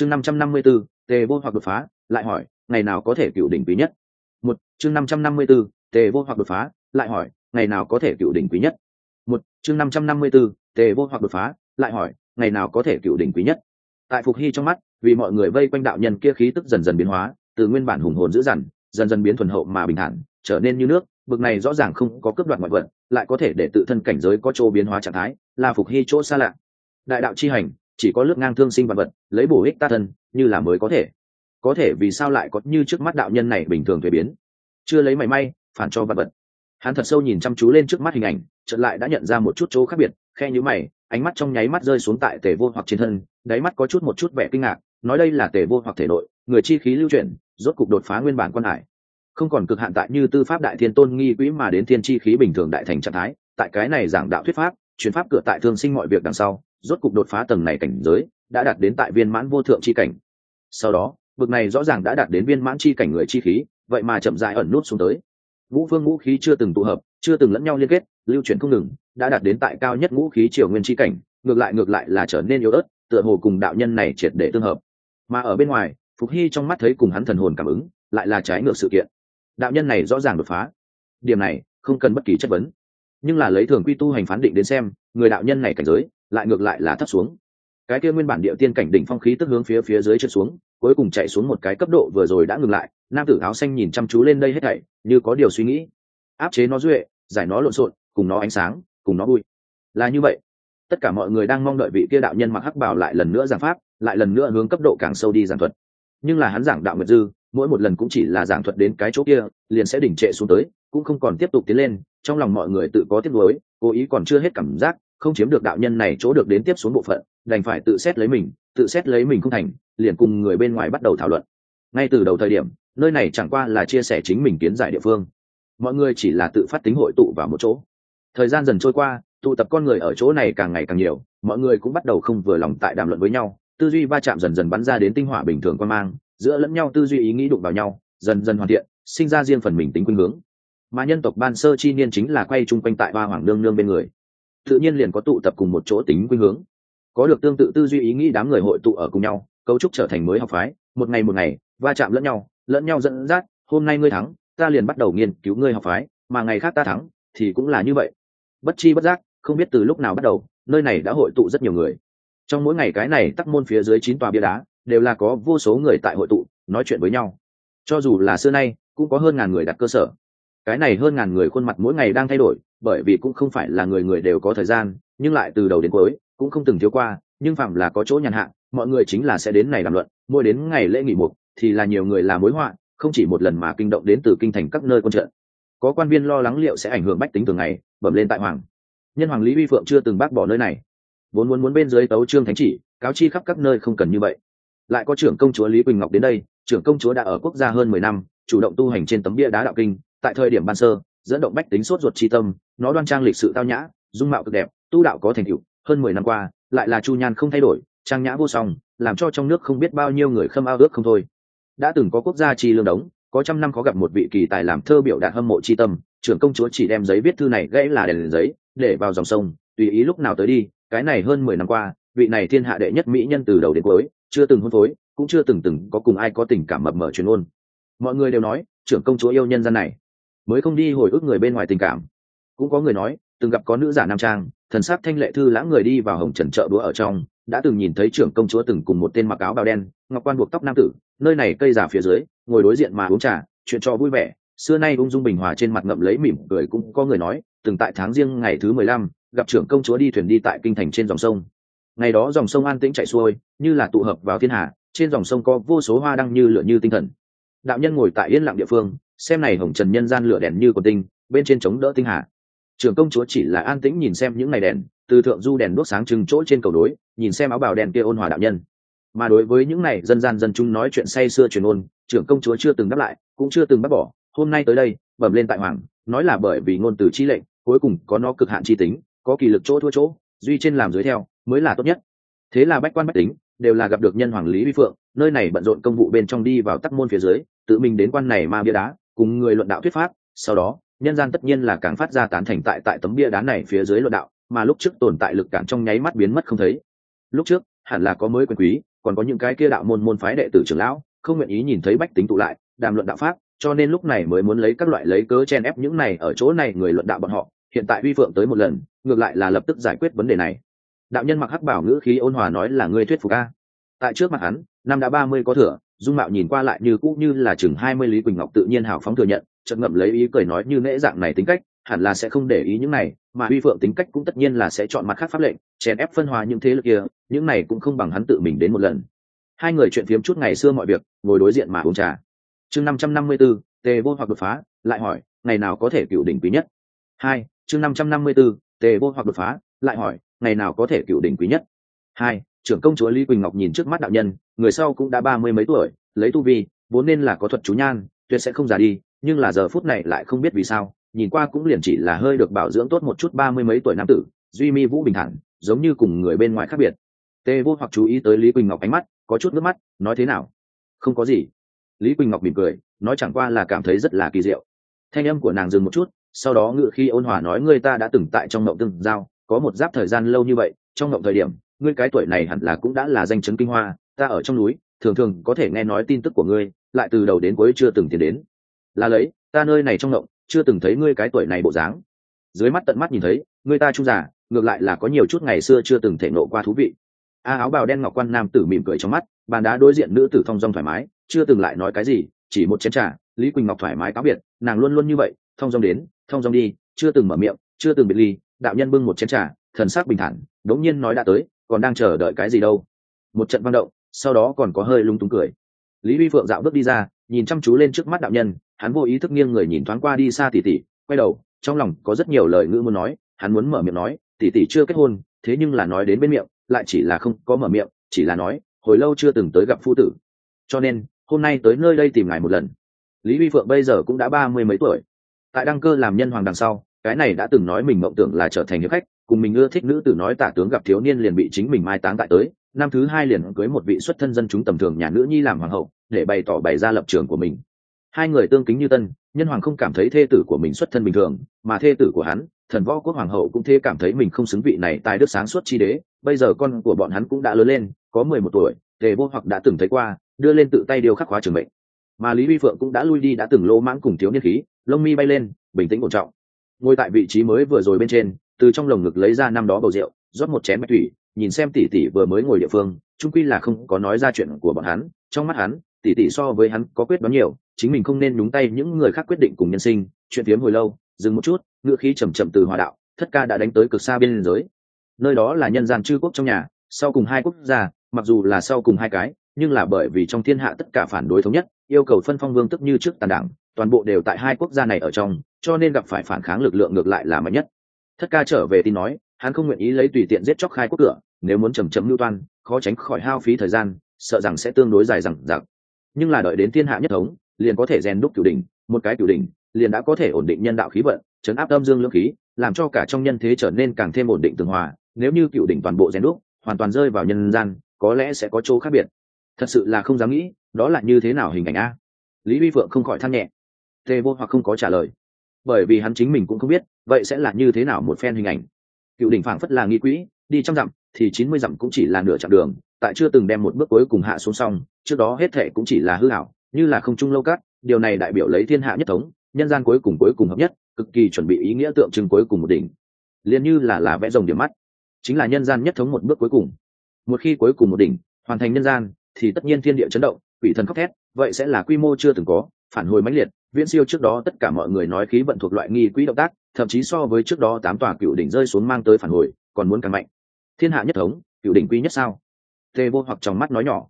chương năm trăm năm mươi b ố tề vô hoặc đột phá, lại hỏi, ngày nào có thể cựu đỉnh quý nhất? Một, chương năm trăm năm mươi b ố tề vô hoặc đột phá, lại hỏi, ngày nào có thể cựu đỉnh quý nhất? Một, chương năm trăm năm mươi b ố tề vô hoặc đột phá, lại hỏi, ngày nào có thể cựu đỉnh quý nhất? Tại phục hy trong mắt, vì mọi người vây quanh đạo nhân kia khí tức dần dần biến hóa, từ nguyên bản hùng hồn dữ dằn, dần dần biến thuần hậu mà bình thản, trở nên như nước, bực này rõ ràng không có cướp đoạt ngoại vật, lại có thể để tự thân cảnh giới có chỗ biến hóa trạng thái, là phục hy chỗ xa lạ. Đại đạo chi hành chỉ có lướt ngang thương sinh vật vật, lấy bổ ích ta thân, như là mới có thể. Có thể vì sao lại có như trước mắt đạo nhân này bình thường thuế biến? Chưa lấy mảy may, phản cho vật vật. Hắn thật sâu nhìn chăm chú lên trước mắt hình ảnh, chợt lại đã nhận ra một chút chỗ khác biệt, khe nhữ mày, ánh mắt trong nháy mắt rơi xuống tại tề vô hoặc trên thân, đáy mắt có chút một chút vẻ kinh ngạc, nói đây là tề vô hoặc thể nội, người chi khí lưu chuyển, rốt cục đột phá nguyên bản quan hải. Không còn cực hạn tại như tư pháp đại thiên tôn nghi quỹ mà đến thiên chi khí bình thường đại thành trạng thái, tại cái này giảng đạo thuyết pháp chuyển pháp cửa tại thương sinh mọi việc đằng sau, rốt cục đột phá tầng này cảnh giới, đã đạt đến tại viên mãn vô thượng chi cảnh. Sau đó, bực này rõ ràng đã đạt đến viên mãn chi cảnh người chi khí, vậy mà chậm dại ẩn nút xuống tới. Ngũ phương ngũ khí chưa từng tụ hợp, chưa từng lẫn nhau liên kết, lưu chuyển không ngừng, đã đạt đến tại cao nhất ngũ khí triều nguyên chi cảnh, ngược lại ngược lại là trở nên yếu ớt, tựa hồ cùng đạo nhân này triệt để tương hợp. Mà ở bên ngoài, phục hy trong mắt thấy cùng hắn thần hồn cảm ứng, lại là trái ngược sự kiện. Đạo nhân này rõ ràng đột phá. Điểm này, không cần bất kỳ chất vấn nhưng là lấy thường quy tu hành phán định đến xem, người đạo nhân này cảnh giới, lại ngược lại là thấp xuống. Cái kia nguyên bản địa tiên cảnh đỉnh phong khí tức hướng phía phía dưới chân xuống, cuối cùng chạy xuống một cái cấp độ vừa rồi đã ngừng lại, nam tử áo xanh nhìn chăm chú lên đây hết thảy, như có điều suy nghĩ. Áp chế nó duệ, giải nó lộn xộn, cùng nó ánh sáng, cùng nó vui. Là như vậy. Tất cả mọi người đang mong đợi vị kia đạo nhân mặc hắc bảo lại lần nữa giảng pháp, lại lần nữa hướng cấp độ càng sâu đi giảng thuật. Nhưng là hắn giảng đạo nguyệt dư, mỗi một lần cũng chỉ là giảng thuật đến cái chỗ kia, liền sẽ đỉnh trệ xuống tới cũng không còn tiếp tục tiến lên, trong lòng mọi người tự có tiếp nối cố ý còn chưa hết cảm giác, không chiếm được đạo nhân này chỗ được đến tiếp xuống bộ phận, đành phải tự xét lấy mình, tự xét lấy mình không thành, liền cùng người bên ngoài bắt đầu thảo luận. Ngay từ đầu thời điểm, nơi này chẳng qua là chia sẻ chính mình kiến giải địa phương. Mọi người chỉ là tự phát tính hội tụ vào một chỗ. Thời gian dần trôi qua, tụ tập con người ở chỗ này càng ngày càng nhiều, mọi người cũng bắt đầu không vừa lòng tại đàm luận với nhau, tư duy va chạm dần dần bắn ra đến tinh hỏa bình thường quan mang, giữa lẫn nhau tư duy ý nghĩ đụng vào nhau, dần dần hoàn thiện, sinh ra riêng phần mình tính khuynh hướng mà nhân tộc ban sơ chi niên chính là quay chung quanh tại ba hoàng nương nương bên người. Tự nhiên liền có tụ tập cùng một chỗ tính khuynh hướng. Có được tương tự tư duy ý nghĩ đám người hội tụ ở cùng nhau, cấu trúc trở thành mới học phái, một ngày một ngày, va chạm lẫn nhau lẫn nhau dẫn dắt, hôm nay ngươi thắng, ta liền bắt đầu nghiên cứu ngươi học phái, mà ngày khác ta thắng, thì cũng là như vậy. Bất chi bất giác, không biết từ lúc nào bắt đầu, nơi này đã hội tụ rất nhiều người. Trong mỗi ngày cái này tắc môn phía dưới chín tòa bia đá, đều là có vô số người tại hội tụ, nói chuyện với nhau. Cho dù là xưa nay, cũng có hơn ngàn người đặt cơ sở cái này hơn ngàn người khuôn mặt mỗi ngày đang thay đổi, bởi vì cũng không phải là người người đều có thời gian, nhưng lại từ đầu đến cuối, cũng không từng thiếu qua, nhưng phạm là có chỗ nhàn hạ, mọi người chính là sẽ đến này làm luận, mỗi đến ngày lễ nghỉ mục thì là nhiều người làm mối họa, không chỉ một lần mà kinh động đến từ kinh thành các nơi quân trận. Có quan viên lo lắng liệu sẽ ảnh hưởng bách tính thường ngày, bẩm lên tại hoàng. Nhân hoàng lý vi phượng chưa từng bác bỏ nơi này. Vốn muốn muốn bên dưới tấu trương thánh chỉ, cáo chi khắp các nơi không cần như vậy. Lại có trưởng công chúa lý quỳnh ngọc đến đây, trưởng công chúa đã ở quốc gia hơn mười năm, chủ động tu hành trên tấm bia đá đạo kinh tại thời điểm ban sơ dẫn động bách tính sốt ruột tri tâm nó đoan trang lịch sự tao nhã dung mạo cực đẹp tu đạo có thành tựu hơn mười năm qua lại là chu nhan không thay đổi trang nhã vô song làm cho trong nước không biết bao nhiêu người khâm ao ước không thôi. Đã từng có quốc gia chi lương đống có trăm năm có gặp một vị kỳ tài làm thơ biểu đạt hâm mộ chi tâm trưởng công chúa chỉ đem giấy viết thư này gãy là đèn, giấy để vào dòng sông tùy ý lúc nào tới đi cái này hơn mười năm qua vị này thiên hạ đệ nhất mỹ nhân từ đầu đến cuối chưa từng hôn phối cũng chưa từng từng có cùng ai có tình cảm mập mờ truyền ôn. Mọi người đều nói trưởng công chúa yêu nhân gian này mới không đi hồi ức người bên ngoài tình cảm. Cũng có người nói, từng gặp có nữ giả nam trang, thần sắc thanh lệ thư lãng người đi vào hồng trần chợ đũa ở trong, đã từng nhìn thấy trưởng công chúa từng cùng một tên mặc áo bào đen, ngọc quan buộc tóc nam tử, nơi này cây giả phía dưới, ngồi đối diện mà uống trà, chuyện cho vui vẻ, xưa nay ung dung bình hòa trên mặt ngậm lấy mỉm cười cũng có người nói, từng tại tháng riêng ngày thứ mười lăm, gặp trưởng công chúa đi thuyền đi tại kinh thành trên dòng sông. Ngày đó dòng sông an tĩnh chạy xuôi, như là tụ hợp vào thiên hà trên dòng sông có vô số hoa đăng như lửa như tinh thần. Đạo nhân ngồi tại yên lặng địa phương xem này hồng trần nhân gian lửa đèn như của tinh, bên trên chống đỡ tinh hà. Trưởng công chúa chỉ là an tĩnh nhìn xem những ngày đèn, từ thượng du đèn đốt sáng trừng chỗ trên cầu đối, nhìn xem áo bào đèn kia ôn hòa đạo nhân. Mà đối với những này dân gian dân chúng nói chuyện say xưa truyền ôn, trưởng công chúa chưa từng đáp lại, cũng chưa từng bác bỏ, hôm nay tới đây, bẩm lên tại hoàng, nói là bởi vì ngôn từ chi lệnh, cuối cùng có nó cực hạn chi tính, có kỳ lực chỗ thua chỗ, duy trên làm dưới theo, mới là tốt nhất. Thế là bách quan bách tính đều là gặp được nhân hoàng lý vi phượng, nơi này bận rộn công vụ bên trong đi vào tắc môn phía dưới, tự mình đến quan này ma bia đá cùng người luận đạo thuyết pháp, sau đó, nhân gian tất nhiên là càng phát ra tán thành tại tại tấm bia đá này phía dưới luận đạo, mà lúc trước tồn tại lực cản trong nháy mắt biến mất không thấy. Lúc trước, hẳn là có mới quyền quý, còn có những cái kia đạo môn môn phái đệ tử trưởng lão, không nguyện ý nhìn thấy bách tính tụ lại, đàm luận đạo pháp, cho nên lúc này mới muốn lấy các loại lấy cớ chen ép những này ở chỗ này người luận đạo bọn họ. Hiện tại uy phượng tới một lần, ngược lại là lập tức giải quyết vấn đề này. Đạo nhân mặc hắc bảo ngữ khí ôn hòa nói là ngươi thuyết phục a. Tại trước mặt hắn, năm đã ba mươi có thừa dung mạo nhìn qua lại như cũ như là chừng hai mươi lý quỳnh ngọc tự nhiên hào phóng thừa nhận, chợt ngậm lấy ý cười nói như nễ dạng này tính cách, hẳn là sẽ không để ý những này, mà uy phượng tính cách cũng tất nhiên là sẽ chọn mặt khác pháp lệnh, chèn ép phân hóa những thế lực kia, những này cũng không bằng hắn tự mình đến một lần. Hai người chuyện phiếm chút ngày xưa mọi việc, ngồi đối diện mà uống trà. Chương năm trăm năm mươi b ố tề vô hoặc đột phá, lại hỏi, ngày nào có thể cựu đỉnh quý nhất? Hai, chương năm trăm năm mươi b ố tề vô hoặc đột phá, lại hỏi, ngày nào có thể cựu đỉnh quý nhất? Hai trưởng công chúa lý quỳnh ngọc nhìn trước mắt đạo nhân, người sau cũng đã ba mươi mấy tuổi, lấy tu vi, vốn nên là có thuật chú nhan, tuyệt sẽ không già đi, nhưng là giờ phút này lại không biết vì sao, nhìn qua cũng liền chỉ là hơi được bảo dưỡng tốt một chút ba mươi mấy tuổi nam tử, duy mi vũ bình thản, giống như cùng người bên ngoài khác biệt. Tê vô hoặc chú ý tới lý quỳnh ngọc ánh mắt, có chút nước mắt, nói thế nào? Không có gì. Lý quỳnh ngọc mỉm cười, nói chẳng qua là cảm thấy rất là kỳ diệu. Thanh âm của nàng dừng một chút, sau đó ngự khi ôn hòa nói, ngươi ta đã từng tại trong ngậu từng giao, có một giáp thời gian lâu như vậy, trong ngậu thời điểm ngươi cái tuổi này hẳn là cũng đã là danh chấn kinh hoa, ta ở trong núi, thường thường có thể nghe nói tin tức của ngươi, lại từ đầu đến cuối chưa từng tiến đến. Là lấy, ta nơi này trong ngậu chưa từng thấy ngươi cái tuổi này bộ dáng. Dưới mắt tận mắt nhìn thấy, ngươi ta trung già, ngược lại là có nhiều chút ngày xưa chưa từng thể nộ qua thú vị. A áo bào đen ngọc quan nam tử mỉm cười trong mắt, bàn đá đối diện nữ tử thong dong thoải mái, chưa từng lại nói cái gì, chỉ một chén trà, lý quỳnh ngọc thoải mái cáo biệt, nàng luôn luôn như vậy, thong dong đến, thong dong đi, chưa từng mở miệng, chưa từng biệt ly, đạo nhân bưng một chén trà, thần sắc bình thản, đống nhiên nói đã tới còn đang chờ đợi cái gì đâu. Một trận văn động, sau đó còn có hơi lung túng cười. Lý vi phượng dạo bước đi ra, nhìn chăm chú lên trước mắt đạo nhân, hắn vô ý thức nghiêng người nhìn thoáng qua đi xa tỉ tỉ, quay đầu, trong lòng có rất nhiều lời ngữ muốn nói, hắn muốn mở miệng nói, tỉ tỉ chưa kết hôn, thế nhưng là nói đến bên miệng, lại chỉ là không có mở miệng, chỉ là nói, hồi lâu chưa từng tới gặp phu tử. Cho nên, hôm nay tới nơi đây tìm ngài một lần. Lý vi phượng bây giờ cũng đã ba mươi mấy tuổi. Tại đăng cơ làm nhân hoàng đằng sau, cái này đã từng nói mình mộng tưởng là trở thành hiệp khách cùng mình ưa thích nữ tử nói tả tướng gặp thiếu niên liền bị chính mình mai táng tại tới, năm thứ hai liền cưới một vị xuất thân dân chúng tầm thường nhà nữ nhi làm hoàng hậu, để bày tỏ bày ra lập trường của mình. Hai người tương kính như tân, nhân hoàng không cảm thấy thê tử của mình xuất thân bình thường, mà thê tử của hắn, thần võ quốc hoàng hậu cũng thế cảm thấy mình không xứng vị này tài đức sáng suốt chi đế. Bây giờ con của bọn hắn cũng đã lớn lên, có mười một tuổi, tề vô hoặc đã từng thấy qua, đưa lên tự tay điều khắc khóa trường mệnh. Mà lý vi phượng cũng đã lui đi đã từng lỗ mãng cùng thiếu niên khí, lông mi bay lên, bình tĩnh ổn trọng. Ngồi tại vị trí mới vừa rồi bên trên từ trong lồng ngực lấy ra năm đó bầu rượu, rót một chén mạch thủy, nhìn xem tỷ tỷ vừa mới ngồi địa phương trung quy là không có nói ra chuyện của bọn hắn. Trong mắt hắn, tỷ tỷ so với hắn có quyết đoán nhiều, chính mình không nên nhúng tay những người khác quyết định cùng nhân sinh. Chuyện tiếm hồi lâu, dừng một chút ngựa khí chầm chậm từ hòa đạo, thất ca đã đánh tới cực xa biên giới. Nơi đó là nhân gian chư quốc trong nhà, sau cùng hai quốc gia, mặc dù là sau cùng hai cái, nhưng là bởi vì trong thiên hạ tất cả phản đối thống nhất, yêu cầu phân phong vương tức như trước tàn đảng, toàn bộ đều tại hai quốc gia này ở trong, cho nên gặp phải phản kháng lực lượng ngược lại là mạnh nhất thất ca trở về tin nói, hắn không nguyện ý lấy tùy tiện giết chóc khai quốc cửa, nếu muốn chầm chấm lưu toan, khó tránh khỏi hao phí thời gian, sợ rằng sẽ tương đối dài dằng rằng nhưng là đợi đến thiên hạ nhất thống, liền có thể rèn đúc cửu đỉnh, một cái cửu đỉnh, liền đã có thể ổn định nhân đạo khí vận, chấn áp âm dương lưỡng khí, làm cho cả trong nhân thế trở nên càng thêm ổn định tường hòa. Nếu như cửu đỉnh toàn bộ rèn đúc, hoàn toàn rơi vào nhân gian, có lẽ sẽ có chỗ khác biệt. Thật sự là không dám nghĩ, đó là như thế nào hình ảnh a? Lý vi phượng không khỏi than nhẹ. Tê vô hoặc không có trả lời bởi vì hắn chính mình cũng không biết, vậy sẽ là như thế nào một phen hình ảnh. Cựu đỉnh phảng phất là nghi quỹ, đi trăm dặm thì chín mươi dặm cũng chỉ là nửa chặng đường, tại chưa từng đem một bước cuối cùng hạ xuống xong, trước đó hết thệ cũng chỉ là hư hảo như là không trung lâu cát, điều này đại biểu lấy thiên hạ nhất thống, nhân gian cuối cùng cuối cùng hợp nhất, cực kỳ chuẩn bị ý nghĩa tượng trưng cuối cùng một đỉnh. Liền như là là vẽ rồng điểm mắt, chính là nhân gian nhất thống một bước cuối cùng. Một khi cuối cùng một đỉnh hoàn thành nhân gian, thì tất nhiên thiên địa chấn động, quỷ thần khóc thét, vậy sẽ là quy mô chưa từng có, phản hồi mãnh liệt viễn siêu trước đó tất cả mọi người nói khí vận thuộc loại nghi quỹ động tác, thậm chí so với trước đó tám tòa cựu đỉnh rơi xuống mang tới phản hồi, còn muốn càng mạnh. Thiên hạ nhất thống, cựu đỉnh quý nhất sao? Tê vô hoặc trong mắt nói nhỏ.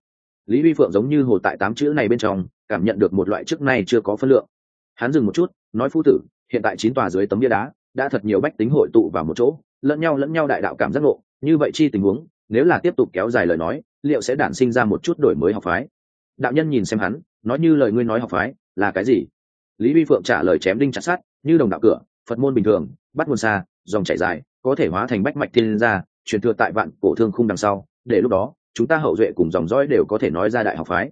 Lý vi phượng giống như hồ tại tám chữ này bên trong, cảm nhận được một loại chức này chưa có phân lượng. Hắn dừng một chút, nói phu tử, hiện tại chín tòa dưới tấm bia đá, đã thật nhiều bách tính hội tụ vào một chỗ, lẫn nhau lẫn nhau đại đạo cảm giác ngộ, như vậy chi tình huống, nếu là tiếp tục kéo dài lời nói, liệu sẽ đản sinh ra một chút đổi mới học phái? Đạo nhân nhìn xem hắn, nói như lời ngươi nói học phái, là cái gì? Lý vi phượng trả lời chém đinh chặt sát như đồng đạo cửa, phật môn bình thường, bắt nguồn xa, dòng chảy dài, có thể hóa thành bách mạch thiên gia, truyền thừa tại vạn cổ thương khung đằng sau, để lúc đó, chúng ta hậu duệ cùng dòng dõi đều có thể nói ra đại học phái.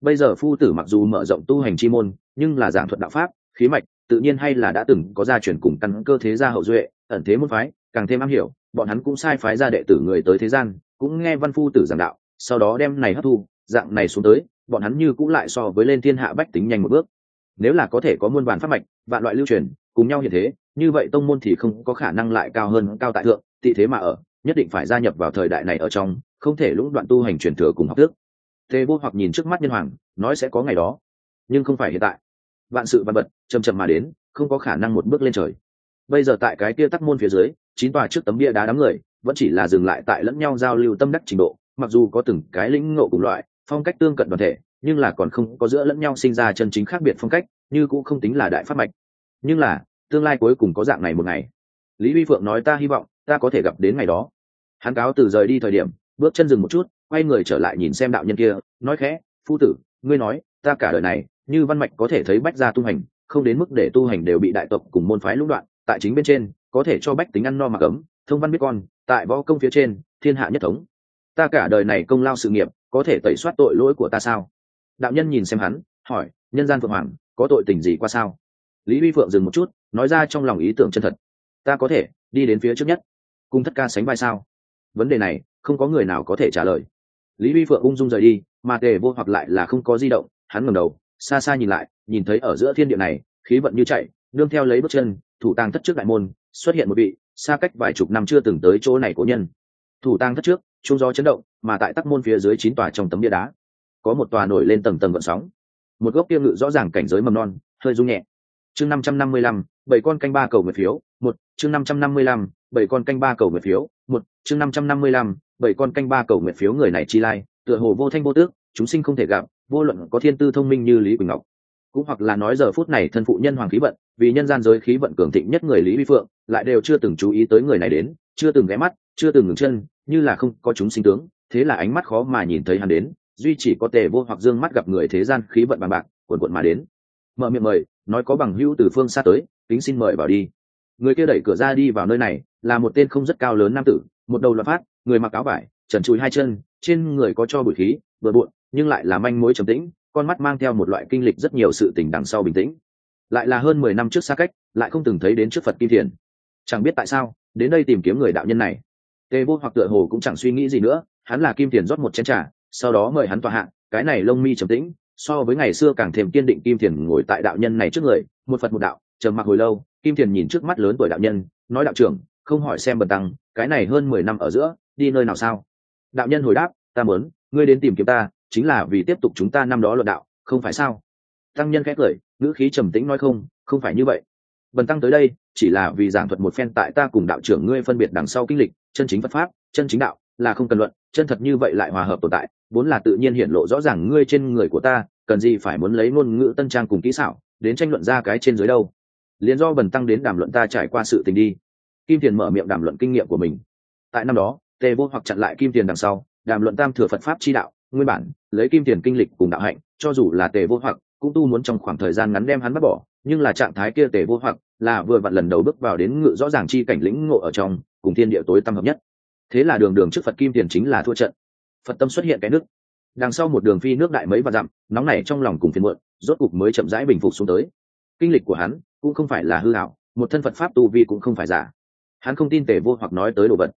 Bây giờ phu tử mặc dù mở rộng tu hành chi môn, nhưng là giảng thuật đạo pháp, khí mạch, tự nhiên hay là đã từng có gia truyền cùng căn cơ thế gia hậu duệ, ẩn thế môn phái, càng thêm am hiểu, bọn hắn cũng sai phái ra đệ tử người tới thế gian, cũng nghe văn phu tử giảng đạo, sau đó đem này hấp thu, dạng này xuống tới, bọn hắn như cũng lại so với lên thiên hạ bách tính nhanh một bước nếu là có thể có muôn bản pháp mạch, vạn loại lưu truyền, cùng nhau như thế, như vậy tông môn thì không có khả năng lại cao hơn cao tại thượng, tị thế mà ở, nhất định phải gia nhập vào thời đại này ở trong, không thể lũng đoạn tu hành truyền thừa cùng học thức. Thế vô hoặc nhìn trước mắt nhân hoàng, nói sẽ có ngày đó, nhưng không phải hiện tại. Vạn sự văn bật chầm chậm mà đến, không có khả năng một bước lên trời. Bây giờ tại cái kia tắc môn phía dưới, chín tòa trước tấm bia đá đám người, vẫn chỉ là dừng lại tại lẫn nhau giao lưu tâm đắc trình độ, mặc dù có từng cái lĩnh ngộ cùng loại, phong cách tương cận đoàn thể nhưng là còn không có giữa lẫn nhau sinh ra chân chính khác biệt phong cách, như cũng không tính là đại phát mạch. Nhưng là, tương lai cuối cùng có dạng này một ngày. Lý vi phượng nói ta hy vọng, ta có thể gặp đến ngày đó. Hắn cáo từ rời đi thời điểm, bước chân dừng một chút, quay người trở lại nhìn xem đạo nhân kia, nói khẽ, phu tử, ngươi nói, ta cả đời này, như văn mạch có thể thấy bách gia tu hành, không đến mức để tu hành đều bị đại tộc cùng môn phái lũng đoạn, tại chính bên trên, có thể cho bách tính ăn no mặc ấm, thông văn biết con, tại võ công phía trên, thiên hạ nhất thống. Ta cả đời này công lao sự nghiệp, có thể tẩy soát tội lỗi của ta sao? Đạo nhân nhìn xem hắn, hỏi, nhân gian phượng hoàng, có tội tình gì qua sao? Lý vi phượng dừng một chút, nói ra trong lòng ý tưởng chân thật. Ta có thể, đi đến phía trước nhất. Cùng thất ca sánh vai sao? Vấn đề này, không có người nào có thể trả lời. Lý vi phượng ung dung rời đi, mà tề vô hoặc lại là không có di động, hắn ngẩng đầu, xa xa nhìn lại, nhìn thấy ở giữa thiên địa này, khí vận như chạy, nương theo lấy bước chân, thủ tàng thất trước đại môn, xuất hiện một vị, xa cách vài chục năm chưa từng tới chỗ này cố nhân. Thủ tàng thất trước, trung gió chấn động, mà tại tắc môn phía dưới chín tòa trong tấm bia đá có một tòa nổi lên tầng tầng gợn sóng. Một gốc tiêu ngự rõ ràng cảnh giới mầm non, hơi rung nhẹ. Chương năm trăm năm mươi lăm, bảy con canh ba cầu nguyện phiếu, một, chương năm trăm năm mươi lăm, bảy con canh ba cầu nguyện phiếu, một, chương năm trăm năm mươi lăm, bảy con canh ba cầu nguyện phiếu người này chi lai, tựa hồ vô thanh vô tước, chúng sinh không thể gặp, vô luận có thiên tư thông minh như lý quỳnh ngọc. Cũng hoặc là nói giờ phút này thân phụ nhân hoàng khí vận, vì nhân gian giới khí vận cường thịnh nhất người lý vi phượng, lại đều chưa từng chú ý tới người này đến, chưa từng ghé mắt, chưa từng ngừng chân, như là không có chúng sinh tướng, thế là ánh mắt khó mà nhìn thấy hắn đến duy chỉ có tề vô hoặc dương mắt gặp người thế gian khí vận bằng bạc quần quận mà đến. Mở miệng mời, nói có bằng hữu từ phương xa tới, kính xin mời vào đi. Người kia đẩy cửa ra đi vào nơi này, là một tên không rất cao lớn nam tử, một đầu loạt phát, người mặc áo vải, trần trụi hai chân, trên người có cho bụi khí bừa bộn nhưng lại là manh mối trầm tĩnh, con mắt mang theo một loại kinh lịch rất nhiều sự tình đằng sau bình tĩnh. Lại là hơn mười năm trước xa cách, lại không từng thấy đến trước phật kim thiền. Chẳng biết tại sao, đến đây tìm kiếm người đạo nhân này. Tề vô hoặc tựa hồ cũng chẳng suy nghĩ gì nữa, hắn là kim thiền rót một chén trà sau đó mời hắn tòa hạng cái này lông mi trầm tĩnh, so với ngày xưa càng thêm kiên định kim thiền ngồi tại đạo nhân này trước người, một phật một đạo, trầm mặc hồi lâu, kim thiền nhìn trước mắt lớn tuổi đạo nhân, nói đạo trưởng, không hỏi xem bần tăng, cái này hơn mười năm ở giữa, đi nơi nào sao? Đạo nhân hồi đáp, ta muốn, ngươi đến tìm kiếm ta, chính là vì tiếp tục chúng ta năm đó luận đạo, không phải sao? Tăng nhân khét lời ngữ khí trầm tĩnh nói không không phải như vậy. Bần tăng tới đây, chỉ là vì giảng thuật một phen tại ta cùng đạo trưởng ngươi phân biệt đằng sau kinh lịch, chân chính phật pháp, chân chính đạo, là không cần luận, chân thật như vậy lại hòa hợp tồn tại vốn là tự nhiên hiện lộ rõ ràng ngươi trên người của ta, cần gì phải muốn lấy ngôn ngữ tân trang cùng kỹ xảo, đến tranh luận ra cái trên dưới đâu. Liền do bần tăng đến đàm luận ta trải qua sự tình đi. Kim tiền mở miệng đàm luận kinh nghiệm của mình. Tại năm đó, tề vô hoặc chặn lại kim tiền đằng sau, đàm luận tam thừa phật pháp chi đạo, nguyên bản, lấy kim tiền kinh lịch cùng đạo hạnh, cho dù là tề vô hoặc, cũng tu muốn trong khoảng thời gian ngắn đem hắn bắt bỏ, nhưng là trạng thái kia tề vô hoặc là vừa vặn lần đầu bước vào đến ngự rõ ràng chi cảnh lĩnh ngộ ở trong, cùng thiên địa tối tâm hợp nhất. Thế là đường đường trước phật kim tiền chính là thua trận phật tâm xuất hiện cái nước. Đằng sau một đường phi nước đại mấy và dặm, nóng này trong lòng cùng phiền muộn, rốt cục mới chậm rãi bình phục xuống tới. Kinh lịch của hắn cũng không phải là hư hảo một thân phật pháp tu vi cũng không phải giả. Hắn không tin tề vô hoặc nói tới đồ vật.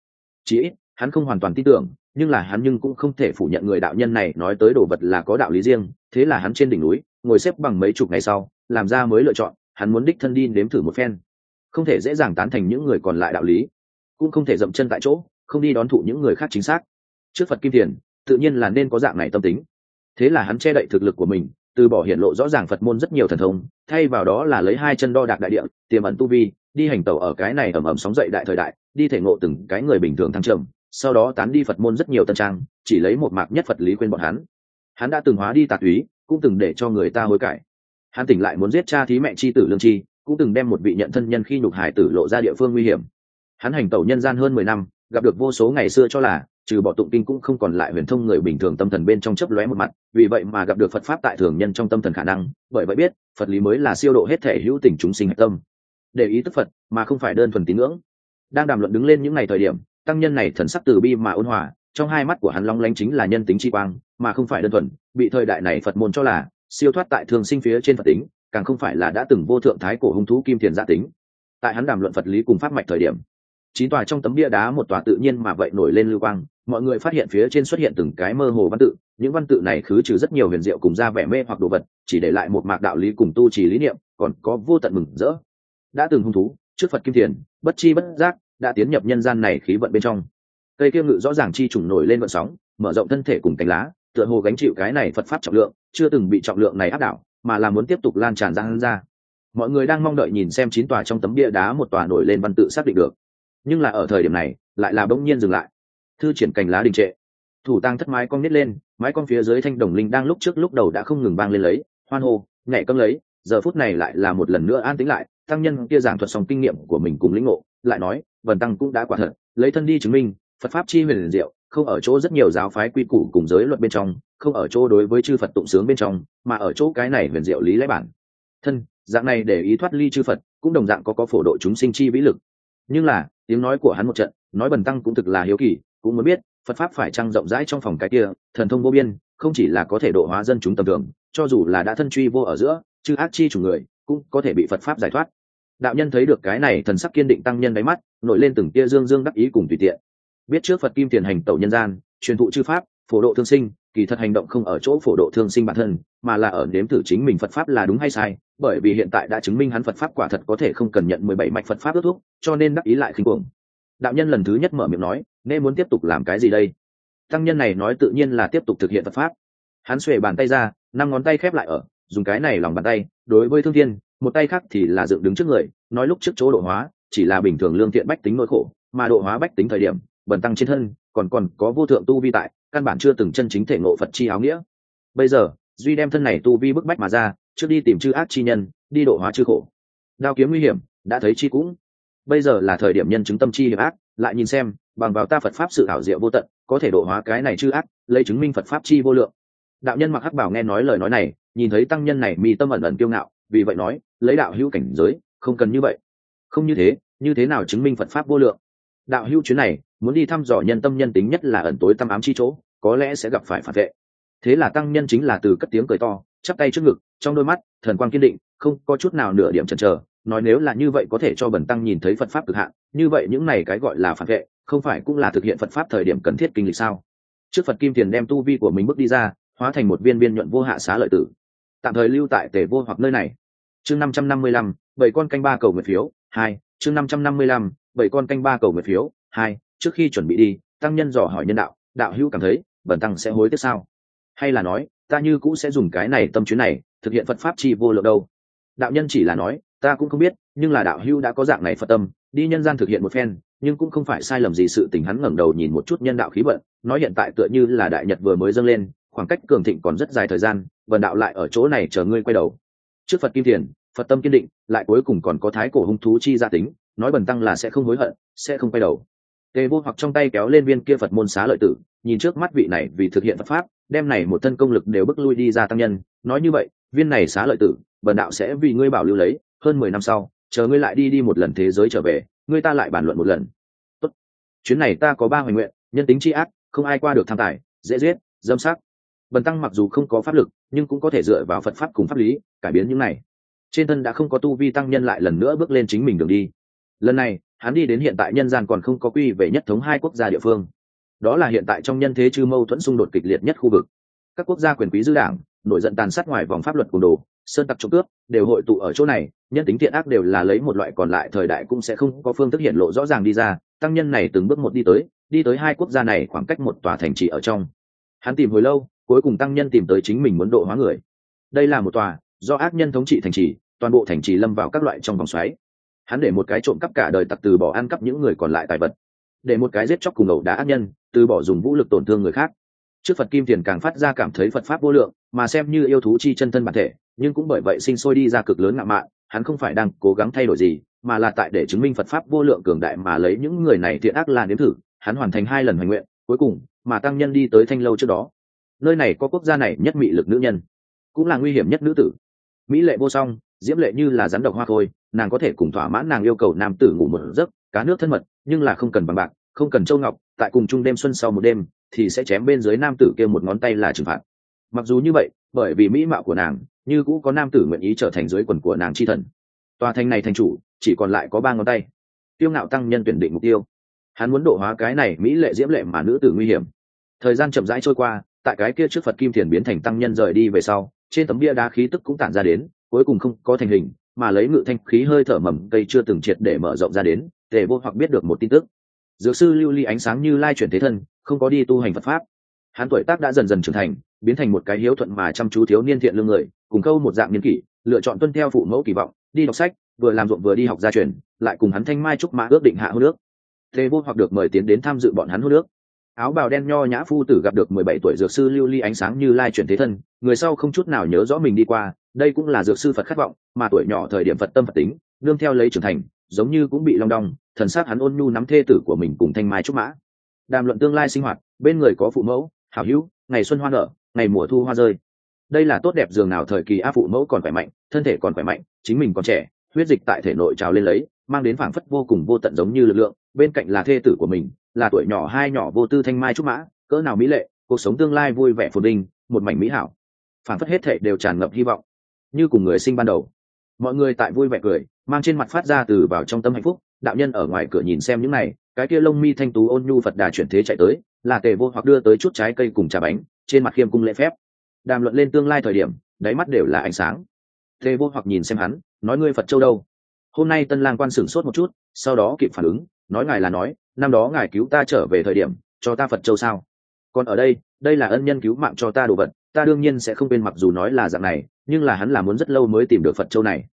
Chỉ ít, hắn không hoàn toàn tin tưởng, nhưng là hắn nhưng cũng không thể phủ nhận người đạo nhân này nói tới đồ vật là có đạo lý riêng, thế là hắn trên đỉnh núi, ngồi xếp bằng mấy chục ngày sau, làm ra mới lựa chọn, hắn muốn đích thân đi nếm thử một phen. Không thể dễ dàng tán thành những người còn lại đạo lý, cũng không thể dậm chân tại chỗ, không đi đón thụ những người khác chính xác trước phật kim thiền, tự nhiên là nên có dạng này tâm tính. Thế là hắn che đậy thực lực của mình, từ bỏ hiện lộ rõ ràng phật môn rất nhiều thần thông, thay vào đó là lấy hai chân đo đạc đại địa, tiềm ẩn tu vi, đi hành tẩu ở cái này ẩm ẩm sóng dậy đại thời đại, đi thể ngộ từng cái người bình thường thăng trầm, sau đó tán đi phật môn rất nhiều tân trang, chỉ lấy một mạc nhất phật lý quên bọn hắn. Hắn đã từng hóa đi tà túy, cũng từng để cho người ta hối cải. Hắn tỉnh lại muốn giết cha thí mẹ chi tử lương chi, cũng từng đem một vị nhận thân nhân khi nhục hải tử lộ ra địa phương nguy hiểm. Hắn hành tẩu nhân gian hơn mười năm, gặp được vô số ngày xưa cho là trừ bỏ tụng kinh cũng không còn lại huyền thông người bình thường tâm thần bên trong chấp lóe một mặt, vì vậy mà gặp được phật pháp tại thường nhân trong tâm thần khả năng, bởi vậy biết, phật lý mới là siêu độ hết thể hữu tình chúng sinh hạch tâm. Để ý tức phật, mà không phải đơn thuần tín ngưỡng. Đang đàm luận đứng lên những ngày thời điểm, tăng nhân này thần sắc từ bi mà ôn hòa, trong hai mắt của hắn long lanh chính là nhân tính chi quang, mà không phải đơn thuần, bị thời đại này phật môn cho là siêu thoát tại thường sinh phía trên phật tính, càng không phải là đã từng vô thượng thái cổ hung thú kim thiền gia tính. Tại hắn đàm luận phật lý cùng pháp mạch thời điểm chín tòa trong tấm bia đá một tòa tự nhiên mà vậy nổi lên lưu quang, mọi người phát hiện phía trên xuất hiện từng cái mơ hồ văn tự, những văn tự này khứ trừ rất nhiều huyền diệu cùng ra vẻ mê hoặc đồ vật, chỉ để lại một mạc đạo lý cùng tu trì lý niệm, còn có vô tận mừng rỡ. Đã từng hung thú, trước phật kim thiền, bất chi bất giác, đã tiến nhập nhân gian này khí vận bên trong. Cây kiêm ngự rõ ràng chi trùng nổi lên vận sóng, mở rộng thân thể cùng cánh lá, tựa hồ gánh chịu cái này phật pháp trọng lượng, chưa từng bị trọng lượng này áp đảo, mà là muốn tiếp tục lan tràn ra hơn ra. Mọi người đang mong đợi nhìn xem chín tòa trong tấm bia đá một tòa nổi lên văn tự xác định được nhưng là ở thời điểm này, lại là bỗng nhiên dừng lại. Thư triển cành lá đình trệ. Thủ tăng thất mái con nít lên, mái con phía dưới thanh đồng linh đang lúc trước lúc đầu đã không ngừng vang lên lấy, hoan hô, nhảy cấm lấy, giờ phút này lại là một lần nữa an tĩnh lại, tăng nhân kia giảng thuật xong kinh nghiệm của mình cùng lĩnh ngộ, lại nói, vần tăng cũng đã quả thật, lấy thân đi chứng minh, phật pháp chi huyền diệu, không ở chỗ rất nhiều giáo phái quy củ cùng giới luật bên trong, không ở chỗ đối với chư phật tụng sướng bên trong, mà ở chỗ cái này huyền diệu lý lẽ bản. Thân, dạng này để ý thoát ly chư phật, cũng đồng dạng có có phổ độ chúng sinh chi vĩ lực nhưng là, tiếng nói của hắn một trận, nói bần tăng cũng thực là hiếu kỳ, cũng muốn biết, phật pháp phải trăng rộng rãi trong phòng cái kia, thần thông vô biên, không chỉ là có thể độ hóa dân chúng tầm thường, cho dù là đã thân truy vô ở giữa chứ ác chi chủ người, cũng có thể bị phật pháp giải thoát. Đạo nhân thấy được cái này, thần sắc kiên định tăng nhân đáy mắt, nổi lên từng tia dương dương đắc ý cùng tùy tiện. Biết trước phật kim tiền hành tẩu nhân gian, truyền thụ chư pháp, phổ độ thương sinh kỳ thật hành động không ở chỗ phổ độ thương sinh bản thân, mà là ở nếm thử chính mình phật pháp là đúng hay sai, bởi vì hiện tại đã chứng minh hắn phật pháp quả thật có thể không cần nhận mười bảy mạch phật pháp ước thuốc cho nên đắc ý lại khinh cuồng. Đạo nhân lần thứ nhất mở miệng nói nên muốn tiếp tục làm cái gì đây? Tăng nhân này nói tự nhiên là tiếp tục thực hiện phật pháp. Hắn xuề bàn tay ra, năm ngón tay khép lại ở, dùng cái này lòng bàn tay, đối với thương thiên, một tay khác thì là dựng đứng trước người, nói lúc trước chỗ độ hóa, chỉ là bình thường lương thiện bách tính nỗi khổ, mà độ hóa bách tính thời điểm, bần tăng trên thân, còn còn có vô thượng tu vi tại căn bản chưa từng chân chính thể ngộ phật chi áo nghĩa. Bây giờ, duy đem thân này tu vi bức bách mà ra, trước đi tìm chư ác chi nhân, đi độ hóa chư khổ. Đao kiếm nguy hiểm, đã thấy chi cũng. Bây giờ là thời điểm nhân chứng tâm chi hiểm ác, lại nhìn xem, bằng vào ta phật pháp sự ảo diệu vô tận, có thể độ hóa cái này chư ác, lấy chứng minh phật pháp chi vô lượng. Đạo nhân mặc hắc bảo nghe nói lời nói này, nhìn thấy tăng nhân này mi tâm ẩn ẩn kiêu ngạo, vì vậy nói, lấy đạo hữu cảnh giới, không cần như vậy. Không như thế như thế nào chứng minh phật pháp vô lượng? Đạo hữu chuyến này muốn đi thăm dò nhân tâm nhân tính nhất là ẩn tối tâm ám chi chỗ, có lẽ sẽ gặp phải phản vệ. Thế là tăng nhân chính là từ cất tiếng cười to, chắp tay trước ngực, trong đôi mắt, thần quang kiên định, không có chút nào nửa điểm chần chờ, nói nếu là như vậy có thể cho bần tăng nhìn thấy phật pháp cực hạn, như vậy những này cái gọi là phản vệ, không phải cũng là thực hiện phật pháp thời điểm cần thiết kinh lịch sao? Trước phật kim tiền đem tu vi của mình bước đi ra, hóa thành một viên viên nhuận vô hạ xá lợi tử. Tạm thời lưu tại tề vô hoặc nơi này. Chương năm trăm năm mươi lăm, bảy con canh ba cầu nguyện phiếu, hai, chương năm trăm năm mươi lăm, bảy con canh ba cầu nguyện phiếu, hai trước khi chuẩn bị đi, tăng nhân dò hỏi nhân đạo đạo hữu cảm thấy, bần tăng sẽ hối tiếc sao? Hay là nói, ta như cũng sẽ dùng cái này tâm chuyến này, thực hiện phật pháp chi vô lượng đâu? Đạo nhân chỉ là nói, ta cũng không biết, nhưng là đạo hữu đã có dạng này phật tâm, đi nhân gian thực hiện một phen, nhưng cũng không phải sai lầm gì sự tình hắn ngẩng đầu nhìn một chút nhân đạo khí vận, nói hiện tại tựa như là đại nhật vừa mới dâng lên, khoảng cách cường thịnh còn rất dài thời gian vần đạo lại ở chỗ này chờ ngươi quay đầu. Trước phật kim thiền phật tâm kiên định, lại cuối cùng còn có thái cổ hung thú chi gia tính, nói bần tăng là sẽ không hối hận, sẽ không quay đầu tề vô hoặc trong tay kéo lên viên kia phật môn xá lợi tử, nhìn trước mắt vị này vì thực hiện phật pháp, đem này một thân công lực đều bước lui đi ra tăng nhân. Nói như vậy, viên này xá lợi tử, bần đạo sẽ vì ngươi bảo lưu lấy, hơn mười năm sau, chờ ngươi lại đi đi một lần thế giới trở về, ngươi ta lại bàn luận một lần. Tốt. chuyến này ta có ba hoài nguyện, nhân tính tri ác, không ai qua được tham tài, dễ giết, dâm sắc bần tăng mặc dù không có pháp lực, nhưng cũng có thể dựa vào phật pháp cùng pháp lý, cải biến những này. Trên thân đã không có tu vi tăng nhân lại lần nữa bước lên chính mình đường đi lần này, hắn đi đến hiện tại nhân gian còn không có quy về nhất thống hai quốc gia địa phương. Đó là hiện tại trong nhân thế chư mâu thuẫn xung đột kịch liệt nhất khu vực. Các quốc gia quyền quý dư đảng, nổi giận tàn sát ngoài vòng pháp luật cùng đồ, sơn tặc trộm cướp, đều hội tụ ở chỗ này, nhân tính thiện ác đều là lấy một loại còn lại thời đại cũng sẽ không có phương thức hiện lộ rõ ràng đi ra, tăng nhân này từng bước một đi tới đi tới hai quốc gia này khoảng cách một tòa thành trì ở trong. Hắn tìm hồi lâu, cuối cùng tăng nhân tìm tới chính mình muốn độ hóa người. Đây là một tòa do ác nhân thống trị thành trì, toàn bộ thành trì lâm vào các loại trong vòng xoáy hắn để một cái trộm cắp cả đời tặc từ bỏ ăn cắp những người còn lại tài vật, để một cái giết chóc cùng ẩu đá ác nhân, từ bỏ dùng vũ lực tổn thương người khác. Trước phật kim tiền càng phát ra cảm thấy phật pháp vô lượng, mà xem như yêu thú chi chân thân bản thể, nhưng cũng bởi vậy sinh sôi đi ra cực lớn ngạo mạn, hắn không phải đang cố gắng thay đổi gì, mà là tại để chứng minh phật pháp vô lượng cường đại mà lấy những người này thiện ác là nếm thử, hắn hoàn thành hai lần hoành nguyện, cuối cùng mà tăng nhân đi tới thanh lâu trước đó. Nơi này có quốc gia này nhất mị lực nữ nhân, cũng là nguy hiểm nhất nữ tử. Mỹ lệ vô song, diễm lệ như là rắn độc hoa khôi nàng có thể cùng thỏa mãn nàng yêu cầu nam tử ngủ một giấc, cá nước thân mật, nhưng là không cần bằng bạc, không cần châu ngọc, tại cùng chung đêm xuân sau một đêm, thì sẽ chém bên dưới nam tử kia một ngón tay là trừng phạt. Mặc dù như vậy, bởi vì mỹ mạo của nàng, như cũ có nam tử nguyện ý trở thành dưới quần của nàng chi thần. Tòa thành này thành chủ, chỉ còn lại có ba ngón tay. Tiêu ngạo tăng nhân tuyển định mục tiêu. Hắn muốn độ hóa cái này mỹ lệ diễm lệ mà nữ tử nguy hiểm. Thời gian chậm rãi trôi qua, tại cái kia trước phật kim thiền biến thành tăng nhân rời đi về sau, trên tấm bia đá khí tức cũng tản ra đến, cuối cùng không có thành hình mà lấy ngự thanh khí hơi thở mầm cây chưa từng triệt để mở rộng ra đến, Tề vô hoặc biết được một tin tức. Dược sư lưu ly ánh sáng như lai chuyển thế thân, không có đi tu hành phật pháp. Hắn tuổi tác đã dần dần trưởng thành, biến thành một cái hiếu thuận mà chăm chú thiếu niên thiện lương người, cùng câu một dạng niên kỷ, lựa chọn tuân theo phụ mẫu kỳ vọng, đi đọc sách, vừa làm ruộng vừa đi học gia truyền, lại cùng hắn thanh mai trúc mã ước định hạ hô nước. Tề vô hoặc được mời tiến đến tham dự bọn hắn hô nước. Áo bào đen nho nhã phu tử gặp được mười bảy tuổi dược sư lưu ly ánh sáng như lai chuyển thế thân, người sau không chút nào nhớ rõ mình đi qua đây cũng là dược sư phật khát vọng, mà tuổi nhỏ thời điểm phật tâm phật tính, nương theo lấy trưởng thành, giống như cũng bị long đong, thần sát hắn ôn nhu nắm thê tử của mình cùng thanh mai trúc mã. Đàm luận tương lai sinh hoạt, bên người có phụ mẫu, hảo hữu, ngày xuân hoa nở, ngày mùa thu hoa rơi. Đây là tốt đẹp dường nào thời kỳ a phụ mẫu còn khỏe mạnh, thân thể còn khỏe mạnh, chính mình còn trẻ, huyết dịch tại thể nội trào lên lấy, mang đến phảng phất vô cùng vô tận giống như lực lượng, bên cạnh là thê tử của mình, là tuổi nhỏ hai nhỏ vô tư thanh mai trúc mã, cỡ nào mỹ lệ, cuộc sống tương lai vui vẻ phồn vinh, một mảnh mỹ hảo. Phảng phất hết thể đều tràn ngập hy vọng như cùng người sinh ban đầu. Mọi người tại vui vẻ cười, mang trên mặt phát ra từ vào trong tâm hạnh phúc, đạo nhân ở ngoài cửa nhìn xem những này, cái kia lông mi thanh tú ôn nhu phật đà chuyển thế chạy tới, là tề vô hoặc đưa tới chút trái cây cùng trà bánh, trên mặt khiêm cung lễ phép. Đàm luận lên tương lai thời điểm, đáy mắt đều là ánh sáng. Tề vô hoặc nhìn xem hắn, nói ngươi phật châu đâu? Hôm nay tân lang quan sửng sốt một chút, sau đó kịp phản ứng, nói ngài là nói, năm đó ngài cứu ta trở về thời điểm, cho ta phật châu sao? Còn ở đây đây là ân nhân cứu mạng cho ta đồ vật, ta đương nhiên sẽ không quên mặc dù nói là dạng này nhưng là hắn là muốn rất lâu mới tìm được phật châu này.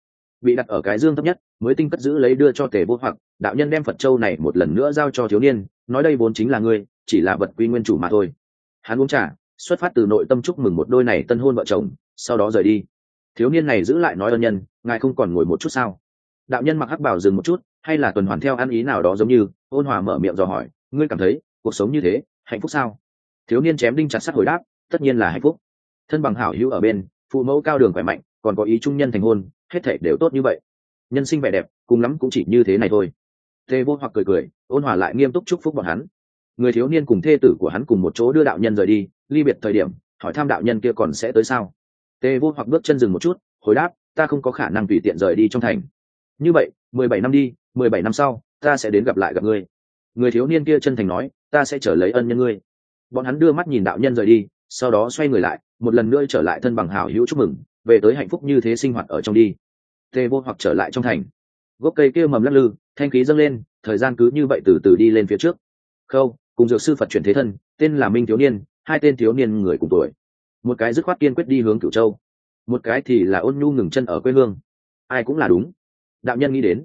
Bị đặt ở cái dương thấp nhất, mới tinh cất giữ lấy đưa cho tề vô hoặc, đạo nhân đem phật châu này một lần nữa giao cho thiếu niên, nói đây vốn chính là ngươi, chỉ là vật quy nguyên chủ mà thôi. Hắn uống trả xuất phát từ nội tâm chúc mừng một đôi này tân hôn vợ chồng, sau đó rời đi. Thiếu niên này giữ lại nói ân nhân, ngài không còn ngồi một chút sao? Đạo nhân mặc hắc bảo dừng một chút, hay là tuần hoàn theo ăn ý nào đó giống như, ôn hòa mở miệng dò hỏi, ngươi cảm thấy, cuộc sống như thế, hạnh phúc sao? Thiếu niên chém đinh chặt sắt hồi đáp, tất nhiên là hạnh phúc. Thân bằng hảo hữu ở bên phụ mẫu cao đường khỏe mạnh, còn có ý trung nhân thành hôn, hết thể đều tốt như vậy. Nhân sinh vẻ đẹp, cùng lắm cũng chỉ như thế này thôi. Tê vô hoặc cười cười, ôn hòa lại nghiêm túc chúc phúc bọn hắn. Người thiếu niên cùng thê tử của hắn cùng một chỗ đưa đạo nhân rời đi, ly biệt thời điểm, hỏi thăm đạo nhân kia còn sẽ tới sao. Tê vô hoặc bước chân dừng một chút, hồi đáp, ta không có khả năng tùy tiện rời đi trong thành. Như vậy, mười bảy năm đi, mười bảy năm sau, ta sẽ đến gặp lại gặp ngươi. Người thiếu niên kia chân thành nói, ta sẽ trở lấy ân nhân ngươi. Bọn hắn đưa mắt nhìn đạo nhân rời đi, sau đó xoay người lại một lần nữa trở lại thân bằng hảo hữu chúc mừng, về tới hạnh phúc như thế sinh hoạt ở trong đi. Tê vô hoặc trở lại trong thành. Gốc cây kia mầm lắc lư, thanh khí dâng lên, thời gian cứ như vậy từ từ đi lên phía trước. Khâu, cùng dược sư phật chuyển thế thân, tên là minh thiếu niên, hai tên thiếu niên người cùng tuổi. Một cái dứt khoát kiên quyết đi hướng cửu châu, một cái thì là ôn nhu ngừng chân ở quê hương. Ai cũng là đúng. Đạo nhân nghĩ đến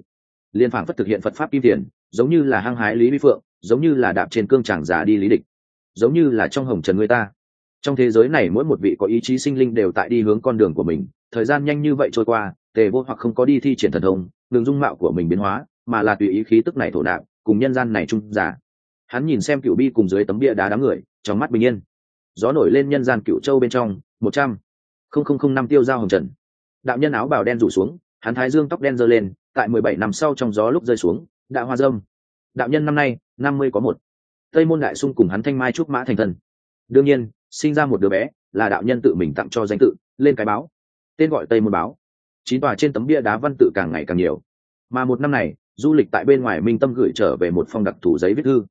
liên phản phất thực hiện phật pháp kim tiền, giống như là hăng hái lý vi phượng, giống như là đạp trên cương tràng giả đi lý địch, giống như là trong hồng trần người ta trong thế giới này mỗi một vị có ý chí sinh linh đều tại đi hướng con đường của mình, thời gian nhanh như vậy trôi qua, tề vô hoặc không có đi thi triển thần thông, đường dung mạo của mình biến hóa, mà là tùy ý khí tức này thổ nạp, cùng nhân gian này trung giả. Hắn nhìn xem cựu bi cùng dưới tấm bia đá đám người, trong mắt bình yên. Gió nổi lên nhân gian cựu châu bên trong, một trăm không không không năm tiêu giao hồng trần. Đạo nhân áo bào đen rủ xuống, hắn thái dương tóc đen giơ lên, tại mười bảy năm sau trong gió lúc rơi xuống đạo hoa dâm. Đạo nhân năm nay, năm mươi có một. Tây môn đại sung cùng hắn thanh mai trúc mã thành thần đương nhiên sinh ra một đứa bé, là đạo nhân tự mình tặng cho danh tự, lên cái báo. Tên gọi tây môn báo. Chín tòa trên tấm bia đá văn tự càng ngày càng nhiều. Mà một năm này, du lịch tại bên ngoài minh tâm gửi trở về một phong đặc thù giấy viết thư.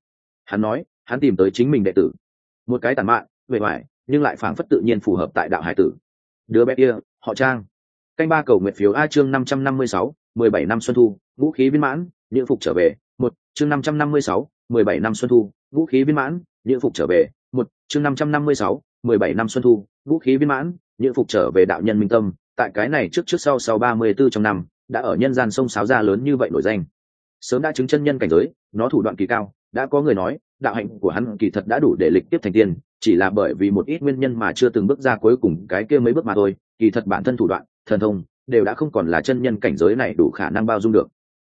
Hắn nói, hắn tìm tới chính mình đệ tử. Một cái tàn mạn bề ngoài, nhưng lại phảng phất tự nhiên phù hợp tại đạo hải tử. Đứa bé kia, họ trang. Canh ba cầu nguyện phiếu a chương năm trăm năm mươi sáu, mười bảy năm xuân thu vũ khí viên mãn những phục trở về. Một, chương năm trăm năm mươi sáu, mười bảy năm xuân thu vũ khí viên mãn những phục trở về một, chương năm trăm năm mươi sáu, mười bảy năm xuân thu, vũ khí viên mãn những phục trở về đạo nhân minh tâm, tại cái này trước trước sau sau ba mươi 34 trong năm, đã ở nhân gian sông sáo ra lớn như vậy nổi danh. Sớm đã chứng chân nhân cảnh giới, nó thủ đoạn kỳ cao, đã có người nói, đạo hạnh của hắn kỳ thật đã đủ để lịch tiếp thành tiên, chỉ là bởi vì một ít nguyên nhân mà chưa từng bước ra cuối cùng cái kia mấy bước mà thôi, kỳ thật bản thân thủ đoạn, thần thông, đều đã không còn là chân nhân cảnh giới này đủ khả năng bao dung được.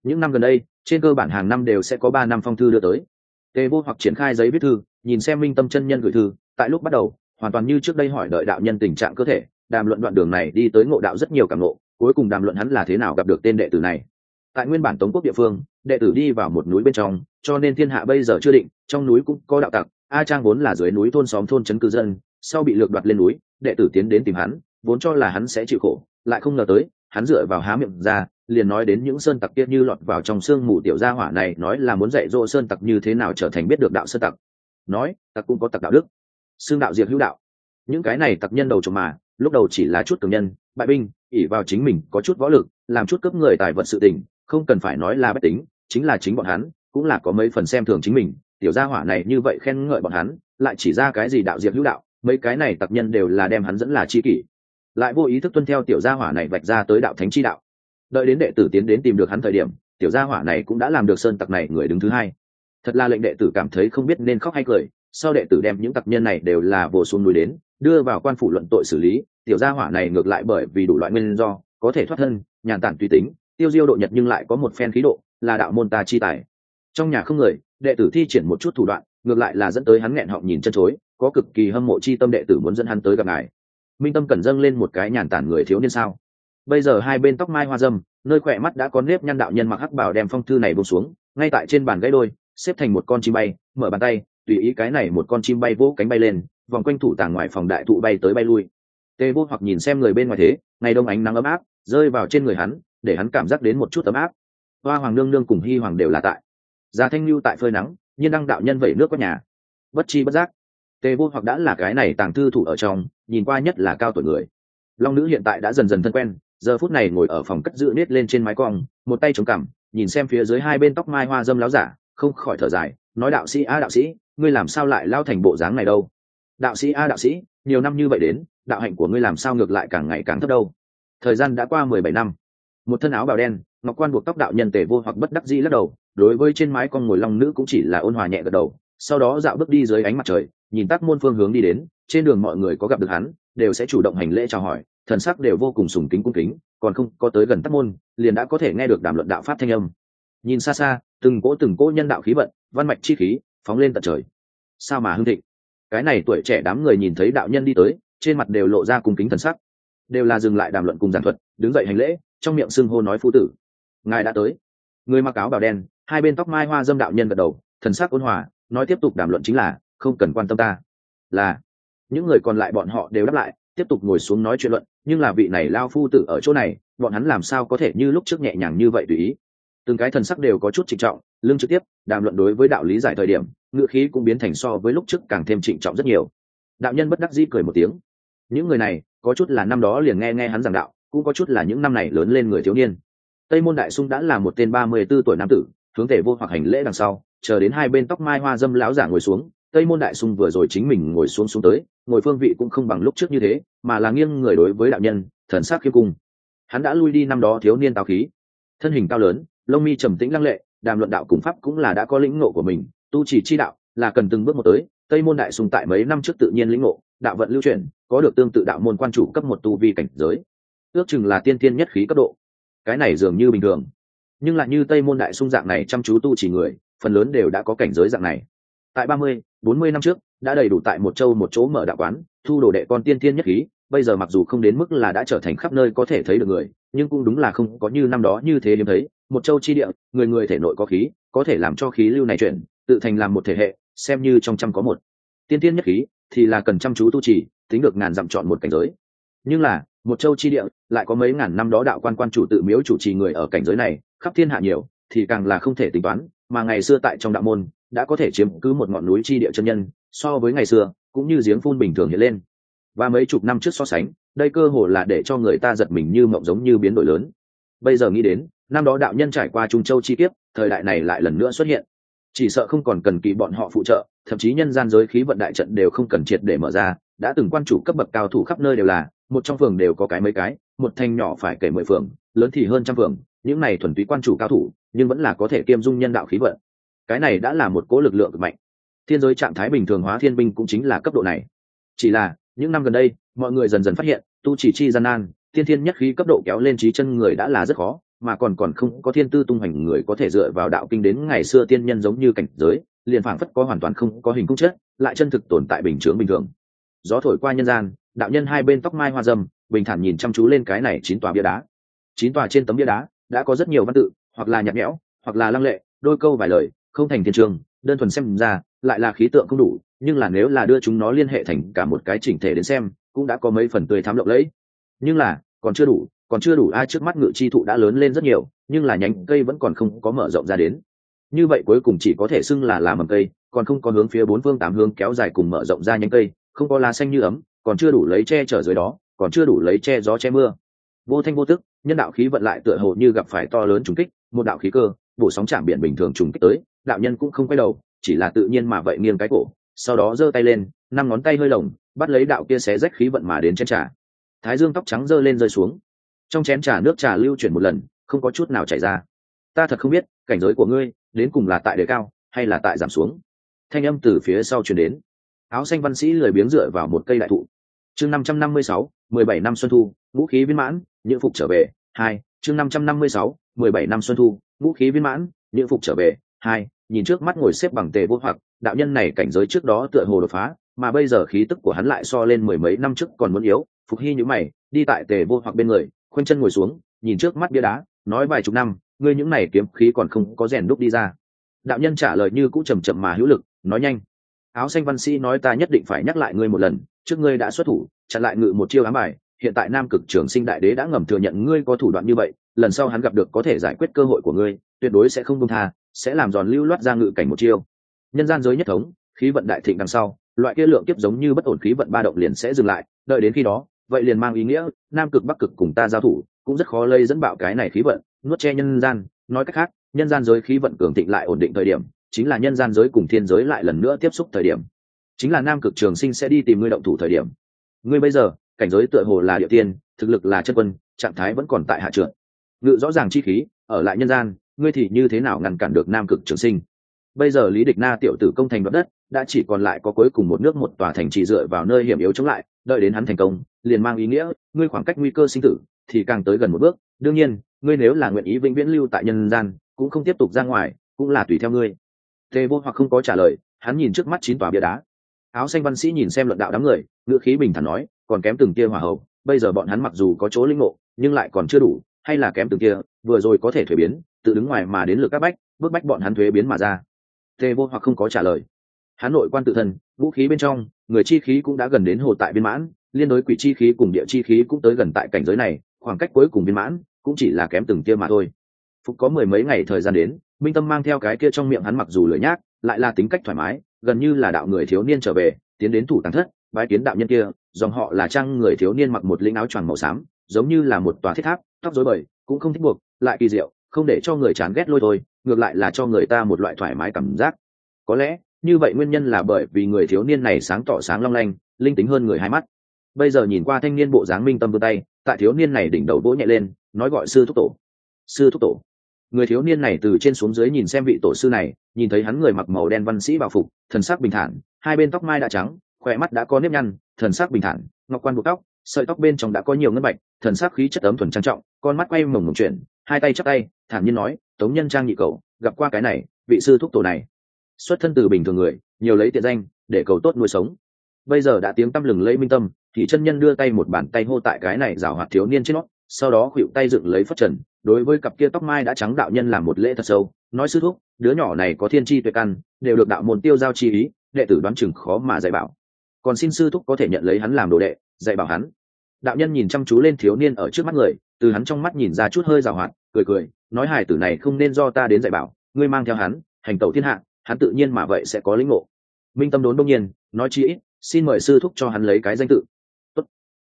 Những năm gần đây, trên cơ bản hàng năm đều sẽ có ba năm phong thư đưa tới tề vô hoặc triển khai giấy viết thư, nhìn xem minh tâm chân nhân gửi thư, tại lúc bắt đầu, hoàn toàn như trước đây hỏi đợi đạo nhân tình trạng cơ thể, đàm luận đoạn đường này đi tới ngộ đạo rất nhiều cảm ngộ, cuối cùng đàm luận hắn là thế nào gặp được tên đệ tử này. Tại nguyên bản tống quốc địa phương, đệ tử đi vào một núi bên trong, cho nên thiên hạ bây giờ chưa định, trong núi cũng có đạo tặc, a trang vốn là dưới núi thôn xóm thôn trấn cư dân, sau bị lược đoạt lên núi, đệ tử tiến đến tìm hắn, vốn cho là hắn sẽ chịu khổ, lại không ngờ tới, hắn dựa vào há miệng ra liền nói đến những sơn tặc kia như lọt vào trong sương mù tiểu gia hỏa này, nói là muốn dạy dỗ sơn tặc như thế nào trở thành biết được đạo sơn tặc. Nói, tặc cũng có tặc đạo đức, xương đạo diệt hữu đạo. Những cái này tặc nhân đầu trồng mà, lúc đầu chỉ là chút cường nhân, bại binh ỉ vào chính mình có chút võ lực, làm chút cấp người tài vật sự tình, không cần phải nói là bất tính, chính là chính bọn hắn, cũng là có mấy phần xem thường chính mình. Tiểu gia hỏa này như vậy khen ngợi bọn hắn, lại chỉ ra cái gì đạo diệt hữu đạo, mấy cái này tặc nhân đều là đem hắn dẫn là chi kỷ. Lại vô ý thức tuân theo tiểu gia hỏa này vạch ra tới đạo thánh chi đạo đợi đến đệ tử tiến đến tìm được hắn thời điểm, tiểu gia hỏa này cũng đã làm được sơn tặc này người đứng thứ hai. Thật là lệnh đệ tử cảm thấy không biết nên khóc hay cười, sau đệ tử đem những tặc nhân này đều là vồ xuống núi đến, đưa vào quan phủ luận tội xử lý, tiểu gia hỏa này ngược lại bởi vì đủ loại nguyên do, có thể thoát thân, nhàn tản tùy tính, tiêu diêu độ nhật nhưng lại có một phen khí độ, là đạo môn ta chi tài. Trong nhà không người, đệ tử thi triển một chút thủ đoạn, ngược lại là dẫn tới hắn nghẹn họng nhìn chân chối, có cực kỳ hâm mộ chi tâm đệ tử muốn dẫn hắn tới gặp ngài. Minh tâm cần dâng lên một cái nhàn tản người thiếu niên sao? Bây giờ hai bên tóc mai hoa dâm, nơi khỏe mắt đã có nếp nhăn đạo nhân mặc hắc bảo đem phong thư này buông xuống, ngay tại trên bàn gãy đôi, xếp thành một con chim bay, mở bàn tay, tùy ý cái này một con chim bay vỗ cánh bay lên, vòng quanh thủ tàng ngoài phòng đại thụ bay tới bay lui. Tê vô hoặc nhìn xem người bên ngoài thế, ngày đông ánh nắng ấm áp, rơi vào trên người hắn, để hắn cảm giác đến một chút ấm áp. Hoa hoàng nương nương cùng hy hoàng đều là tại. Già thanh lưu tại phơi nắng, nhiên đăng đạo nhân vẩy nước có nhà. Bất chi bất giác tề vô hoặc đã là cái này tàng thư thủ ở trong, nhìn qua nhất là cao tuổi người. Long nữ hiện tại đã dần dần thân quen giờ phút này ngồi ở phòng cất giữ nết lên trên mái cong, một tay chống cằm, nhìn xem phía dưới hai bên tóc mai hoa dâm láo giả, không khỏi thở dài, nói đạo sĩ a đạo sĩ, ngươi làm sao lại lao thành bộ dáng này đâu? Đạo sĩ a đạo sĩ, nhiều năm như vậy đến, đạo hạnh của ngươi làm sao ngược lại càng ngày càng thấp đâu? Thời gian đã qua mười bảy năm. Một thân áo bào đen, ngọc quan buộc tóc đạo nhân tề vô hoặc bất đắc dĩ lắc đầu, đối với trên mái con ngồi long nữ cũng chỉ là ôn hòa nhẹ gật đầu, sau đó dạo bước đi dưới ánh mặt trời, nhìn tắc môn phương hướng đi đến, trên đường mọi người có gặp được hắn, đều sẽ chủ động hành lễ chào hỏi thần sắc đều vô cùng sùng kính cung kính, còn không có tới gần tắc môn, liền đã có thể nghe được đàm luận đạo pháp thanh âm. Nhìn xa xa, từng cỗ từng cỗ nhân đạo khí vận, văn mạch chi khí, phóng lên tận trời. Sao mà hưng thịnh? Cái này tuổi trẻ đám người nhìn thấy đạo nhân đi tới, trên mặt đều lộ ra cung kính thần sắc. Đều là dừng lại đàm luận cùng giảng thuật, đứng dậy hành lễ, trong miệng xưng hô nói phu tử. Ngài đã tới. Người mặc áo bào đen, hai bên tóc mai hoa dâm đạo nhân gật đầu, thần sắc ôn hòa, nói tiếp tục đàm luận chính là, không cần quan tâm ta. Là, những người còn lại bọn họ đều đáp lại tiếp tục ngồi xuống nói chuyện luận, nhưng là vị này lao phu tử ở chỗ này, bọn hắn làm sao có thể như lúc trước nhẹ nhàng như vậy tùy ý. Từng cái thần sắc đều có chút trịnh trọng lương trực tiếp, đàm luận đối với đạo lý giải thời điểm ngựa khí cũng biến thành so với lúc trước càng thêm trịnh trọng rất nhiều. Đạo nhân bất đắc dĩ cười một tiếng. Những người này, có chút là năm đó liền nghe nghe hắn giảng đạo, cũng có chút là những năm này lớn lên người thiếu niên. Tây môn đại sung đã là một tên ba mươi b ố tuổi nam tử, hướng thể vô hoặc hành lễ đằng sau, chờ đến hai bên tóc mai hoa dâm lão giả ngồi xuống tây môn đại sung vừa rồi chính mình ngồi xuống xuống tới, ngồi phương vị cũng không bằng lúc trước như thế, mà là nghiêng người đối với đạo nhân, thần sắc khiêm cung. Hắn đã lui đi năm đó thiếu niên tào khí. Thân hình cao lớn, lông mi trầm tĩnh lăng lệ, đàm luận đạo cùng pháp cũng là đã có lĩnh ngộ của mình, tu chỉ chi đạo là cần từng bước một tới. Tây môn đại sung tại mấy năm trước tự nhiên lĩnh ngộ, đạo vận lưu truyền, có được tương tự đạo môn quan chủ cấp một tu vi cảnh giới. Ước chừng là tiên tiên nhất khí cấp độ. Cái này dường như bình thường. Nhưng lại như tây môn đại sung dạng này chăm chú tu chỉ người, phần lớn đều đã có cảnh giới dạng này. Tại ba mươi bốn mươi năm trước, đã đầy đủ tại một châu một chỗ mở đạo quán, thu đồ đệ con tiên tiên nhất khí, bây giờ mặc dù không đến mức là đã trở thành khắp nơi có thể thấy được người, nhưng cũng đúng là không có như năm đó như thế hiếm thấy. Một châu chi địa, người người thể nội có khí, có thể làm cho khí lưu này chuyển, tự thành làm một thể hệ, xem như trong trăm có một. Tiên tiên nhất khí, thì là cần chăm chú tu trì, tính được ngàn dặm chọn một cảnh giới. Nhưng là, một châu chi địa, lại có mấy ngàn năm đó đạo quan quan chủ tự miếu chủ trì người ở cảnh giới này, khắp thiên hạ nhiều, thì càng là không thể tính toán, mà ngày xưa tại trong đạo môn đã có thể chiếm cứ một ngọn núi chi địa chân nhân, so với ngày xưa, cũng như giếng phun bình thường hiện lên. Và mấy chục năm trước so sánh, đây cơ hồ là để cho người ta giật mình như mộng giống như biến đổi lớn. Bây giờ nghĩ đến, năm đó đạo nhân trải qua trung châu chi tiết thời đại này lại lần nữa xuất hiện. Chỉ sợ không còn cần kỳ bọn họ phụ trợ, thậm chí nhân gian giới khí vận đại trận đều không cần triệt để mở ra, đã từng quan chủ cấp bậc cao thủ khắp nơi đều là, một trong phường đều có cái mấy cái, một thanh nhỏ phải kể mười phường, lớn thì hơn trăm phường, những này thuần túy quan chủ cao thủ, nhưng vẫn là có thể kiêm dung nhân đạo khí vận cái này đã là một cố lực lượng cực mạnh. Thiên giới trạng thái bình thường hóa thiên binh cũng chính là cấp độ này. Chỉ là, những năm gần đây, mọi người dần dần phát hiện, tu chỉ chi gian nan, thiên thiên nhất khí cấp độ kéo lên trí chân người đã là rất khó, mà còn còn không có thiên tư tung hành người có thể dựa vào đạo kinh đến ngày xưa tiên nhân giống như cảnh giới, liền phảng phất có hoàn toàn không có hình cung chất, lại chân thực tồn tại bình chướng bình thường. Gió thổi qua nhân gian, đạo nhân hai bên tóc mai hoa dâm, bình thản nhìn chăm chú lên cái này chín tòa bia đá. Chín tòa trên tấm bia đá, đã có rất nhiều văn tự, hoặc là nhạt nhẽo, hoặc là lăng lệ, đôi câu vài lời không thành thiên trường, đơn thuần xem ra, lại là khí tượng không đủ, nhưng là nếu là đưa chúng nó liên hệ thành cả một cái chỉnh thể đến xem, cũng đã có mấy phần tươi thám lộng lẫy. Nhưng là, còn chưa đủ, còn chưa đủ ai trước mắt ngự chi thụ đã lớn lên rất nhiều, nhưng là nhánh cây vẫn còn không có mở rộng ra đến. Như vậy cuối cùng chỉ có thể xưng là làm mầm cây, còn không có hướng phía bốn phương tám hướng kéo dài cùng mở rộng ra nhánh cây, không có lá xanh như ấm, còn chưa đủ lấy che chở dưới đó, còn chưa đủ lấy che gió che mưa. Vô thanh vô tức, nhân đạo khí vận lại tựa hồ như gặp phải to lớn trùng kích, một đạo khí cơ, bổ sóng chạm biển bình thường trùng kích tới đạo nhân cũng không quay đầu, chỉ là tự nhiên mà vậy nghiêng cái cổ, sau đó giơ tay lên, năm ngón tay hơi lồng, bắt lấy đạo kia xé rách khí vận mà đến chén trà. Thái dương tóc trắng giơ lên rơi xuống. Trong chén trà nước trà lưu chuyển một lần, không có chút nào chảy ra. Ta thật không biết, cảnh giới của ngươi, đến cùng là tại đề cao, hay là tại giảm xuống? Thanh âm từ phía sau chuyển đến. Áo xanh văn sĩ lười biếng dựa vào một cây đại thụ. Chương năm trăm năm mươi sáu, mười bảy năm xuân thu vũ khí viên mãn những phục trở về, hai, chương năm trăm năm mươi sáu, mười bảy năm xuân thu vũ khí viên mãn những phục trở về, hai nhìn trước mắt ngồi xếp bằng tề vô hoặc, đạo nhân này cảnh giới trước đó tựa hồ đột phá, mà bây giờ khí tức của hắn lại so lên mười mấy năm trước còn muốn yếu, phục hy nhữ mày, đi tại tề vô hoặc bên người, khoanh chân ngồi xuống, nhìn trước mắt bia đá, nói vài chục năm, ngươi những này kiếm khí còn không có rèn đúc đi ra. Đạo nhân trả lời như cũ chầm chậm mà hữu lực, nói nhanh. Áo xanh văn sĩ nói ta nhất định phải nhắc lại ngươi một lần, trước ngươi đã xuất thủ, chặn lại ngự một chiêu ám bài, hiện tại nam cực trường sinh đại đế đã ngầm thừa nhận ngươi có thủ đoạn như vậy, lần sau hắn gặp được có thể giải quyết cơ hội của ngươi, tuyệt đối sẽ không công tha sẽ làm giòn lưu loát ra ngự cảnh một chiêu. Nhân gian giới nhất thống, khí vận đại thịnh đằng sau, loại kia lượng kiếp giống như bất ổn khí vận ba động liền sẽ dừng lại, đợi đến khi đó, vậy liền mang ý nghĩa, nam cực bắc cực cùng ta giao thủ, cũng rất khó lây dẫn bạo cái này khí vận, nuốt che nhân gian. Nói cách khác, nhân gian giới khí vận cường thịnh lại ổn định thời điểm, chính là nhân gian giới cùng thiên giới lại lần nữa tiếp xúc thời điểm. Chính là nam cực trường sinh sẽ đi tìm ngươi động thủ thời điểm. Ngươi bây giờ, cảnh giới tựa hồ là địa tiên, thực lực là chân quân, trạng thái vẫn còn tại hạ trượt ngự rõ ràng chi khí, ở lại nhân gian ngươi thì như thế nào ngăn cản được nam cực trường sinh? Bây giờ lý địch na tiểu tử công thành đoạt đất, đã chỉ còn lại có cuối cùng một nước một tòa thành chỉ dựa vào nơi hiểm yếu chống lại, đợi đến hắn thành công, liền mang ý nghĩa, ngươi khoảng cách nguy cơ sinh tử thì càng tới gần một bước. Đương nhiên, ngươi nếu là nguyện ý vĩnh viễn lưu tại nhân gian, cũng không tiếp tục ra ngoài, cũng là tùy theo ngươi. Tề vô hoặc không có trả lời, hắn nhìn trước mắt chín tòa bia đá. Áo xanh văn sĩ nhìn xem luận đạo đám người ngựa khí bình thản nói, còn kém từng kia hỏa hậu, bây giờ bọn hắn mặc dù có chỗ linh ngộ, nhưng lại còn chưa đủ, hay là kém từng kia vừa rồi có thể thuế biến tự đứng ngoài mà đến lượt các bách, bước bách bọn hắn thuế biến mà ra. Tề vô hoặc không có trả lời. Hắn nội quan tự thân, vũ khí bên trong, người chi khí cũng đã gần đến hồ tại viên mãn, liên đối quỷ chi khí cùng địa chi khí cũng tới gần tại cảnh giới này, khoảng cách cuối cùng viên mãn cũng chỉ là kém từng kia mà thôi. Phục có mười mấy ngày thời gian đến, minh tâm mang theo cái kia trong miệng hắn mặc dù lười nhác, lại là tính cách thoải mái, gần như là đạo người thiếu niên trở về, tiến đến thủ tàng thất, bái kiến đạo nhân kia, dòng họ là trang người thiếu niên mặc một lĩnh áo choàng màu xám, giống như là một tòa thiết tháp, tóc rối bời, cũng không thích buộc, lại kỳ diệu không để cho người chán ghét lôi thôi, ngược lại là cho người ta một loại thoải mái cảm giác. Có lẽ, như vậy nguyên nhân là bởi vì người thiếu niên này sáng tỏ sáng long lanh, linh tính hơn người hai mắt. Bây giờ nhìn qua thanh niên bộ dáng minh tâm vươn tay, tại thiếu niên này đỉnh đầu vỗ nhẹ lên, nói gọi sư thúc tổ. Sư thúc tổ. Người thiếu niên này từ trên xuống dưới nhìn xem vị tổ sư này, nhìn thấy hắn người mặc màu đen văn sĩ bảo phục, thần sắc bình thản, hai bên tóc mai đã trắng khỏe mắt đã có nếp nhăn, thần sắc bình thản, ngọc quan buộc tóc, sợi tóc bên trong đã có nhiều ngân bạch, thần sắc khí chất ấm thuần trang trọng, con mắt quay mồng mồng chuyển hai tay chắp tay, thản nhiên nói, tống nhân trang nhị cầu, gặp qua cái này, vị sư thúc tổ này. Xuất thân từ bình thường người, nhiều lấy tiện danh, để cầu tốt nuôi sống. Bây giờ đã tiếng tăm lừng lấy minh tâm, thì chân nhân đưa tay một bàn tay hô tại cái này rào hoạt thiếu niên trên nó, sau đó khuỵu tay dựng lấy phất trần, đối với cặp kia tóc mai đã trắng đạo nhân làm một lễ thật sâu, nói, sư thúc, đứa nhỏ này có thiên tri tuyệt căn, đều được đạo môn tiêu giao chi ý, đệ tử đoán chừng khó mà dạy bảo. Còn xin sư thúc có thể nhận lấy hắn làm đồ đệ, dạy bảo hắn. Đạo nhân nhìn chăm chú lên thiếu niên ở trước mắt người từ hắn trong mắt nhìn ra chút hơi rào hoạt, cười cười, nói hài tử này không nên do ta đến dạy bảo, ngươi mang theo hắn, hành tẩu thiên hạ, hắn tự nhiên mà vậy sẽ có lĩnh ngộ. Minh tâm đốn đông nhiên, nói chi ít, xin mời sư thúc cho hắn lấy cái danh tự. Tốt.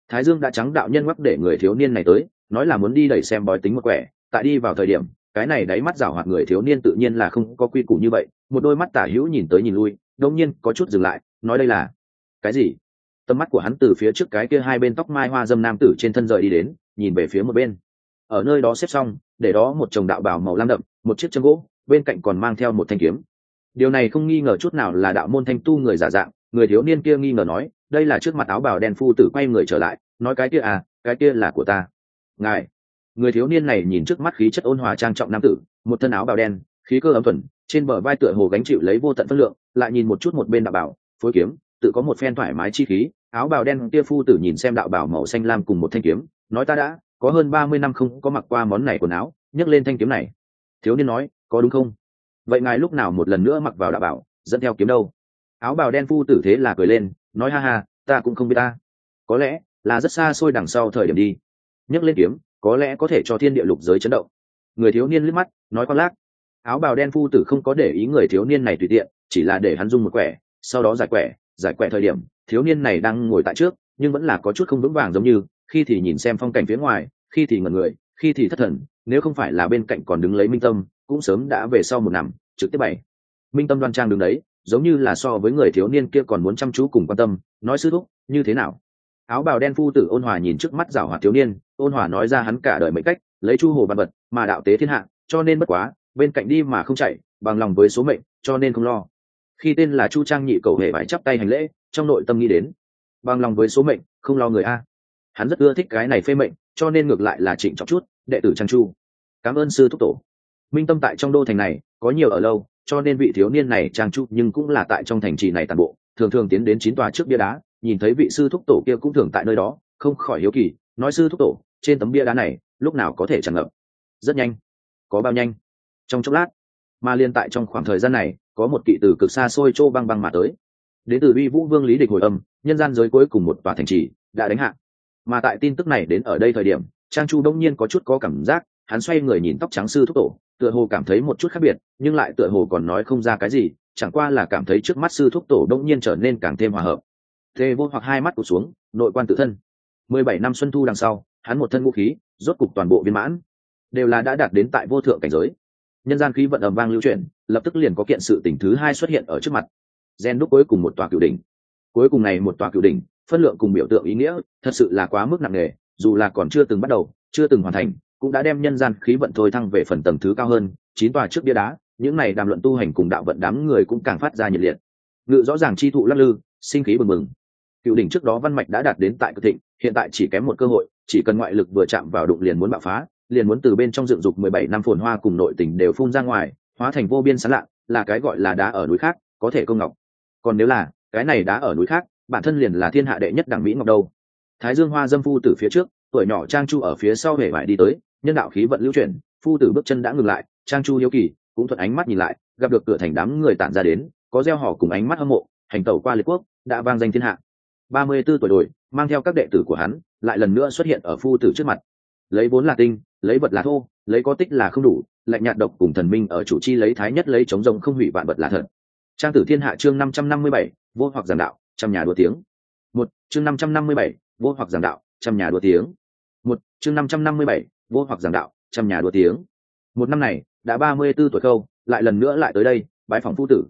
thái dương đã trắng đạo nhân ngoắc để người thiếu niên này tới, nói là muốn đi đẩy xem bói tính một quẻ, tại đi vào thời điểm, cái này đáy mắt rảo hoạt người thiếu niên tự nhiên là không có quy củ như vậy, một đôi mắt tả hữu nhìn tới nhìn lui đông nhiên có chút dừng lại, nói đây là cái gì? Tầm mắt của hắn từ phía trước cái kia hai bên tóc mai hoa dâm nam tử trên thân rời đi đến nhìn về phía một bên. Ở nơi đó xếp xong, để đó một chồng đạo bào màu lam đậm, một chiếc chân gỗ, bên cạnh còn mang theo một thanh kiếm. Điều này không nghi ngờ chút nào là đạo môn thanh tu người giả dạng, người thiếu niên kia nghi ngờ nói, đây là trước mặt áo bào đen phu tử quay người trở lại, nói cái kia à cái kia là của ta. Ngài. Người thiếu niên này nhìn trước mắt khí chất ôn hòa trang trọng nam tử, một thân áo bào đen, khí cơ ấm thuần, trên bờ vai tựa hồ gánh chịu lấy vô tận phân lượng, lại nhìn một chút một bên đạo bảo phối kiếm, tự có một phen thoải mái chi khí, áo bào đen kia phu tử nhìn xem đạo bảo màu xanh lam cùng một thanh kiếm nói ta đã, có hơn ba mươi năm không có mặc qua món này quần áo, nhấc lên thanh kiếm này. Thiếu niên nói, có đúng không? Vậy ngài lúc nào một lần nữa mặc vào đạo bảo, dẫn theo kiếm đâu? Áo bào đen phu tử thế là cười lên, nói ha ha, ta cũng không biết ta. Có lẽ là rất xa xôi đằng sau thời điểm đi. Nhấc lên kiếm, có lẽ có thể cho thiên địa lục giới chấn động. Người thiếu niên liếc mắt, nói con lác. Áo bào đen phu tử không có để ý người thiếu niên này tùy tiện, chỉ là để hắn dung một quẻ, sau đó giải quẻ giải quẻ thời điểm, thiếu niên này đang ngồi tại trước, nhưng vẫn là có chút không vững vàng giống như khi thì nhìn xem phong cảnh phía ngoài, khi thì ngẩn người, khi thì thất thần, nếu không phải là bên cạnh còn đứng lấy minh tâm, cũng sớm đã về sau một năm, trực tiếp bảy. Minh tâm đoan trang đứng đấy, giống như là so với người thiếu niên kia còn muốn chăm chú cùng quan tâm, nói sư thúc, như thế nào? Áo bào đen phu tử ôn hòa nhìn trước mắt rảo hoạt thiếu niên, ôn hòa nói ra hắn cả đời mệnh cách, lấy chu hồ văn vật, mà đạo tế thiên hạ, cho nên bất quá, bên cạnh đi mà không chạy, bằng lòng với số mệnh, cho nên không lo. Khi tên là chu trang nhị cầu hề phải chắp tay hành lễ, trong nội tâm nghĩ đến, bằng lòng với số mệnh, không lo người a hắn rất ưa thích cái này phê mệnh, cho nên ngược lại là trịnh trọng chút, đệ tử trang chu. Cảm ơn sư thúc tổ. Minh tâm tại trong đô thành này, có nhiều ở lâu, cho nên vị thiếu niên này trang chu nhưng cũng là tại trong thành trì này toàn bộ, thường thường tiến đến chín tòa trước bia đá, nhìn thấy vị sư thúc tổ kia cũng thường tại nơi đó, không khỏi hiếu kỳ, nói sư thúc tổ, trên tấm bia đá này, lúc nào có thể tràn ngập? Rất nhanh. Có bao nhanh? Trong chốc lát, mà liên tại trong khoảng thời gian này, có một kỵ tử cực xa xôi châu băng băng mà tới. Đến từ uy vũ vương lý địch hồi âm, nhân gian giới cuối cùng một tòa thành trì, đã đánh hạ mà tại tin tức này đến ở đây thời điểm, trang chu đông nhiên có chút có cảm giác, hắn xoay người nhìn tóc trắng sư thúc tổ, tựa hồ cảm thấy một chút khác biệt, nhưng lại tựa hồ còn nói không ra cái gì, chẳng qua là cảm thấy trước mắt sư thúc tổ đông nhiên trở nên càng thêm hòa hợp. Thê vô hoặc hai mắt cụt xuống, nội quan tự thân. Mười bảy năm xuân thu đằng sau, hắn một thân vũ khí, rốt cục toàn bộ viên mãn. Đều là đã đạt đến tại vô thượng cảnh giới. Nhân gian khí vận ầm vang lưu chuyển, lập tức liền có kiện sự tỉnh thứ hai xuất hiện ở trước mặt. Gen đúc cuối cùng một tòa cựu đỉnh. Cuối cùng này một tòa cựu đỉnh phân lượng cùng biểu tượng ý nghĩa thật sự là quá mức nặng nề, dù là còn chưa từng bắt đầu, chưa từng hoàn thành, cũng đã đem nhân gian khí vận thôi thăng về phần tầng thứ cao hơn, chín tòa trước bia đá, những này đàm luận tu hành cùng đạo vận đám người cũng càng phát ra nhiệt liệt. Ngự rõ ràng chi thụ lắc lư, sinh khí bừng bừng. Cựu đỉnh trước đó văn mạch đã đạt đến tại cực thịnh, hiện tại chỉ kém một cơ hội, chỉ cần ngoại lực vừa chạm vào đụng liền muốn bạo phá, liền muốn từ bên trong dựng dục mười bảy năm phồn hoa cùng nội tình đều phun ra ngoài, hóa thành vô biên sán lạ, là cái gọi là đá ở núi khác, có thể công ngọc. Còn nếu là cái này đá ở núi khác bản thân liền là thiên hạ đệ nhất đảng mỹ ngọc đâu. Thái dương hoa dâm phu từ phía trước, tuổi nhỏ trang chu ở phía sau hề vải đi tới, nhân đạo khí vận lưu chuyển, phu tử bước chân đã ngừng lại, trang chu hiếu kỳ, cũng thuận ánh mắt nhìn lại, gặp được cửa thành đám người tản ra đến, có gieo họ cùng ánh mắt hâm mộ, hành tẩu qua liệt quốc, đã vang danh thiên hạ. Ba mươi b ố tuổi đồi, mang theo các đệ tử của hắn, lại lần nữa xuất hiện ở phu tử trước mặt. Lấy vốn là tinh, lấy vật là thô, lấy có tích là không đủ, lạnh nhạt độc cùng thần minh ở chủ chi lấy thái nhất lấy chống rồng không hủy vạn vật là thật. Trang tử thiên hạ chương năm trăm năm mươi bảy, vô hoặc giảng đạo trăm nhà đua tiếng. Một, chương năm trăm năm mươi bảy, vô hoặc giảng đạo, trăm nhà đua tiếng. Một, chương năm trăm năm mươi bảy, vô hoặc giảng đạo, trăm nhà đua tiếng. Một năm này, đã ba mươi b ố tuổi khâu lại lần nữa lại tới đây bãi phòng phu tử.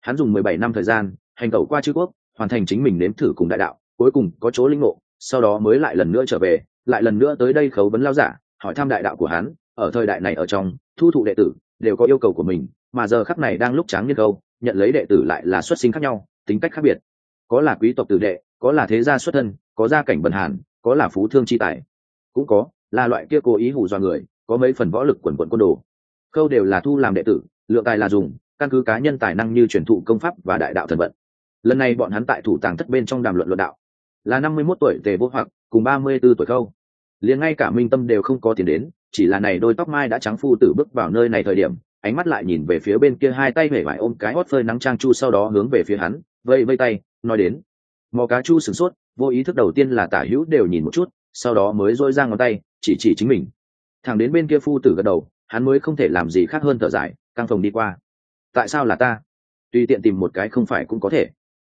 Hắn dùng mười bảy năm thời gian, hành tẩu qua chư quốc, hoàn thành chính mình nếm thử cùng đại đạo, cuối cùng có chỗ linh ngộ, sau đó mới lại lần nữa trở về, lại lần nữa tới đây khấu vấn lao giả, hỏi thăm đại đạo của hắn, ở thời đại này ở trong, thu thụ đệ tử, đều có yêu cầu của mình, mà giờ khắc này đang lúc tráng nhân câu, nhận lấy đệ tử lại là xuất sinh khác nhau, tính cách khác biệt có là quý tộc tử đệ, có là thế gia xuất thân, có gia cảnh bần hàn, có là phú thương chi tài. Cũng có, là loại kia cố ý hù dọa người, có mấy phần võ lực quần quận quân đồ. Câu đều là thu làm đệ tử, lượng tài là dùng, căn cứ cá nhân tài năng như truyền thụ công pháp và đại đạo thần vận. Lần này bọn hắn tại thủ tàng thất bên trong đàm luận luận đạo. Là năm mươi mốt tuổi tề vô hoặc, cùng ba mươi b ố tuổi khâu. Liền ngay cả minh tâm đều không có tiền đến, chỉ là này đôi tóc mai đã trắng phu tử bước vào nơi này thời điểm, ánh mắt lại nhìn về phía bên kia hai tay hể vải ôm cái hót phơi nắng trang chu sau đó hướng về phía hắn, vây vây tay nói đến, mò cá chu sửng sốt, vô ý thức đầu tiên là tả hữu đều nhìn một chút, sau đó mới dôi ra ngón tay, chỉ chỉ chính mình. Thằng đến bên kia phu tử gật đầu, hắn mới không thể làm gì khác hơn thở dài, căng phòng đi qua. Tại sao là ta? Tùy tiện tìm một cái không phải cũng có thể.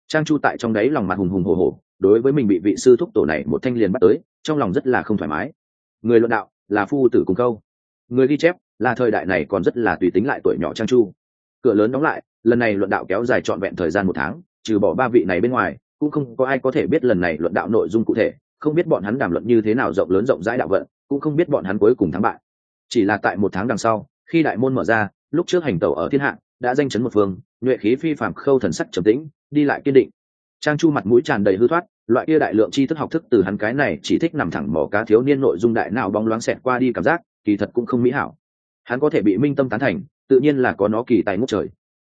Trang chu tại trong đấy lòng mặt hùng hùng hồ hồ đối với mình bị vị sư thúc tổ này một thanh liền bắt tới, trong lòng rất là không thoải mái. Người luận đạo, là phu tử cùng câu. Người ghi chép, là thời đại này còn rất là tùy tính lại tuổi nhỏ trang chu. Cửa lớn đóng lại, lần này luận đạo kéo dài trọn vẹn thời gian một tháng trừ bỏ ba vị này bên ngoài, cũng không có ai có thể biết lần này luận đạo nội dung cụ thể, không biết bọn hắn đàm luận như thế nào rộng lớn rộng rãi đạo vận, cũng không biết bọn hắn cuối cùng thắng bại. Chỉ là tại một tháng đằng sau, khi đại môn mở ra, lúc trước hành tẩu ở thiên hạ, đã danh chấn một phương, nhuệ khí phi phạm khâu thần sắc trầm tĩnh, đi lại kiên định. Trang chu mặt mũi tràn đầy hư thoát, loại kia đại lượng tri thức học thức từ hắn cái này chỉ thích nằm thẳng mỏ cá thiếu niên nội dung đại nào bóng loáng xẹt qua đi cảm giác, kỳ thật cũng không mỹ hảo. Hắn có thể bị minh tâm tán thành, tự nhiên là có nó kỳ tài ngút trời.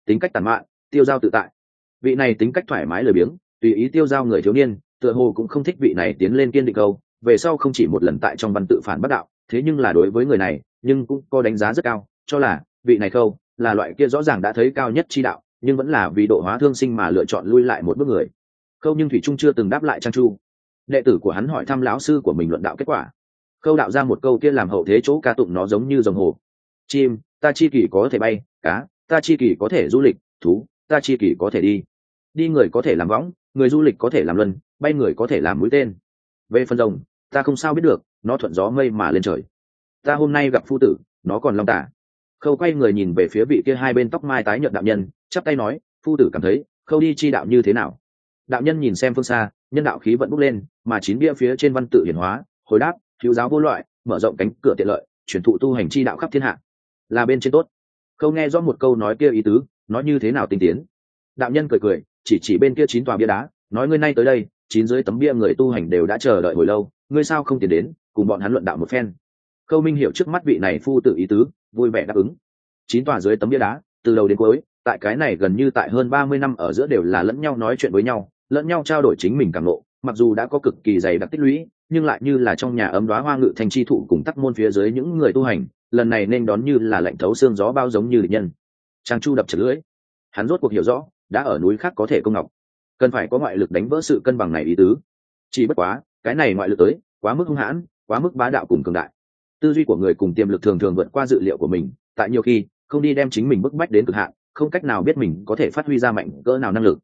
Tính cách tàn mạn, tiêu giao tự tại vị này tính cách thoải mái lười biếng, tùy ý tiêu giao người thiếu niên, tựa hồ cũng không thích vị này tiến lên kiên định câu, về sau không chỉ một lần tại trong văn tự phản bất đạo, thế nhưng là đối với người này, nhưng cũng có đánh giá rất cao, cho là vị này câu là loại kia rõ ràng đã thấy cao nhất chi đạo, nhưng vẫn là vì độ hóa thương sinh mà lựa chọn lui lại một bước người. Câu nhưng thủy trung chưa từng đáp lại trang chu. Đệ tử của hắn hỏi thăm lão sư của mình luận đạo kết quả. Khâu đạo ra một câu kia làm hậu thế chỗ ca tụng nó giống như dòng hồ. Chim, ta chi kỷ có thể bay, cá, ta chi kỷ có thể du lịch, thú, ta chi kỷ có thể đi đi người có thể làm võng, người du lịch có thể làm luân, bay người có thể làm mũi tên. Về phần rồng, ta không sao biết được, nó thuận gió mây mà lên trời. Ta hôm nay gặp phu tử, nó còn long tả. Khâu quay người nhìn về phía vị kia hai bên tóc mai tái nhợt đạo nhân, chắp tay nói, phu tử cảm thấy, khâu đi chi đạo như thế nào? Đạo nhân nhìn xem phương xa, nhân đạo khí vẫn bốc lên, mà chín bia phía trên văn tự hiển hóa, hồi đáp, thiếu giáo vô loại, mở rộng cánh cửa tiện lợi chuyển thụ tu hành chi đạo khắp thiên hạ. Là bên trên tốt. Khâu nghe rõ một câu nói kia ý tứ nói như thế nào tinh tiến? Đạo nhân cười cười chỉ chỉ bên kia chín tòa bia đá, nói ngươi nay tới đây, chín dưới tấm bia người tu hành đều đã chờ đợi hồi lâu, ngươi sao không tiến đến, cùng bọn hắn luận đạo một phen. Khâu minh hiểu trước mắt vị này phu tự ý tứ, vui vẻ đáp ứng. Chín tòa dưới tấm bia đá, từ đầu đến cuối, tại cái này gần như tại hơn ba mươi năm ở giữa đều là lẫn nhau nói chuyện với nhau, lẫn nhau trao đổi chính mình càng lộ mặc dù đã có cực kỳ dày đặc tích lũy, nhưng lại như là trong nhà ấm đoá hoa ngự thành chi thụ cùng tắc môn phía dưới những người tu hành, lần này nên đón như là lạnh thấu xương gió bao giống như địch nhân. Trang chu đập chật lưỡi. Hắn rốt cuộc hiểu rõ đã ở núi khác có thể công ngọc. Cần phải có ngoại lực đánh vỡ sự cân bằng này ý tứ. Chỉ bất quá, cái này ngoại lực tới, quá mức hung hãn, quá mức bá đạo cùng cường đại. Tư duy của người cùng tiềm lực thường thường vượt qua dự liệu của mình, tại nhiều khi, không đi đem chính mình bức bách đến cực hạn, không cách nào biết mình có thể phát huy ra mạnh cỡ nào năng lực.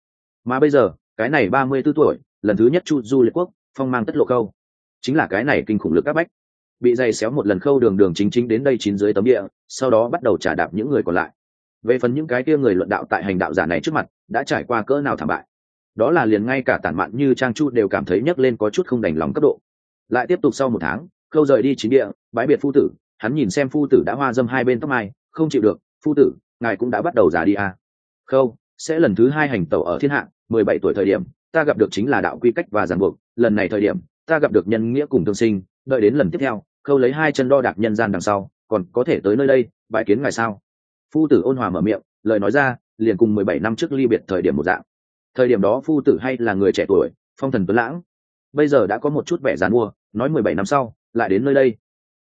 Mà bây giờ, cái này ba mươi 34 tuổi, lần thứ nhất chu du liệt quốc, phong mang tất lộ câu chính là cái này kinh khủng lực các bách. Bị dày xéo một lần khâu đường đường chính chính đến đây chín dưới tấm địa, sau đó bắt đầu trả đạp những người còn lại về phần những cái kia người luận đạo tại hành đạo giả này trước mặt, đã trải qua cỡ nào thảm bại? Đó là liền ngay cả tản mạn như trang chu đều cảm thấy nhấc lên có chút không đành lòng cấp độ. Lại tiếp tục sau một tháng, khâu rời đi chín địa, bãi biệt phu tử, hắn nhìn xem phu tử đã hoa dâm hai bên tóc mai, không chịu được, phu tử, ngài cũng đã bắt đầu già đi à. khâu, sẽ lần thứ hai hành tẩu ở thiên hạ, mười bảy tuổi thời điểm, ta gặp được chính là đạo quy cách và giàn buộc, lần này thời điểm, ta gặp được nhân nghĩa cùng thương sinh, đợi đến lần tiếp theo, khâu lấy hai chân đo đạc nhân gian đằng sau, còn có thể tới nơi đây, bãi kiến ngài sao? Phu tử ôn hòa mở miệng, lời nói ra, liền cùng mười bảy năm trước ly biệt thời điểm một dạng. Thời điểm đó phu tử hay là người trẻ tuổi, phong thần tuấn lãng. Bây giờ đã có một chút vẻ dán mua, nói mười bảy năm sau, lại đến nơi đây.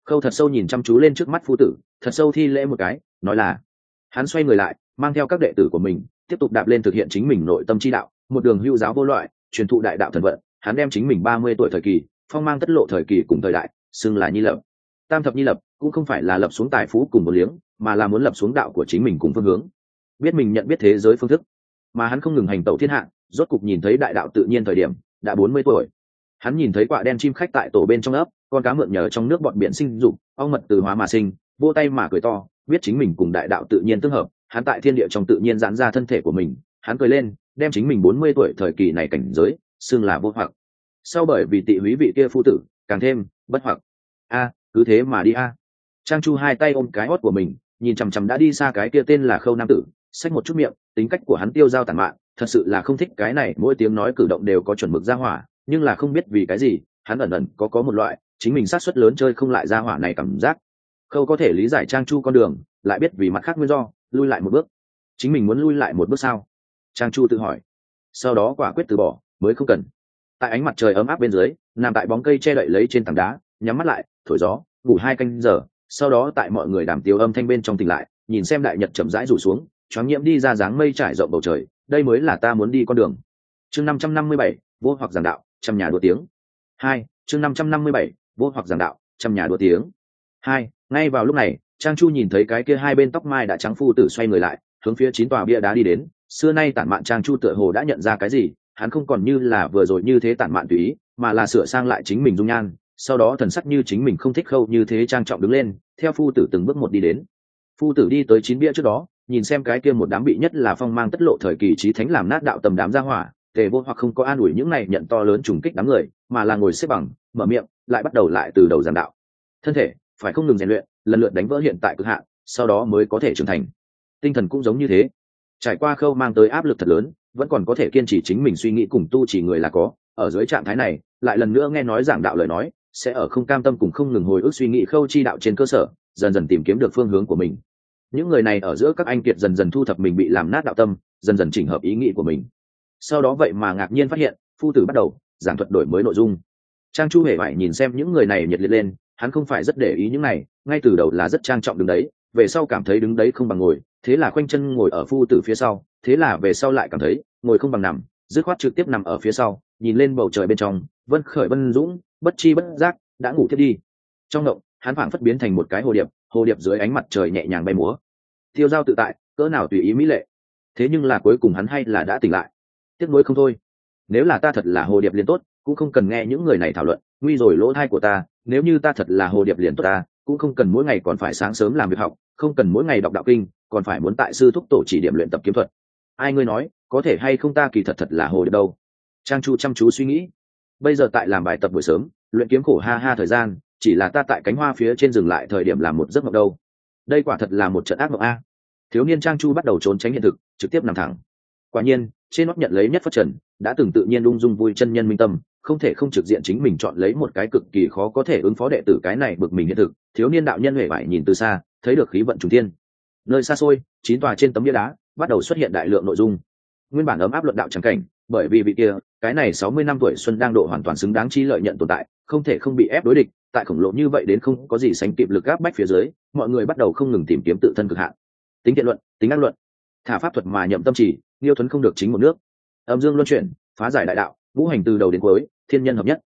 Khâu thật sâu nhìn chăm chú lên trước mắt phu tử, thật sâu thi lễ một cái, nói là, hắn xoay người lại, mang theo các đệ tử của mình, tiếp tục đạp lên thực hiện chính mình nội tâm chi đạo, một đường hưu giáo vô loại, truyền thụ đại đạo thần vận. Hắn đem chính mình ba mươi tuổi thời kỳ, phong mang tất lộ thời kỳ cùng thời đại, xưng là nhi lập. Tam thập nhi lập cũng không phải là lập xuống tài phú cùng một liếng mà là muốn lập xuống đạo của chính mình cùng phương hướng. Biết mình nhận biết thế giới phương thức, mà hắn không ngừng hành tẩu thiên hạ, rốt cục nhìn thấy đại đạo tự nhiên thời điểm, đã bốn mươi tuổi. Hắn nhìn thấy quả đen chim khách tại tổ bên trong ấp, con cá mượn nhờ trong nước bọn biển sinh dục, ong mật từ hóa mà sinh vô tay mà cười to, biết chính mình cùng đại đạo tự nhiên tương hợp, hắn tại thiên địa trong tự nhiên giãn ra thân thể của mình, hắn cười lên, đem chính mình bốn mươi tuổi thời kỳ này cảnh giới, xưng là vô hoặc. Sau bởi vì tị húy vị kia phu tử, càng thêm bất hoặc. A, cứ thế mà đi a. Trang chu hai tay ôm cái hót của mình nhìn chằm chằm đã đi xa cái kia tên là khâu nam tử, xách một chút miệng, tính cách của hắn tiêu dao tàn mạn, thật sự là không thích cái này, mỗi tiếng nói cử động đều có chuẩn mực ra hỏa, nhưng là không biết vì cái gì, hắn ẩn ẩn có có một loại, chính mình sát xuất lớn chơi không lại ra hỏa này cảm giác. Khâu có thể lý giải trang chu con đường, lại biết vì mặt khác nguyên do, lui lại một bước. Chính mình muốn lui lại một bước sao? Trang chu tự hỏi. Sau đó quả quyết từ bỏ, mới không cần. Tại ánh mặt trời ấm áp bên dưới, nằm tại bóng cây che đậy lấy trên tảng đá, nhắm mắt lại, thổi gió, ngủ hai canh giờ sau đó tại mọi người đàm tiếu âm thanh bên trong tỉnh lại, nhìn xem đại nhật chậm rãi rủ xuống, choáng nhiễm đi ra dáng mây trải rộng bầu trời, đây mới là ta muốn đi con đường. Chương năm trăm năm mươi bảy, vô hoặc giảng đạo, trăm nhà đua tiếng. Hai, chương năm trăm năm mươi bảy, vô hoặc giảng đạo, trăm nhà đua tiếng. Hai, ngay vào lúc này, trang chu nhìn thấy cái kia hai bên tóc mai đã trắng phu tử xoay người lại, hướng phía chín tòa bia đá đi đến. Xưa nay tản mạn trang chu tựa hồ đã nhận ra cái gì, hắn không còn như là vừa rồi như thế tản mạn tùy ý, mà là sửa sang lại chính mình dung nhan sau đó thần sắc như chính mình không thích khâu như thế trang trọng đứng lên, theo phu tử từng bước một đi đến. Phu tử đi tới chín bia trước đó, nhìn xem cái kia một đám bị nhất là phong mang tất lộ thời kỳ trí thánh làm nát đạo tầm đám ra hỏa, tề vô hoặc không có an ủi những này nhận to lớn trùng kích đám người, mà là ngồi xếp bằng, mở miệng, lại bắt đầu lại từ đầu giảng đạo. Thân thể, phải không ngừng rèn luyện, lần lượt đánh vỡ hiện tại cực hạn, sau đó mới có thể trưởng thành. Tinh thần cũng giống như thế. Trải qua khâu mang tới áp lực thật lớn, vẫn còn có thể kiên trì chính mình suy nghĩ cùng tu chỉ người là có, ở dưới trạng thái này, lại lần nữa nghe nói giảng đạo lời nói sẽ ở không cam tâm cùng không ngừng hồi ức suy nghĩ khâu chi đạo trên cơ sở, dần dần tìm kiếm được phương hướng của mình. Những người này ở giữa các anh kiệt dần dần thu thập mình bị làm nát đạo tâm, dần dần chỉnh hợp ý nghĩ của mình. Sau đó vậy mà ngạc nhiên phát hiện, phu tử bắt đầu, giảng thuật đổi mới nội dung. Trang chu hề phải nhìn xem những người này nhiệt liệt lên, hắn không phải rất để ý những này, ngay từ đầu là rất trang trọng đứng đấy, về sau cảm thấy đứng đấy không bằng ngồi, thế là khoanh chân ngồi ở phu tử phía sau, thế là về sau lại cảm thấy, ngồi không bằng nằm, dứt khoát trực tiếp nằm ở phía sau, nhìn lên bầu trời bên trong, vân khởi vân dũng bất chi bất giác, đã ngủ thiết đi. Trong động, hắn phảng phất biến thành một cái hồ điệp hồ điệp dưới ánh mặt trời nhẹ nhàng bay múa. Tiêu dao tự tại, cỡ nào tùy ý mỹ lệ. Thế nhưng là cuối cùng hắn hay là đã tỉnh lại. Tiếc nuối không thôi. Nếu là ta thật là hồ điệp liền tốt, cũng không cần nghe những người này thảo luận, nguy rồi lỗ thai của ta, nếu như ta thật là hồ điệp liền tốt ta, cũng không cần mỗi ngày còn phải sáng sớm làm việc học, không cần mỗi ngày đọc đạo kinh, còn phải muốn tại sư thúc tổ chỉ điểm luyện tập kiếm thuật. Ai ngươi nói, có thể hay không ta kỳ thật thật là hồ điệp đâu? Trang chu chăm chú suy nghĩ bây giờ tại làm bài tập buổi sớm, luyện kiếm khổ ha ha thời gian, chỉ là ta tại cánh hoa phía trên dừng lại thời điểm làm một giấc mộng đâu. Đây quả thật là một trận ác mộng a. Thiếu niên trang chu bắt đầu trốn tránh hiện thực, trực tiếp nằm thẳng. Quả nhiên, trên nóc nhận lấy nhất phát trần, đã từng tự nhiên ung dung vui chân nhân minh tâm, không thể không trực diện chính mình chọn lấy một cái cực kỳ khó có thể ứng phó đệ tử cái này bực mình hiện thực. Thiếu niên đạo nhân huệ vải nhìn từ xa, thấy được khí vận trung thiên. Nơi xa xôi, chín tòa trên tấm bia đá, bắt đầu xuất hiện đại lượng nội dung. Nguyên bản ấm áp luận đạo trắng cảnh bởi vì vị kia, cái này sáu mươi năm tuổi xuân đang độ hoàn toàn xứng đáng chi lợi nhận tồn tại, không thể không bị ép đối địch, tại khổng lồ như vậy đến không có gì sánh kịp lực áp bách phía dưới, mọi người bắt đầu không ngừng tìm kiếm tự thân cực hạn. Tính thiện luận, tính ác luận. Thả pháp thuật mà nhậm tâm chỉ nghiêu thuấn không được chính một nước. Âm dương luân chuyển, phá giải đại đạo, ngũ hành từ đầu đến cuối, thiên nhân hợp nhất.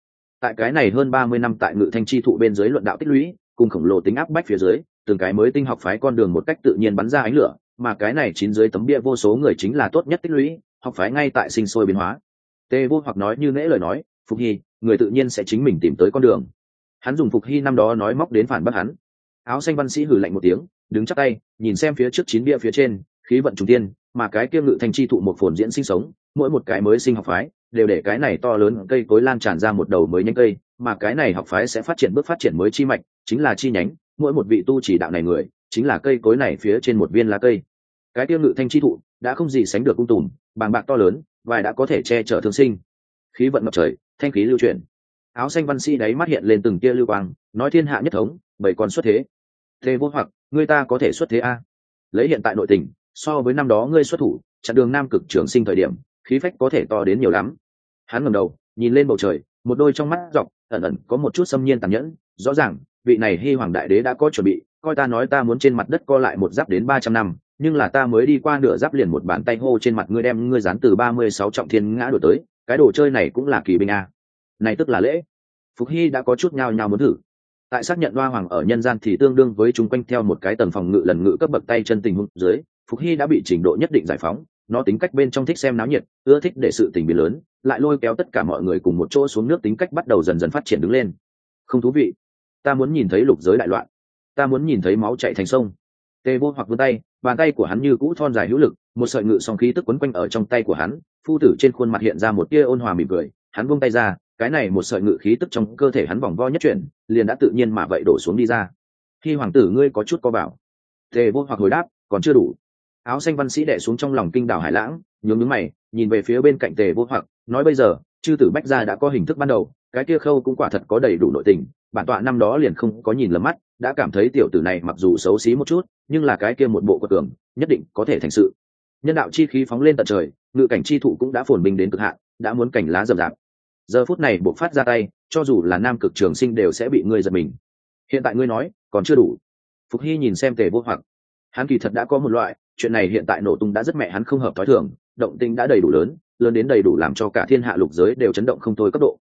Tại cái này hơn ba mươi năm tại ngự thanh chi thụ bên dưới luận đạo tích lũy, cùng khổng lồ tính áp bách phía dưới, từng cái mới tinh học phái con đường một cách tự nhiên bắn ra ánh lửa, mà cái này chín dưới tấm bia vô số người chính là tốt nhất tích lũy học phái ngay tại sinh sôi biến hóa. Tê vô hoặc nói như nễ lời nói, phục hy, người tự nhiên sẽ chính mình tìm tới con đường. Hắn dùng phục hy năm đó nói móc đến phản bác hắn. Áo xanh văn sĩ hử lạnh một tiếng, đứng chắc tay, nhìn xem phía trước chín bia phía trên, khí vận trung tiên, mà cái kiêm ngự thanh chi thụ một phồn diễn sinh sống, mỗi một cái mới sinh học phái, đều để cái này to lớn cây cối lan tràn ra một đầu mới nhánh cây, mà cái này học phái sẽ phát triển bước phát triển mới chi mạch, chính là chi nhánh, mỗi một vị tu chỉ đạo này người, chính là cây cối này phía trên một viên lá cây. Cái tiêu ngự thanh chi thụ đã không gì sánh được cung tùm, bàng bạc to lớn, vài đã có thể che chở thương sinh. Khí vận ngập trời, thanh khí lưu chuyển. Áo xanh văn sĩ đáy mắt hiện lên từng tia lưu quang, nói thiên hạ nhất thống, bảy còn xuất thế. Thế vô hoặc, người ta có thể xuất thế a? Lấy hiện tại nội tình, so với năm đó ngươi xuất thủ, chặn đường nam cực trường sinh thời điểm, khí phách có thể to đến nhiều lắm. Hắn ngầm đầu, nhìn lên bầu trời, một đôi trong mắt dọc, ẩn ẩn có một chút xâm nhiên tàn nhẫn. Rõ ràng, vị này hy hoàng đại đế đã có chuẩn bị, coi ta nói ta muốn trên mặt đất co lại một giáp đến ba trăm năm nhưng là ta mới đi qua nửa giáp liền một bàn tay hô trên mặt ngươi đem ngươi dán từ ba mươi sáu trọng thiên ngã đổi tới, cái đồ chơi này cũng là kỳ binh a. Này tức là lễ. Phục hy đã có chút nhao nhao muốn thử. Tại xác nhận đoa hoàng ở nhân gian thì tương đương với chúng quanh theo một cái tầng phòng ngự lần ngự cấp bậc tay chân tình huống dưới, phục hy đã bị trình độ nhất định giải phóng, nó tính cách bên trong thích xem náo nhiệt, ưa thích để sự tình biến lớn, lại lôi kéo tất cả mọi người cùng một chỗ xuống nước tính cách bắt đầu dần dần phát triển đứng lên. Không thú vị. Ta muốn nhìn thấy lục giới đại loạn. Ta muốn nhìn thấy máu chạy thành sông. Tê vô hoặc vươn tay bàn tay của hắn như cũ thon dài hữu lực, một sợi ngự song khí tức quấn quanh ở trong tay của hắn, phu tử trên khuôn mặt hiện ra một tia ôn hòa mỉm cười, hắn buông tay ra, cái này một sợi ngự khí tức trong cơ thể hắn vòng vo nhất chuyển, liền đã tự nhiên mà vậy đổ xuống đi ra. Khi hoàng tử ngươi có chút co bảo. Tề vô hoặc hồi đáp, còn chưa đủ. Áo xanh văn sĩ đẻ xuống trong lòng kinh đảo hải lãng, nhướng nhướng mày, nhìn về phía bên cạnh tề vô hoặc, nói bây giờ, chư tử bách gia đã có hình thức ban đầu, cái kia khâu cũng quả thật có đầy đủ nội tình bản tọa năm đó liền không có nhìn lầm mắt, đã cảm thấy tiểu tử này mặc dù xấu xí một chút, nhưng là cái kia một bộ quật cường, nhất định có thể thành sự. Nhân đạo chi khí phóng lên tận trời, ngự cảnh chi thụ cũng đã phồn bình đến cực hạn, đã muốn cảnh lá rậm rạp. Giờ phút này buộc phát ra tay, cho dù là nam cực trường sinh đều sẽ bị ngươi giật mình. Hiện tại ngươi nói, còn chưa đủ. Phục hy nhìn xem tề vô hoặc. Hắn kỳ thật đã có một loại, chuyện này hiện tại nổ tung đã rất mẹ hắn không hợp thói thường, động tinh đã đầy đủ lớn lớn đến đầy đủ làm cho cả thiên hạ lục giới đều chấn động không thôi cấp độ.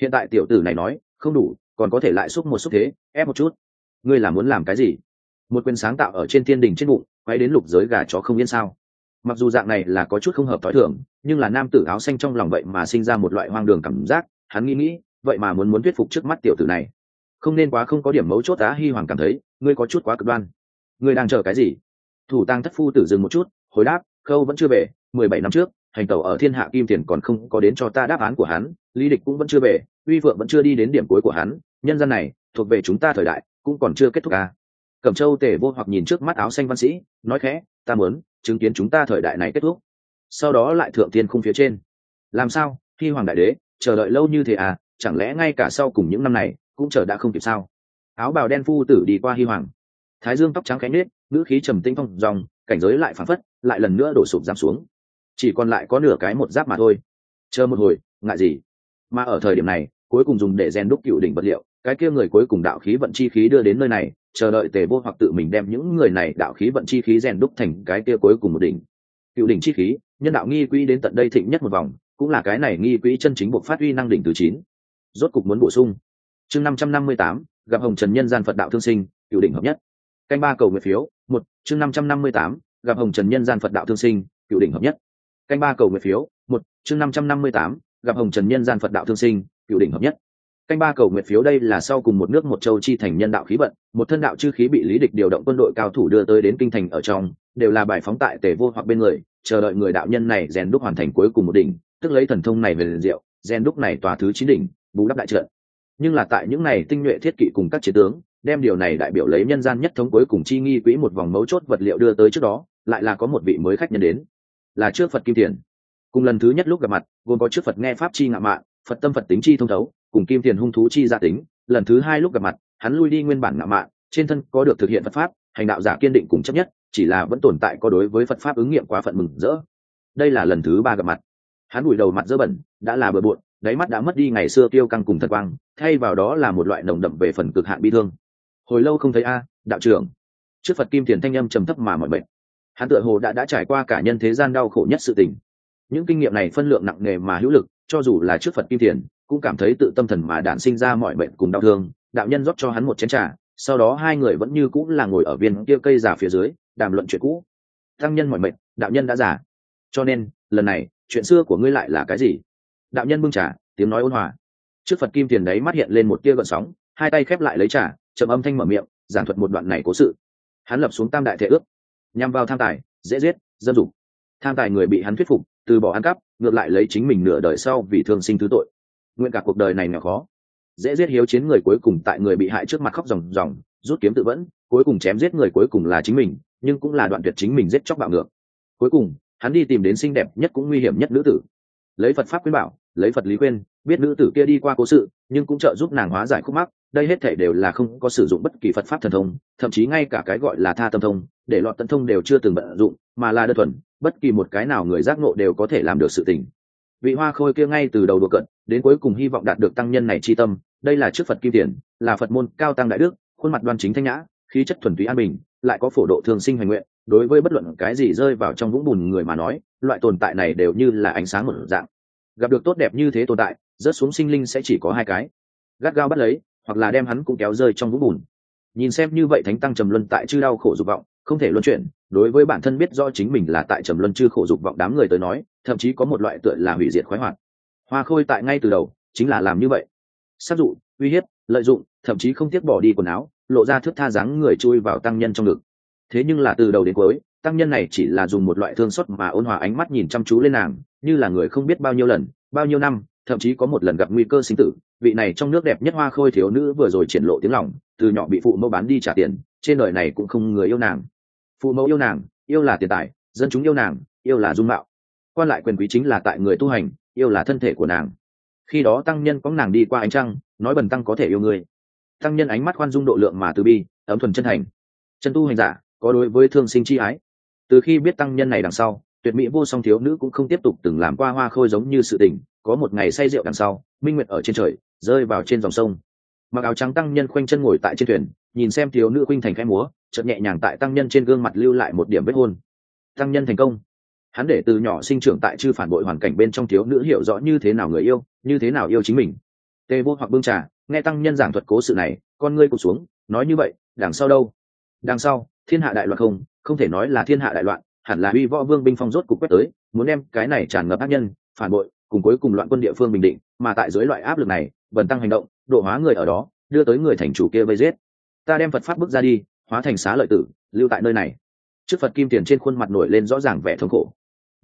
Hiện tại tiểu tử này nói, không đủ còn có thể lại xúc một xúc thế, ép một chút. Ngươi là muốn làm cái gì? Một quyền sáng tạo ở trên thiên đình trên bụng, quay đến lục giới gà chó không yên sao? Mặc dù dạng này là có chút không hợp thói thường, nhưng là nam tử áo xanh trong lòng vậy mà sinh ra một loại hoang đường cảm giác, hắn nghĩ nghĩ, vậy mà muốn muốn thuyết phục trước mắt tiểu tử này. Không nên quá không có điểm mấu chốt á hy hoàng cảm thấy, ngươi có chút quá cực đoan. Ngươi đang chờ cái gì? Thủ tăng thất phu tử dừng một chút, hồi đáp, khâu vẫn chưa về, mười bảy năm trước, hành tẩu ở thiên hạ kim tiền còn không có đến cho ta đáp án của hắn, lý địch cũng vẫn chưa về, uy phượng vẫn chưa đi đến điểm cuối của hắn nhân dân này, thuộc về chúng ta thời đại, cũng còn chưa kết thúc à. cẩm châu tề vô hoặc nhìn trước mắt áo xanh văn sĩ, nói khẽ, ta muốn chứng kiến chúng ta thời đại này kết thúc. Sau đó lại thượng tiên khung phía trên. Làm sao khi hoàng đại đế, chờ đợi lâu như thế à? Chẳng lẽ ngay cả sau cùng những năm này, cũng chờ đã không kịp sao? Áo bào đen phu tử đi qua hy hoàng. Thái dương tóc trắng cánh nết ngữ khí trầm tinh phong dòng, cảnh giới lại phản phất, lại lần nữa đổ sụp giảm xuống. Chỉ còn lại có nửa cái một giáp mà thôi. Chờ một hồi, ngại gì? Mà ở thời điểm này cuối cùng dùng để rèn đúc cựu đỉnh vật liệu. Cái kia người cuối cùng đạo khí vận chi khí đưa đến nơi này, chờ đợi tề vô hoặc tự mình đem những người này đạo khí vận chi khí rèn đúc thành cái kia cuối cùng một đỉnh. Cựu đỉnh chi khí, nhân đạo nghi quỹ đến tận đây thịnh nhất một vòng, cũng là cái này nghi quỹ chân chính buộc phát huy năng đỉnh từ chín. Rốt cục muốn bổ sung. Chương năm trăm năm mươi tám, gặp hồng trần nhân gian phật đạo thương sinh, cựu đỉnh hợp nhất. Canh ba cầu nguyện phiếu, một, chương năm trăm năm mươi tám, gặp hồng trần nhân gian phật đạo thương sinh, cựu đỉnh hợp nhất. Canh ba cầu nguyện phiếu, một, chương năm trăm năm mươi tám, gặp hồng trần nhân gian phật đạo thương sinh cựu đỉnh hợp nhất. Canh ba cầu nguyện phiếu đây là sau cùng một nước một châu chi thành nhân đạo khí vận, một thân đạo chư khí bị lý địch điều động quân đội cao thủ đưa tới đến kinh thành ở trong, đều là bài phóng tại tề vô hoặc bên người, chờ đợi người đạo nhân này rèn đúc hoàn thành cuối cùng một đỉnh, tức lấy thần thông này về liền diệu, rèn đúc này tòa thứ chín đỉnh, bù đắp đại trận. Nhưng là tại những này tinh nhuệ thiết kỵ cùng các chiến tướng, đem điều này đại biểu lấy nhân gian nhất thống cuối cùng chi nghi quỹ một vòng mấu chốt vật liệu đưa tới trước đó, lại là có một vị mới khách nhân đến. Là trước phật kim tiền. Cùng lần thứ nhất lúc gặp mặt, gồm có trước phật nghe pháp chi ngạo mạn phật tâm phật tính chi thông thấu, cùng kim tiền hung thú chi gia tính, lần thứ hai lúc gặp mặt, hắn lui đi nguyên bản ngạo mạn, trên thân có được thực hiện phật pháp, hành đạo giả kiên định cùng chấp nhất, chỉ là vẫn tồn tại có đối với phật pháp ứng nghiệm quá phận mừng rỡ. Đây là lần thứ ba gặp mặt. Hắn đùi đầu mặt dơ bẩn, đã là bừa bộn, đáy mắt đã mất đi ngày xưa tiêu căng cùng thật quang, thay vào đó là một loại nồng đậm về phần cực hạn bi thương. Hồi lâu không thấy a, đạo trưởng. Trước phật kim tiền thanh âm trầm thấp mà mọi bệnh hắn tựa hồ đã đã trải qua cả nhân thế gian đau khổ nhất sự tình. Những kinh nghiệm này phân lượng nặng nề mà hữu lực cho dù là trước phật kim tiền cũng cảm thấy tự tâm thần mà đản sinh ra mọi bệnh cùng đau thương, đạo nhân rót cho hắn một chén trà, sau đó hai người vẫn như cũng là ngồi ở viên kia cây giả phía dưới, đàm luận chuyện cũ. Tăng nhân mọi mệnh, đạo nhân đã giả cho nên, lần này, chuyện xưa của ngươi lại là cái gì? Đạo nhân bưng trà, tiếng nói ôn hòa. Trước phật kim tiền đấy mắt hiện lên một tia gợn sóng, hai tay khép lại lấy trà, chậm âm thanh mở miệng, giảng thuật một đoạn này cố sự. Hắn lập xuống tam đại thể ước, nhằm vào tham tài, dễ giết dân dục. Tham tài người bị hắn thuyết phục, từ bỏ ăn cắp ngược lại lấy chính mình nửa đời sau vì thương sinh thứ tội. Nguyện cả cuộc đời này nghèo khó. Dễ giết hiếu chiến người cuối cùng tại người bị hại trước mặt khóc ròng ròng, rút kiếm tự vẫn, cuối cùng chém giết người cuối cùng là chính mình, nhưng cũng là đoạn tuyệt chính mình giết chóc bạo ngược. Cuối cùng, hắn đi tìm đến xinh đẹp nhất cũng nguy hiểm nhất nữ tử. Lấy phật pháp quyên bảo lấy phật lý khuyên, biết nữ tử kia đi qua cố sự nhưng cũng trợ giúp nàng hóa giải khúc mắc đây hết thể đều là không có sử dụng bất kỳ phật pháp thần thông thậm chí ngay cả cái gọi là tha tâm thông để lọt tận thông đều chưa từng vận dụng mà là đơn thuần bất kỳ một cái nào người giác ngộ đều có thể làm được sự tình. Vị hoa khôi kia ngay từ đầu đùa cận đến cuối cùng hy vọng đạt được tăng nhân này chi tâm đây là trước phật kim tiền là phật môn cao tăng đại đức khuôn mặt đoan chính thanh nhã khí chất thuần túy an bình lại có phổ độ thường sinh hoành nguyện đối với bất luận cái gì rơi vào trong vũng bùn người mà nói loại tồn tại này đều như là ánh sáng một dạng gặp được tốt đẹp như thế tồn tại, rớt xuống sinh linh sẽ chỉ có hai cái. Gắt gao bắt lấy, hoặc là đem hắn cũng kéo rơi trong vũng bùn. Nhìn xem như vậy thánh tăng trầm luân tại chư đau khổ dục vọng, không thể luân chuyển, đối với bản thân biết do chính mình là tại trầm luân chư khổ dục vọng đám người tới nói, thậm chí có một loại tựa là hủy diệt khoái hoạt. Hoa khôi tại ngay từ đầu, chính là làm như vậy. Sát dụ uy hiếp, lợi dụng, thậm chí không tiếc bỏ đi quần áo, lộ ra thước tha dáng người chui vào tăng nhân trong ngực. Thế nhưng là từ đầu đến cuối, tăng nhân này chỉ là dùng một loại thương xót mà ôn hòa ánh mắt nhìn chăm chú lên nàng như là người không biết bao nhiêu lần, bao nhiêu năm, thậm chí có một lần gặp nguy cơ sinh tử, vị này trong nước đẹp nhất hoa khôi thiếu nữ vừa rồi triển lộ tiếng lòng, từ nhỏ bị phụ mẫu bán đi trả tiền, trên đời này cũng không người yêu nàng. Phụ mẫu yêu nàng, yêu là tiền tài, dân chúng yêu nàng, yêu là dung mạo. Quan lại quyền quý chính là tại người tu hành, yêu là thân thể của nàng. Khi đó tăng nhân có nàng đi qua ánh trăng, nói bần tăng có thể yêu người tăng nhân ánh mắt khoan dung độ lượng mà từ bi, ấm thuần chân thành. Chân tu hành giả, có đối với thương sinh chi ái. Từ khi biết tăng nhân này đằng sau tuyệt mỹ vô song thiếu nữ cũng không tiếp tục từng làm qua hoa khôi giống như sự tình, có một ngày say rượu đằng sau, minh nguyệt ở trên trời, rơi vào trên dòng sông. Mặc áo trắng tăng nhân khoanh chân ngồi tại trên thuyền, nhìn xem thiếu nữ khuynh thành khẽ múa, chợt nhẹ nhàng tại tăng nhân trên gương mặt lưu lại một điểm vết hôn. Tăng nhân thành công. Hắn để từ nhỏ sinh trưởng tại chư phản bội hoàn cảnh bên trong thiếu nữ hiểu rõ như thế nào người yêu, như thế nào yêu chính mình. Tê vô hoặc bưng trà, nghe tăng nhân giảng thuật cố sự này, con ngươi cụt xuống, nói như vậy, đằng sau đâu? Đằng sau, thiên hạ đại loạn không không thể nói là thiên hạ đại loạn hẳn là uy võ vương binh phong rốt cục quét tới, muốn đem cái này tràn ngập ác nhân, phản bội, cùng cuối cùng loạn quân địa phương bình định, mà tại dưới loại áp lực này vần tăng hành động, độ hóa người ở đó, đưa tới người thành chủ kia vây giết. Ta đem phật pháp bước ra đi, hóa thành xá lợi tử, lưu tại nơi này. Trước phật kim tiền trên khuôn mặt nổi lên rõ ràng vẻ thống khổ.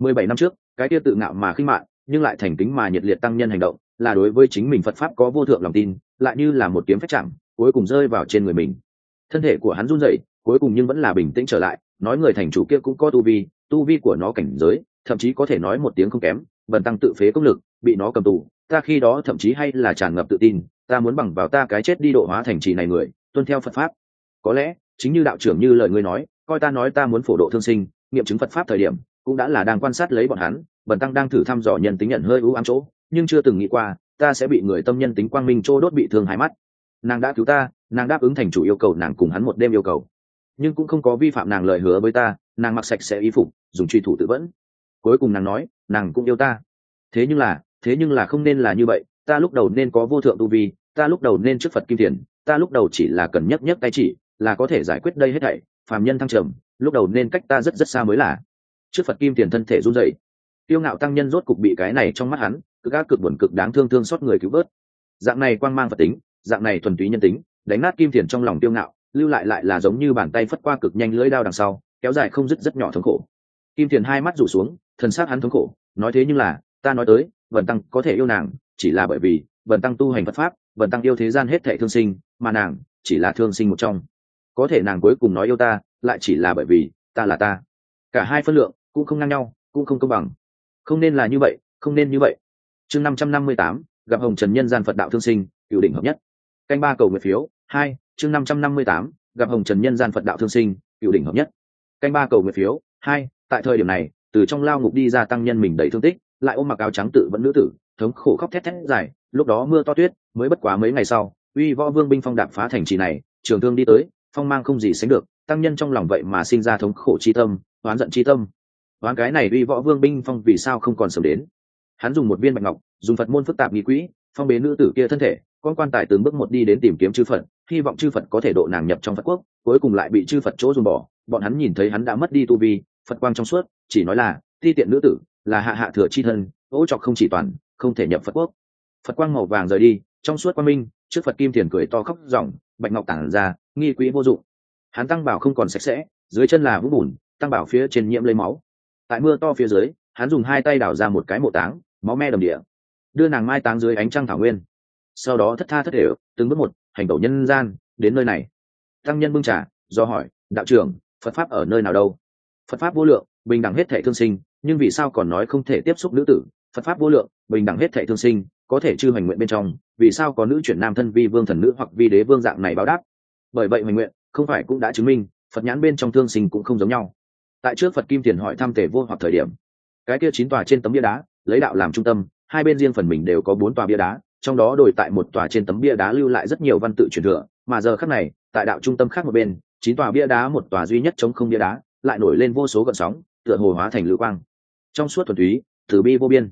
Mười bảy năm trước, cái kia tự ngạo mà khinh mạng nhưng lại thành kính mà nhiệt liệt tăng nhân hành động, là đối với chính mình phật pháp có vô thượng lòng tin, lại như là một kiếm phách chạm, cuối cùng rơi vào trên người mình. Thân thể của hắn run rẩy, cuối cùng nhưng vẫn là bình tĩnh trở lại nói người thành chủ kia cũng có tu vi tu vi của nó cảnh giới, thậm chí có thể nói một tiếng không kém, bần tăng tự phế công lực, bị nó cầm tù, ta khi đó thậm chí hay là tràn ngập tự tin, ta muốn bằng vào ta cái chết đi độ hóa thành trì này người, tuân theo phật pháp. Có lẽ, chính như đạo trưởng như lời ngươi nói, coi ta nói ta muốn phổ độ thương sinh, nghiệm chứng phật pháp thời điểm, cũng đã là đang quan sát lấy bọn hắn, bần tăng đang thử thăm dò nhân tính nhận hơi ưu ám chỗ, nhưng chưa từng nghĩ qua, ta sẽ bị người tâm nhân tính quang minh chỗ đốt bị thương hai mắt. Nàng đã cứu ta, nàng đáp ứng thành chủ yêu cầu nàng cùng hắn một đêm yêu cầu nhưng cũng không có vi phạm nàng lời hứa với ta, nàng mặc sạch sẽ y phục, dùng truy thủ tự vẫn. Cuối cùng nàng nói, nàng cũng yêu ta. Thế nhưng là, thế nhưng là không nên là như vậy, ta lúc đầu nên có vô thượng tu vi, ta lúc đầu nên trước phật kim tiền ta lúc đầu chỉ là cần nhấc nhấc tay chỉ, là có thể giải quyết đây hết thảy, phàm nhân thăng trầm, lúc đầu nên cách ta rất rất xa mới là. Trước phật kim tiền thân thể run rẩy, tiêu ngạo tăng nhân rốt cục bị cái này trong mắt hắn, cực ác cực buồn cực đáng thương thương xót người cứu vớt. Dạng này quang mang phật tính, dạng này thuần túy nhân tính, đánh nát kim tiền trong lòng tiêu ngạo lưu lại lại là giống như bàn tay phất qua cực nhanh lưỡi đao đằng sau, kéo dài không dứt rất nhỏ thống khổ. Kim tiền hai mắt rủ xuống thân xác hắn thống khổ, nói thế nhưng là, ta nói tới vần tăng có thể yêu nàng, chỉ là bởi vì vần tăng tu hành phật pháp vần tăng yêu thế gian hết thệ thương sinh, mà nàng chỉ là thương sinh một trong. Có thể nàng cuối cùng nói yêu ta, lại chỉ là bởi vì, ta là ta. Cả hai phân lượng cũng không ngang nhau, cũng không công bằng. Không nên là như vậy, không nên như vậy. Chương năm trăm năm mươi tám, gặp hồng trần nhân gian phật đạo thương sinh, cựu đỉnh hợp nhất. Canh ba cầu nguyện phiếu, hai chương năm trăm năm mươi tám, gặp hồng trần nhân gian phật đạo thương sinh, cựu đỉnh hợp nhất. Canh ba cầu nguyện phiếu, hai, tại thời điểm này, từ trong lao ngục đi ra tăng nhân mình đầy thương tích, lại ôm mặc áo trắng tự vẫn nữ tử, thống khổ khóc thét thét dài, lúc đó mưa to tuyết, mới bất quá mấy ngày sau, uy võ vương binh phong đạp phá thành trì này, trường thương đi tới, phong mang không gì sánh được, tăng nhân trong lòng vậy mà sinh ra thống khổ chi tâm, oán giận chi tâm. Oán cái này uy võ vương binh phong vì sao không còn sớm đến? Hắn dùng một viên bạch ngọc, dùng phật môn phức tạp nghi quỹ, phong bế nữ tử kia thân thể con quan tài từng bước một đi đến tìm kiếm chư phật, hy vọng chư phật có thể độ nàng nhập trong phật quốc, cuối cùng lại bị chư phật chỗ dùng bỏ. Bọn hắn nhìn thấy hắn đã mất đi tu vi, phật quang trong suốt, chỉ nói là, ti tiện nữ tử, là hạ hạ thừa chi thân ỗ trọc không chỉ toàn, không thể nhập phật quốc. Phật quang màu vàng rời đi, trong suốt quang minh, trước phật kim thiền cười to khóc ròng, bạch ngọc tản ra, nghi quỹ vô dụng. Hắn tăng bảo không còn sạch sẽ, dưới chân là vũng bùn, tăng bảo phía trên nhiễm lấy máu. Tại mưa to phía dưới, hắn dùng hai tay đảo ra một cái mộ táng, máu me đầm địa. Đưa nàng mai táng dưới ánh trăng thảo nguyên sau đó thất tha thất đều, từng bước một, hành tẩu nhân gian, đến nơi này. Tăng nhân bưng trà, do hỏi, đạo trưởng, phật pháp ở nơi nào đâu? Phật pháp vô lượng, bình đẳng hết thể thương sinh, nhưng vì sao còn nói không thể tiếp xúc nữ tử? Phật pháp vô lượng, bình đẳng hết thể thương sinh, có thể chư hành nguyện bên trong, vì sao có nữ chuyển nam thân vi vương thần nữ hoặc vi đế vương dạng này báo đáp? Bởi vậy hành nguyện, không phải cũng đã chứng minh, phật nhãn bên trong thương sinh cũng không giống nhau. Tại trước phật kim tiền hỏi thăm tề vô hoặc thời điểm, cái kia chín tòa trên tấm bia đá, lấy đạo làm trung tâm, hai bên riêng phần mình đều có bốn tòa bia đá trong đó đổi tại một tòa trên tấm bia đá lưu lại rất nhiều văn tự truyền thừa, mà giờ khắc này, tại đạo trung tâm khác một bên, chín tòa bia đá một tòa duy nhất chống không bia đá, lại nổi lên vô số gợn sóng, tựa hồ hóa thành lưu quang. Trong suốt thuần túy, từ bi vô biên.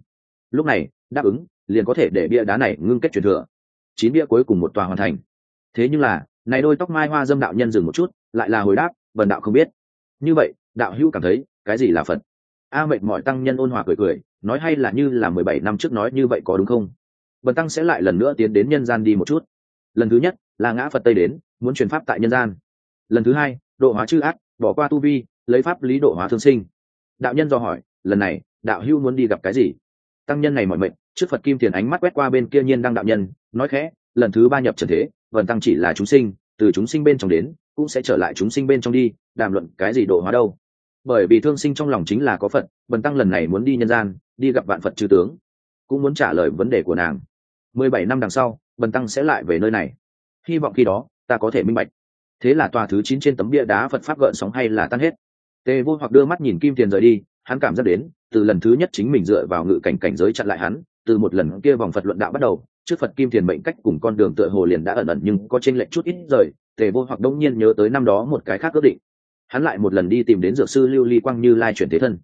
Lúc này, đáp ứng, liền có thể để bia đá này ngưng kết truyền thừa. Chín bia cuối cùng một tòa hoàn thành. Thế nhưng là, này đôi tóc mai hoa dâm đạo nhân dừng một chút, lại là hồi đáp vần đạo không biết. Như vậy, đạo hữu cảm thấy, cái gì là phật? A mệt mỏi tăng nhân ôn hòa cười cười, nói hay là như là mười bảy năm trước nói như vậy có đúng không? Bần tăng sẽ lại lần nữa tiến đến nhân gian đi một chút. Lần thứ nhất là ngã phật tây đến, muốn truyền pháp tại nhân gian. Lần thứ hai, độ hóa chư ác, bỏ qua tu vi, lấy pháp lý độ hóa thương sinh. Đạo nhân do hỏi, lần này, đạo hưu muốn đi gặp cái gì? Tăng nhân này mọi mệnh trước phật kim tiền ánh mắt quét qua bên kia nhiên đăng đạo nhân, nói khẽ, lần thứ ba nhập trần thế vần tăng chỉ là chúng sinh, từ chúng sinh bên trong đến, cũng sẽ trở lại chúng sinh bên trong đi, đàm luận cái gì độ hóa đâu. Bởi vì thương sinh trong lòng chính là có phật vần tăng lần này muốn đi nhân gian, đi gặp vạn phật chư tướng, cũng muốn trả lời vấn đề của nàng mười bảy năm đằng sau, bần tăng sẽ lại về nơi này. Hy vọng khi đó, ta có thể minh bạch. Thế là tòa thứ chín trên tấm bia đá phật pháp gợn sóng hay là tan hết. Tề vô hoặc đưa mắt nhìn kim tiền rời đi, hắn cảm giác đến, từ lần thứ nhất chính mình dựa vào ngự cảnh cảnh giới chặn lại hắn, từ một lần kia vòng phật luận đạo bắt đầu, trước phật kim tiền mệnh cách cùng con đường tựa hồ liền đã ẩn ẩn nhưng có chênh lệch chút ít rời, tề vô hoặc đông nhiên nhớ tới năm đó một cái khác ước định. Hắn lại một lần đi tìm đến dược sư lưu ly quang như lai chuyển thế thân.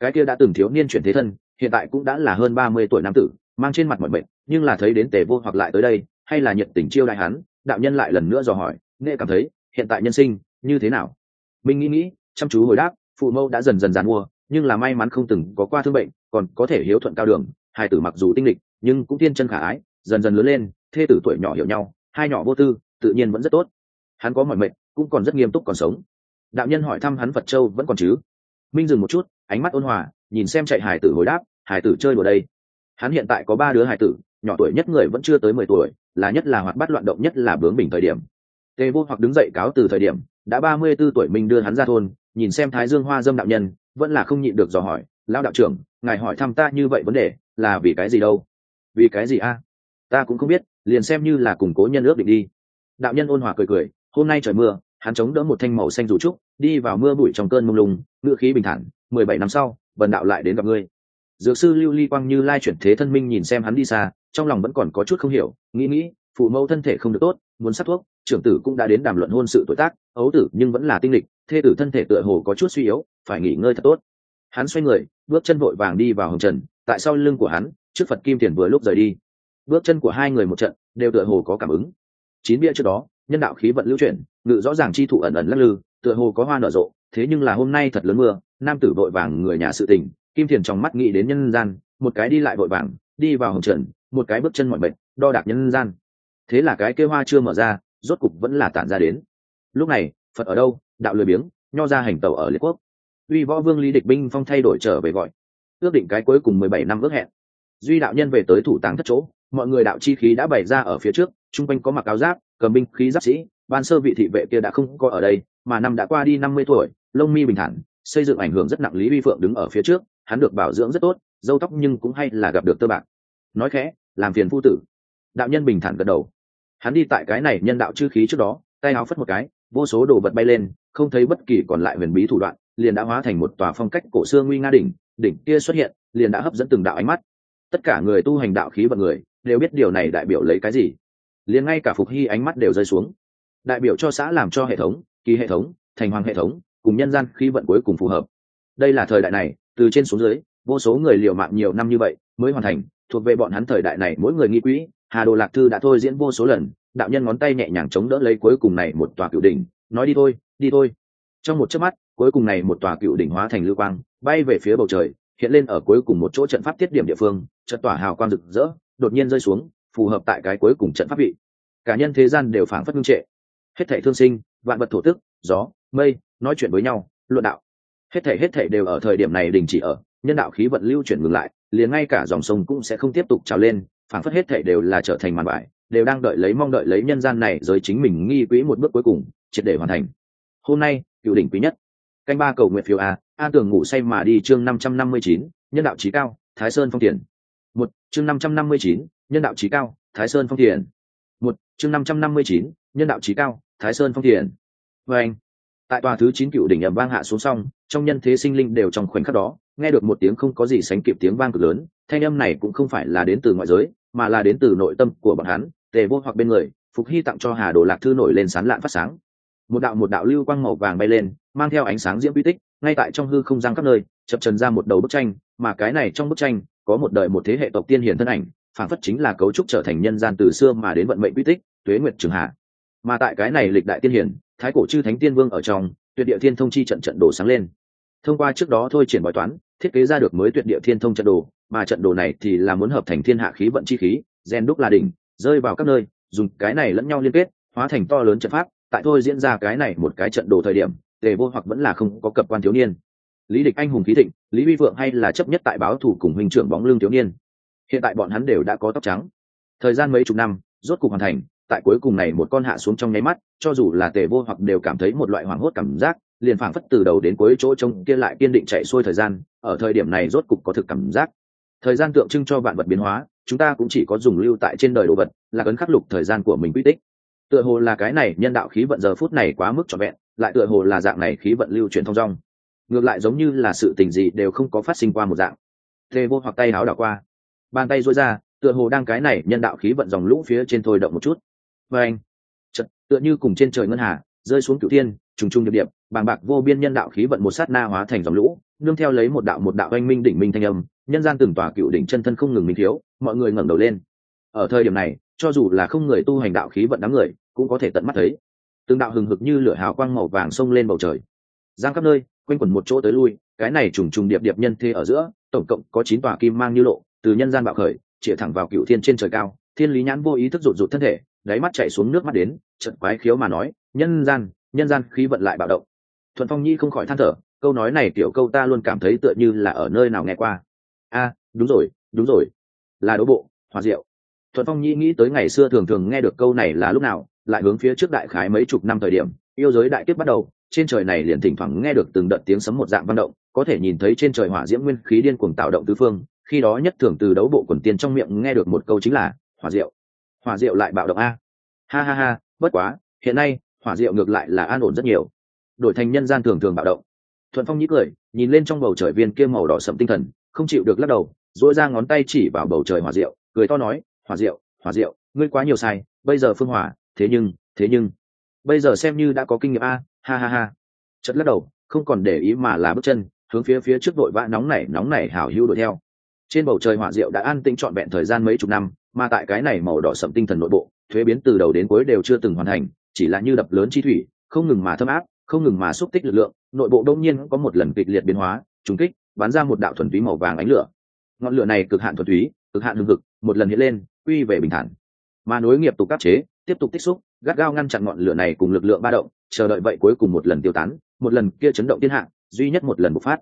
Cái kia đã từng thiếu niên chuyển thế thân, hiện tại cũng đã là hơn ba mươi tuổi nam tử, mang trên mặt mọi bệnh nhưng là thấy đến tề vô hoặc lại tới đây, hay là nhiệt tình chiêu đại hắn, đạo nhân lại lần nữa dò hỏi, nghệ cảm thấy, hiện tại nhân sinh, như thế nào? Minh nghĩ nghĩ, chăm chú hồi đáp, phụ mẫu đã dần dần dàn mua, nhưng là may mắn không từng có qua thương bệnh, còn có thể hiếu thuận cao đường, hai tử mặc dù tinh lịch nhưng cũng thiên chân khả ái, dần dần lớn lên, thê tử tuổi nhỏ hiểu nhau, hai nhỏ vô tư, tự nhiên vẫn rất tốt. Hắn có mọi mệnh, cũng còn rất nghiêm túc còn sống. Đạo nhân hỏi thăm hắn phật châu vẫn còn chứ? Minh dừng một chút, ánh mắt ôn hòa, nhìn xem chạy hải tử hồi đáp hải tử chơi đùa đây. Hắn hiện tại có ba đứa hải tử nhỏ tuổi nhất người vẫn chưa tới mười tuổi, là nhất là hoạt bát loạn động nhất là bướng bình thời điểm. Tề vô hoặc đứng dậy cáo từ thời điểm, đã ba mươi b ố tuổi mình đưa hắn ra thôn, nhìn xem thái dương hoa dâm đạo nhân, vẫn là không nhịn được dò hỏi, lão đạo trưởng, ngài hỏi thăm ta như vậy vấn đề, là vì cái gì đâu? Vì cái gì a? Ta cũng không biết, liền xem như là củng cố nhân ước định đi. Đạo nhân ôn hòa cười cười, hôm nay trời mưa, hắn chống đỡ một thanh màu xanh rủ trúc, đi vào mưa bụi trong cơn mông lung, ngựa khí bình thản, mười bảy năm sau, vần đạo lại đến gặp ngươi dược sư lưu ly quang như lai chuyển thế thân minh nhìn xem hắn đi xa, trong lòng vẫn còn có chút không hiểu, nghĩ nghĩ, phụ mẫu thân thể không được tốt, muốn sắp thuốc, trưởng tử cũng đã đến đàm luận hôn sự tuổi tác, ấu tử nhưng vẫn là tinh lịch, thê tử thân thể tựa hồ có chút suy yếu, phải nghỉ ngơi thật tốt. Hắn xoay người, bước chân vội vàng đi vào hồng trần, tại sau lưng của hắn, trước phật kim tiền vừa lúc rời đi. Bước chân của hai người một trận, đều tựa hồ có cảm ứng. Chín bia trước đó, nhân đạo khí vận lưu chuyển, ngự rõ ràng chi thụ ẩn ẩn lắc lư, tựa hồ có hoa nở rộ, thế nhưng là hôm nay thật lớn mưa, nam tử vội vàng người nhà sự tình kim thiền trong mắt nghĩ đến nhân gian, một cái đi lại vội vàng, đi vào hồng trần, một cái bước chân mọi bệnh đo đạc nhân gian. Thế là cái kêu hoa chưa mở ra, rốt cục vẫn là tản ra đến. Lúc này, phật ở đâu? Đạo lười biếng, nho ra hành tàu ở liệt quốc. Uy võ vương lý địch binh phong thay đổi trở về gọi. Ước định cái cuối cùng mười bảy năm ước hẹn. Duy đạo nhân về tới thủ tàng thất chỗ, mọi người đạo chi khí đã bày ra ở phía trước, chung quanh có mặc áo giáp, cầm binh khí giáp sĩ, ban sơ vị thị vệ kia đã không có ở đây, mà năm đã qua đi năm mươi tuổi, lông mi bình thản, xây dựng ảnh hưởng rất nặng lý vi phượng đứng ở phía trước hắn được bảo dưỡng rất tốt, dâu tóc nhưng cũng hay là gặp được tơ bạc. Nói khẽ, làm phiền phu tử. Đạo nhân bình thản gật đầu. Hắn đi tại cái này nhân đạo chư khí trước đó, tay áo phất một cái, vô số đồ vật bay lên, không thấy bất kỳ còn lại huyền bí thủ đoạn, liền đã hóa thành một tòa phong cách cổ xưa nguy nga đỉnh đỉnh kia xuất hiện, liền đã hấp dẫn từng đạo ánh mắt. Tất cả người tu hành đạo khí vận người, đều biết điều này đại biểu lấy cái gì. Liền ngay cả phục hy ánh mắt đều rơi xuống. Đại biểu cho xã làm cho hệ thống, kỳ hệ thống, thành hoàng hệ thống, cùng nhân gian khí vận cuối cùng phù hợp. Đây là thời đại này từ trên xuống dưới, vô số người liều mạng nhiều năm như vậy mới hoàn thành. Thuộc về bọn hắn thời đại này, mỗi người nghi quỹ, hà đồ lạc thư đã thôi diễn vô số lần, đạo nhân ngón tay nhẹ nhàng chống đỡ lấy cuối cùng này một tòa cựu đỉnh, nói đi thôi đi thôi. Trong một chớp mắt, cuối cùng này một tòa cựu đỉnh hóa thành lưu quang, bay về phía bầu trời, hiện lên ở cuối cùng một chỗ trận pháp tiết điểm địa phương, trận tỏa hào quang rực rỡ, đột nhiên rơi xuống, phù hợp tại cái cuối cùng trận pháp vị. Cả nhân thế gian đều phảng phất ngưng trệ. Hết thảy thương sinh, vạn vật thổ tức, gió, mây, nói chuyện với nhau, luận đạo hết thể hết thể đều ở thời điểm này đình chỉ ở, nhân đạo khí vận lưu chuyển ngừng lại, liền ngay cả dòng sông cũng sẽ không tiếp tục trào lên, phảng phất hết thể đều là trở thành màn bại đều đang đợi lấy mong đợi lấy nhân gian này giới chính mình nghi quỹ một bước cuối cùng, triệt để hoàn thành. Hôm nay, cựu đỉnh quý nhất. Canh ba cầu nguyện phiếu a a tưởng ngủ say mà đi chương năm trăm năm mươi chín, nhân đạo trí cao, thái sơn phong tiền. Một, chương năm trăm năm mươi chín, nhân đạo trí cao, thái sơn phong tiền. Một, chương năm trăm năm mươi chín, nhân đạo trí cao, thái sơn phong tiền. Vê anh, tại tòa thứ chín cựu đỉnh ẩm vang hạ xuống xong trong nhân thế sinh linh đều trong khoảnh khắc đó, nghe được một tiếng không có gì sánh kịp tiếng vang cực lớn, thanh âm này cũng không phải là đến từ ngoại giới, mà là đến từ nội tâm của bọn hắn, tề vô hoặc bên người, phục hy tặng cho hà đồ lạc thư nổi lên sán lạn phát sáng. Một đạo một đạo lưu quang màu vàng bay lên, mang theo ánh sáng diễm quy tích, ngay tại trong hư không gian khắp nơi, chập trần ra một đầu bức tranh, mà cái này trong bức tranh, có một đời một thế hệ tộc tiên hiển thân ảnh phản phất chính là cấu trúc trở thành nhân gian từ xưa mà đến vận mệnh quy tích, tuế nguyệt trường hạ mà tại cái này lịch đại tiên hiển, thái cổ chư thánh tiên vương ở trong, tuyệt địa thiên thông chi trận trận đổ sáng lên thông qua trước đó thôi triển bói toán, thiết kế ra được mới tuyệt địa thiên thông trận đồ, mà trận đồ này thì là muốn hợp thành thiên hạ khí vận chi khí, gen đúc là đỉnh, rơi vào các nơi, dùng cái này lẫn nhau liên kết, hóa thành to lớn trận pháp, tại thôi diễn ra cái này một cái trận đồ thời điểm, tề vô hoặc vẫn là không có cập quan thiếu niên. Lý địch anh hùng khí thịnh, lý vi vượng hay là chấp nhất tại báo thủ cùng huynh trưởng bóng lưng thiếu niên. Hiện tại bọn hắn đều đã có tóc trắng. Thời gian mấy chục năm, rốt cục hoàn thành, tại cuối cùng này một con hạ xuống trong nháy mắt, cho dù là tề vô hoặc đều cảm thấy một loại hoảng hốt cảm giác liền phảng phất từ đầu đến cuối chỗ trông kia lại kiên định chạy xuôi thời gian, ở thời điểm này rốt cục có thực cảm giác. Thời gian tượng trưng cho vạn vật biến hóa, chúng ta cũng chỉ có dùng lưu tại trên đời đồ vật, là cấn khắc lục thời gian của mình quy tích. Tựa hồ là cái này nhân đạo khí vận giờ phút này quá mức trọn vẹn, lại tựa hồ là dạng này khí vận lưu chuyển thông rong ngược lại giống như là sự tình gì đều không có phát sinh qua một dạng. Thê vô hoặc tay áo đảo qua. Bàn tay dối ra, tựa hồ đang cái này nhân đạo khí vận dòng lũ phía trên thôi động một chút. Và anh chật tựa như cùng trên trời ngân hà rơi xuống cửu thiên, trùng trùng điệp điệp, bàng bạc vô biên nhân đạo khí vận một sát na hóa thành dòng lũ, nương theo lấy một đạo một đạo oanh minh đỉnh minh thanh âm, nhân gian từng tòa cựu đỉnh chân thân không ngừng minh thiếu, mọi người ngẩng đầu lên. Ở thời điểm này, cho dù là không người tu hành đạo khí vận đám người, cũng có thể tận mắt thấy. Từng đạo hừng hực như lửa hào quang màu vàng xông lên bầu trời. Giang khắp nơi, quanh quẩn một chỗ tới lui, cái này trùng trùng điệp điệp nhân thế ở giữa, tổng cộng có chín tòa kim mang như lộ, từ nhân gian bạo khởi, chĩa thẳng vào cựu thiên trên trời cao, thiên lý nhãn vô ý thức rụt rụt thân thể, đáy mắt chảy xuống nước mắt đến, trận quái khiếu mà nói nhân gian nhân gian khí vận lại bạo động. Thuận phong nhi không khỏi than thở, câu nói này tiểu câu ta luôn cảm thấy tựa như là ở nơi nào nghe qua. A, đúng rồi đúng rồi. Là đỗ bộ, hòa diệu. Thuận phong nhi nghĩ tới ngày xưa thường thường nghe được câu này là lúc nào, lại hướng phía trước đại khái mấy chục năm thời điểm, yêu giới đại kiếp bắt đầu, trên trời này liền thỉnh thoảng nghe được từng đợt tiếng sấm một dạng văn động, có thể nhìn thấy trên trời hỏa diễm nguyên khí điên cuồng tạo động tứ phương, khi đó nhất thường từ đấu bộ quần tiên trong miệng nghe được một câu chính là hỏa diệu. Hỏa diệu lại bạo động a. Ha ha ha, bất quá, hiện nay hỏa diệu ngược lại là an ổn rất nhiều. Đổi thành nhân gian thường thường bạo động. Thuận phong nhĩ cười, nhìn lên trong bầu trời viên kia màu đỏ sậm tinh thần, không chịu được lắc đầu dỗi ra ngón tay chỉ vào bầu trời hỏa diệu, cười to nói, hỏa diệu hỏa diệu, ngươi quá nhiều sai, bây giờ phương hỏa, thế nhưng thế nhưng, bây giờ xem như đã có kinh nghiệm a, ha ha ha. Chất lắc đầu, không còn để ý mà là bước chân, hướng phía phía trước đội vã nóng nảy nóng nảy hảo hữu đuổi theo. Trên bầu trời hỏa diệu đã an tĩnh trọn vẹn thời gian mấy chục năm, mà tại cái này màu đỏ sậm tinh thần nội bộ, thuế biến từ đầu đến cuối đều chưa từng hoàn thành chỉ là như đập lớn chi thủy, không ngừng mà thâm áp, không ngừng mà xúc tích lực lượng, nội bộ đông nhiên có một lần kịch liệt biến hóa trúng kích, bắn ra một đạo thuần túy màu vàng ánh lửa. Ngọn lửa này cực hạn thuần túy, cực hạn hương thực một lần hiện lên, quy về bình thản. Mà nối nghiệp tục áp chế, tiếp tục tích xúc, gắt gao ngăn chặn ngọn lửa này cùng lực lượng ba động, chờ đợi vậy cuối cùng một lần tiêu tán, một lần kia chấn động thiên hạ, duy nhất một lần bộc phát.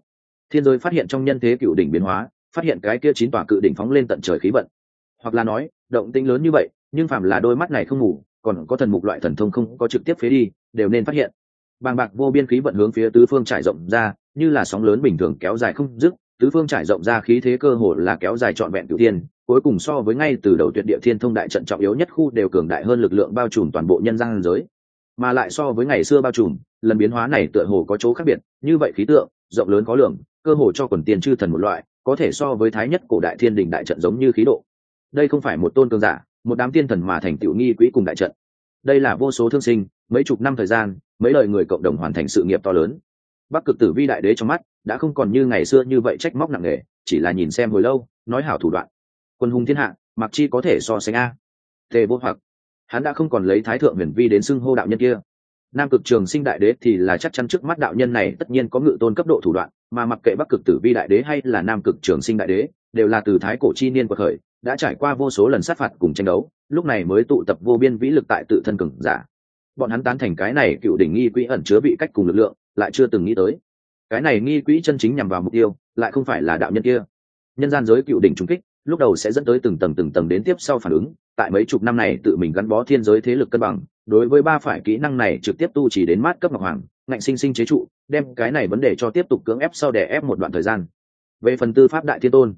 Thiên giới phát hiện trong nhân thế cựu đỉnh biến hóa, phát hiện cái kia chín tòa cự đỉnh phóng lên tận trời khí vận. Hoặc là nói, động tĩnh lớn như vậy, nhưng phàm là đôi mắt này không ngủ còn có thần mục loại thần thông không có trực tiếp phế đi, đều nên phát hiện. Bàng bạc vô biên khí vận hướng phía tứ phương trải rộng ra, như là sóng lớn bình thường kéo dài không dứt, tứ phương trải rộng ra khí thế cơ hồ là kéo dài trọn vẹn cửu tiên cuối cùng so với ngay từ đầu tuyệt địa thiên thông đại trận trọng yếu nhất khu đều cường đại hơn lực lượng bao trùm toàn bộ nhân gian giới. Mà lại so với ngày xưa bao trùm, lần biến hóa này tựa hồ có chỗ khác biệt, như vậy khí tượng, rộng lớn có lượng, cơ hồ cho quần tiền chư thần một loại, có thể so với thái nhất cổ đại thiên đình đại trận giống như khí độ. Đây không phải một tôn cường giả một đám tiên thần mà thành tiểu nghi quỹ cùng đại trận. Đây là vô số thương sinh, mấy chục năm thời gian, mấy lời người cộng đồng hoàn thành sự nghiệp to lớn. Bắc cực tử vi đại đế trong mắt đã không còn như ngày xưa như vậy trách móc nặng nề, chỉ là nhìn xem hồi lâu, nói hảo thủ đoạn. Quân hùng thiên hạ, mặc chi có thể so sánh a. Tề vô hoặc. Hắn đã không còn lấy thái thượng huyền vi đến xưng hô đạo nhân kia. Nam cực trường sinh đại đế thì là chắc chắn trước mắt đạo nhân này tất nhiên có ngự tôn cấp độ thủ đoạn, mà mặc kệ bắc cực tử vi đại đế hay là nam cực trường sinh đại đế, đều là từ thái cổ chi niên của khởi đã trải qua vô số lần sát phạt cùng tranh đấu, lúc này mới tụ tập vô biên vĩ lực tại tự thân cường giả. Bọn hắn tán thành cái này cựu đỉnh nghi quỹ ẩn chứa bị cách cùng lực lượng, lại chưa từng nghĩ tới. Cái này nghi quỹ chân chính nhằm vào mục tiêu, lại không phải là đạo nhân kia. Nhân gian giới cựu đỉnh trung kích, lúc đầu sẽ dẫn tới từng tầng từng tầng đến tiếp sau phản ứng, tại mấy chục năm này tự mình gắn bó thiên giới thế lực cân bằng, đối với ba phải kỹ năng này trực tiếp tu chỉ đến mát cấp ngọc hoàng, ngạnh sinh sinh chế trụ, đem cái này vấn đề cho tiếp tục cưỡng ép sau để ép một đoạn thời gian. Về phần tư pháp đại thiên tôn,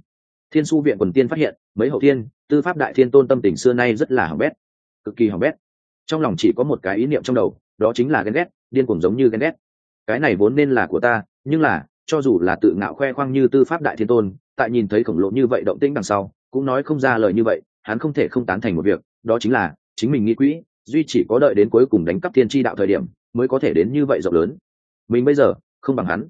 thiên su viện quần tiên phát hiện mấy hậu thiên, tư pháp đại thiên tôn tâm tình xưa nay rất là hỏng bét, cực kỳ hỏng bét. Trong lòng chỉ có một cái ý niệm trong đầu, đó chính là ghen ghét, điên cuồng giống như ghen ghét. Cái này vốn nên là của ta, nhưng là, cho dù là tự ngạo khoe khoang như tư pháp đại thiên tôn, tại nhìn thấy khổng lồ như vậy động tĩnh đằng sau, cũng nói không ra lời như vậy, hắn không thể không tán thành một việc, đó chính là, chính mình nghĩ quỹ, duy chỉ có đợi đến cuối cùng đánh cắp thiên tri đạo thời điểm, mới có thể đến như vậy rộng lớn. Mình bây giờ, không bằng hắn.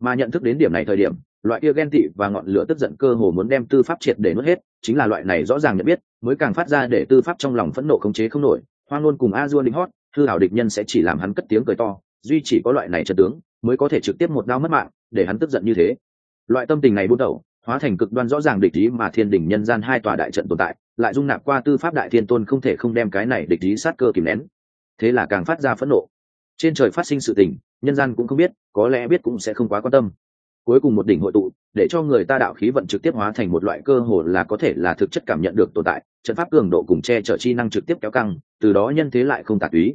Mà nhận thức đến điểm này thời điểm loại kia ghen tị và ngọn lửa tức giận cơ hồ muốn đem tư pháp triệt để nuốt hết, chính là loại này rõ ràng nhận biết, mới càng phát ra để tư pháp trong lòng phẫn nộ khống chế không nổi. Hoang luôn cùng a dua lính hót, thư hảo địch nhân sẽ chỉ làm hắn cất tiếng cười to, duy chỉ có loại này trật tướng mới có thể trực tiếp một đao mất mạng, để hắn tức giận như thế. Loại tâm tình này buôn đầu, hóa thành cực đoan rõ ràng địch ý mà thiên đình nhân gian hai tòa đại trận tồn tại, lại dung nạp qua tư pháp đại thiên tôn không thể không đem cái này địch ý sát cơ kìm nén. Thế là càng phát ra phẫn nộ. Trên trời phát sinh sự tình, nhân gian cũng không biết, có lẽ biết cũng sẽ không quá quan tâm cuối cùng một đỉnh hội tụ, để cho người ta đạo khí vận trực tiếp hóa thành một loại cơ hồ là có thể là thực chất cảm nhận được tồn tại, trận pháp cường độ cùng che chở chi năng trực tiếp kéo căng, từ đó nhân thế lại không tả túy.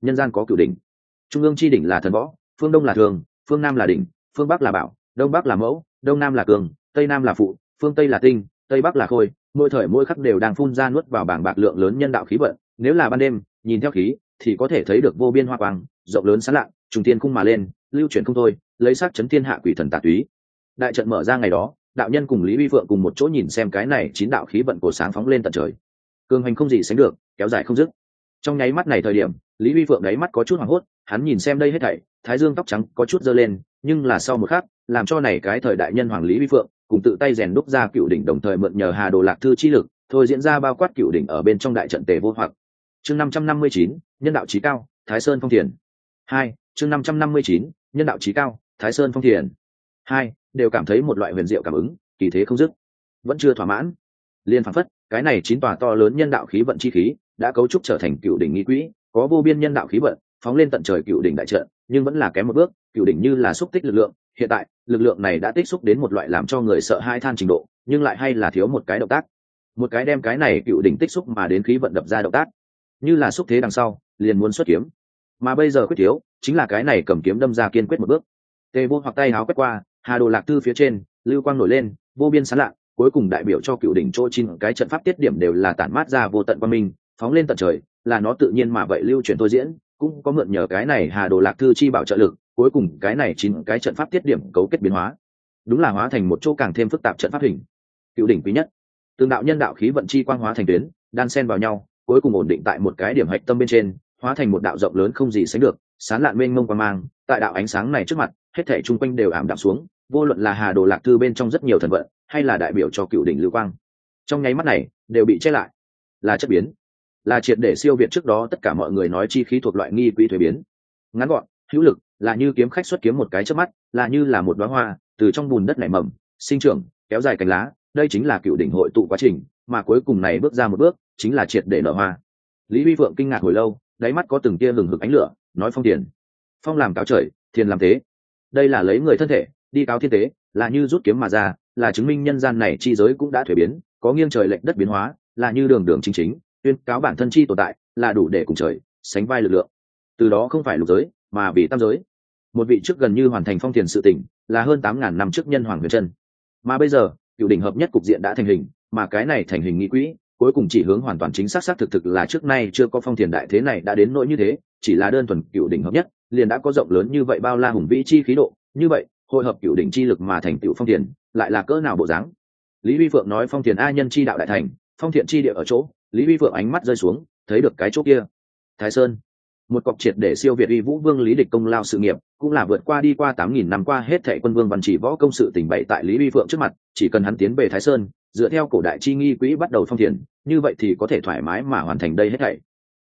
Nhân gian có cửu đỉnh. Trung ương chi đỉnh là thần võ, phương đông là thường, phương nam là đỉnh, phương bắc là bảo, đông bắc là mẫu, đông nam là cường, tây nam là phụ, phương tây là tinh, tây bắc là khôi. Mỗi thời mỗi khắc đều đang phun ra nuốt vào bảng bạc lượng lớn nhân đạo khí vận, nếu là ban đêm, nhìn theo khí, thì có thể thấy được vô biên hoa quang, rộng lớn sán lạ trùng tiên cung mà lên, lưu chuyển không thôi lấy sắc chấn thiên hạ quỷ thần tà túy. Đại trận mở ra ngày đó, đạo nhân cùng lý vi phượng cùng một chỗ nhìn xem cái này chín đạo khí vận cổ sáng phóng lên tận trời. Cường hành không gì sánh được, kéo dài không dứt. Trong nháy mắt này thời điểm, lý vi phượng đáy mắt có chút hoảng hốt, hắn nhìn xem đây hết thảy, thái dương tóc trắng có chút dơ lên, nhưng là sau một khắc, làm cho này cái thời đại nhân hoàng lý vi phượng, cùng tự tay rèn đúc ra cựu đỉnh đồng thời mượn nhờ hà đồ lạc thư chi lực, thôi diễn ra bao quát cựu đỉnh ở bên trong đại trận tề vô hoặc. Chương năm trăm năm mươi chín, nhân đạo trí cao, thái sơn phong thiền. Hai, chương năm trăm năm mươi chín, nhân đạo trí cao thái sơn phong thiền. Hai, đều cảm thấy một loại huyền diệu cảm ứng, kỳ thế không dứt. Vẫn chưa thỏa mãn. Liên phản phất, cái này chín tòa to lớn nhân đạo khí vận chi khí, đã cấu trúc trở thành cựu đỉnh nghi quỹ, có vô biên nhân đạo khí vận, phóng lên tận trời cựu đỉnh đại trận, nhưng vẫn là kém một bước, cựu đỉnh như là xúc tích lực lượng. Hiện tại, lực lượng này đã tích xúc đến một loại làm cho người sợ hai than trình độ, nhưng lại hay là thiếu một cái động tác. Một cái đem cái này cựu đỉnh tích xúc mà đến khí vận đập ra động tác. Như là xúc thế đằng sau, liền muốn xuất kiếm. Mà bây giờ quyết thiếu, chính là cái này cầm kiếm đâm ra kiên quyết một bước tề vô hoặc tay háo quét qua, hà đồ lạc tư phía trên, lưu quang nổi lên, vô biên sán lạ, cuối cùng đại biểu cho cựu đỉnh chỗ chín, cái trận pháp tiết điểm đều là tản mát ra vô tận quang minh, phóng lên tận trời, là nó tự nhiên mà vậy lưu chuyển tôi diễn, cũng có mượn nhờ cái này hà đồ lạc thư chi bảo trợ lực, cuối cùng cái này chín, cái trận pháp tiết điểm cấu kết biến hóa. Đúng là hóa thành một chỗ càng thêm phức tạp trận pháp hình. Cựu đỉnh quý nhất. Tương đạo nhân đạo khí vận chi quang hóa thành tuyến, đan xen vào nhau, cuối cùng ổn định tại một cái điểm hạch tâm bên trên, hóa thành một đạo rộng lớn không gì sánh được sán lạn mênh mông qua mang, tại đạo ánh sáng này trước mặt, hết thể chung quanh đều ảm đạm xuống, vô luận là hà đồ lạc thư bên trong rất nhiều thần vận, hay là đại biểu cho cựu đỉnh lưu quang, trong nháy mắt này, đều bị che lại. Là chất biến, là triệt để siêu việt trước đó tất cả mọi người nói chi khí thuộc loại nghi quỹ thuế biến. Ngắn gọn, hữu lực, là như kiếm khách xuất kiếm một cái trước mắt, là như là một đoá hoa, từ trong bùn đất nảy mầm, sinh trưởng, kéo dài cánh lá, đây chính là cựu đỉnh hội tụ quá trình, mà cuối cùng này bước ra một bước, chính là triệt để nở hoa. Lý vi vượng kinh ngạc hồi lâu, đáy mắt có từng tia hừng hực ánh lửa nói phong tiền. Phong làm cáo trời, thiền làm thế. Đây là lấy người thân thể, đi cáo thiên tế, là như rút kiếm mà ra, là chứng minh nhân gian này chi giới cũng đã thuế biến, có nghiêng trời lệnh đất biến hóa, là như đường đường chính chính, tuyên cáo bản thân chi tồn tại, là đủ để cùng trời, sánh vai lực lượng. Từ đó không phải lục giới, mà vì tam giới. Một vị trước gần như hoàn thành phong tiền sự tỉnh là hơn tám ngàn năm trước nhân hoàng huyền trân mà bây giờ, cựu đỉnh hợp nhất cục diện đã thành hình, mà cái này thành hình nghĩ quỹ, cuối cùng chỉ hướng hoàn toàn chính xác xác thực thực là trước nay chưa có phong thiền đại thế này đã đến nỗi như thế chỉ là đơn thuần cựu đỉnh hợp nhất, liền đã có rộng lớn như vậy bao la hùng vĩ chi khí độ. Như vậy, hội hợp cựu đỉnh chi lực mà thành tựu phong thiền, lại là cỡ nào bộ dáng? Lý vi phượng nói phong thiền a nhân chi đạo đại thành, phong thiện chi địa ở chỗ, lý vi phượng ánh mắt rơi xuống, thấy được cái chỗ kia. Thái sơn. Một cọc triệt để siêu việt uy vũ vương lý địch công lao sự nghiệp, cũng là vượt qua đi qua tám nghìn năm qua hết thệ quân vương văn chỉ võ công sự tỉnh bậy tại lý vi phượng trước mặt, chỉ cần hắn tiến về thái sơn, dựa theo cổ đại chi nghi quỹ bắt đầu phong thiền, như vậy thì có thể thoải mái mà hoàn thành đây hết thảy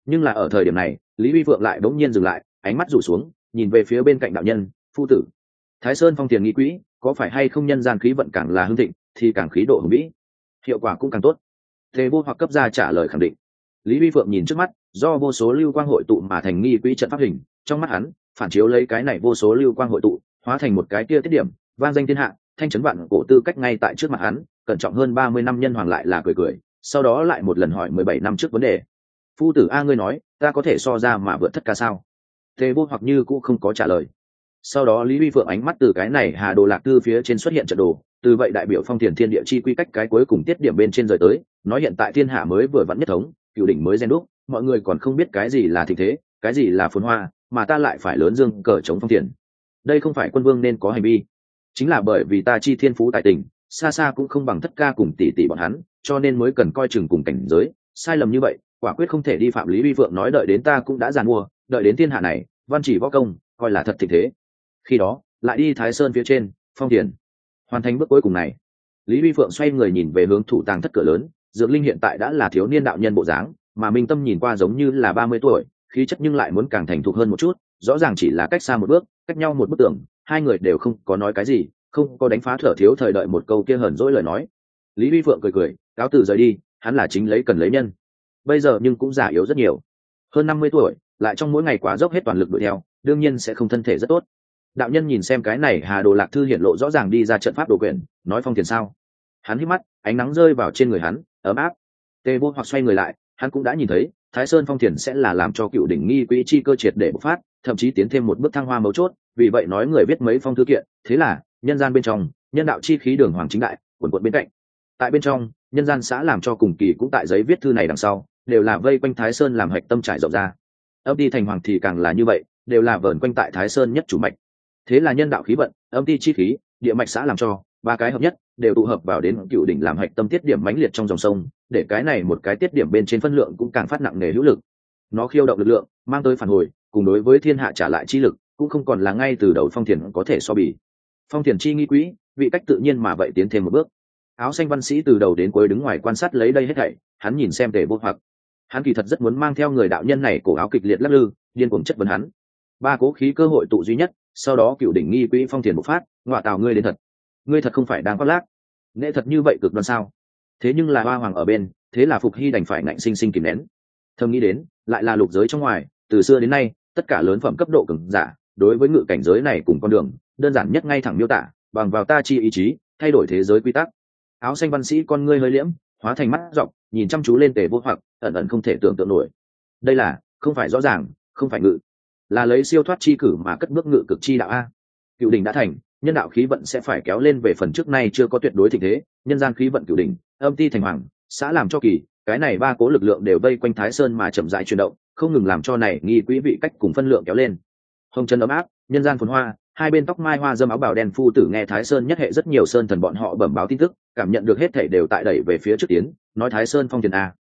nhưng là ở thời điểm này, lý vi phượng lại bỗng nhiên dừng lại, ánh mắt rủ xuống, nhìn về phía bên cạnh đạo nhân, phu tử. Thái sơn phong thiền nghi quỹ, có phải hay không nhân gian khí vận càng là hưng thịnh, thì càng khí độ hùng vĩ? Hiệu quả cũng càng tốt. Thế vô hoặc cấp ra trả lời khẳng định. Lý vi phượng nhìn trước mắt, do vô số lưu quang hội tụ mà thành nghi quỹ trận pháp hình, trong mắt hắn, phản chiếu lấy cái này vô số lưu quang hội tụ, hóa thành một cái kia tiết điểm, vang danh thiên hạ, thanh chấn vạn cổ tư cách ngay tại trước mặt hắn, cẩn trọng hơn ba mươi năm nhân hoàng lại là cười cười, sau đó lại một lần hỏi mười bảy năm trước vấn đề phu tử a ngươi nói, ta có thể so ra mà vượt thất ca sao? Thế vô hoặc như cũng không có trả lời. Sau đó lý vi phượng ánh mắt từ cái này hà đồ lạc tư phía trên xuất hiện trận đồ, từ vậy đại biểu phong thiền thiên địa chi quy cách cái cuối cùng tiết điểm bên trên rời tới, nói hiện tại thiên hạ mới vừa vặn nhất thống, cựu đỉnh mới gen đúc, mọi người còn không biết cái gì là thịnh thế, cái gì là phồn hoa, mà ta lại phải lớn dương cờ chống phong thiền. Đây không phải quân vương nên có hành vi. Chính là bởi vì ta chi thiên phú tại tình, xa xa cũng không bằng thất ca cùng tỷ tỷ bọn hắn, cho nên mới cần coi chừng cùng cảnh giới, sai lầm như vậy quả quyết không thể đi phạm lý vi phượng nói đợi đến ta cũng đã giàn mua, đợi đến thiên hạ này, văn chỉ võ công, coi là thật thịnh thế. Khi đó, lại đi thái sơn phía trên, phong thiền hoàn thành bước cuối cùng này. Lý vi phượng xoay người nhìn về hướng thủ tàng thất cửa lớn, dược linh hiện tại đã là thiếu niên đạo nhân bộ dáng, mà minh tâm nhìn qua giống như là ba mươi tuổi, khí chất nhưng lại muốn càng thành thục hơn một chút, rõ ràng chỉ là cách xa một bước, cách nhau một bức tường, hai người đều không có nói cái gì, không có đánh phá thở thiếu thời đợi một câu kia hờn dỗi lời nói. Lý vi phượng cười cười, cáo từ rời đi, hắn là chính lấy cần lấy nhân bây giờ nhưng cũng già yếu rất nhiều. Hơn năm mươi tuổi, lại trong mỗi ngày quá dốc hết toàn lực đuổi theo, đương nhiên sẽ không thân thể rất tốt. Đạo nhân nhìn xem cái này hà đồ lạc thư hiện lộ rõ ràng đi ra trận pháp đồ quyền, nói phong tiền sao? Hắn hít mắt, ánh nắng rơi vào trên người hắn, ấm áp. Tê vô hoặc xoay người lại, hắn cũng đã nhìn thấy, thái sơn phong thiền sẽ là làm cho cựu đỉnh nghi quỹ chi cơ triệt để bộc phát, thậm chí tiến thêm một bước thăng hoa mấu chốt, vì vậy nói người viết mấy phong thư kiện, thế là, nhân gian bên trong, nhân đạo chi khí đường hoàng chính đại, quần quận bên cạnh. Tại bên trong, nhân gian xã làm cho cùng kỳ cũng tại giấy viết thư này đằng sau đều là vây quanh thái sơn làm hạch tâm trải rộng ra. Âm ti thành hoàng thì càng là như vậy, đều là vờn quanh tại thái sơn nhất chủ mạch. Thế là nhân đạo khí vận, âm ti chi khí, địa mạch xã làm cho, ba cái hợp nhất, đều tụ hợp vào đến cựu đỉnh làm hạch tâm tiết điểm mãnh liệt trong dòng sông, để cái này một cái tiết điểm bên trên phân lượng cũng càng phát nặng nề hữu lực. Nó khiêu động lực lượng, mang tới phản hồi, cùng đối với thiên hạ trả lại chi lực, cũng không còn là ngay từ đầu phong thiền có thể so bì. Phong thiền chi nghi quỹ vị cách tự nhiên mà vậy tiến thêm một bước. Áo xanh văn sĩ từ đầu đến cuối đứng ngoài quan sát lấy đây hết thảy, hắn nhìn xem tề vô hoặc hắn kỳ thật rất muốn mang theo người đạo nhân này cổ áo kịch liệt lắc lư, điên cuồng chất vấn hắn. Ba cố khí cơ hội tụ duy nhất, sau đó cựu đỉnh nghi quỹ phong thiền bộc phát ngoại tào ngươi đến thật. Ngươi thật không phải đang khoác lác. Nghệ thật như vậy cực đoan sao? Thế nhưng là hoa hoàng ở bên, thế là phục hy đành phải ngạnh sinh sinh kìm nén. Thầm nghĩ đến, lại là lục giới trong ngoài, từ xưa đến nay, tất cả lớn phẩm cấp độ cường giả, đối với ngự cảnh giới này cùng con đường, đơn giản nhất ngay thẳng miêu tả, bằng vào ta chi ý chí, thay đổi thế giới quy tắc. Áo xanh văn sĩ con ngươi hơi liễm, hóa thành mắt dọc nhìn chăm chú lên tề vô hoặc, ẩn ẩn không thể tưởng tượng nổi. Đây là, không phải rõ ràng, không phải ngự. Là lấy siêu thoát chi cử mà cất bước ngự cực chi đạo a. Cựu đình đã thành, nhân đạo khí vận sẽ phải kéo lên về phần trước nay chưa có tuyệt đối tình thế, nhân gian khí vận cửu đỉnh, âm ti thành hoàng, xã làm cho kỳ, cái này ba cố lực lượng đều vây quanh thái sơn mà chậm rãi chuyển động, không ngừng làm cho này nghi quỹ vị cách cùng phân lượng kéo lên. Hồng chân ấm áp, nhân gian phồn hoa, hai bên tóc mai hoa dâm áo bào đen phu tử nghe thái sơn nhất hệ rất nhiều sơn thần bọn họ bẩm báo tin tức, cảm nhận được hết thể đều tại đẩy về phía trước tiến nói thái sơn phong tiền a.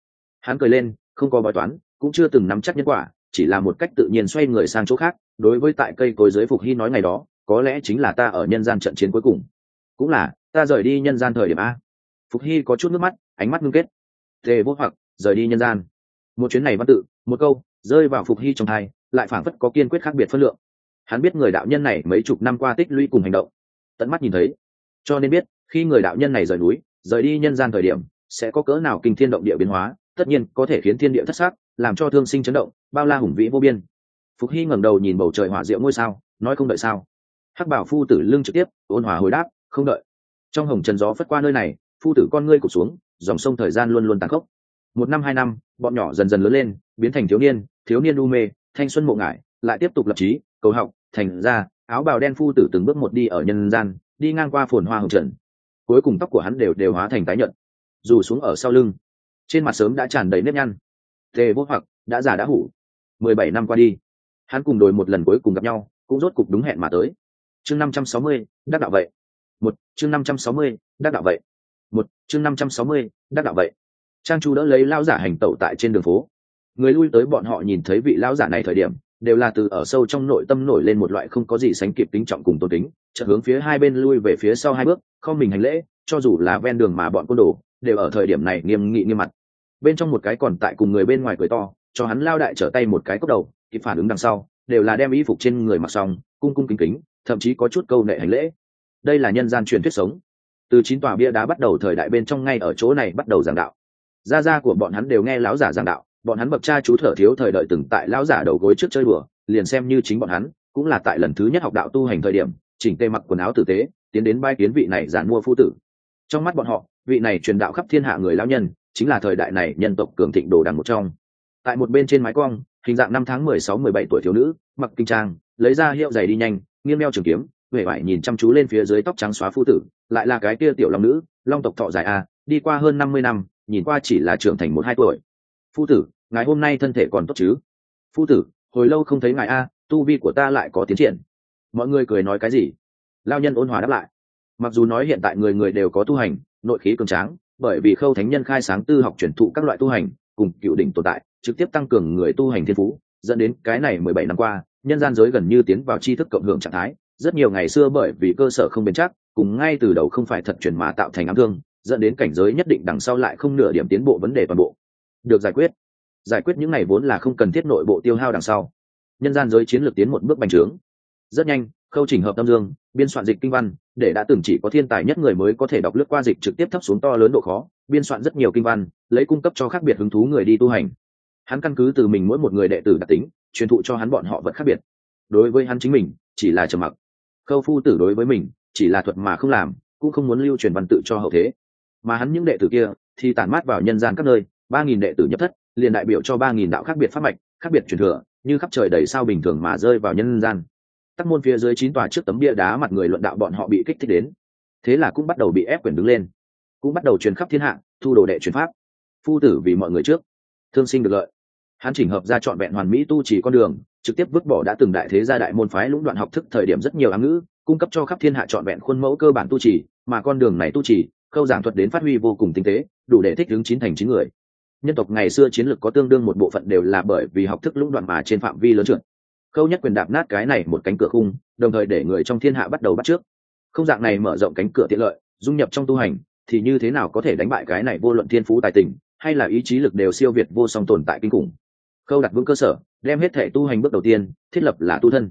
Hắn cười lên, không có bói toán, cũng chưa từng nắm chắc nhân quả, chỉ là một cách tự nhiên xoay người sang chỗ khác, đối với tại cây cối dưới phục hy nói ngày đó, có lẽ chính là ta ở nhân gian trận chiến cuối cùng. Cũng là, ta rời đi nhân gian thời điểm a. Phục hy có chút nước mắt, ánh mắt ngưng kết. Tề vô hoặc, rời đi nhân gian. Một chuyến này văn tự, một câu, rơi vào phục hy trong thai, lại phảng phất có kiên quyết khác biệt phân lượng. Hắn biết người đạo nhân này mấy chục năm qua tích lũy cùng hành động. Tận mắt nhìn thấy. Cho nên biết, khi người đạo nhân này rời núi, rời đi nhân gian thời điểm sẽ có cỡ nào kinh thiên động địa biến hóa, tất nhiên có thể khiến thiên địa thất xác làm cho thương sinh chấn động, bao la hùng vĩ vô biên. Phục hy ngẩng đầu nhìn bầu trời hỏa diệu ngôi sao, nói không đợi sao? Hắc bảo phu tử lưng trực tiếp, ôn hòa hồi đáp, không đợi. Trong hồng trần gió phất qua nơi này, phu tử con ngươi cụt xuống, dòng sông thời gian luôn luôn tàn khốc. Một năm, hai năm, bọn nhỏ dần dần lớn lên, biến thành thiếu niên thiếu niên u mê, thanh xuân mộ ngại lại tiếp tục lập trí, cầu học, thành ra, áo bào đen phu tử từng bước một đi ở nhân gian, đi ngang qua phồn hoa hồng trần. Cuối cùng tóc của hắn đều đều hóa thành tái nhợt dù xuống ở sau lưng. Trên mặt sớm đã tràn đầy nếp nhăn. Tề vô hoặc đã già đã hủ. Mười bảy năm qua đi, hắn cùng đồi một lần cuối cùng gặp nhau, cũng rốt cục đúng hẹn mà tới. Chương năm trăm sáu mươi, đắc đạo vậy. Một, chương năm trăm sáu mươi, đắc đạo vậy. Một, chương năm trăm sáu mươi, đắc đạo vậy. Trang chu đỡ lấy lao giả hành tẩu tại trên đường phố. Người lui tới bọn họ nhìn thấy vị lao giả này thời điểm, đều là từ ở sâu trong nội tâm nổi lên một loại không có gì sánh kịp tính trọng cùng tôn kính, chợt hướng phía hai bên lui về phía sau hai bước, không mình hành lễ, cho dù là ven đường mà bọn côn đồ đều ở thời điểm này nghiêm nghị nghiêm mặt. Bên trong một cái còn tại cùng người bên ngoài cười to, cho hắn lao đại trở tay một cái cốc đầu, kịp phản ứng đằng sau, đều là đem y phục trên người mặc xong, cung cung kính kính, thậm chí có chút câu nệ hành lễ. Đây là nhân gian truyền thuyết sống. Từ chín tòa bia đá bắt đầu thời đại bên trong ngay ở chỗ này bắt đầu giảng đạo. Gia gia của bọn hắn đều nghe lão giả giảng đạo, bọn hắn bậc cha chú thở thiếu thời đợi từng tại lão giả đầu gối trước chơi bừa liền xem như chính bọn hắn, cũng là tại lần thứ nhất học đạo tu hành thời điểm, chỉnh tê mặc quần áo tử tế, tiến đến bai kiến vị này giản mua phu tử. Trong mắt bọn họ vị này truyền đạo khắp thiên hạ người lão nhân, chính là thời đại này nhân tộc cường thịnh đồ đằng một trong. Tại một bên trên mái cong, hình dạng năm tháng mười sáu, mười bảy tuổi thiếu nữ, mặc kinh trang, lấy ra hiệu giày đi nhanh, nghiêng meo trường kiếm huệ vải nhìn chăm chú lên phía dưới tóc trắng xóa phu tử, lại là cái kia tiểu long nữ, long tộc thọ dài a, đi qua hơn năm mươi năm, nhìn qua chỉ là trưởng thành một hai tuổi. Phu tử, ngài hôm nay thân thể còn tốt chứ? Phu tử, hồi lâu không thấy ngài a, tu vi của ta lại có tiến triển. Mọi người cười nói cái gì? Lao nhân ôn hòa đáp lại. Mặc dù nói hiện tại người người đều có tu hành nội khí cường tráng, bởi vì khâu thánh nhân khai sáng tư học truyền thụ các loại tu hành, cùng cựu đỉnh tồn tại, trực tiếp tăng cường người tu hành thiên phú, dẫn đến cái này mười bảy năm qua, nhân gian giới gần như tiến vào tri thức cộng hưởng trạng thái. Rất nhiều ngày xưa bởi vì cơ sở không bền chắc, cùng ngay từ đầu không phải thật truyền mà tạo thành ám thương, dẫn đến cảnh giới nhất định đằng sau lại không nửa điểm tiến bộ vấn đề toàn bộ. Được giải quyết. Giải quyết những ngày vốn là không cần thiết nội bộ tiêu hao đằng sau. Nhân gian giới chiến lược tiến một bước bành trướng. Rất nhanh khâu chỉnh hợp tâm dương, biên soạn dịch kinh văn, để đã từng chỉ có thiên tài nhất người mới có thể đọc lướt qua dịch trực tiếp thấp xuống to lớn độ khó, biên soạn rất nhiều kinh văn, lấy cung cấp cho khác biệt hứng thú người đi tu hành. Hắn căn cứ từ mình mỗi một người đệ tử đặc tính, truyền thụ cho hắn bọn họ vật khác biệt. Đối với hắn chính mình, chỉ là trầm mặc. Khâu phu tử đối với mình, chỉ là thuật mà không làm, cũng không muốn lưu truyền văn tự cho hậu thế. Mà hắn những đệ tử kia, thì tản mát vào nhân gian các nơi, ba nghìn đệ tử nhập thất, liền đại biểu cho ba nghìn đạo khác biệt pháp mạch, khác biệt truyền thừa, như khắp trời đầy sao bình thường mà rơi vào nhân gian tắc môn phía dưới chín tòa trước tấm bia đá mặt người luận đạo bọn họ bị kích thích đến. Thế là cũng bắt đầu bị ép quyền đứng lên. Cũng bắt đầu truyền khắp thiên hạ, thu đồ đệ truyền pháp. Phu tử vì mọi người trước. Thương sinh được lợi. Hắn chỉnh hợp ra trọn vẹn hoàn mỹ tu chỉ con đường, trực tiếp vứt bỏ đã từng đại thế gia đại môn phái lũng đoạn học thức thời điểm rất nhiều ám ngữ, cung cấp cho khắp thiên hạ trọn vẹn khuôn mẫu cơ bản tu chỉ, mà con đường này tu chỉ, khâu giảng thuật đến phát huy vô cùng tinh tế, đủ để thích ứng chín thành chín người. Nhân tộc ngày xưa chiến lược có tương đương một bộ phận đều là bởi vì học thức lũng đoạn mà trên phạm vi lớn trượt khâu nhất quyền đạp nát cái này một cánh cửa khung, đồng thời để người trong thiên hạ bắt đầu bắt trước. Không dạng này mở rộng cánh cửa tiện lợi, dung nhập trong tu hành, thì như thế nào có thể đánh bại cái này vô luận thiên phú tài tình, hay là ý chí lực đều siêu việt vô song tồn tại kinh khủng. Khâu đặt vững cơ sở, đem hết thể tu hành bước đầu tiên, thiết lập là tu thân.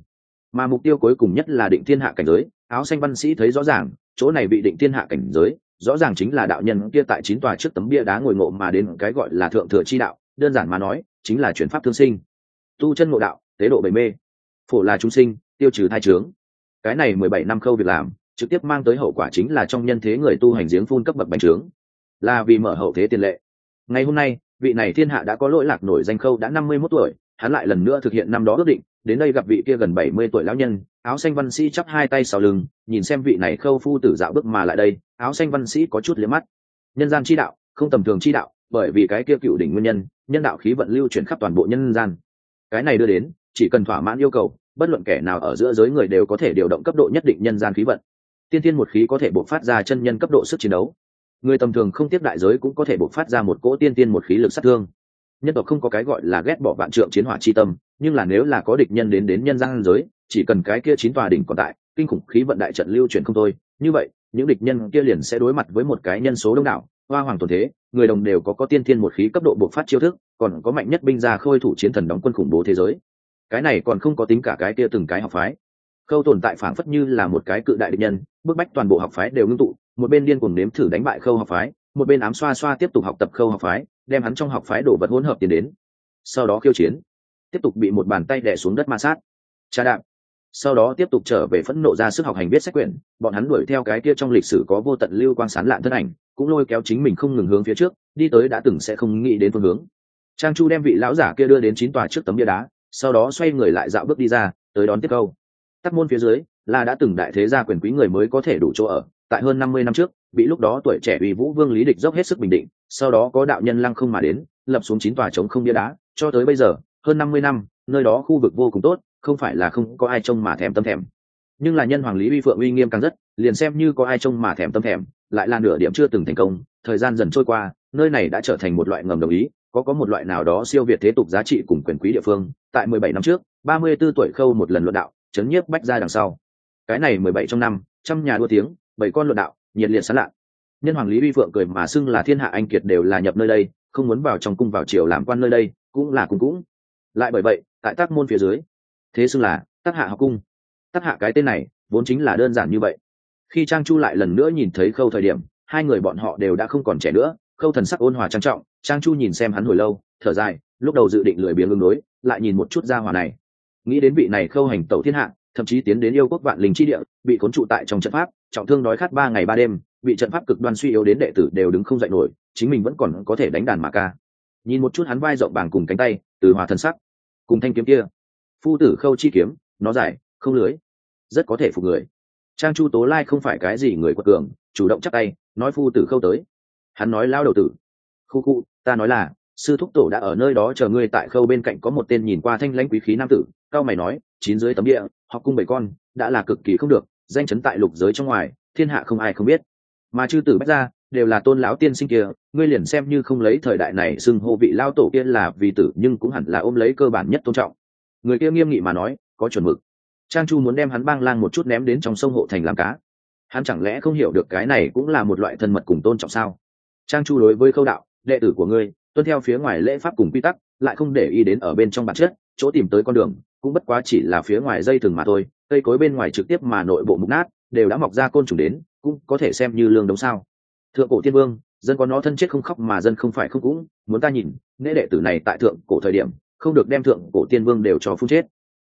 Mà mục tiêu cuối cùng nhất là định thiên hạ cảnh giới, áo xanh văn sĩ thấy rõ ràng, chỗ này bị định thiên hạ cảnh giới, rõ ràng chính là đạo nhân kia tại chín tòa trước tấm bia đá ngồi ngộ mà đến cái gọi là thượng thừa chi đạo, đơn giản mà nói, chính là chuyển pháp thương sinh. Tu chân ngộ đạo tế độ bầy mê. Phổ là chúng sinh, tiêu trừ thai trướng cái này mười bảy năm khâu việc làm, trực tiếp mang tới hậu quả chính là trong nhân thế người tu hành giếng phun cấp bậc bành trướng. Là vì mở hậu thế tiền lệ. Ngày hôm nay, vị này thiên hạ đã có lỗi lạc nổi danh khâu đã năm mươi mốt tuổi, hắn lại lần nữa thực hiện năm đó ước định, đến đây gặp vị kia gần bảy mươi tuổi lão nhân, áo xanh văn sĩ chắp hai tay sau lưng, nhìn xem vị này khâu phu tử dạo bước mà lại đây, áo xanh văn sĩ có chút liếm mắt. Nhân gian chi đạo, không tầm thường chi đạo, bởi vì cái kia cựu đỉnh nguyên nhân nhân đạo khí vận lưu chuyển khắp toàn bộ nhân gian. Cái này đưa đến chỉ cần thỏa mãn yêu cầu, bất luận kẻ nào ở giữa giới người đều có thể điều động cấp độ nhất định nhân gian khí vận. Tiên tiên một khí có thể bộc phát ra chân nhân cấp độ sức chiến đấu. Người tầm thường không tiếp đại giới cũng có thể bộc phát ra một cỗ tiên tiên một khí lực sát thương. Nhân tộc không có cái gọi là ghét bỏ vạn trượng chiến hỏa chi tâm, nhưng là nếu là có địch nhân đến đến nhân gian giới, chỉ cần cái kia chín tòa đỉnh còn tại, kinh khủng khí vận đại trận lưu chuyển không thôi. Như vậy, những địch nhân kia liền sẽ đối mặt với một cái nhân số đông đảo, hoa hoàng tồn thế, người đồng đều có có tiên thiên một khí cấp độ bộc phát chiêu thức, còn có mạnh nhất binh gia khôi thủ chiến thần đóng quân khủng bố thế giới cái này còn không có tính cả cái kia từng cái học phái. Khâu tồn tại phảng phất như là một cái cự đại định nhân, bức bách toàn bộ học phái đều ngưng tụ, một bên điên cuồng nếm thử đánh bại khâu học phái, một bên ám xoa xoa tiếp tục học tập khâu học phái, đem hắn trong học phái đổ vật hỗn hợp tiến đến. Sau đó khiêu chiến, tiếp tục bị một bàn tay đè xuống đất ma sát. Trà đạp. Sau đó tiếp tục trở về phẫn nộ ra sức học hành viết sách quyển bọn hắn đuổi theo cái kia trong lịch sử có vô tận lưu quang sán lạn thân ảnh, cũng lôi kéo chính mình không ngừng hướng phía trước, đi tới đã từng sẽ không nghĩ đến phương hướng. Trang chu đem vị lão giả kia đưa đến chín tòa trước tấm bia đá sau đó xoay người lại dạo bước đi ra, tới đón tiếp câu. Tắc môn phía dưới là đã từng đại thế gia quyền quý người mới có thể đủ chỗ ở, tại hơn năm mươi năm trước bị lúc đó tuổi trẻ uy vũ vương lý địch dốc hết sức bình định, sau đó có đạo nhân lăng không mà đến, lập xuống chín tòa trống không bia đá, cho tới bây giờ, hơn năm mươi năm, nơi đó khu vực vô cùng tốt, không phải là không có ai trông mà thèm tâm thèm. Nhưng là nhân hoàng lý uy phượng uy nghiêm càng rất, liền xem như có ai trông mà thèm tâm thèm, lại là nửa điểm chưa từng thành công, thời gian dần trôi qua, nơi này đã trở thành một loại ngầm đồng ý có có một loại nào đó siêu việt thế tục giá trị cùng quyền quý địa phương, tại mười bảy năm trước, ba mươi 34 tuổi khâu một lần luận đạo, chấn nhiếp bách ra đằng sau. Cái này mười bảy trong năm, trăm nhà đua tiếng, bảy con luận đạo, nhiệt liệt sán lạ nhân hoàng lý uy phượng cười mà xưng là thiên hạ anh kiệt đều là nhập nơi đây, không muốn vào trong cung vào triều làm quan nơi đây, cũng là cung cũng. Lại bởi vậy, tại tác môn phía dưới, thế xưng là tác hạ học cung. Tác hạ cái tên này, vốn chính là đơn giản như vậy. Khi trang chu lại lần nữa nhìn thấy khâu thời điểm, hai người bọn họ đều đã không còn trẻ nữa khâu thần sắc ôn hòa trang trọng, trang chu nhìn xem hắn hồi lâu, thở dài, lúc đầu dự định lười biếng ứng đối, lại nhìn một chút ra hòa này. Nghĩ đến vị này khâu hành tẩu thiên hạ, thậm chí tiến đến yêu quốc vạn linh chi địa, bị khốn trụ tại trong trận pháp, trọng thương đói khát ba ngày ba đêm, bị trận pháp cực đoan suy yếu đến đệ tử đều đứng không dậy nổi, chính mình vẫn còn có thể đánh đàn mà ca. Nhìn một chút hắn vai rộng bảng cùng cánh tay, từ hòa thần sắc, cùng thanh kiếm kia. Phu tử khâu chi kiếm, nó dài, không lưới, rất có thể phục người. Trang chu tố lai không phải cái gì người quật cường, chủ động chắc tay, nói phu tử khâu tới hắn nói lao đầu tử. Khu khu, ta nói là, sư thúc tổ đã ở nơi đó chờ ngươi tại khâu bên cạnh có một tên nhìn qua thanh lãnh quý khí nam tử, cao mày nói, chín dưới tấm địa họ cung bảy con, đã là cực kỳ không được, danh chấn tại lục giới trong ngoài, thiên hạ không ai không biết. Mà chư tử bách ra đều là tôn lão tiên sinh kia, ngươi liền xem như không lấy thời đại này xưng hô vị lao tổ kia là vì tử, nhưng cũng hẳn là ôm lấy cơ bản nhất tôn trọng. Người kia nghiêm nghị mà nói, có chuẩn mực. Trang chu muốn đem hắn bang lang một chút ném đến trong sông hộ thành làm cá. Hắn chẳng lẽ không hiểu được cái này cũng là một loại thân mật cùng tôn trọng sao? Trang chu đối với khâu đạo, đệ tử của ngươi, tuân theo phía ngoài lễ pháp cùng quy tắc, lại không để ý đến ở bên trong bản chất, chỗ tìm tới con đường, cũng bất quá chỉ là phía ngoài dây thừng mà thôi, cây cối bên ngoài trực tiếp mà nội bộ mục nát, đều đã mọc ra côn trùng đến, cũng có thể xem như lương đống sao. Thượng cổ tiên vương, dân có nó thân chết không khóc mà dân không phải không cũng, muốn ta nhìn nễ đệ tử này tại thượng cổ thời điểm, không được đem thượng cổ tiên vương đều cho phun chết.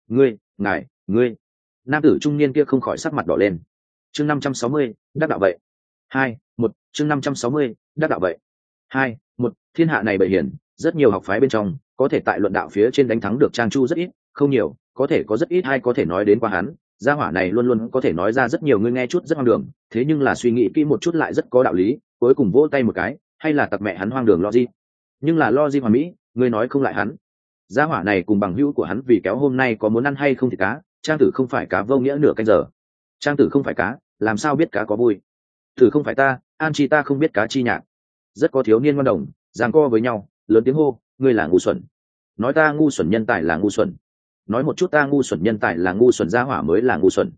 Ngươi, ngài, ngươi. Nam tử trung niên kia không khỏi sắc mặt đỏ lên. Chương năm trăm sáu mươi, đắc đạo vậy hai, một, chương năm trăm sáu mươi, đắc đạo vậy. Hai, một, thiên hạ này bệ hiển, rất nhiều học phái bên trong, có thể tại luận đạo phía trên đánh thắng được trang chu rất ít, không nhiều, có thể có rất ít hay có thể nói đến qua hắn. Gia hỏa này luôn luôn có thể nói ra rất nhiều người nghe chút rất hoang đường, thế nhưng là suy nghĩ kỹ một chút lại rất có đạo lý, cuối cùng vỗ tay một cái, hay là tặc mẹ hắn hoang đường lo gì? Nhưng là lo gì hoàn mỹ, ngươi nói không lại hắn. Gia hỏa này cùng bằng hữu của hắn vì kéo hôm nay có muốn ăn hay không thì cá, trang tử không phải cá vô nghĩa nửa canh giờ. Trang tử không phải cá, làm sao biết cá có vui? Thử không phải ta, an chi ta không biết cá chi nhạc. Rất có thiếu niên văn đồng, giằng co với nhau, lớn tiếng hô, ngươi là ngu xuẩn. Nói ta ngu xuẩn nhân tài là ngu xuẩn. Nói một chút ta ngu xuẩn nhân tài là ngu xuẩn gia hỏa mới là ngu xuẩn.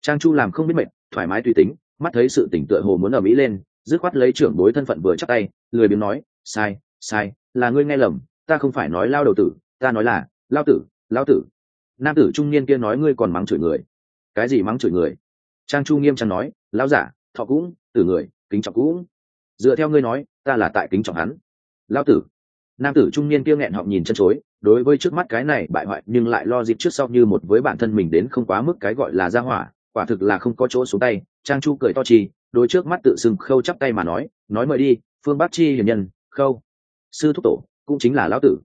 Trang chu làm không biết mệt, thoải mái tùy tính, mắt thấy sự tỉnh tựa hồ muốn ở mỹ lên, dứt khoát lấy trưởng bối thân phận vừa chắc tay, lười biếng nói, sai sai, là ngươi nghe lầm, ta không phải nói lao đầu tử, ta nói là lao tử lao tử. Nam tử trung niên kia nói, ngươi còn mắng chửi người. Cái gì mắng chửi người? Trang chu nghiêm trang nói lao giả thọ cũng, tử người, kính trọng cũng. Dựa theo ngươi nói, ta là tại kính trọng hắn. Lao tử. Nam tử trung niên kia nghẹn họng nhìn chân chối, đối với trước mắt cái này bại hoại nhưng lại lo dịp trước sau như một với bản thân mình đến không quá mức cái gọi là gia hỏa, quả thực là không có chỗ xuống tay. Trang chu cười to chi, đối trước mắt tự xưng khâu chắp tay mà nói nói mời đi, phương bắc chi hiền nhân, khâu. Sư thúc tổ, cũng chính là lão tử.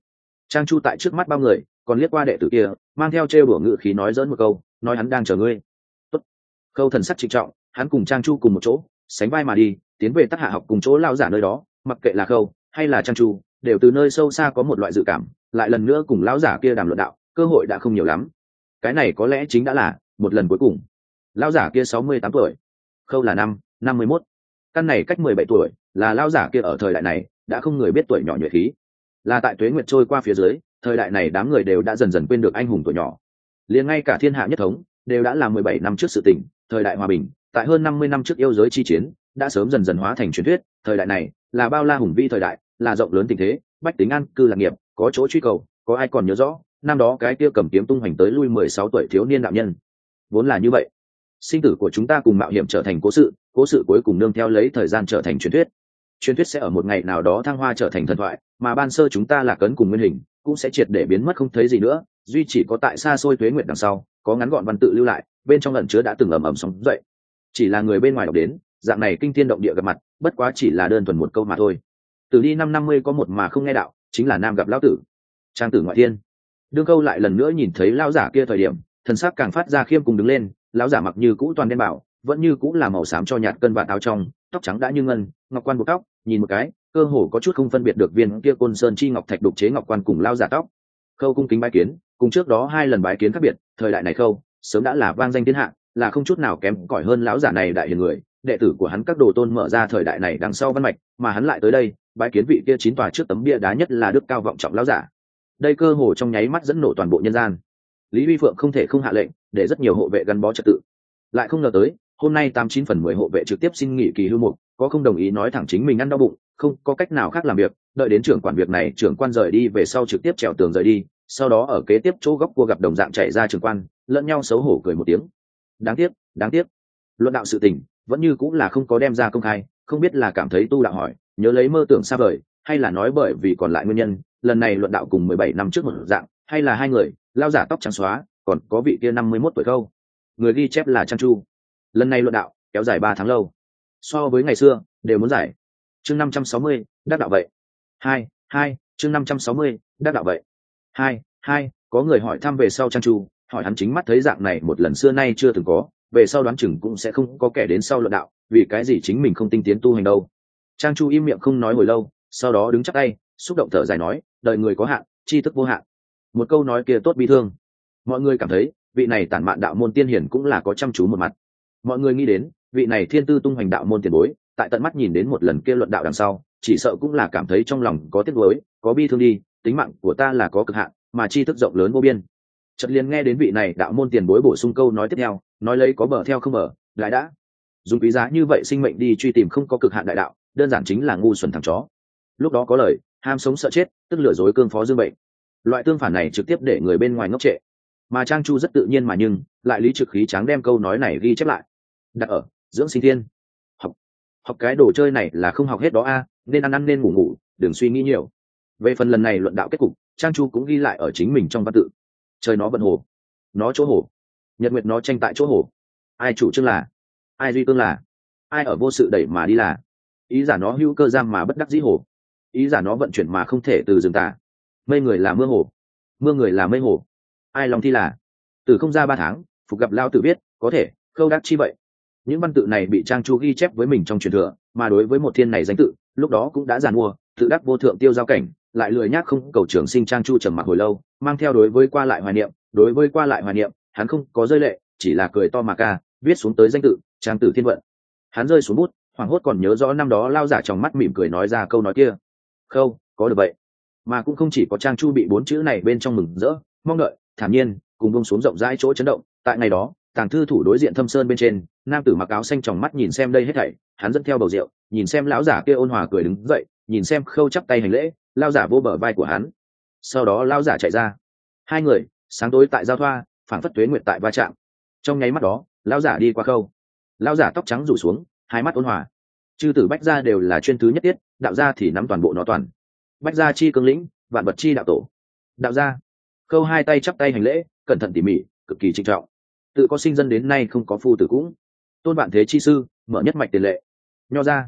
Trang chu tại trước mắt bao người, còn liếc qua đệ tử kia, mang theo trêu đùa ngự khí nói dỡn một câu, nói hắn đang chờ ngươi. Tốt. khâu thần sắc trịnh trọng hắn cùng trang chu cùng một chỗ, sánh vai mà đi, tiến về tác hạ học cùng chỗ lao giả nơi đó, mặc kệ là khâu hay là trang chu, đều từ nơi sâu xa có một loại dự cảm, lại lần nữa cùng lão giả kia đàm luận đạo, cơ hội đã không nhiều lắm. Cái này có lẽ chính đã là một lần cuối cùng. Lão giả kia sáu mươi tám tuổi, khâu là năm năm mươi mốt. Căn này cách mười bảy tuổi, là lão giả kia ở thời đại này, đã không người biết tuổi nhỏ nhuệ khí. Là tại tuế nguyệt trôi qua phía dưới, thời đại này đám người đều đã dần dần quên được anh hùng tuổi nhỏ. Liền ngay cả thiên hạ nhất thống, đều đã là mười bảy năm trước sự tỉnh thời đại hòa bình tại hơn năm mươi năm trước yêu giới chi chiến, đã sớm dần dần hóa thành truyền thuyết, thời đại này là bao la hùng vi thời đại, là rộng lớn tình thế, bách tính ăn cư lạc nghiệp, có chỗ truy cầu, có ai còn nhớ rõ, năm đó cái kia cầm kiếm tung hoành tới lui mười sáu tuổi thiếu niên đạo nhân. Vốn là như vậy, sinh tử của chúng ta cùng mạo hiểm trở thành cố sự cố sự cuối cùng nương theo lấy thời gian trở thành truyền thuyết. Truyền thuyết sẽ ở một ngày nào đó thăng hoa trở thành thần thoại, mà ban sơ chúng ta là cấn cùng nguyên hình, cũng sẽ triệt để biến mất không thấy gì nữa, duy chỉ có tại xa xôi tuế nguyệt đằng sau, có ngắn gọn văn tự lưu lại, bên trong ẩn chứa đã từng ầm ầm sóng dậy chỉ là người bên ngoài đọc đến, dạng này kinh thiên động địa gặp mặt, bất quá chỉ là đơn thuần một câu mà thôi. Từ đi năm năm mươi có một mà không nghe đạo, chính là nam gặp lão tử. Trang tử ngoại thiên. Đương câu lại lần nữa nhìn thấy lão giả kia thời điểm, thần sắc càng phát ra khiêm cùng đứng lên, lão giả mặc như cũ toàn đen bảo, vẫn như cũ là màu xám cho nhạt cân và áo trong, tóc trắng đã như ngân, ngọc quan buộc tóc, nhìn một cái, cơ hồ có chút không phân biệt được viên kia côn sơn chi ngọc thạch đục chế ngọc quan cùng lao giả tóc. Khâu cung kính bái kiến, cùng trước đó hai lần bái kiến khác biệt, thời đại này khâu, sớm đã là vang danh thiên hạ là không chút nào kém cỏi hơn lão giả này đại hiền người, đệ tử của hắn các đồ tôn mở ra thời đại này đằng sau văn mạch, mà hắn lại tới đây bãi kiến vị kia chín tòa trước tấm bia đá nhất là đức cao vọng trọng lão giả. Đây cơ hồ trong nháy mắt dẫn nổ toàn bộ nhân gian. Lý vi phượng không thể không hạ lệnh, để rất nhiều hộ vệ gắn bó trật tự. Lại không ngờ tới, hôm nay tám chín phần mười hộ vệ trực tiếp xin nghỉ kỳ hưu mục, có không đồng ý nói thẳng chính mình ăn đau bụng, không, có cách nào khác làm việc, đợi đến trưởng quản việc này, trưởng quan rời đi, về sau trực tiếp trèo tường rời đi, sau đó ở kế tiếp chỗ góc cua gặp đồng dạng chạy ra trưởng quan, lẫn nhau xấu hổ cười một tiếng đáng tiếc đáng tiếc. Luận đạo sự tình, vẫn như cũng là không có đem ra công khai, không biết là cảm thấy tu đạo hỏi, nhớ lấy mơ tưởng xa vời, hay là nói bởi vì còn lại nguyên nhân, lần này luận đạo cùng mười bảy năm trước một dạng, hay là hai người, lao giả tóc trắng xóa, còn có vị kia năm mươi mốt tuổi câu. Người ghi chép là trang chu. Lần này luận đạo, kéo dài ba tháng lâu. So với ngày xưa, đều muốn giải. Chương năm trăm sáu mươi, đắc đạo vậy. Hai hai, chương năm trăm sáu mươi, đắc đạo vậy. Hai hai, có người hỏi thăm về sau trang chu hỏi hắn chính mắt thấy dạng này một lần xưa nay chưa từng có, về sau đoán chừng cũng sẽ không có kẻ đến sau luận đạo, vì cái gì chính mình không tinh tiến tu hành đâu. Trang chu im miệng không nói hồi lâu, sau đó đứng chắc tay, xúc động thở dài nói, đợi người có hạn, tri thức vô hạn. Một câu nói kia tốt bi thương. Mọi người cảm thấy, vị này tản mạn đạo môn tiên hiển cũng là có chăm chú một mặt. Mọi người nghĩ đến, vị này thiên tư tung hoành đạo môn tiền bối, tại tận mắt nhìn đến một lần kia luận đạo đằng sau, chỉ sợ cũng là cảm thấy trong lòng có tiếc nuối, có bi thương đi, tính mạng của ta là có cực hạn, mà tri thức rộng lớn vô biên chợt liền nghe đến vị này đạo môn tiền bối bổ sung câu nói tiếp theo, nói lấy có bờ theo không bờ lại đã. Dùng quý giá như vậy sinh mệnh đi truy tìm không có cực hạn đại đạo, đơn giản chính là ngu xuẩn thằng chó. Lúc đó có lời, ham sống sợ chết, tức lừa dối cương phó dương bệnh. Loại tương phản này trực tiếp để người bên ngoài ngốc trệ. Mà trang chu rất tự nhiên mà nhưng, lại lý trực khí tráng đem câu nói này ghi chép lại. Đặt ở, dưỡng sinh thiên. Học. Học cái đồ chơi này là không học hết đó a, nên ăn ăn nên ngủ ngủ, đừng suy nghĩ nhiều. Về phần lần này luận đạo kết cục, trang chu cũng ghi lại ở chính mình trong văn tự trời nó vận hồ. Nó chỗ hồ. Nhật nguyệt nó tranh tại chỗ hồ. Ai chủ trương là? Ai duy cương là? Ai ở vô sự đẩy mà đi là? Ý giả nó hữu cơ giam mà bất đắc dĩ hồ. Ý giả nó vận chuyển mà không thể từ rừng tả mây người là mưa hồ. Mưa người là mây hồ. Ai lòng thi là? Từ không ra ba tháng, phục gặp lao tự biết, có thể, khâu đắc chi vậy. Những văn tự này bị trang chu ghi chép với mình trong truyền thừa, mà đối với một thiên này danh tự, lúc đó cũng đã giàn mua, tự đắc vô thượng tiêu giao cảnh lại lười nhác không cầu trường sinh trang chu trầm mặc hồi lâu, mang theo đối với qua lại hoài niệm, đối với qua lại hoài niệm, hắn không có rơi lệ, chỉ là cười to mà ca, viết xuống tới danh tự, trang tử thiên vận. Hắn rơi xuống bút, hoảng hốt còn nhớ rõ năm đó lao giả trong mắt mỉm cười nói ra câu nói kia. Khâu, có được vậy. Mà cũng không chỉ có trang chu bị bốn chữ này bên trong mừng rỡ, mong đợi, thản nhiên, cùng bông xuống rộng rãi chỗ chấn động. Tại ngày đó, tàng thư thủ đối diện thâm sơn bên trên, nam tử mặc áo xanh tròng mắt nhìn xem đây hết thảy, hắn dẫn theo bầu rượu, nhìn xem lão giả kia ôn hòa cười đứng dậy, nhìn xem khâu chắp tay hành lễ lao giả vô bờ vai của hắn. Sau đó lao giả chạy ra. Hai người, sáng tối tại giao thoa phản phất tuế nguyệt tại va chạm. Trong nháy mắt đó, lao giả đi qua khâu. Lao giả tóc trắng rủ xuống, hai mắt ôn hòa. Chư tử bách gia đều là chuyên thứ nhất tiết, đạo gia thì nắm toàn bộ nó toàn. Bách gia chi cương lĩnh, vạn vật chi đạo tổ. Đạo gia, khâu hai tay chắp tay hành lễ, cẩn thận tỉ mỉ, cực kỳ trinh trọng. Tự có sinh dân đến nay không có phu tử cũng. Tôn bạn thế chi sư, mở nhất mạch tiền lệ. Nho ra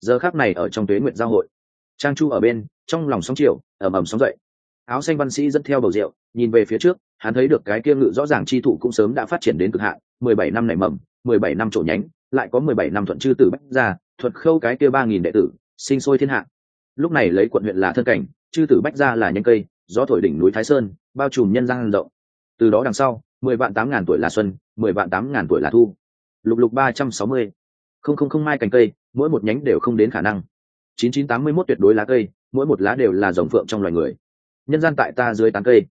giờ khác này ở trong tuế nguyện giao hội trang chu ở bên, trong lòng sóng chiều ẩm ẩm sóng dậy. Áo xanh văn sĩ dẫn theo bầu rượu, nhìn về phía trước, hắn thấy được cái kia ngự rõ ràng chi thụ cũng sớm đã phát triển đến cực hạn, mười bảy năm nảy mầm, mười bảy năm trổ nhánh, lại có mười bảy năm thuận chư tử bách ra thuật khâu cái kia ba nghìn đệ tử, sinh sôi thiên hạ. Lúc này lấy quận huyện là thân cảnh, chư tử bách ra là nhanh cây, gió thổi đỉnh núi thái sơn, bao trùm nhân gian rộng. Từ đó đằng sau, mười vạn tám ngàn tuổi là xuân, mười vạn tám ngàn tuổi là thu. Lục lục ba trăm sáu mươi. Không không không mai cành cây, mỗi một nhánh đều không đến khả năng chín chín tám mươi mốt tuyệt đối lá cây, mỗi một lá đều là rồng phượng trong loài người. Nhân gian tại ta dưới tán cây.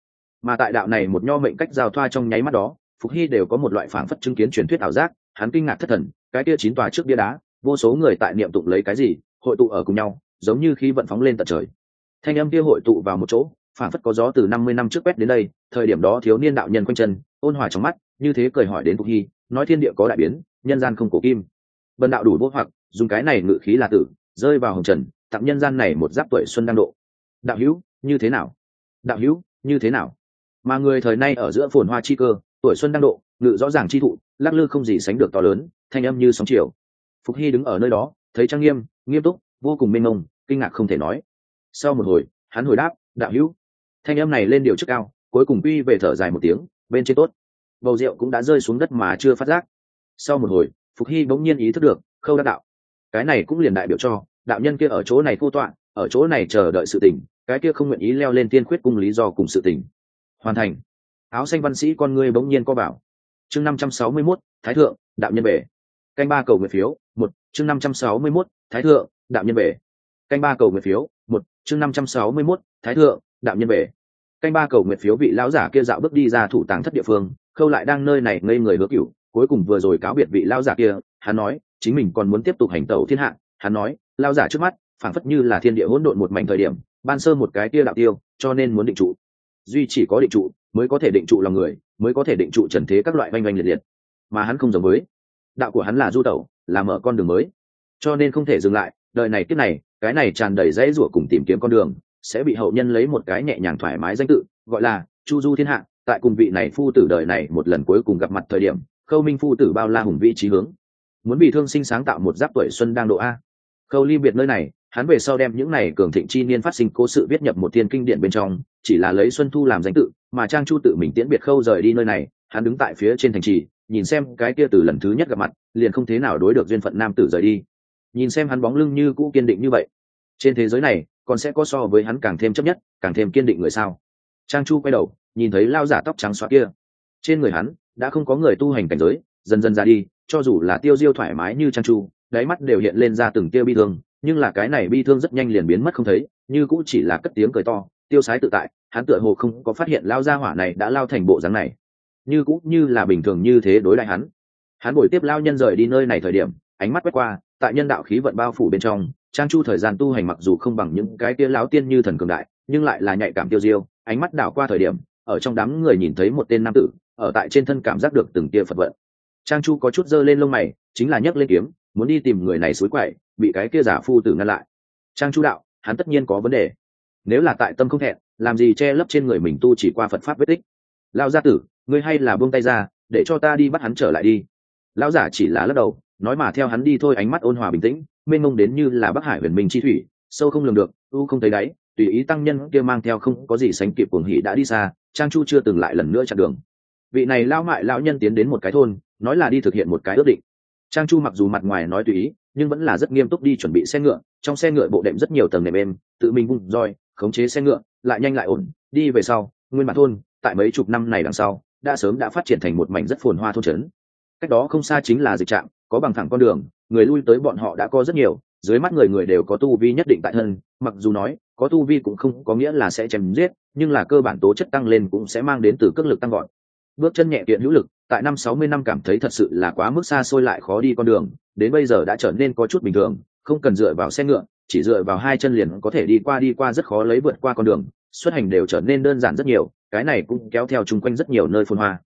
Mà tại đạo này một nho mệnh cách giao thoa trong nháy mắt đó, phục hy đều có một loại phảng phất chứng kiến truyền thuyết ảo giác, hắn kinh ngạc thất thần, cái kia chín tòa trước bia đá, vô số người tại niệm tụng lấy cái gì, hội tụ ở cùng nhau, giống như khí vận phóng lên tận trời. Thanh âm kia hội tụ vào một chỗ phản phất có gió từ năm mươi năm trước quét đến đây, thời điểm đó thiếu niên đạo nhân quanh chân, ôn hòa trong mắt, như thế cười hỏi đến phục hy, nói thiên địa có đại biến, nhân gian không cổ kim. Bần đạo đủ vô hoặc, dùng cái này ngự khí là tử rơi vào hồng trần, tặng nhân gian này một giáp tuổi xuân đang độ. Đạo hữu, như thế nào? Đạo hữu, như thế nào? Mà người thời nay ở giữa phồn hoa chi cơ, tuổi xuân đang độ, ngự rõ ràng chi thụ, lắc lư không gì sánh được to lớn, thanh âm như sóng chiều. Phục hy đứng ở nơi đó, thấy trang nghiêm nghiêm túc, vô cùng mênh mông, kinh ngạc không thể nói. Sau một hồi, hắn hồi đáp, đạo hữu. Thanh âm này lên điều chức cao cuối cùng quy về thở dài một tiếng, bên trên tốt. Bầu rượu cũng đã rơi xuống đất mà chưa phát giác. Sau một hồi, phục hy bỗng nhiên ý thức được, khâu đắc đạo cái này cũng liền đại biểu cho, đạo nhân kia ở chỗ này khu tọa, ở chỗ này chờ đợi sự tỉnh cái kia không nguyện ý leo lên tiên khuyết cung lý do cùng sự tỉnh hoàn thành. Áo xanh văn sĩ con ngươi bỗng nhiên co bảo. Chương năm trăm sáu mươi mốt, thái thượng, đạo nhân bể. Canh ba cầu nguyện phiếu, một, chương năm trăm sáu mươi mốt, thái thượng, đạo nhân bể. Canh ba cầu nguyện phiếu, một, chương năm trăm sáu mươi mốt, thái thượng, đạo nhân bể. Canh ba cầu nguyện phiếu vị lão giả kia dạo bước đi ra thủ tàng thất địa phương, khâu lại đang nơi này ngây người hứa cửu, cuối cùng vừa rồi cáo biệt vị lão giả kia hắn nói, chính mình còn muốn tiếp tục hành tẩu thiên hạ. Hắn nói, lao giả trước mắt, phảng phất như là thiên địa hỗn độn một mảnh thời điểm, ban sơ một cái tia đạo tiêu, cho nên muốn định trụ. Duy chỉ có định trụ, mới có thể định trụ lòng người, mới có thể định trụ trần thế các loại oanh oanh liệt liệt. Mà hắn không giống với. Đạo của hắn là du tẩu, là mở con đường mới. Cho nên không thể dừng lại, đời này kiếp này, cái này tràn đầy dãy rủa cùng tìm kiếm con đường, sẽ bị hậu nhân lấy một cái nhẹ nhàng thoải mái danh tự, gọi là chu du thiên hạ. Tại cùng vị này phu tử đời này một lần cuối cùng gặp mặt thời điểm, khâu minh phu tử bao la hùng vị trí hướng muốn bị thương sinh sáng tạo một giáp tuổi xuân đang độ a. Khâu ly biệt nơi này, hắn về sau đem những này cường thịnh chi niên phát sinh cố sự viết nhập một thiên kinh điển bên trong, chỉ là lấy xuân thu làm danh tự, mà trang chu tự mình tiễn biệt khâu rời đi nơi này, hắn đứng tại phía trên thành trì, nhìn xem cái kia từ lần thứ nhất gặp mặt, liền không thế nào đối được duyên phận nam tử rời đi. Nhìn xem hắn bóng lưng như cũ kiên định như vậy. Trên thế giới này, còn sẽ có so với hắn càng thêm chấp nhất, càng thêm kiên định người sao? Trang chu quay đầu, nhìn thấy lao giả tóc trắng xóa kia. Trên người hắn, đã không có người tu hành cảnh giới dần dần ra đi, cho dù là tiêu diêu thoải mái như trang chu đáy mắt đều hiện lên ra từng tia bi thương, nhưng là cái này bi thương rất nhanh liền biến mất không thấy, như cũng chỉ là cất tiếng cười to, tiêu sái tự tại, hắn tựa hồ không có phát hiện lao ra hỏa này đã lao thành bộ dáng này. Như cũng như là bình thường như thế đối lại hắn. Hắn buổi tiếp lao nhân rời đi nơi này thời điểm, ánh mắt quét qua, tại nhân đạo khí vận bao phủ bên trong, trang chu thời gian tu hành mặc dù không bằng những cái tia láo tiên như thần cường đại, nhưng lại là nhạy cảm tiêu diêu, ánh mắt đảo qua thời điểm, ở trong đám người nhìn thấy một tên nam tử, ở tại trên thân cảm giác được từng tia phật vận trang chu có chút giơ lên lông mày, chính là nhấc lên kiếm, muốn đi tìm người này suối quậy, bị cái kia giả phu tử ngăn lại. Trang chu đạo, hắn tất nhiên có vấn đề. Nếu là tại tâm không thẹn, làm gì che lấp trên người mình tu chỉ qua phật pháp vết tích? Lao gia tử, ngươi hay là buông tay ra, để cho ta đi bắt hắn trở lại đi. Lão giả chỉ là lắc đầu, nói mà theo hắn đi thôi, ánh mắt ôn hòa bình tĩnh, mênh mông đến như là bắc hải huyền minh chi thủy, sâu không lường được, u không thấy đáy, tùy ý tăng nhân kia mang theo không có gì sánh kịp cuồng hỉ đã đi xa, trang chu chưa từng lại lần nữa chặn đường. Vị này lao mại lão nhân tiến đến một cái thôn nói là đi thực hiện một cái ước định. Trang chu mặc dù mặt ngoài nói tùy ý, nhưng vẫn là rất nghiêm túc đi chuẩn bị xe ngựa. Trong xe ngựa bộ đệm rất nhiều tầng nệm êm, tự mình vung roi, khống chế xe ngựa, lại nhanh lại ổn. Đi về sau, nguyên bản thôn, tại mấy chục năm này đằng sau, đã sớm đã phát triển thành một mảnh rất phồn hoa thôn trấn. Cách đó không xa chính là dịch trạm, có bằng thẳng con đường, người lui tới bọn họ đã có rất nhiều, dưới mắt người người đều có tu vi nhất định tại thân, mặc dù nói, có tu vi cũng không có nghĩa là sẽ chém giết, nhưng là cơ bản tố chất tăng lên cũng sẽ mang đến từ cước lực tăng gọn bước chân nhẹ kiện hữu lực tại năm sáu mươi năm cảm thấy thật sự là quá mức xa xôi lại khó đi con đường, đến bây giờ đã trở nên có chút bình thường, không cần dựa vào xe ngựa, chỉ dựa vào hai chân liền có thể đi qua đi qua rất khó lấy vượt qua con đường, xuất hành đều trở nên đơn giản rất nhiều, cái này cũng kéo theo chung quanh rất nhiều nơi phồn hoa.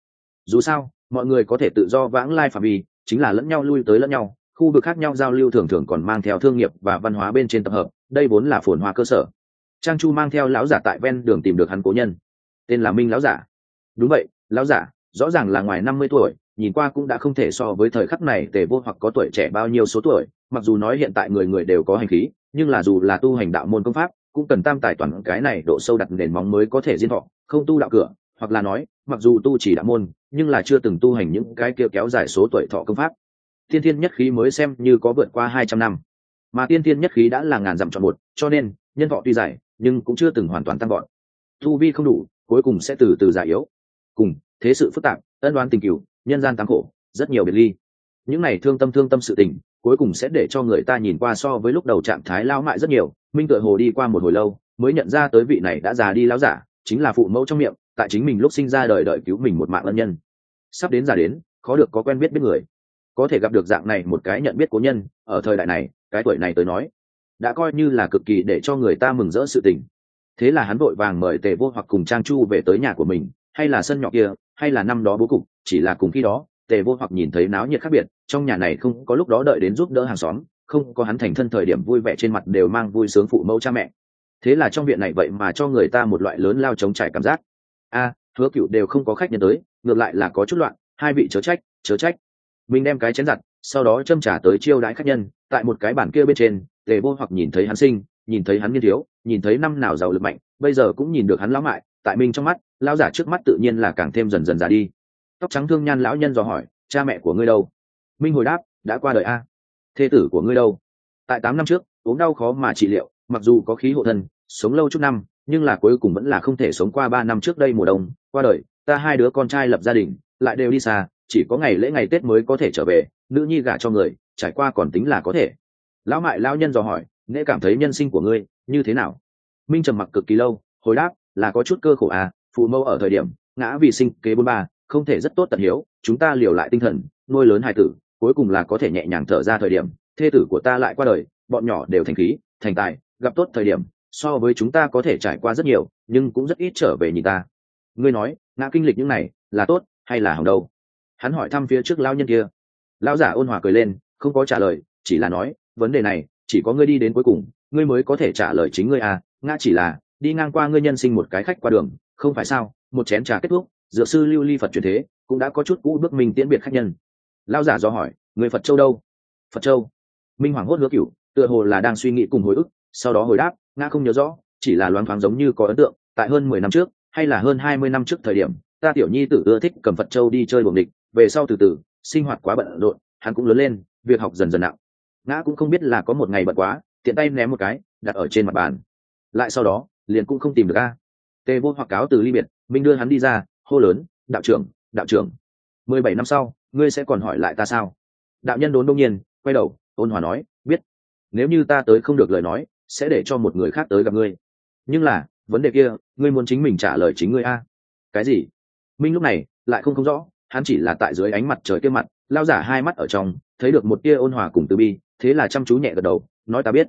Dù sao, mọi người có thể tự do vãng lai phạm vi, chính là lẫn nhau lui tới lẫn nhau, khu vực khác nhau giao lưu thường thường còn mang theo thương nghiệp và văn hóa bên trên tập hợp, đây vốn là phồn hoa cơ sở. Trang chu mang theo lão giả tại ven đường tìm được hắn cố nhân. Tên là minh lão giả. Đúng vậy, lão giả rõ ràng là ngoài năm mươi tuổi, nhìn qua cũng đã không thể so với thời khắc này tề vô hoặc có tuổi trẻ bao nhiêu số tuổi, mặc dù nói hiện tại người người đều có hành khí, nhưng là dù là tu hành đạo môn công pháp, cũng cần tam tài toàn cái này độ sâu đặt nền móng mới có thể diên thọ, không tu đạo cửa, hoặc là nói, mặc dù tu chỉ đạo môn, nhưng là chưa từng tu hành những cái kia kéo dài số tuổi thọ công pháp. Tiên thiên nhất khí mới xem như có vượt qua hai trăm năm. Mà tiên thiên nhất khí đã là ngàn dặm chọn một, cho nên, nhân thọ tuy dài, nhưng cũng chưa từng hoàn toàn tăng gọn tu vi không đủ, cuối cùng sẽ từ từ già yếu. Cùng thế sự phức tạp, ân đoán tình cựu nhân gian tăng khổ, rất nhiều biệt ly. Những này thương tâm thương tâm sự tình, cuối cùng sẽ để cho người ta nhìn qua so với lúc đầu trạng thái lao mại rất nhiều, minh tựa hồ đi qua một hồi lâu, mới nhận ra tới vị này đã già đi lao giả, chính là phụ mẫu trong miệng, tại chính mình lúc sinh ra đời đợi cứu mình một mạng ân nhân. Sắp đến già đến, khó được có quen biết biết người. Có thể gặp được dạng này một cái nhận biết cố nhân, ở thời đại này, cái tuổi này tới nói, đã coi như là cực kỳ để cho người ta mừng rỡ sự tình. Thế là hắn vội vàng mời tề vô hoặc cùng trang chu về tới nhà của mình, hay là sân nhỏ kia hay là năm đó bố cục, chỉ là cùng khi đó, tề vô hoặc nhìn thấy náo nhiệt khác biệt, trong nhà này không có lúc đó đợi đến giúp đỡ hàng xóm, không có hắn thành thân thời điểm vui vẻ trên mặt đều mang vui sướng phụ mẫu cha mẹ. Thế là trong viện này vậy mà cho người ta một loại lớn lao chống trải cảm giác. A, hứa cựu đều không có khách nhân tới, ngược lại là có chút loạn, hai vị chớ trách chớ trách. Mình đem cái chén giặt, sau đó châm trả tới chiêu đãi khách nhân, tại một cái bàn kia bên trên, tề vô hoặc nhìn thấy hắn sinh, nhìn thấy hắn nghiên thiếu, nhìn thấy năm nào giàu lực mạnh, bây giờ cũng nhìn được hắn lão mại, tại mình trong mắt lão giả trước mắt tự nhiên là càng thêm dần dần già đi. Tóc trắng thương nhan lão nhân dò hỏi, cha mẹ của ngươi đâu? Minh hồi đáp, đã qua đời a. Thê tử của ngươi đâu? Tại tám năm trước, ốm đau khó mà trị liệu, mặc dù có khí hộ thân, sống lâu chút năm, nhưng là cuối cùng vẫn là không thể sống qua ba năm trước đây mùa đông, qua đời, ta hai đứa con trai lập gia đình, lại đều đi xa, chỉ có ngày lễ ngày tết mới có thể trở về, nữ nhi gả cho người, trải qua còn tính là có thể. Lão mại lão nhân dò hỏi, nễ cảm thấy nhân sinh của ngươi như thế nào? Minh trầm mặc cực kỳ lâu, hồi đáp, là có chút cơ khổ à phụ mẫu ở thời điểm, ngã vì sinh kế bốn ba, không thể rất tốt tận hiếu, chúng ta liều lại tinh thần, nuôi lớn hài tử, cuối cùng là có thể nhẹ nhàng thở ra thời điểm, thê tử của ta lại qua đời, bọn nhỏ đều thành khí, thành tài, gặp tốt thời điểm, so với chúng ta có thể trải qua rất nhiều, nhưng cũng rất ít trở về nhìn ta. Ngươi nói, ngã kinh lịch những này, là tốt hay là hỏng đâu? Hắn hỏi thăm phía trước lao nhân kia. Lão giả ôn hòa cười lên, không có trả lời, chỉ là nói, vấn đề này, chỉ có ngươi đi đến cuối cùng, ngươi mới có thể trả lời chính ngươi à ngã chỉ là, đi ngang qua ngươi nhân sinh một cái khách qua đường không phải sao, một chén trà kết thúc, dược sư lưu ly phật truyền thế, cũng đã có chút cũ bước mình tiễn biệt khách nhân. Lao giả do hỏi, người phật châu đâu? Phật châu. Minh hoàng hốt hứa cửu, tựa hồ là đang suy nghĩ cùng hồi ức, sau đó hồi đáp nga không nhớ rõ, chỉ là loáng thoáng giống như có ấn tượng, tại hơn mười năm trước, hay là hơn hai mươi năm trước thời điểm, ta tiểu nhi tử ưa thích cầm phật châu đi chơi buồng địch, về sau từ từ, sinh hoạt quá bận rộn, hắn cũng lớn lên, việc học dần dần nặng. Ngã cũng không biết là có một ngày bận quá, tiện tay ném một cái, đặt ở trên mặt bàn. Lại sau đó, liền cũng không tìm được a tề vô hoặc cáo từ ly biệt, minh đưa hắn đi ra, hô lớn, đạo trưởng đạo trưởng. Mười bảy năm sau, ngươi sẽ còn hỏi lại ta sao? Đạo nhân đốn đông nhiên, quay đầu, ôn hòa nói, biết. Nếu như ta tới không được lời nói, sẽ để cho một người khác tới gặp ngươi. Nhưng là, vấn đề kia, ngươi muốn chính mình trả lời chính ngươi a. Cái gì? Minh lúc này, lại không không rõ, hắn chỉ là tại dưới ánh mặt trời kia mặt, lao giả hai mắt ở trong, thấy được một tia ôn hòa cùng từ bi, thế là chăm chú nhẹ gật đầu, nói, ta biết.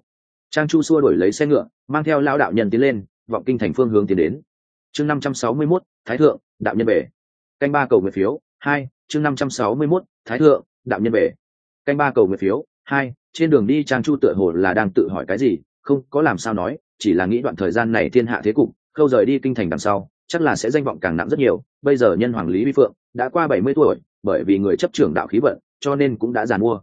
Trang chu xua đổi lấy xe ngựa, mang theo lao đạo nhân tiến lên, vọng kinh thành phương hướng tiến đến chương năm trăm sáu mươi 561, thái thượng đạo nhân bể. Canh ba cầu nguyện phiếu hai chương năm trăm sáu mươi 561, thái thượng đạo nhân bể. Canh ba cầu nguyện phiếu hai trên đường đi trang chu tựa hồ là đang tự hỏi cái gì không có làm sao nói chỉ là nghĩ đoạn thời gian này thiên hạ thế cục khâu rời đi kinh thành đằng sau chắc là sẽ danh vọng càng nặng rất nhiều bây giờ nhân hoàng lý vi phượng đã qua bảy mươi tuổi bởi vì người chấp trưởng đạo khí vận cho nên cũng đã giàn mua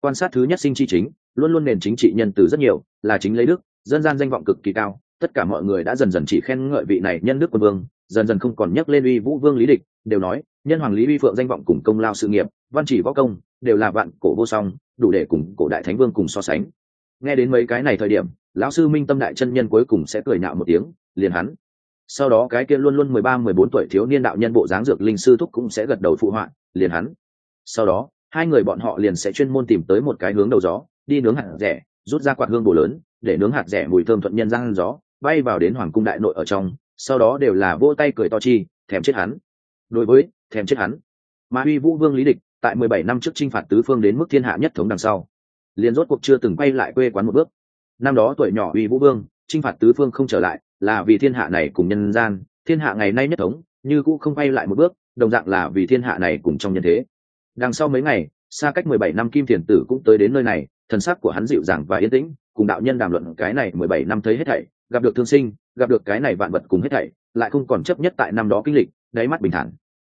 quan sát thứ nhất sinh chi chính luôn luôn nền chính trị nhân từ rất nhiều là chính lấy đức dân gian danh vọng cực kỳ cao tất cả mọi người đã dần dần chỉ khen ngợi vị này nhân đức quân vương, dần dần không còn nhắc lên uy vũ vương lý địch, đều nói, nhân hoàng lý vi phượng danh vọng cùng công lao sự nghiệp, văn chỉ võ công, đều là vạn cổ vô song, đủ để cùng cổ đại thánh vương cùng so sánh. Nghe đến mấy cái này thời điểm, lão sư minh tâm đại chân nhân cuối cùng sẽ cười nạo một tiếng, liền hắn. Sau đó cái kia luôn luôn mười ba, mười bốn tuổi thiếu niên đạo nhân bộ dáng dược linh sư thúc cũng sẽ gật đầu phụ họa, liền hắn. Sau đó, hai người bọn họ liền sẽ chuyên môn tìm tới một cái hướng đầu gió, đi nướng hạt rẻ, rút ra quạt hương bổ lớn, để nướng hạt rẻ mùi thơm thuận nhân răng gió bay vào đến hoàng cung đại nội ở trong, sau đó đều là vỗ tay cười to chi, thèm chết hắn. Đối với, thèm chết hắn. Mà huy vũ vương lý địch, tại mười bảy năm trước chinh phạt tứ phương đến mức thiên hạ nhất thống đằng sau, liền rốt cuộc chưa từng quay lại quê quán một bước. Năm đó tuổi nhỏ huy vũ vương, chinh phạt tứ phương không trở lại, là vì thiên hạ này cùng nhân gian, thiên hạ ngày nay nhất thống, như cũ không quay lại một bước, đồng dạng là vì thiên hạ này cùng trong nhân thế. Đằng sau mấy ngày, xa cách mười bảy năm kim thiền tử cũng tới đến nơi này, thần sắc của hắn dịu dàng và yên tĩnh, cùng đạo nhân đàm luận cái này mười bảy năm thấy hết thảy gặp được thương sinh, gặp được cái này vạn vật cùng hết thảy, lại không còn chấp nhất tại năm đó kinh lịch, đáy mắt bình thản.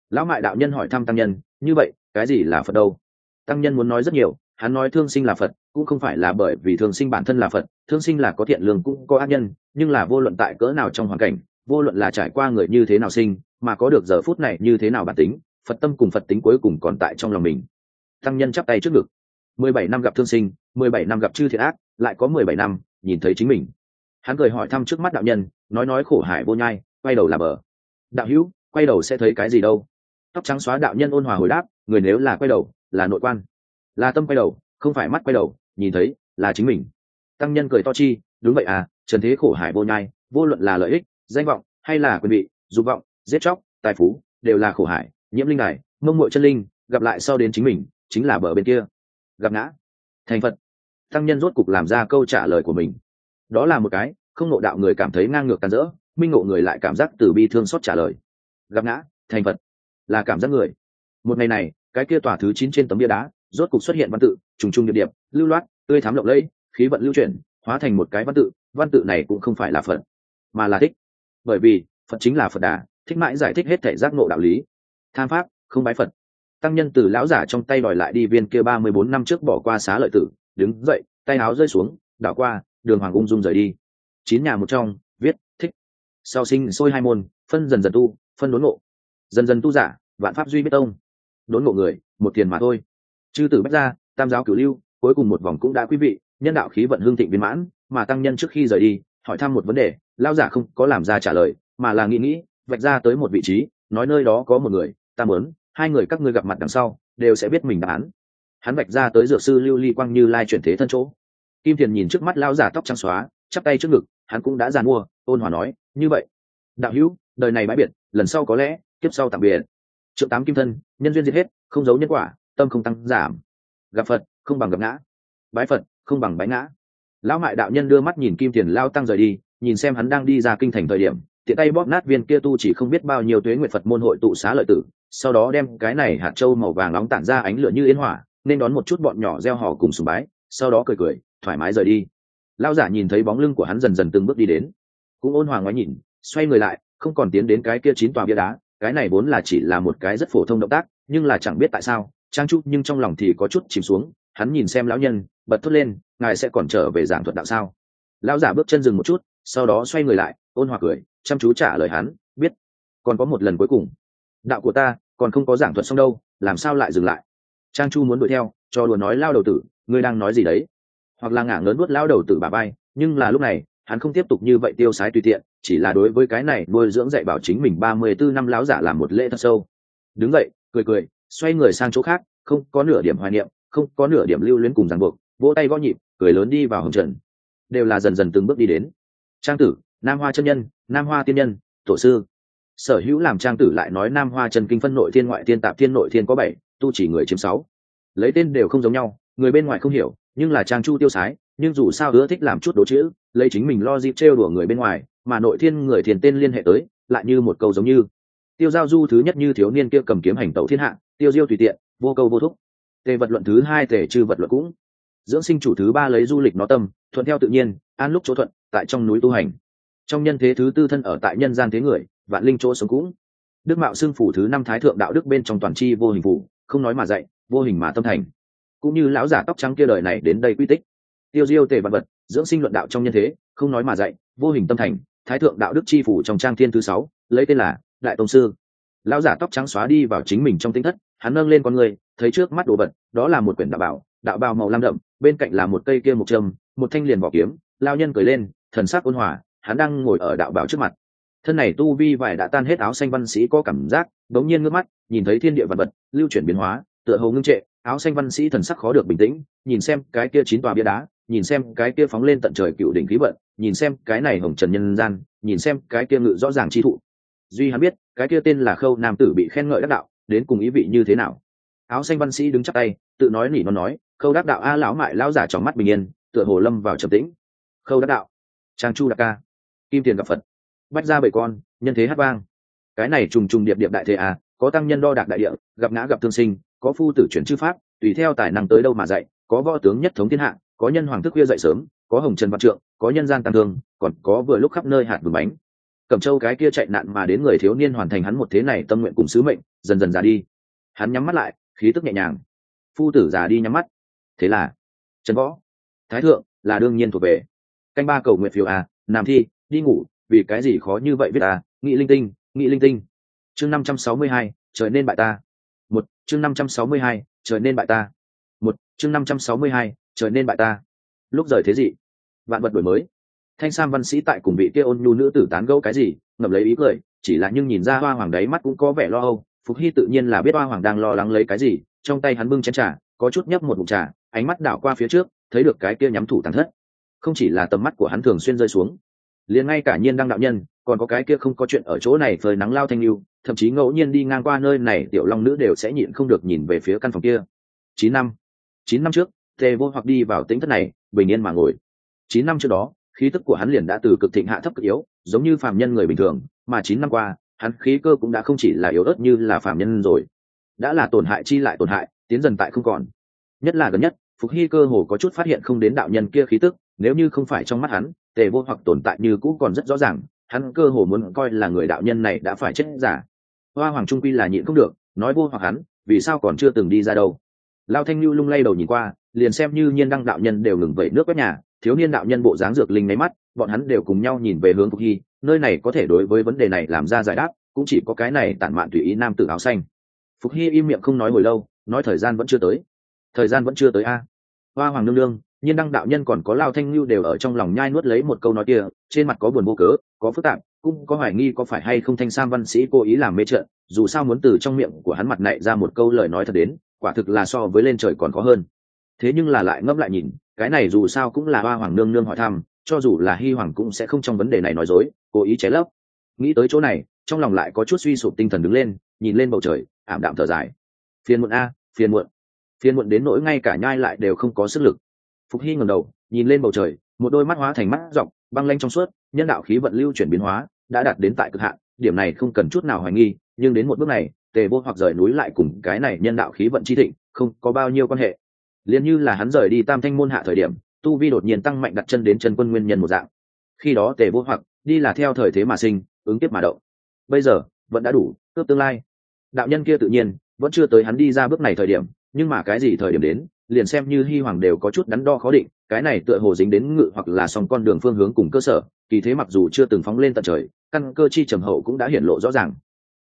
Lão mại đạo nhân hỏi thăm tăng nhân, như vậy, cái gì là phật đâu? Tăng nhân muốn nói rất nhiều, hắn nói thương sinh là phật, cũng không phải là bởi vì thương sinh bản thân là phật, thương sinh là có thiện lương cũng có ác nhân, nhưng là vô luận tại cỡ nào trong hoàn cảnh, vô luận là trải qua người như thế nào sinh, mà có được giờ phút này như thế nào bản tính, phật tâm cùng phật tính cuối cùng còn tại trong lòng mình. Tăng nhân chắp tay trước ngực. Mười bảy năm gặp thương sinh, mười bảy năm gặp chư thiện ác, lại có mười bảy năm nhìn thấy chính mình hắn cười hỏi thăm trước mắt đạo nhân, nói nói khổ hải vô nhai, quay đầu là bờ. Đạo hữu, quay đầu sẽ thấy cái gì đâu? Tóc trắng xóa đạo nhân ôn hòa hồi đáp, người nếu là quay đầu, là nội quan. Là tâm quay đầu, không phải mắt quay đầu, nhìn thấy, là chính mình. Tăng nhân cười to chi, đúng vậy à trần thế khổ hải vô nhai, vô luận là lợi ích, danh vọng, hay là quyền vị, dục vọng, giết chóc, tài phú, đều là khổ hải, nhiễm linh đài, mông mội chân linh, gặp lại sau đến chính mình, chính là bờ bên kia. Gặp ngã. Thành phật. Tăng nhân rốt cục làm ra câu trả lời của mình đó là một cái, không nộ đạo người cảm thấy ngang ngược tàn rỡ, minh ngộ người lại cảm giác từ bi thương xót trả lời. Gặp ngã, thành vật là cảm giác người. Một ngày này, cái kia tòa thứ chín trên tấm bia đá, rốt cục xuất hiện văn tự, trùng trùng địa điểm lưu loát, tươi thám lộng lẫy, khí vận lưu chuyển, hóa thành một cái văn tự văn tự này cũng không phải là phật, mà là thích. Bởi vì, phật chính là phật đà, thích mãi giải thích hết thể giác ngộ đạo lý. Tham pháp, không bái phật. Tăng nhân từ lão giả trong tay đòi lại đi viên kia ba mươi bốn năm trước bỏ qua xá lợi tử, đứng dậy, tay áo rơi xuống, đảo qua đường hoàng ung dung rời đi. Chín nhà một trong, viết, thích. Sau sinh sôi hai môn, phân dần dần tu, phân đốn ngộ. Dần dần tu giả, vạn pháp duy biết tông. Đốn ngộ người, một tiền mà thôi. Chư tử bách gia, tam giáo cửu lưu, cuối cùng một vòng cũng đã quý vị, nhân đạo khí vận hương thịnh viên mãn, mà tăng nhân trước khi rời đi, hỏi thăm một vấn đề lao giả không có làm ra trả lời, mà là nghĩ nghĩ, vạch ra tới một vị trí, nói nơi đó có một người, ta muốn, hai người các ngươi gặp mặt đằng sau, đều sẽ biết mình đáp án. Hắn vạch ra tới dược sư lưu ly quang như lai chuyển thế thân chỗ kim thiền nhìn trước mắt lao giả tóc trắng xóa, chắp tay trước ngực, hắn cũng đã giàn mua, ôn hòa nói, như vậy, đạo hữu, đời này bãi biệt, lần sau có lẽ, kiếp sau tạm biệt. Trượng tám kim thân, nhân duyên diệt hết, không giấu nhân quả, tâm không tăng giảm. Gặp phật, không bằng gặp ngã. Bái phật, không bằng bái ngã. Lão mại đạo nhân đưa mắt nhìn kim tiền lao tăng rời đi, nhìn xem hắn đang đi ra kinh thành thời điểm, tiện tay bóp nát viên kia tu chỉ không biết bao nhiêu tuế nguyện phật môn hội tụ xá lợi tử, sau đó đem cái này hạt trâu màu vàng nóng tản ra ánh lửa như yên hỏa, nên đón một chút bọn nhỏ gieo hò cùng sùng bái, sau đó cười cười thoải mái rời đi. Lao giả nhìn thấy bóng lưng của hắn dần dần từng bước đi đến. Cũng ôn hòa ngoái nhìn, xoay người lại, không còn tiến đến cái kia chín tòa bia đá. Cái này vốn là chỉ là một cái rất phổ thông động tác, nhưng là chẳng biết tại sao, trang trúc nhưng trong lòng thì có chút chìm xuống. Hắn nhìn xem lão nhân, bật thốt lên, ngài sẽ còn trở về giảng thuật đạo sao? Lão giả bước chân dừng một chút, sau đó xoay người lại, ôn hòa cười, chăm chú trả lời hắn, biết, còn có một lần cuối cùng. Đạo của ta, còn không có giảng thuật xong đâu, làm sao lại dừng lại? Trang chu muốn đuổi theo, cho đùa nói, lao đầu tử, ngươi đang nói gì đấy? Hoặc là ngả ngớn nuốt lao đầu tử bà bay nhưng là lúc này, hắn không tiếp tục như vậy tiêu sái tùy tiện, chỉ là đối với cái này nuôi dưỡng dạy bảo chính mình ba mươi bốn năm láo giả làm một lễ thật sâu. Đứng dậy, cười cười, xoay người sang chỗ khác, không có nửa điểm hoài niệm, không có nửa điểm lưu luyến cùng ràng buộc, vỗ tay gõ nhịp, cười lớn đi vào hồng trần. Đều là dần dần từng bước đi đến. Trang tử, nam hoa chân nhân, nam hoa tiên nhân, tổ sư. Sở hữu làm trang tử lại nói nam hoa trần kinh phân nội thiên ngoại thiên tạp thiên nội thiên có bảy, tu chỉ người chiếm sáu. Lấy tên đều không giống nhau, người bên ngoài không hiểu nhưng là trang chu tiêu sái, nhưng dù sao ưa thích làm chút đồ chữ, lấy chính mình lo dịp trêu đùa người bên ngoài, mà nội thiên người thiền tên liên hệ tới, lại như một câu giống như. Tiêu giao du thứ nhất như thiếu niên kia cầm kiếm hành tẩu thiên hạ, tiêu diêu tùy tiện, vô câu vô thúc. Tề vật luận thứ hai, tề trừ vật luận cũng. Dưỡng sinh chủ thứ ba lấy du lịch nó tâm, thuận theo tự nhiên, an lúc chỗ thuận, tại trong núi tu hành. Trong nhân thế thứ tư thân ở tại nhân gian thế người, vạn linh chỗ sống cũng. Đức mạo xưng phủ thứ năm thái thượng đạo đức bên trong toàn chi vô hình phủ, không nói mà dạy, vô hình mà tâm thành cũng như lão giả tóc trắng kia đời này đến đây quy tích. Tiêu diêu tề vật vật, dưỡng sinh luận đạo trong nhân thế, không nói mà dạy, vô hình tâm thành, thái thượng đạo đức chi phủ trong trang thiên thứ sáu, lấy tên là đại tông sư. Lão giả tóc trắng xóa đi vào chính mình trong tinh thất, hắn nâng lên con người, thấy trước mắt đồ vật, đó là một quyển đạo bảo, đạo bào màu lam đậm, bên cạnh là một cây kia một trâm, một thanh liền vỏ kiếm lao nhân cười lên, thần sắc ôn hòa, hắn đang ngồi ở đạo bảo trước mặt. Thân này tu vi vải đã tan hết áo xanh văn sĩ có cảm giác, đống nhiên ngước mắt, nhìn thấy thiên địa vật vật, lưu chuyển biến hóa, tựa hồ ngưng trệ áo xanh văn sĩ thần sắc khó được bình tĩnh, nhìn xem cái kia chín tòa bia đá, nhìn xem cái kia phóng lên tận trời cựu đỉnh khí vận, nhìn xem cái này hồng trần nhân gian, nhìn xem cái kia ngự rõ ràng chi thụ. Duy hắn biết, cái kia tên là khâu nam tử bị khen ngợi đắc đạo, đến cùng ý vị như thế nào? Áo xanh văn sĩ đứng chắc tay, tự nói nỉ nó nói, khâu đắc đạo a lão mại lão giả trong mắt bình yên, tựa hồ lâm vào trầm tĩnh. Khâu đắc đạo, trang chu đắc ca, kim tiền gặp phật, bách ra bảy con, nhân thế hát vang. Cái này trùng trùng điệp điệp đại thế à có tăng nhân đo đạc đại địa, gặp ngã gặp thương sinh có phu tử chuyển chư pháp, tùy theo tài năng tới đâu mà dạy, có võ tướng nhất thống thiên hạ, có nhân hoàng thức khuya dậy sớm, có hồng trần văn trượng, có nhân gian tăng thương, còn có vừa lúc khắp nơi hạt vừng bánh. Cẩm châu cái kia chạy nạn mà đến người thiếu niên hoàn thành hắn một thế này tâm nguyện cùng sứ mệnh, dần dần già đi. Hắn nhắm mắt lại, khí tức nhẹ nhàng. Phu tử già đi nhắm mắt. Thế là, trần võ, thái thượng là đương nhiên thuộc về. Canh ba cầu nguyện phiếu à làm thi, đi ngủ, vì cái gì khó như vậy viết à nghị linh tinh, nghị linh tinh. Chương năm trăm sáu mươi hai, trời nên bại ta chương năm trăm sáu mươi hai, trời nên bại ta. Một, chương năm trăm sáu mươi hai, trời nên bại ta. Lúc rời thế gì? Vạn vật đổi mới. Thanh sam văn sĩ tại cùng vị kia ôn nhu nữ tử tán gẫu cái gì, ngậm lấy ý cười, chỉ là nhưng nhìn ra hoa hoàng đấy mắt cũng có vẻ lo âu. Phục hy tự nhiên là biết hoa hoàng đang lo lắng lấy cái gì, trong tay hắn bưng chén trà, có chút nhấp một bụng trà, ánh mắt đảo qua phía trước, thấy được cái kia nhắm thủ tàn thất. Không chỉ là tầm mắt của hắn thường xuyên rơi xuống, liền ngay cả nhiên đăng đạo nhân, còn có cái kia không có chuyện ở chỗ này phơi nắng lao thanh lưu thậm chí ngẫu nhiên đi ngang qua nơi này, tiểu long nữ đều sẽ nhịn không được nhìn về phía căn phòng kia. Chín năm. Chín năm trước, tề vô hoặc đi vào tính thất này, bình yên mà ngồi. Chín năm trước đó, khí tức của hắn liền đã từ cực thịnh hạ thấp cực yếu, giống như phạm nhân người bình thường, mà chín năm qua, hắn khí cơ cũng đã không chỉ là yếu ớt như là phạm nhân rồi. Đã là tổn hại chi lại tổn hại, tiến dần tại không còn. Nhất là gần nhất, phục hy cơ hồ có chút phát hiện không đến đạo nhân kia khí tức, nếu như không phải trong mắt hắn, tề vô hoặc tồn tại như cũ còn rất rõ ràng, hắn cơ hồ muốn coi là người đạo nhân này đã phải chết giả hoa hoàng trung quy là nhịn không được, nói vô hoặc hắn, vì sao còn chưa từng đi ra đâu. Lao thanh lưu lung lay đầu nhìn qua, liền xem như nhiên đăng đạo nhân đều ngừng vẩy nước quét nhà, thiếu niên đạo nhân bộ dáng dược linh máy mắt, bọn hắn đều cùng nhau nhìn về hướng phục hy, nơi này có thể đối với vấn đề này làm ra giải đáp, cũng chỉ có cái này tản mạn tùy ý nam tử áo xanh. Phục hy im miệng không nói hồi lâu, nói thời gian vẫn chưa tới. Thời gian vẫn chưa tới a. Hoa hoàng nương nương, nhiên đăng đạo nhân còn có lao thanh lưu đều ở trong lòng nhai nuốt lấy một câu nói kia, trên mặt có buồn vô cớ, có phức tạp cũng có hoài nghi có phải hay không thanh sam văn sĩ cố ý làm mê trận dù sao muốn từ trong miệng của hắn mặt nạy ra một câu lời nói thật đến, quả thực là so với lên trời còn khó hơn. Thế nhưng là lại ngấp lại nhìn, cái này dù sao cũng là hoa hoàng nương nương hỏi thăm, cho dù là hy hoàng cũng sẽ không trong vấn đề này nói dối, cố ý cháy lấp. Nghĩ tới chỗ này, trong lòng lại có chút suy sụp tinh thần đứng lên, nhìn lên bầu trời, ảm đạm thở dài. Phiền muộn a, phiền muộn. Phiền muộn đến nỗi ngay cả nhai lại đều không có sức lực. Phục hy ngầm đầu, nhìn lên bầu trời, một đôi mắt hóa thành mắt dọc, băng lanh trong suốt, nhân đạo khí vận lưu chuyển biến hóa đã đạt đến tại cực hạn, điểm này không cần chút nào hoài nghi, nhưng đến một bước này, tề vô hoặc rời núi lại cùng cái này nhân đạo khí vận chi thịnh, không có bao nhiêu quan hệ. Liền như là hắn rời đi tam thanh môn hạ thời điểm, tu vi đột nhiên tăng mạnh đặt chân đến chân quân nguyên nhân một dạng. Khi đó tề vô hoặc đi là theo thời thế mà sinh, ứng tiếp mà động. Bây giờ, vẫn đã đủ, cướp tương lai. Đạo nhân kia tự nhiên, vẫn chưa tới hắn đi ra bước này thời điểm, nhưng mà cái gì thời điểm đến liền xem như hy hoàng đều có chút đắn đo khó định, cái này tựa hồ dính đến ngự hoặc là song con đường phương hướng cùng cơ sở, kỳ thế mặc dù chưa từng phóng lên tận trời, căn cơ chi trầm hậu cũng đã hiện lộ rõ ràng.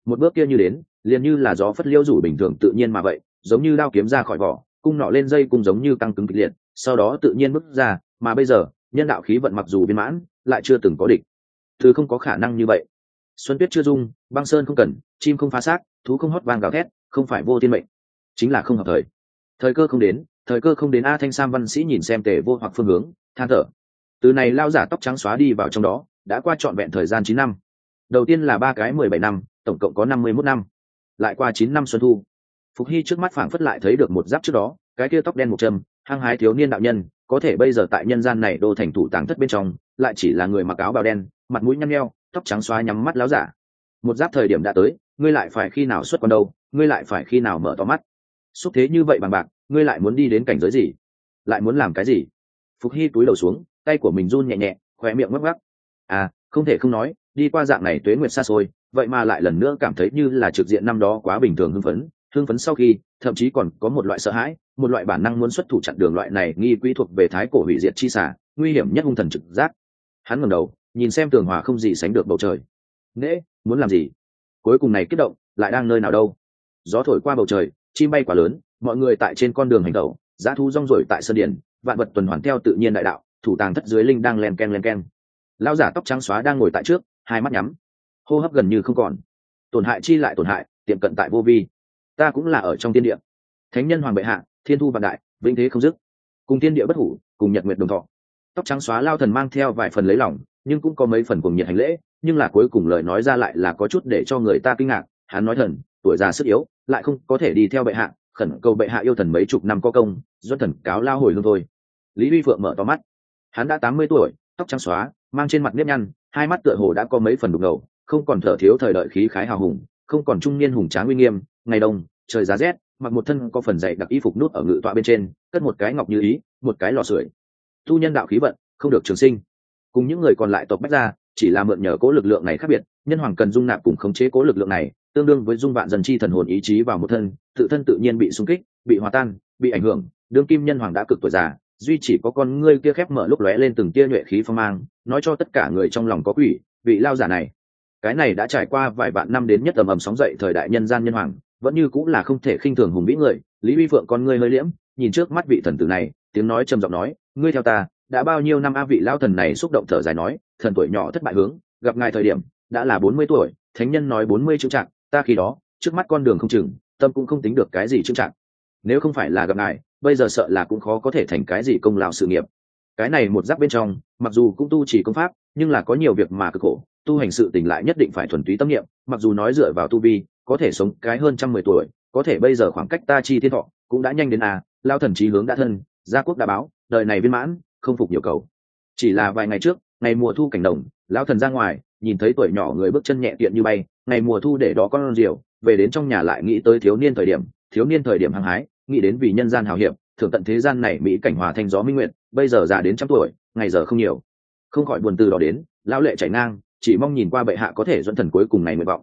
Một bước kia như đến, liền như là gió phất liêu rủ bình thường tự nhiên mà vậy, giống như đao kiếm ra khỏi vỏ, cung nọ lên dây cung giống như căng cứng kịch liệt, sau đó tự nhiên bước ra, mà bây giờ, nhân đạo khí vận mặc dù viên mãn, lại chưa từng có địch. Thứ không có khả năng như vậy. Xuân tuyết chưa dung, băng sơn không cần, chim không phá xác, thú không hót vang gào thét, không phải vô tiên mệnh. Chính là không hợp thời thời cơ không đến, thời cơ không đến a thanh sam văn sĩ nhìn xem tề vô hoặc phương hướng, than thở. Từ này lao giả tóc trắng xóa đi vào trong đó, đã qua trọn vẹn thời gian chín năm. Đầu tiên là ba cái mười bảy năm, tổng cộng có năm mươi mốt năm. Lại qua chín năm xuân thu. Phục hy trước mắt phảng phất lại thấy được một giáp trước đó, cái kia tóc đen một châm hăng hái thiếu niên đạo nhân, có thể bây giờ tại nhân gian này đô thành thủ tàng thất bên trong, lại chỉ là người mặc áo bào đen, mặt mũi nhăn nheo, tóc trắng xóa nhắm mắt láo giả. Một giáp thời điểm đã tới, ngươi lại phải khi nào xuất con đâu, ngươi lại phải khi nào mở to mắt xúc thế như vậy bằng bạc, ngươi lại muốn đi đến cảnh giới gì? Lại muốn làm cái gì? Phục hy túi đầu xuống, tay của mình run nhẹ nhẹ khỏe miệng ngắc ngắc. À không thể không nói, đi qua dạng này tuế nguyệt xa xôi, vậy mà lại lần nữa cảm thấy như là trực diện năm đó quá bình thường hưng phấn. Hưng phấn sau khi, thậm chí còn có một loại sợ hãi, một loại bản năng muốn xuất thủ chặn đường loại này nghi quỹ thuộc về thái cổ hủy diệt chi xả nguy hiểm nhất hung thần trực giác. Hắn ngẩng đầu, nhìn xem tường hòa không gì sánh được bầu trời. Nễ, muốn làm gì? Cuối cùng này kích động, lại đang nơi nào đâu? Gió thổi qua bầu trời chim bay quá lớn, mọi người tại trên con đường hành tẩu giá thú rong rổi tại sơn điển vạn vật tuần hoàn theo tự nhiên đại đạo, thủ tàng thất dưới linh đang len ken len ken. Lao giả tóc trắng xóa đang ngồi tại trước, hai mắt nhắm. Hô hấp gần như không còn. Tổn hại chi lại tổn hại, tiệm cận tại vô vi. Ta cũng là ở trong tiên địa. Thánh nhân hoàng bệ hạ, thiên thu vạn đại, vĩnh thế không dứt. Cùng tiên địa bất hủ, cùng nhật nguyệt đồng thọ. Tóc trắng xóa lao thần mang theo vài phần lấy lòng, nhưng cũng có mấy phần cùng nhiệt hành lễ, nhưng là cuối cùng lời nói ra lại là có chút để cho người ta kinh ngạc, hắn nói thần tuổi già sức yếu, lại không có thể đi theo bệ hạ, khẩn cầu bệ hạ yêu thần mấy chục năm có công, do thần cáo lao hồi luôn thôi. Lý vi phượng mở to mắt. Hắn đã tám mươi tuổi, tóc trắng xóa, mang trên mặt nếp nhăn, hai mắt tựa hồ đã có mấy phần đục ngầu, không còn thở thiếu thời đợi khí khái hào hùng, không còn trung niên hùng tráng uy nghiêm, ngày đông, trời giá rét, mặc một thân có phần dày đặc y phục nút ở ngự tọa bên trên, cất một cái ngọc như ý, một cái lò sưởi. Tu nhân đạo khí vận, không được trường sinh. Cùng những người còn lại tộc bách ra chỉ là mượn nhờ cố lực lượng này khác biệt, nhân hoàng cần dung nạp cùng khống chế cố lực lượng này tương đương với dung vạn dần chi thần hồn ý chí vào một thân, tự thân tự nhiên bị xung kích, bị hòa tan, bị ảnh hưởng, đương kim nhân hoàng đã cực tuổi già, duy chỉ có con ngươi kia khép mở lúc lóe lên từng tia nhuệ khí phong mang, nói cho tất cả người trong lòng có quỷ, vị lao giả này. Cái này đã trải qua vài vạn năm đến nhất tầm ầm sóng dậy thời đại nhân gian nhân hoàng, vẫn như cũng là không thể khinh thường hùng vĩ người, lý vi phượng con ngươi hơi liễm, nhìn trước mắt vị thần tử này, tiếng nói trầm giọng nói, ngươi theo ta, đã bao nhiêu năm a vị lao thần này xúc động thở dài nói, thần tuổi nhỏ thất bại hướng, gặp ngài thời điểm, đã là bốn mươi tuổi, thánh nhân nói bốn mươi chữ trạng ta khi đó, trước mắt con đường không chừng, tâm cũng không tính được cái gì trưng trạng nếu không phải là gặp ngài, bây giờ sợ là cũng khó có thể thành cái gì công lao sự nghiệp. Cái này một giáp bên trong, mặc dù cũng tu chỉ công pháp, nhưng là có nhiều việc mà cực khổ, tu hành sự tình lại nhất định phải thuần túy tâm niệm, mặc dù nói dựa vào tu vi, có thể sống cái hơn trăm mười tuổi, có thể bây giờ khoảng cách ta chi thiên thọ cũng đã nhanh đến à lao thần trí hướng đã thân, gia quốc đã báo, đời này viên mãn, không phục nhiều cầu. Chỉ là vài ngày trước, ngày mùa thu cảnh đồng lão thần ra ngoài, nhìn thấy tuổi nhỏ người bước chân nhẹ tiện như bay ngày mùa thu để đó con rượu về đến trong nhà lại nghĩ tới thiếu niên thời điểm, thiếu niên thời điểm hăng hái, nghĩ đến vì nhân gian hào hiệp, thường tận thế gian này mỹ cảnh hòa thanh gió minh nguyện bây giờ già đến trăm tuổi, ngày giờ không nhiều. Không khỏi buồn từ đó đến, lão lệ chảy ngang, chỉ mong nhìn qua bệ hạ có thể dẫn thần cuối cùng này nguyện vọng.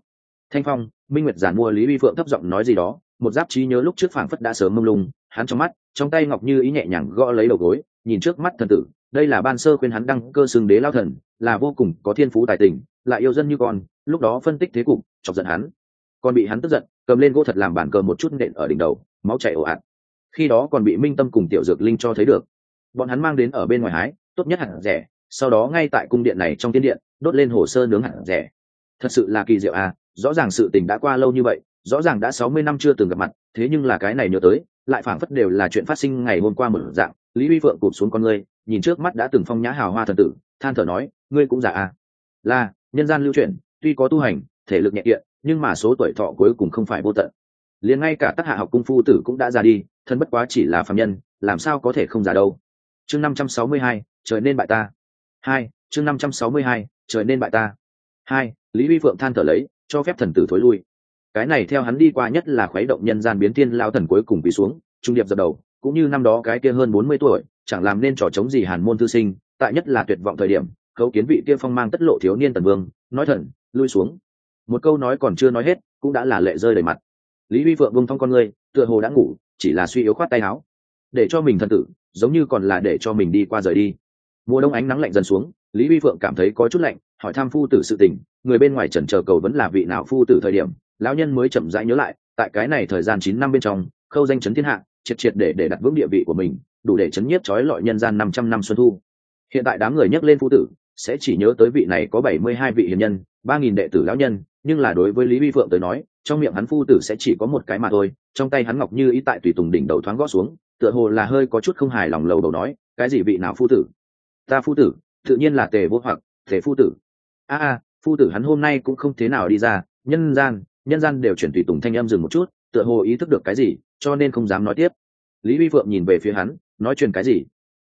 Thanh phong, minh nguyệt giản mua lý vi phượng thấp giọng nói gì đó, một giáp trí nhớ lúc trước phảng phất đã sớm mông lung, hắn trong mắt, trong tay ngọc như ý nhẹ nhàng gõ lấy đầu gối, nhìn trước mắt thần tử đây là ban sơ khuyên hắn đăng cơ xưng đế lao thần, là vô cùng có thiên phú tài tình, lại yêu dân như con, lúc đó phân tích thế cục, chọc giận hắn. Còn bị hắn tức giận, cầm lên gỗ thật làm bản cờ một chút nện ở đỉnh đầu, máu chảy ồ ạt. Khi đó còn bị minh tâm cùng tiểu dược linh cho thấy được. Bọn hắn mang đến ở bên ngoài hái, tốt nhất hẳn rẻ, sau đó ngay tại cung điện này trong tiên điện, đốt lên hồ sơ nướng hẳn rẻ. Thật sự là kỳ diệu à rõ ràng sự tình đã qua lâu như vậy, rõ ràng đã sáu mươi năm chưa từng gặp mặt, thế nhưng là cái này nhớ tới, lại phảng phất đều là chuyện phát sinh ngày hôm qua một dạng, lý vi phượng cụp xuống con người nhìn trước mắt đã từng phong nhã hào hoa thần tử, than thở nói, ngươi cũng giả à? Là, nhân gian lưu truyền tuy có tu hành, thể lực nhẹ kiện nhưng mà số tuổi thọ cuối cùng không phải vô tận. Liền ngay cả tác hạ học cung phu tử cũng đã già đi, thân bất quá chỉ là phạm nhân, làm sao có thể không già đâu? Chương năm trăm sáu mươi hai, trời nên bại ta. Hai, chương năm trăm sáu mươi hai, trời nên bại ta. Hai, lý vi phượng than thở lấy, cho phép thần tử thối lui. Cái này theo hắn đi qua nhất là khuấy động nhân gian biến thiên lao thần cuối cùng bị xuống, trung điệp dập đầu, cũng như năm đó cái kia hơn bốn mươi tuổi chẳng làm nên trò chống gì hàn môn thư sinh, tại nhất là tuyệt vọng thời điểm, khấu kiến vị kia phong mang tất lộ thiếu niên tần vương, nói thần, lui xuống. Một câu nói còn chưa nói hết, cũng đã là lệ rơi đầy mặt. Lý huy phượng vung thong con người tựa hồ đã ngủ, chỉ là suy yếu khoát tay áo. Để cho mình thân tử, giống như còn là để cho mình đi qua rời đi. Mùa đông ánh nắng lạnh dần xuống, lý huy phượng cảm thấy có chút lạnh, hỏi tham phu tử sự tình, người bên ngoài trần chờ cầu vẫn là vị nào phu tử thời điểm, lão nhân mới chậm rãi nhớ lại, tại cái này thời gian chín năm bên trong, khâu danh chấn thiên hạ, triệt triệt để để đặt vững địa vị của mình đủ để chấn nhiếp trói lọi nhân gian năm trăm năm xuân thu. Hiện tại đám người nhắc lên phu tử, sẽ chỉ nhớ tới vị này có bảy mươi hai vị hiền nhân, ba nghìn đệ tử lão nhân, nhưng là đối với lý vi phượng tới nói, trong miệng hắn phu tử sẽ chỉ có một cái mà thôi, trong tay hắn ngọc như ý tại tùy tùng đỉnh đầu thoáng gõ xuống, tựa hồ là hơi có chút không hài lòng lầu đầu nói, cái gì vị nào phu tử? Ta phu tử, tự nhiên là tề vô hoặc thể phu tử. A a, phu tử hắn hôm nay cũng không thế nào đi ra, nhân gian nhân gian đều chuyển tùy tùng thanh em dừng một chút, tựa hồ ý thức được cái gì, cho nên không dám nói tiếp. Lý vi phượng nhìn về phía hắn nói chuyện cái gì?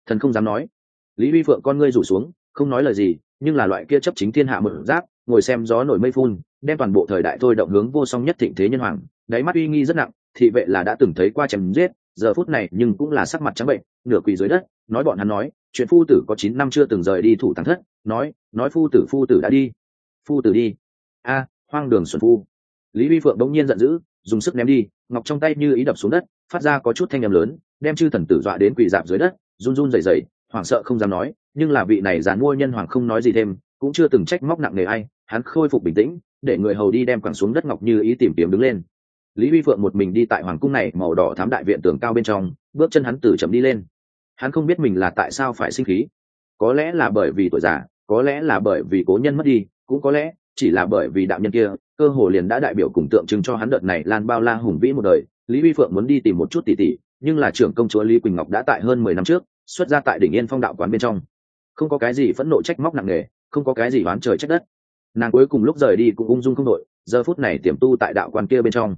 Thần không dám nói. Lý vi phượng con ngươi rủ xuống, không nói lời gì, nhưng là loại kia chấp chính thiên hạ mở giáp, ngồi xem gió nổi mây phun, đem toàn bộ thời đại thôi động hướng vô song nhất thịnh thế nhân hoàng, đáy mắt uy nghi rất nặng, thị vệ là đã từng thấy qua chém giết, giờ phút này nhưng cũng là sắc mặt trắng bệnh, nửa quỳ dưới đất, nói bọn hắn nói, chuyện phu tử có chín năm chưa từng rời đi thủ thắng thất, nói nói phu tử phu tử đã đi, phu tử đi. A, hoang đường xuân phu. Lý vi phượng bỗng nhiên giận dữ, dùng sức ném đi, ngọc trong tay như ý đập xuống đất, phát ra có chút thanh â m lớn đem chư thần tử dọa đến quỳ dạp dưới đất, run run rẩy rẩy, hoảng sợ không dám nói, nhưng là vị này dàn mua nhân hoàng không nói gì thêm, cũng chưa từng trách móc nặng nề ai, hắn khôi phục bình tĩnh, để người hầu đi đem quẳng xuống đất ngọc như ý tìm kiếm đứng lên. Lý vi phượng một mình đi tại hoàng cung này màu đỏ thám đại viện tường cao bên trong, bước chân hắn từ chậm đi lên. Hắn không biết mình là tại sao phải sinh khí. Có lẽ là bởi vì tuổi già, có lẽ là bởi vì cố nhân mất đi, cũng có lẽ chỉ là bởi vì đạo nhân kia, cơ hồ liền đã đại biểu cùng tượng trưng cho hắn đợt này lan bao la hùng vĩ một đời. Lý vi phượng muốn đi tìm một chút tỉ tỉ nhưng là trưởng công chúa lý quỳnh ngọc đã tại hơn mười năm trước xuất ra tại đỉnh yên phong đạo quán bên trong. Không có cái gì phẫn nộ trách móc nặng nề, không có cái gì oán trời trách đất. Nàng cuối cùng lúc rời đi cũng ung dung không đội giờ phút này tiềm tu tại đạo quan kia bên trong.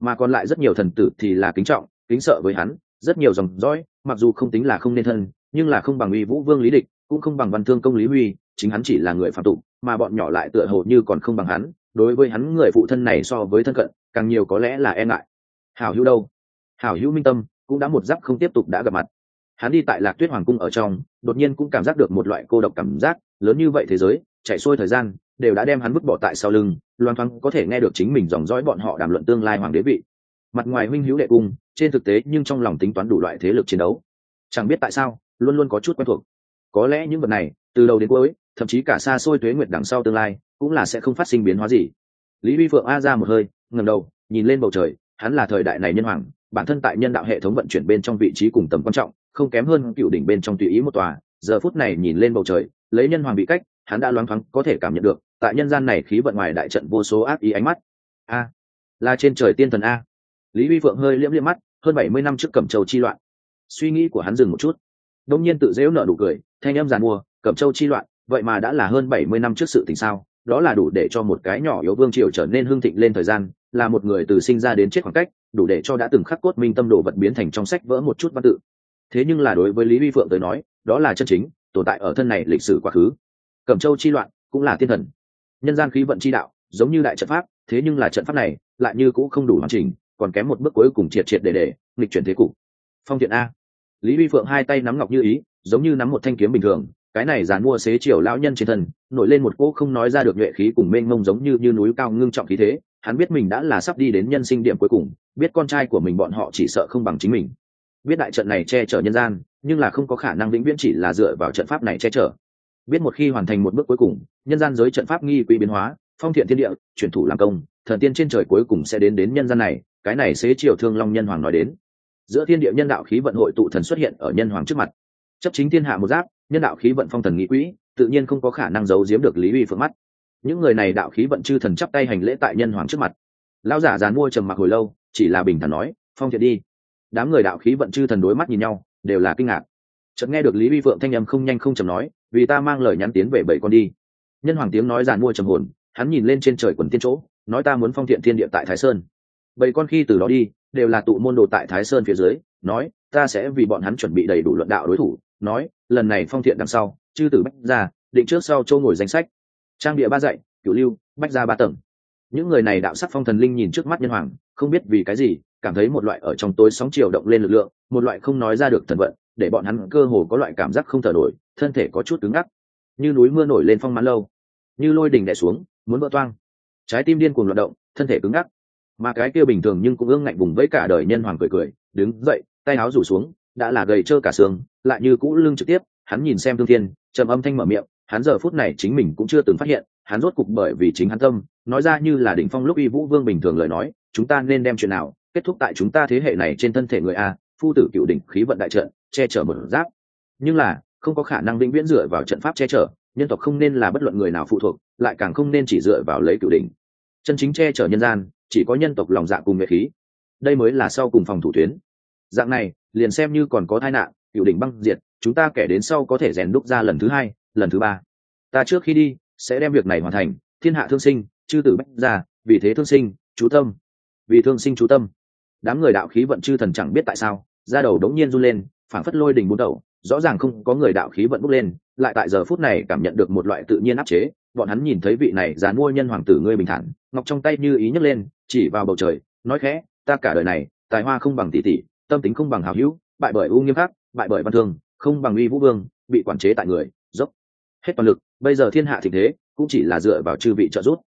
Mà còn lại rất nhiều thần tử thì là kính trọng, kính sợ với hắn, rất nhiều dòng dõi, mặc dù không tính là không nên thân, nhưng là không bằng uy vũ vương lý địch, cũng không bằng văn thương công lý huy, chính hắn chỉ là người phạm tục, mà bọn nhỏ lại tựa hồ như còn không bằng hắn, đối với hắn người phụ thân này so với thân cận, càng nhiều có lẽ là e ngại. Hảo hữu đâu? Hảo hữu minh tâm cũng đã một giáp không tiếp tục đã gặp mặt. Hắn đi tại lạc tuyết hoàng cung ở trong, đột nhiên cũng cảm giác được một loại cô độc cảm giác, lớn như vậy thế giới, chạy xuôi thời gian, đều đã đem hắn vứt bỏ tại sau lưng, loan thoáng có thể nghe được chính mình dòng dõi bọn họ đàm luận tương lai hoàng đế vị. Mặt ngoài huynh hữu đệ cung, trên thực tế nhưng trong lòng tính toán đủ loại thế lực chiến đấu. Chẳng biết tại sao, luôn luôn có chút quen thuộc. Có lẽ những vật này, từ đầu đến cuối, thậm chí cả xa xôi tuế nguyệt đằng sau tương lai, cũng là sẽ không phát sinh biến hóa gì. Lý vi phượng a ra một hơi, ngẩng đầu, nhìn lên bầu trời, hắn là thời đại này nhân hoàng bản thân tại nhân đạo hệ thống vận chuyển bên trong vị trí cùng tầm quan trọng, không kém hơn cựu đỉnh bên trong tùy ý một tòa. Giờ phút này nhìn lên bầu trời, lấy nhân hoàng bị cách, hắn đã loáng thoáng có thể cảm nhận được, tại nhân gian này khí vận ngoài đại trận vô số ác ý ánh mắt. A, là trên trời tiên thần a. Lý vi phượng hơi liễm liễm mắt, hơn bảy mươi năm trước cẩm châu chi loạn. Suy nghĩ của hắn dừng một chút. Đông nhiên tự dễu nợ nụ cười, thanh em giàn mua, cẩm châu chi loạn, vậy mà đã là hơn bảy mươi năm trước sự tình sao? Đó là đủ để cho một cái nhỏ yếu vương triều trở nên hưng thịnh lên thời gian, là một người từ sinh ra đến chết khoảng cách đủ để cho đã từng khắc cốt minh tâm đồ vật biến thành trong sách vỡ một chút văn tự. Thế nhưng là đối với lý vi phượng tới nói, đó là chân chính, tồn tại ở thân này lịch sử quá khứ. Cẩm châu chi loạn, cũng là thiên thần. Nhân gian khí vận chi đạo, giống như đại trận pháp, thế nhưng là trận pháp này, lại như cũng không đủ hoàn chỉnh, còn kém một bước cuối cùng triệt triệt để để, nghịch chuyển thế cục. Phong thiện a. Lý vi phượng hai tay nắm ngọc như ý, giống như nắm một thanh kiếm bình thường, cái này dàn mua xế chiều lão nhân trên thân, nổi lên một cỗ không nói ra được nhuệ khí cùng mênh mông giống như như núi cao ngưng trọng khí thế hắn biết mình đã là sắp đi đến nhân sinh điểm cuối cùng, biết con trai của mình bọn họ chỉ sợ không bằng chính mình. Biết đại trận này che chở nhân gian, nhưng là không có khả năng vĩnh viễn chỉ là dựa vào trận pháp này che chở. Biết một khi hoàn thành một bước cuối cùng, nhân gian giới trận pháp nghi quý biến hóa, phong thiện thiên địa, chuyển thủ làm công, thần tiên trên trời cuối cùng sẽ đến đến nhân gian này, cái này xế chiều thương long nhân hoàng nói đến. Giữa thiên địa nhân đạo khí vận hội tụ thần xuất hiện ở nhân hoàng trước mặt. Chấp chính thiên hạ một giáp, nhân đạo khí vận phong thần nghị quỹ tự nhiên không có khả năng giấu giếm được lý uy phượng mắt những người này đạo khí vận chư thần chắp tay hành lễ tại nhân hoàng trước mặt. Lão giả dàn mua trầm mặc hồi lâu, chỉ là bình thản nói, phong thiện đi. Đám người đạo khí vận chư thần đối mắt nhìn nhau, đều là kinh ngạc. Chợt nghe được lý vi phượng thanh âm không nhanh không chầm nói, vì ta mang lời nhắn tiến về bảy con đi. Nhân hoàng tiếng nói giàn mua trầm hồn, hắn nhìn lên trên trời quần tiên chỗ, nói ta muốn phong thiện thiên địa tại thái sơn. Bảy con khi từ đó đi, đều là tụ môn đồ tại thái sơn phía dưới, nói, ta sẽ vì bọn hắn chuẩn bị đầy đủ luận đạo đối thủ. Nói, lần này phong thiện đằng sau, chư tử bách ra định trước sau châu ngồi danh sách trang địa ba dạy, cửu lưu, bách ra ba tầng. Những người này đạo sắc phong thần linh nhìn trước mắt nhân hoàng, không biết vì cái gì, cảm thấy một loại ở trong tối sóng chiều động lên lực lượng, một loại không nói ra được thần vận, để bọn hắn cơ hồ có loại cảm giác không thở nổi, thân thể có chút cứng ngắc. Như núi mưa nổi lên phong mãn lâu, như lôi đình đè xuống, muốn vỡ toang. Trái tim điên cuồng loạt động, thân thể cứng ngắc. Mà cái kia bình thường nhưng cũng ương ngạnh vùng với cả đời nhân hoàng cười cười, đứng dậy, tay áo rủ xuống, đã là gầy trơ cả xương, lại như cũ lưng trực tiếp, hắn nhìn xem thương thiên, trầm âm thanh mở miệng hắn giờ phút này chính mình cũng chưa từng phát hiện, hắn rốt cục bởi vì chính hắn tâm, nói ra như là đỉnh phong lúc y vũ vương bình thường lời nói, chúng ta nên đem chuyện nào kết thúc tại chúng ta thế hệ này trên thân thể người a, phu tử cựu đỉnh khí vận đại trận, che chở một giáp. Nhưng là, không có khả năng vĩnh viễn dựa vào trận pháp che chở, nhân tộc không nên là bất luận người nào phụ thuộc, lại càng không nên chỉ dựa vào lấy cựu đỉnh. Chân chính che chở nhân gian, chỉ có nhân tộc lòng dạ cùng nghệ khí. Đây mới là sau cùng phòng thủ tuyến. Dạng này, liền xem như còn có tai nạn, cựu đỉnh băng diệt, chúng ta kẻ đến sau có thể rèn đúc ra lần thứ hai lần thứ ba. Ta trước khi đi sẽ đem việc này hoàn thành. Thiên hạ thương sinh, chư tử bách ra vì thế thương sinh, chú tâm. Vì thương sinh chú tâm. Đám người đạo khí vận chư thần chẳng biết tại sao ra đầu đống nhiên run lên, phảng phất lôi đình bút đầu rõ ràng không có người đạo khí vận bốc lên, lại tại giờ phút này cảm nhận được một loại tự nhiên áp chế. Bọn hắn nhìn thấy vị này dán mua nhân hoàng tử ngươi bình thản, ngọc trong tay như ý nhấc lên, chỉ vào bầu trời, nói khẽ, ta cả đời này, tài hoa không bằng tỷ tỷ, tâm tính không bằng hào hữu, bại bởi u nghiêm khắc, bại bởi văn thương, không bằng uy vũ vương, bị quản chế tại người hết toàn lực, bây giờ thiên hạ thịnh thế, cũng chỉ là dựa vào chư vị trợ giúp.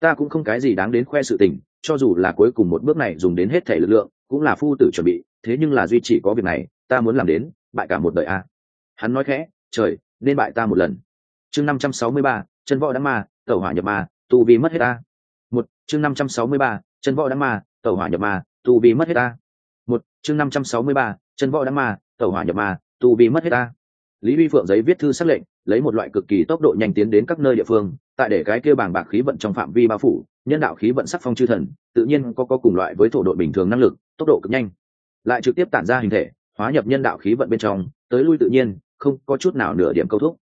Ta cũng không cái gì đáng đến khoe sự tình, cho dù là cuối cùng một bước này dùng đến hết thể lực lượng, cũng là phu tử chuẩn bị, thế nhưng là duy chỉ có việc này, ta muốn làm đến, bại cả một đời a. Hắn nói khẽ, trời, nên bại ta một lần. Chương năm trăm sáu mươi ba, chân võ đã ma, tẩu hỏa nhập ma, tu vi mất hết ta. Một, chương năm trăm sáu mươi ba, chân võ đã ma, tẩu hỏa nhập ma, tu vi mất hết ta. Một, chương năm trăm sáu mươi ba, chân võ đã ma, tẩu hỏa nhập ma, tu vi mất hết ta. Lý vi phượng giấy viết thư xác lệnh lấy một loại cực kỳ tốc độ nhanh tiến đến các nơi địa phương, tại để cái kêu bàng bạc khí vận trong phạm vi bao phủ, nhân đạo khí vận sắc phong chư thần, tự nhiên có có cùng loại với thổ đội bình thường năng lực, tốc độ cực nhanh. Lại trực tiếp tản ra hình thể, hóa nhập nhân đạo khí vận bên trong, tới lui tự nhiên, không có chút nào nửa điểm câu thúc.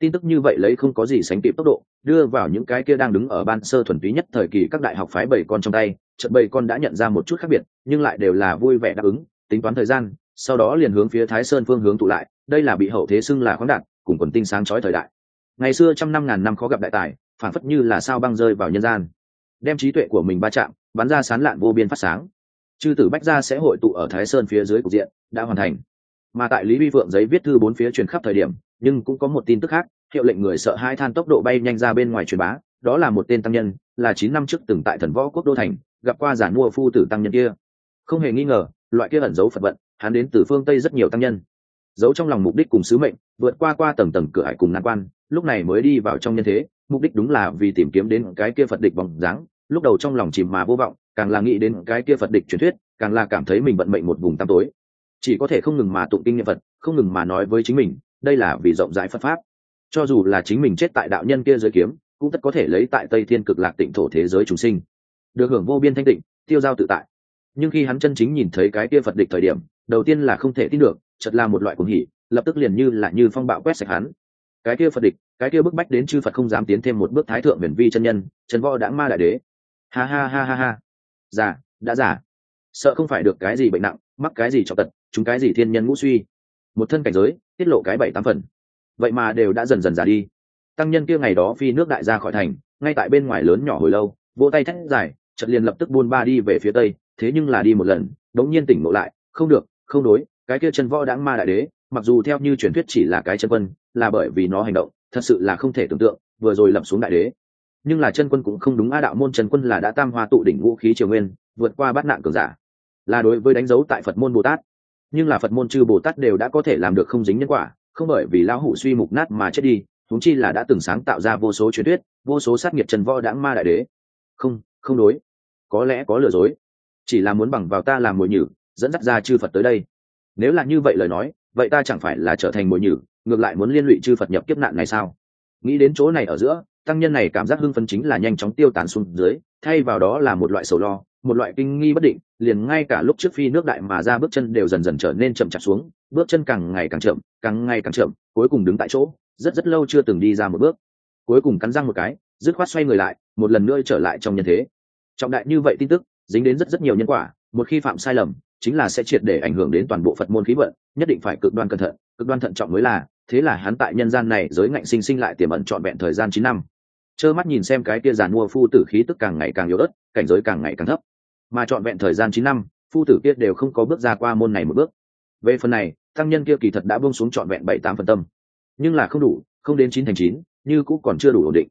Tin tức như vậy lấy không có gì sánh kịp tốc độ, đưa vào những cái kia đang đứng ở ban sơ thuần túy nhất thời kỳ các đại học phái bảy con trong tay trận bảy con đã nhận ra một chút khác biệt, nhưng lại đều là vui vẻ đáp ứng, tính toán thời gian, sau đó liền hướng phía thái sơn phương hướng tụ lại, đây là bị hậu thế xưng là khoáng đạt cùng quần tinh sáng chói thời đại. Ngày xưa trăm năm ngàn năm khó gặp đại tài, phản phất như là sao băng rơi vào nhân gian. Đem trí tuệ của mình ba chạm, bắn ra sán lạn vô biên phát sáng. Chư tử bách gia sẽ hội tụ ở thái sơn phía dưới cục diện, đã hoàn thành. Mà tại lý vi vượng giấy viết thư bốn phía truyền khắp thời điểm, nhưng cũng có một tin tức khác, hiệu lệnh người sợ hai than tốc độ bay nhanh ra bên ngoài truyền bá, đó là một tên tăng nhân, là chín năm trước từng tại thần võ quốc đô thành, gặp qua giản mua phu tử tăng nhân kia. Không hề nghi ngờ, loại kia ẩn giấu phật vận, hắn đến từ phương tây rất nhiều tăng nhân giấu trong lòng mục đích cùng sứ mệnh, vượt qua qua tầng tầng cửa hải cùng nan quan, lúc này mới đi vào trong nhân thế, mục đích đúng là vì tìm kiếm đến cái kia phật địch bằng dáng, lúc đầu trong lòng chìm mà vô vọng, càng là nghĩ đến cái kia phật địch truyền thuyết, càng là cảm thấy mình vận mệnh một vùng tăm tối. Chỉ có thể không ngừng mà tụng kinh nghiệm phật, không ngừng mà nói với chính mình, đây là vì rộng rãi phật pháp. Cho dù là chính mình chết tại đạo nhân kia giới kiếm, cũng tất có thể lấy tại tây thiên cực lạc tịnh thổ thế giới chúng sinh. Được hưởng vô biên thanh tịnh, tiêu giao tự tại. Nhưng khi hắn chân chính nhìn thấy cái kia phật địch thời điểm, đầu tiên là không thể tin được chật là một loại cuồng hỉ lập tức liền như là như phong bạo quét sạch hắn. Cái kia phật địch cái kia bức bách đến chư phật không dám tiến thêm một bước thái thượng huyền vi chân nhân trần võ đã ma đại đế. Ha ha ha ha ha. Giả, đã giả sợ không phải được cái gì bệnh nặng mắc cái gì trọng tật chúng cái gì thiên nhân ngũ suy. Một thân cảnh giới tiết lộ cái bảy tám phần. Vậy mà đều đã dần dần già đi. Tăng nhân kia ngày đó phi nước đại ra khỏi thành ngay tại bên ngoài lớn nhỏ hồi lâu vỗ tay thét dài chợt liền lập tức buôn ba đi về phía tây thế nhưng là đi một lần đống nhiên tỉnh ngộ lại không được không đối cái kia chân võ đãng ma đại đế, mặc dù theo như truyền thuyết chỉ là cái chân quân, là bởi vì nó hành động, thật sự là không thể tưởng tượng, vừa rồi lập xuống đại đế. Nhưng là chân quân cũng không đúng, a đạo môn chân quân là đã tam hoa tụ đỉnh vũ khí triều nguyên, vượt qua bát nạn cường giả. Là đối với đánh dấu tại phật môn bồ tát. Nhưng là phật môn chư bồ tát đều đã có thể làm được không dính nhân quả, không bởi vì lão hủ suy mục nát mà chết đi thúng chi là đã từng sáng tạo ra vô số truyền thuyết, vô số sát nghiệp trần võ đãng ma đại đế. Không không đối. Có lẽ có lừa dối. Chỉ là muốn bằng vào ta làm mồi nhử, dẫn dắt ra chư phật tới đây nếu là như vậy lời nói, vậy ta chẳng phải là trở thành mồi nhử, ngược lại muốn liên lụy chư phật nhập kiếp nạn này sao? Nghĩ đến chỗ này ở giữa, tăng nhân này cảm giác hưng phấn chính là nhanh chóng tiêu tán xuống dưới, thay vào đó là một loại sầu lo, một loại kinh nghi bất định, liền ngay cả lúc trước phi nước đại mà ra bước chân đều dần dần trở nên chậm chạp xuống, bước chân càng ngày càng chậm, càng ngày càng chậm, cuối cùng đứng tại chỗ, rất rất lâu chưa từng đi ra một bước. Cuối cùng cắn răng một cái, dứt khoát xoay người lại, một lần nữa trở lại trong nhân thế. Trọng đại như vậy tin tức, dính đến rất rất nhiều nhân quả một khi phạm sai lầm, chính là sẽ triệt để ảnh hưởng đến toàn bộ phật môn khí vận, nhất định phải cực đoan cẩn thận, cực đoan thận trọng mới là, thế là hắn tại nhân gian này giới ngạnh sinh sinh lại tiềm ẩn trọn vẹn thời gian chín năm. Trơ mắt nhìn xem cái kia giàn mua phu tử khí tức càng ngày càng yếu ớt, cảnh giới càng ngày càng thấp. Mà trọn vẹn thời gian chín năm, phu tử kia đều không có bước ra qua môn này một bước. Về phần này, tăng nhân kia kỳ thật đã bông xuống trọn vẹn bảy tám phần tâm. Nhưng là không đủ, không đến chín thành chín, như cũng còn chưa đủ ổn định.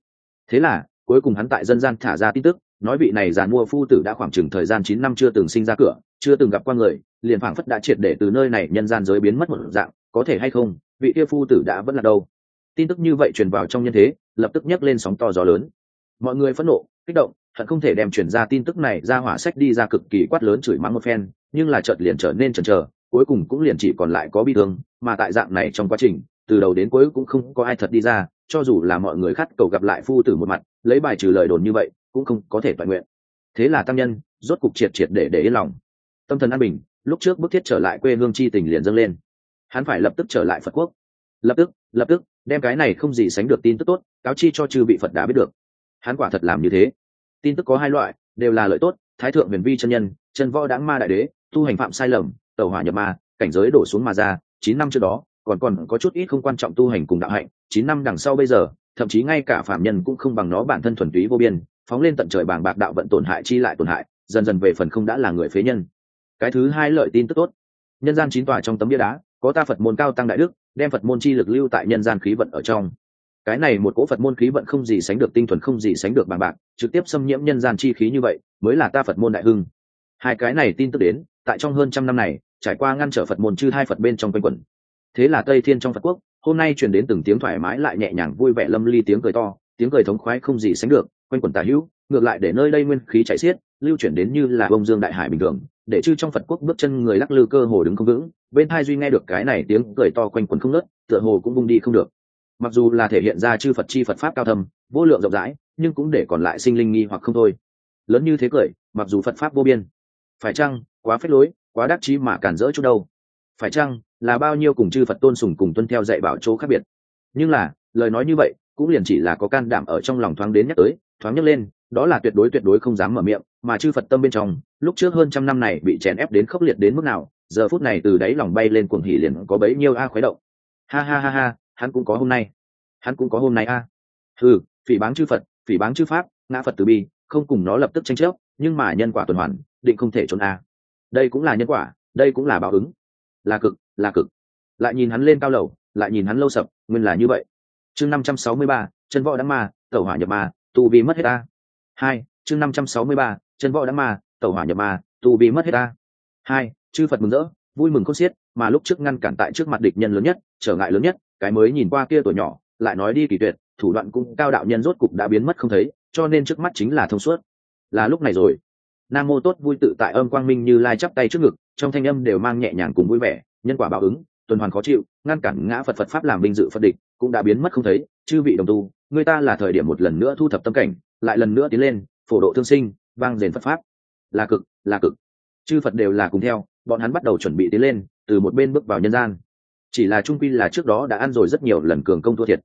Thế là, cuối cùng hắn tại dân gian thả ra tin tức nói vị này giàn mua phu tử đã khoảng chừng thời gian chín năm chưa từng sinh ra cửa, chưa từng gặp qua người, liền phảng phất đã triệt để từ nơi này nhân gian giới biến mất một dạng, có thể hay không, vị kia phu tử đã vẫn là đâu? Tin tức như vậy truyền vào trong nhân thế, lập tức nhấc lên sóng to gió lớn. Mọi người phẫn nộ, kích động, hận không thể đem truyền ra tin tức này ra hỏa sách đi ra cực kỳ quát lớn chửi mắng một phen, nhưng là chợt liền trở nên chần chờ, cuối cùng cũng liền chỉ còn lại có bi thương, mà tại dạng này trong quá trình, từ đầu đến cuối cũng không có ai thật đi ra, cho dù là mọi người khát cầu gặp lại phu tử một mặt, lấy bài trừ lời đồn như vậy cũng không có thể toàn nguyện. Thế là tăng nhân rốt cục triệt triệt để để yên lòng. Tâm thần an bình, lúc trước bức thiết trở lại quê hương chi tình liền dâng lên. Hắn phải lập tức trở lại phật quốc. Lập tức lập tức, đem cái này không gì sánh được tin tức tốt, cáo chi cho chư vị phật đã biết được. Hắn quả thật làm như thế. Tin tức có hai loại, đều là lợi tốt, thái thượng huyền vi chân nhân, chân võ đáng ma đại đế, tu hành phạm sai lầm tàu hỏa nhập ma, cảnh giới đổ xuống mà ra, chín năm trước đó, còn còn có chút ít không quan trọng tu hành cùng đạo hạnh, chín năm đằng sau bây giờ, thậm chí ngay cả phạm nhân cũng không bằng nó bản thân thuần túy vô biên phóng lên tận trời bàng bạc đạo vận tổn hại chi lại tổn hại, dần dần về phần không đã là người phế nhân. Cái thứ hai lợi tin tức tốt. Nhân gian chín tòa trong tấm bia đá, có ta phật môn cao tăng đại đức, đem phật môn chi lực lưu tại nhân gian khí vận ở trong. Cái này một cỗ phật môn khí vận không gì sánh được tinh thuần, không gì sánh được bàng bạc, trực tiếp xâm nhiễm nhân gian chi khí như vậy, mới là ta phật môn đại hưng. Hai cái này tin tức đến, tại trong hơn trăm năm này, trải qua ngăn trở phật môn chư hai phật bên trong quanh quẩn. Thế là tây thiên trong phật quốc, hôm nay truyền đến từng tiếng thoải mái lại nhẹ nhàng vui vẻ lâm ly tiếng cười to, tiếng cười thống khoái không gì sánh được quanh quẩn tà hữu, ngược lại để nơi đây nguyên khí chạy xiết, lưu chuyển đến như là bông dương đại hải bình thường, để chư trong phật quốc bước chân người lắc lư cơ hồ đứng không vững, bên hai duy nghe được cái này tiếng cười to quanh quẩn không nớt tựa hồ cũng bung đi không được. Mặc dù là thể hiện ra chư phật chi phật pháp cao thâm, vô lượng rộng rãi, nhưng cũng để còn lại sinh linh nghi hoặc không thôi. Lớn như thế cười, mặc dù phật pháp vô biên. Phải chăng, quá phết lối, quá đắc chí mà cản rỡ chút đâu? Phải chăng, là bao nhiêu cùng chư phật tôn sùng cùng tuân theo dạy bảo chỗ khác biệt? Nhưng là, lời nói như vậy, cũng liền chỉ là có can đảm ở trong lòng thoáng đến nhắc tới thoáng nhấc lên, đó là tuyệt đối tuyệt đối không dám mở miệng, mà chư phật tâm bên trong, lúc trước hơn trăm năm này bị chèn ép đến khốc liệt đến mức nào, giờ phút này từ đáy lòng bay lên cuồng hỉ liền có bấy nhiêu a khuấy động. Ha ha ha ha, hắn cũng có hôm nay. Hắn cũng có hôm nay a. À. ừ phỉ báng chư phật, phỉ báng chư pháp, ngã phật từ bi, không cùng nó lập tức tranh chấp, nhưng mà nhân quả tuần hoàn, định không thể trốn a. Đây cũng là nhân quả, đây cũng là báo ứng. Là cực là cực. Lại nhìn hắn lên cao lầu, lại nhìn hắn lâu sập, nguyên là như vậy. Chương năm trăm sáu mươi ba, chân võ đã ma, tẩu hỏa nhập ma tu vi mất hết ta. Hai, chương năm trăm sáu mươi ba, chân võ đã ma, tẩu hỏa nhập ma, tu vi mất hết ta. Hai, chư phật mừng rỡ, vui mừng khôn xiết, mà lúc trước ngăn cản tại trước mặt địch nhân lớn nhất, trở ngại lớn nhất, cái mới nhìn qua kia tuổi nhỏ, lại nói đi kỳ tuyệt, thủ đoạn cũng cao đạo nhân rốt cục đã biến mất không thấy, cho nên trước mắt chính là thông suốt. Là lúc này rồi. Nam mô tốt vui tự tại âm quang minh như lai chắp tay trước ngực, trong thanh âm đều mang nhẹ nhàng cùng vui vẻ, nhân quả báo ứng, tuần hoàn khó chịu, ngăn cản ngã phật phật pháp làm vinh dự phật địch cũng đã biến mất không thấy, chư vị đồng tu, người ta là thời điểm một lần nữa thu thập tâm cảnh, lại lần nữa tiến lên, phổ độ thương sinh, vang rền phật pháp. Là cực là cực. Chư phật đều là cùng theo, bọn hắn bắt đầu chuẩn bị tiến lên, từ một bên bước vào nhân gian. Chỉ là trung quy là trước đó đã ăn rồi rất nhiều lần cường công thua thiệt.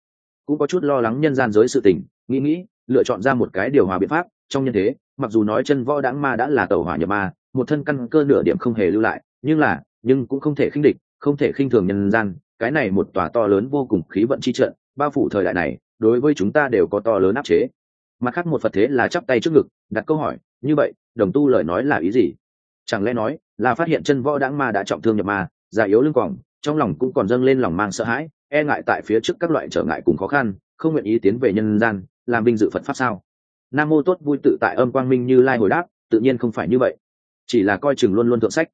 Cũng có chút lo lắng nhân gian giới sự tình, nghĩ nghĩ, lựa chọn ra một cái điều hòa biện pháp, trong nhân thế, mặc dù nói chân võ đáng ma đã là tàu hỏa nhập ma, một thân căn cơ nửa điểm không hề lưu lại, nhưng là, nhưng cũng không thể khinh địch, không thể khinh thường nhân gian cái này một tòa to lớn vô cùng khí vận chi trận, bao phủ thời đại này, đối với chúng ta đều có to lớn áp chế. Mặt khác một phật thế là chắp tay trước ngực, đặt câu hỏi, như vậy, đồng tu lời nói là ý gì? Chẳng lẽ nói là phát hiện chân võ đáng ma đã trọng thương nhập ma, già yếu lưng quòng, trong lòng cũng còn dâng lên lòng mang sợ hãi e ngại tại phía trước các loại trở ngại cùng khó khăn, không nguyện ý tiến về nhân gian, làm vinh dự phật pháp sao? Nam mô tốt vui tự tại âm quang minh như lai hồi đáp, tự nhiên không phải như vậy. Chỉ là coi chừng luôn luôn thượng sách.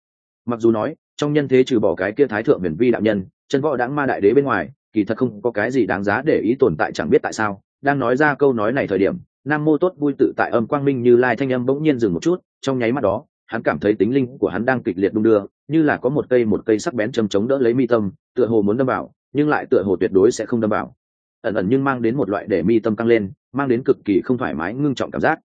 Mặc dù nói trong nhân thế trừ bỏ cái kia thái thượng huyền vi đạo nhân, chân võ đáng ma đại đế bên ngoài, kỳ thật không có cái gì đáng giá để ý tồn tại chẳng biết tại sao. Đang nói ra câu nói này thời điểm, nam mô tốt vui tự tại âm quang minh như lai thanh âm bỗng nhiên dừng một chút, trong nháy mắt đó, hắn cảm thấy tính linh của hắn đang kịch liệt đung đưa, như là có một cây một cây sắc bén châm chống đỡ lấy mi tâm, tựa hồ muốn đâm vào, nhưng lại tựa hồ tuyệt đối sẽ không đâm vào. Ẩn ẩn nhưng mang đến một loại để mi tâm căng lên, mang đến cực kỳ không thoải mái, ngưng trọng cảm giác.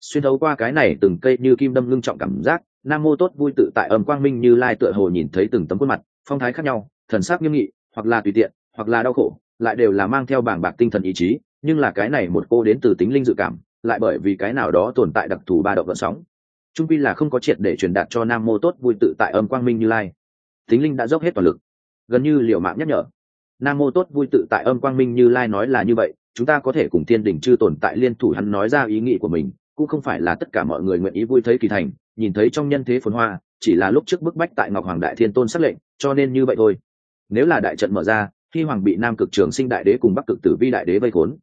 Xuyên thấu qua cái này từng cây như kim đâm ngưng trọng cảm giác nam mô tốt vui tự tại âm quang minh như lai tựa hồ nhìn thấy từng tấm khuôn mặt, phong thái khác nhau, thần sắc nghiêm nghị, hoặc là tùy tiện, hoặc là đau khổ, lại đều là mang theo bảng bạc tinh thần ý chí, nhưng là cái này một cô đến từ tính linh dự cảm, lại bởi vì cái nào đó tồn tại đặc thù ba động vận sóng. Trung pi là không có triệt để truyền đạt cho nam mô tốt vui tự tại âm quang minh như lai. Tính linh đã dốc hết toàn lực. Gần như liệu mạng nhắc nhở. Nam mô tốt vui tự tại âm quang minh như lai nói là như vậy, chúng ta có thể cùng thiên đình chư tồn tại liên thủ hắn nói ra ý nghĩ của mình, cũng không phải là tất cả mọi người nguyện ý vui thấy kỳ thành nhìn thấy trong nhân thế phồn hoa, chỉ là lúc trước bức bách tại ngọc hoàng đại thiên tôn xác lệnh, cho nên như vậy thôi. Nếu là đại trận mở ra, khi hoàng bị nam cực trường sinh đại đế cùng bắc cực tử vi đại đế vây khốn,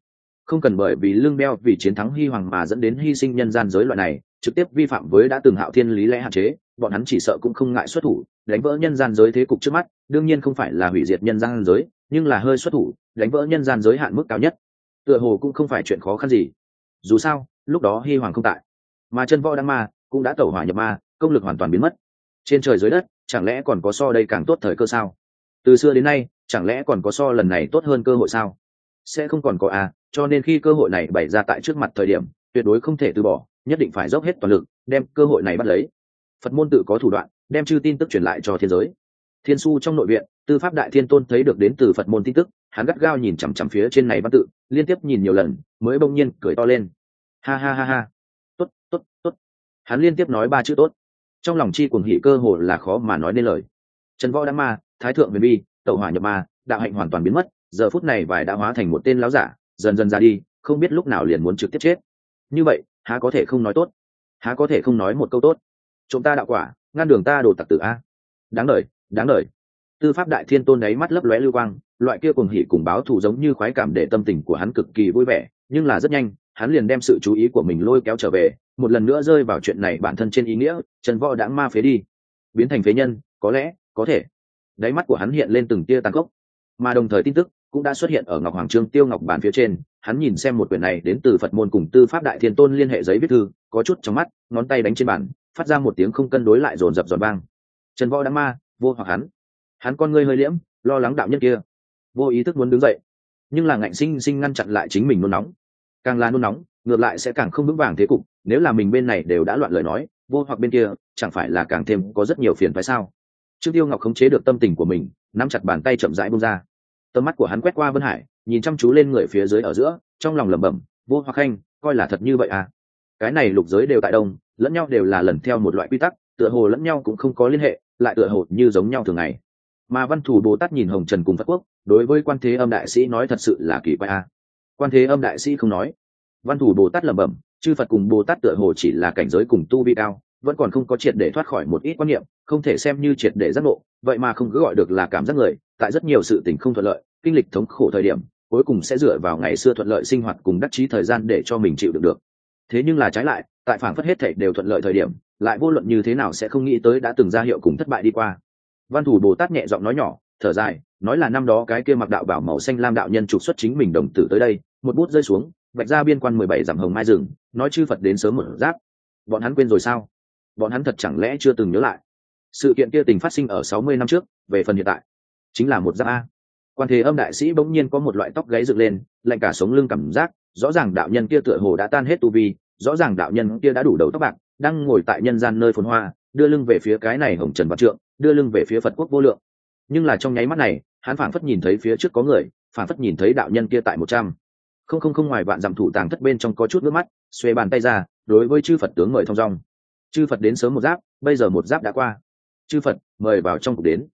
không cần bởi vì lương beo vì chiến thắng hy hoàng mà dẫn đến hy sinh nhân gian giới loại này, trực tiếp vi phạm với đã từng hạo thiên lý lẽ hạn chế, bọn hắn chỉ sợ cũng không ngại xuất thủ, đánh vỡ nhân gian giới thế cục trước mắt, đương nhiên không phải là hủy diệt nhân gian giới, nhưng là hơi xuất thủ, đánh vỡ nhân gian giới hạn mức cao nhất. Tựa hồ cũng không phải chuyện khó khăn gì. Dù sao, lúc đó hy hoàng không tại, mà chân võ đang ma cũng đã tẩu hỏa nhập ma, công lực hoàn toàn biến mất. Trên trời dưới đất, chẳng lẽ còn có so đây càng tốt thời cơ sao? Từ xưa đến nay, chẳng lẽ còn có so lần này tốt hơn cơ hội sao? Sẽ không còn có à cho nên khi cơ hội này bày ra tại trước mặt thời điểm, tuyệt đối không thể từ bỏ, nhất định phải dốc hết toàn lực, đem cơ hội này bắt lấy. Phật môn tự có thủ đoạn, đem chư tin tức truyền lại cho thiên giới. Thiên su trong nội viện, tư pháp đại thiên tôn thấy được đến từ phật môn tin tức, hắn gắt gao nhìn chằm chằm phía trên này văn tự, liên tiếp nhìn nhiều lần, mới bỗng nhiên cười to lên. Ha ha ha ha. Tốt tốt tốt hắn liên tiếp nói ba chữ tốt. Trong lòng chi cuồng hỉ cơ hồ là khó mà nói nên lời. Trần võ đã ma, thái thượng huyền bi, tẩu hỏa nhập ma, đạo hạnh hoàn toàn biến mất, giờ phút này vài đã hóa thành một tên láo giả, dần dần ra đi, không biết lúc nào liền muốn trực tiếp chết. Như vậy, há có thể không nói tốt? Há có thể không nói một câu tốt? Chúng ta đạo quả, ngăn đường ta đồ tặc tử a. Đáng đời đáng đời tư pháp đại thiên tôn đấy mắt lấp lóe lưu quang, loại kia cùng hỉ cùng báo thù giống như khoái cảm để tâm tình của hắn cực kỳ vui vẻ, nhưng là rất nhanh, hắn liền đem sự chú ý của mình lôi kéo trở về một lần nữa rơi vào chuyện này bản thân trên ý nghĩa, trần võ đã ma phế đi. Biến thành phế nhân, có lẽ, có thể. Đáy mắt của hắn hiện lên từng tia tàn khốc. Mà đồng thời tin tức cũng đã xuất hiện ở ngọc hoàng trương tiêu ngọc bản phía trên, hắn nhìn xem một quyển này đến từ phật môn cùng tư pháp đại thiên tôn liên hệ giấy viết thư, có chút trong mắt, ngón tay đánh trên bàn, phát ra một tiếng không cân đối lại dồn dập dồn vang. Trần võ đã ma, vô hoặc hắn. Hắn con ngươi hơi liễm, lo lắng đạo nhân kia. Vô ý thức muốn đứng dậy, nhưng là ngạnh sinh sinh ngăn chặn lại chính mình nôn nóng. Càng là nôn nóng ngược lại sẽ càng không vững vàng thế cục, nếu là mình bên này đều đã loạn lời nói, vô hoặc bên kia, chẳng phải là càng thêm có rất nhiều phiền phải sao? Trương tiêu ngọc khống chế được tâm tình của mình, nắm chặt bàn tay chậm rãi bông ra. Tầm mắt của hắn quét qua vân hải, nhìn chăm chú lên người phía dưới ở giữa, trong lòng lẩm bẩm, vô hoặc khanh coi là thật như vậy à? Cái này lục giới đều tại đông, lẫn nhau đều là lần theo một loại quy tắc, tựa hồ lẫn nhau cũng không có liên hệ, lại tựa hồ như giống nhau thường ngày. Mà văn thủ bồ tát nhìn hồng trần cùng phát quốc, đối với quan thế âm đại sĩ nói thật sự là kỳ quái a quan thế âm đại sĩ không nói văn thủ bồ tát lẩm bẩm, chư phật cùng bồ tát tựa hồ chỉ là cảnh giới cùng tu vi cao, vẫn còn không có triệt để thoát khỏi một ít quan niệm, không thể xem như triệt để giác ngộ, vậy mà không cứ gọi được là cảm giác người, tại rất nhiều sự tình không thuận lợi, kinh lịch thống khổ thời điểm, cuối cùng sẽ dựa vào ngày xưa thuận lợi sinh hoạt cùng đắc chí thời gian để cho mình chịu được được. Thế nhưng là trái lại, tại phản phất hết thảy đều thuận lợi thời điểm, lại vô luận như thế nào sẽ không nghĩ tới đã từng ra hiệu cùng thất bại đi qua. Văn thủ bồ tát nhẹ giọng nói nhỏ, thở dài, nói là năm đó cái kia mặc đạo bảo màu xanh lam đạo nhân trục xuất chính mình đồng tử tới đây, một bút rơi xuống vạch ra biên quan mười bảy dặm hồng mai rừng nói chư phật đến sớm một giáp. Bọn hắn quên rồi sao? Bọn hắn thật chẳng lẽ chưa từng nhớ lại? Sự kiện kia tình phát sinh ở sáu mươi năm trước, về phần hiện tại, chính là một giáp a. Quan thế âm đại sĩ bỗng nhiên có một loại tóc gáy dựng lên, lạnh cả sống lưng cảm giác, rõ ràng đạo nhân kia tựa hồ đã tan hết tu vi, rõ ràng đạo nhân kia đã đủ đầu tóc bạc, đang ngồi tại nhân gian nơi phồn hoa, đưa lưng về phía cái này hồng trần văn trượng, đưa lưng về phía phật quốc vô lượng. Nhưng là trong nháy mắt này, hắn phảng phất nhìn thấy phía trước có người, phảng phất nhìn thấy đạo nhân kia tại một trăm không không không ngoài vạn dặm thủ tàng thất bên trong có chút nước mắt, xuê bàn tay ra, đối với chư phật tướng mời thong dong. Chư phật đến sớm một giáp, bây giờ một giáp đã qua. Chư phật, mời vào trong cuộc đến.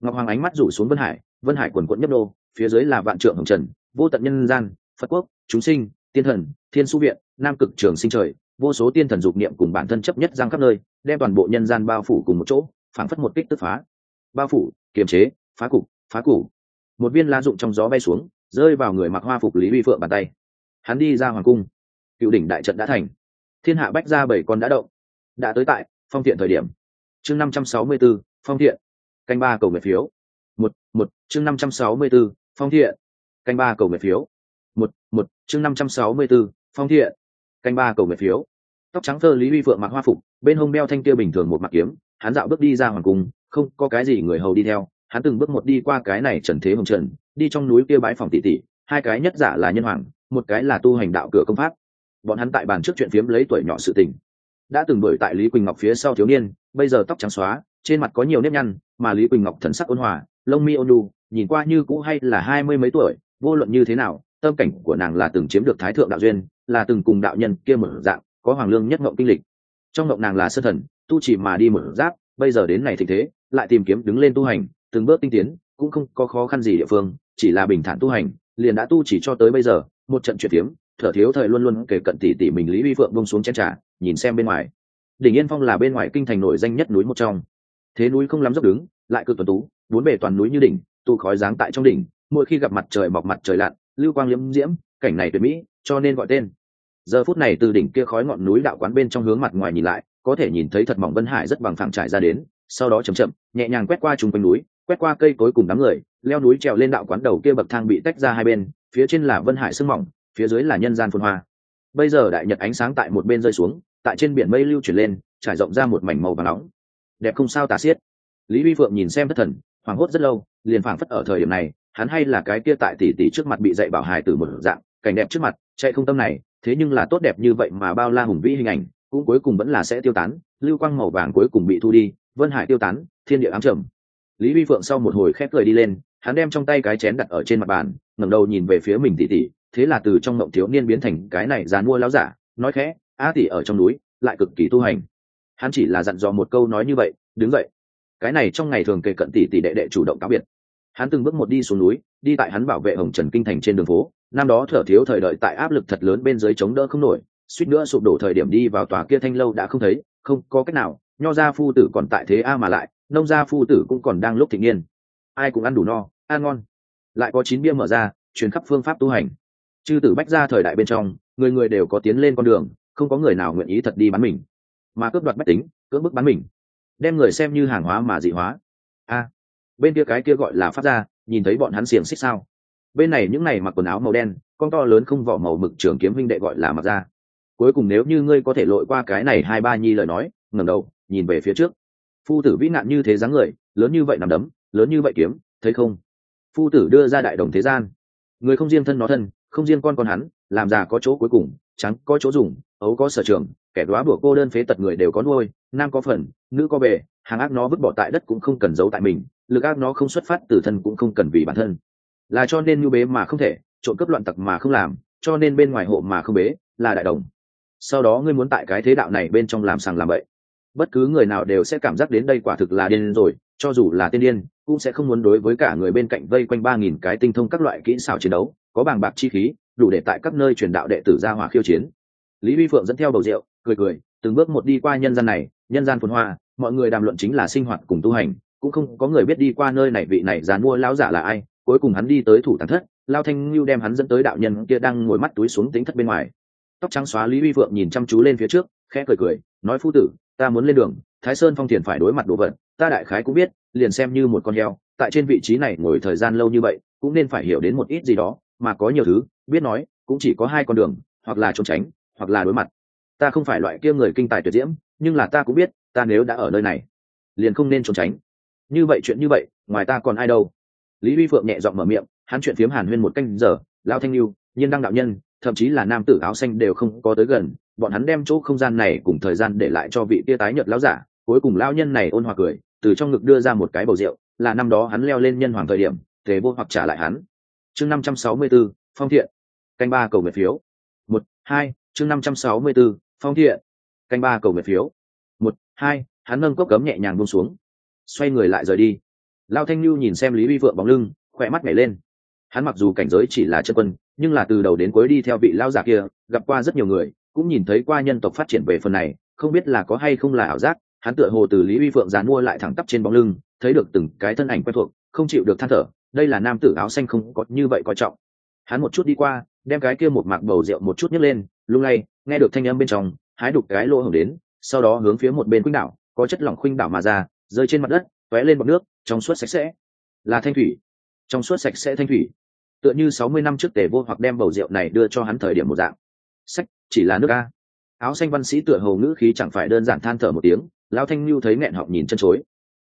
Ngọc hoàng ánh mắt rủ xuống vân hải vân hải quần quận nhấp đô phía dưới là vạn trượng hồng trần, vô tận nhân gian, phật quốc, chúng sinh, tiên thần, thiên su viện, nam cực trường sinh trời, vô số tiên thần dục niệm cùng bản thân chấp nhất giang khắp nơi, đem toàn bộ nhân gian bao phủ cùng một chỗ, phảng phất một kích tức phá. Bao phủ, kiềm chế, phá cục, phá củ. Một viên lá dụng trong gió bay xuống rơi vào người mặc hoa phục lý vi phượng bàn tay. Hắn đi ra hoàng cung. Cựu đỉnh đại trận đã thành. Thiên hạ bách ra bảy con đã động. Đã tới tại phong thiện thời điểm. Chương năm trăm sáu mươi b ố phong thiện. Canh ba cầu nguyện phiếu. Một một, chương năm trăm sáu mươi b ố phong thiện. Canh ba cầu nguyện phiếu. Một một, chương năm trăm sáu mươi b ố phong thiện. Canh ba cầu nguyện phiếu. Tóc trắng thơ lý vi phượng mặc hoa phục, bên hông đeo thanh kia bình thường một mặc kiếm, hắn dạo bước đi ra hoàng cung, không có cái gì người hầu đi theo hắn từng bước một đi qua cái này trần thế hồng trần, đi trong núi kia bãi phòng tỷ tỷ hai cái nhất giả là nhân hoàng, một cái là tu hành đạo cửa công pháp. Bọn hắn tại bàn trước chuyện phiếm lấy tuổi nhỏ sự tình. Đã từng bởi tại lý quỳnh ngọc phía sau thiếu niên, bây giờ tóc trắng xóa, trên mặt có nhiều nếp nhăn, mà lý quỳnh ngọc thần sắc ôn hòa, lông mi ôn lu nhìn qua như cũ hay là hai mươi mấy tuổi, vô luận như thế nào, tâm cảnh của nàng là từng chiếm được thái thượng đạo duyên, là từng cùng đạo nhân kia mở dạng, có hoàng lương nhất ngộng kinh lịch. Trong ngộng nàng là sơ thần, tu chỉ mà đi mở giáp, bây giờ đến này thịnh thế, lại tìm kiếm đứng lên tu hành từng bước tinh tiến, cũng không có khó khăn gì địa phương, chỉ là bình thản tu hành, liền đã tu chỉ cho tới bây giờ, một trận chuyển tiếm thở thiếu thời luôn luôn kể cận tỉ tỉ mình lý vi phượng bông xuống chen trà, nhìn xem bên ngoài. Đỉnh yên phong là bên ngoài kinh thành nổi danh nhất núi một trong. Thế núi không lắm dốc đứng, lại cực tuần tú, bốn bề toàn núi như đỉnh, tu khói dáng tại trong đỉnh, mỗi khi gặp mặt trời mọc mặt trời lặn, lưu quang liễm diễm, cảnh này tuyệt mỹ, cho nên gọi tên. Giờ phút này từ đỉnh kia khói ngọn núi đạo quán bên trong hướng mặt ngoài nhìn lại, có thể nhìn thấy thật mỏng vân hải rất bằng phẳng trải ra đến, sau đó chậm chậm, nhẹ nhàng quét qua chung quanh núi quét qua cây cối cùng đám người, leo núi trèo lên đạo quán đầu kia bậc thang bị tách ra hai bên, phía trên là vân hải sương mỏng, phía dưới là nhân gian phun hoa. Bây giờ đại nhật ánh sáng tại một bên rơi xuống, tại trên biển mây lưu chuyển lên, trải rộng ra một mảnh màu và nóng. Đẹp không sao tả xiết. Lý vi phượng nhìn xem thất thần, hoảng hốt rất lâu, liền phảng phất ở thời điểm này, hắn hay là cái kia tại tỷ tỷ trước mặt bị dạy bảo hài từ một dạng, cảnh đẹp trước mặt, chạy không tâm này, thế nhưng là tốt đẹp như vậy mà bao la hùng vĩ hình ảnh, cũng cuối cùng vẫn là sẽ tiêu tán, lưu quang màu vàng cuối cùng bị thu đi, vân hải tiêu tán, thiên địa ám trầm lý vi phượng sau một hồi khép cười đi lên, hắn đem trong tay cái chén đặt ở trên mặt bàn, ngẩng đầu nhìn về phía mình tỉ tỉ, thế là từ trong mộng thiếu niên biến thành cái này dàn mua láo giả, nói khẽ, a tỷ ở trong núi, lại cực kỳ tu hành. Hắn chỉ là dặn dò một câu nói như vậy, đứng vậy cái này trong ngày thường kề cận tỷ tỷ đệ đệ chủ động cáo biệt. Hắn từng bước một đi xuống núi, đi tại hắn bảo vệ hồng trần kinh thành trên đường phố, năm đó thở thiếu thời đợi tại áp lực thật lớn bên dưới chống đỡ không nổi, suýt nữa sụp đổ thời điểm đi vào tòa kia thanh lâu đã không thấy, không có cách nào, nho gia phu tử còn tại thế a mà lại nông gia phu tử cũng còn đang lúc thịnh niên. Ai cũng ăn đủ no, ăn ngon. Lại có chín bia mở ra, truyền khắp phương pháp tu hành. Chư tử bách ra thời đại bên trong, người người đều có tiến lên con đường, không có người nào nguyện ý thật đi bán mình. Mà cướp đoạt bách tính, cưỡng bức bán mình. Đem người xem như hàng hóa mà dị hóa. A, bên kia cái kia gọi là phát gia, nhìn thấy bọn hắn xiềng xích sao? Bên này những này mặc quần áo màu đen, con to lớn không vỏ màu mực trường kiếm huynh đệ gọi là mặc ra cuối cùng nếu như ngươi có thể lội qua cái này hai ba nhi lời nói, ngẩng đầu, nhìn về phía trước phu tử vĩ nạn như thế dáng người, lớn như vậy nằm đấm, lớn như vậy kiếm, thấy không? Phu tử đưa ra đại đồng thế gian. Người không riêng thân nó thân, không riêng con con hắn, làm già có chỗ cuối cùng, trắng có chỗ dùng, ấu có sở trường, kẻ đoá bữa cô đơn phế tật người đều có nuôi, nam có phần, nữ có bề, hàng ác nó vứt bỏ tại đất cũng không cần giấu tại mình, lực ác nó không xuất phát từ thân cũng không cần vì bản thân. Là cho nên như bế mà không thể trộn cướp loạn tặc mà không làm, cho nên bên ngoài hộ mà không bế, là đại đồng. Sau đó ngươi muốn tại cái thế đạo này bên trong làm sàng làm bậy bất cứ người nào đều sẽ cảm giác đến đây quả thực là điên rồi, cho dù là tiên điên, cũng sẽ không muốn đối với cả người bên cạnh vây quanh ba nghìn cái tinh thông các loại kỹ xảo chiến đấu, có bàng bạc chi khí, đủ để tại các nơi truyền đạo đệ tử ra hỏa khiêu chiến. Lý vi phượng dẫn theo bầu rượu, cười cười, từng bước một đi qua nhân gian này, nhân gian phồn hoa, mọi người đàm luận chính là sinh hoạt cùng tu hành, cũng không có người biết đi qua nơi này vị này dán mua lão giả là ai, cuối cùng hắn đi tới thủ tàng thất, lao thanh lưu đem hắn dẫn tới đạo nhân kia đang ngồi mắt túi xuống tính thất bên ngoài tóc trắng xóa lý vi phượng nhìn chăm chú lên phía trước, khẽ cười cười, nói, phu tử, ta muốn lên đường, thái sơn phong thiền phải đối mặt đồ vật, ta đại khái cũng biết, liền xem như một con heo, tại trên vị trí này ngồi thời gian lâu như vậy, cũng nên phải hiểu đến một ít gì đó, mà có nhiều thứ, biết nói, cũng chỉ có hai con đường, hoặc là trốn tránh, hoặc là đối mặt. Ta không phải loại kia người kinh tài tuyệt diễm, nhưng là ta cũng biết, ta nếu đã ở nơi này, liền không nên trốn tránh. Như vậy chuyện như vậy, ngoài ta còn ai đâu. Lý vi phượng nhẹ giọng mở miệng, hắn chuyện phiếm hàn huyên một canh giờ, lao thanh lưu, nhiên đăng đạo nhân thậm chí là nam tử áo xanh đều không có tới gần bọn hắn đem chỗ không gian này cùng thời gian để lại cho vị tia tái nhợt lão giả cuối cùng lão nhân này ôn hòa cười từ trong ngực đưa ra một cái bầu rượu là năm đó hắn leo lên nhân hoàng thời điểm thế vô hoặc trả lại hắn. Chương năm trăm sáu mươi 564, phong thiện. Canh ba cầu nguyện phiếu. Một hai chương năm trăm sáu mươi 564, phong thiện. Canh ba cầu nguyện phiếu. Một hai hắn nâng cốc cấm nhẹ nhàng buông xuống. Xoay người lại rời đi. Lao thanh lưu nhìn xem lý vi vượng bóng lưng khỏe mắt nhảy lên. Hắn mặc dù cảnh giới chỉ là chân quân nhưng là từ đầu đến cuối đi theo vị lao giả kia, gặp qua rất nhiều người, cũng nhìn thấy qua nhân tộc phát triển về phần này, không biết là có hay không là ảo giác, hắn tựa hồ từ lý vi phượng dán mua lại thẳng tắp trên bóng lưng, thấy được từng cái thân ảnh quen thuộc, không chịu được than thở, đây là nam tử áo xanh không có như vậy coi trọng. Hắn một chút đi qua, đem cái kia một mạc bầu rượu một chút nhấc lên, lung lay, nghe được thanh âm bên trong, hái đục cái lỗ hồng đến, sau đó hướng phía một bên khuynh đảo, có chất lỏng khuynh đảo mà ra, rơi trên mặt đất t lên bọc nước, trong suốt sạch sẽ. Là thanh thủy. Trong suốt sạch sẽ thanh thủy tựa như sáu mươi năm trước tề vô hoặc đem bầu rượu này đưa cho hắn thời điểm một dạng. Sách, chỉ là nước a. Áo xanh văn sĩ tựa hầu ngữ khí chẳng phải đơn giản than thở một tiếng, lão thanh lưu thấy nghẹn họng nhìn chân chối.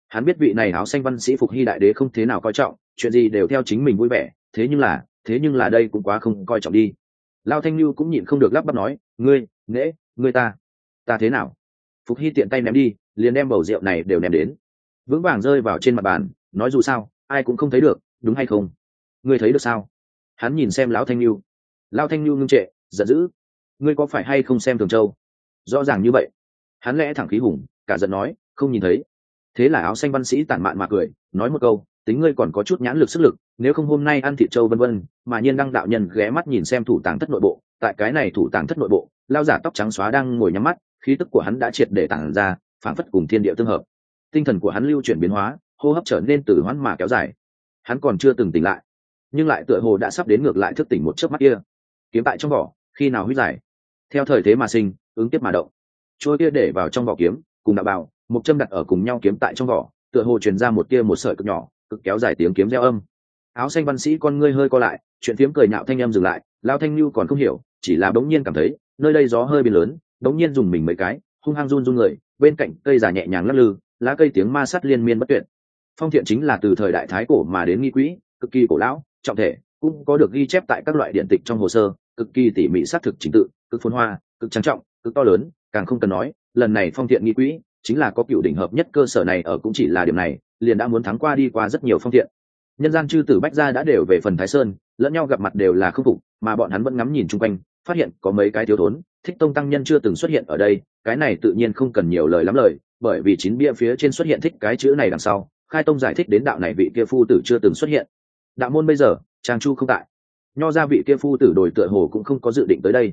Hắn biết vị này áo xanh văn sĩ phục hy đại đế không thế nào coi trọng, chuyện gì đều theo chính mình vui vẻ, thế nhưng là, thế nhưng là đây cũng quá không coi trọng đi. Lao thanh lưu cũng nhịn không được lắp bắp nói, ngươi, nễ, ngươi ta ta thế nào? Phục hy tiện tay ném đi, liền đem bầu rượu này đều ném đến. Vững vàng rơi vào trên mặt bàn, nói dù sao, ai cũng không thấy được, đúng hay không? Ngươi thấy được sao? Hắn nhìn xem lão thanh lưu lao thanh lưu ngưng trệ, giận dữ. Ngươi có phải hay không xem thường châu? Rõ ràng như vậy. Hắn lẽ thẳng khí hùng, cả giận nói, không nhìn thấy. Thế là áo xanh văn sĩ tản mạn mà cười, nói một câu, tính ngươi còn có chút nhãn lực sức lực, nếu không hôm nay ăn Thị châu vân vân, mà nhiên đăng đạo nhân ghé mắt nhìn xem thủ tàng thất nội bộ, tại cái này thủ tàng thất nội bộ lao giả tóc trắng xóa đang ngồi nhắm mắt, khí tức của hắn đã triệt để tản ra phản phất cùng thiên địa tương hợp. Tinh thần của hắn lưu chuyển biến hóa, hô hấp trở nên từ hoãn mà kéo dài. Hắn còn chưa từng tỉnh lại nhưng lại tựa hồ đã sắp đến ngược lại thức tỉnh một chớp mắt kia. Kiếm tại trong vỏ, khi nào huyết giải? Theo thời thế mà sinh, ứng tiếp mà động. Trôi kia để vào trong vỏ kiếm, cùng đạo bào, một châm đặt ở cùng nhau kiếm tại trong vỏ, tựa hồ truyền ra một tia một sợi cực nhỏ, cực kéo dài tiếng kiếm reo âm. Áo xanh văn sĩ con ngươi hơi co lại, chuyện phiếm cười nhạo thanh em dừng lại, lao thanh lưu còn không hiểu, chỉ là bỗng nhiên cảm thấy, nơi đây gió hơi biến lớn, bỗng nhiên dùng mình mấy cái, hung hăng run run người, bên cạnh cây già nhẹ nhàng lắc lư, lá cây tiếng ma sắt liên miên bất tuyệt. Phong thiện chính là từ thời đại thái cổ mà đến nghi quỹ, cực kỳ cổ lão trọng thể, cũng có được ghi chép tại các loại điện tịch trong hồ sơ, cực kỳ tỉ mỉ xác thực chính tự, cực phôn hoa, cực trang trọng, cực to lớn, càng không cần nói, lần này phong thiện nghi quỹ, chính là có cựu đỉnh hợp nhất cơ sở này ở cũng chỉ là điểm này, liền đã muốn thắng qua đi qua rất nhiều phong thiện. Nhân gian chư tử bách gia đã đều về phần thái sơn, lẫn nhau gặp mặt đều là không phục, mà bọn hắn vẫn ngắm nhìn chung quanh, phát hiện có mấy cái thiếu thốn, thích tông tăng nhân chưa từng xuất hiện ở đây, cái này tự nhiên không cần nhiều lời lắm lời, bởi vì chín bia phía trên xuất hiện thích cái chữ này đằng sau, khai tông giải thích đến đạo này vị kia phu tử chưa từng xuất hiện đạo môn bây giờ, trang chu không tại. Nho gia vị kia phu tử đổi tựa hồ cũng không có dự định tới đây.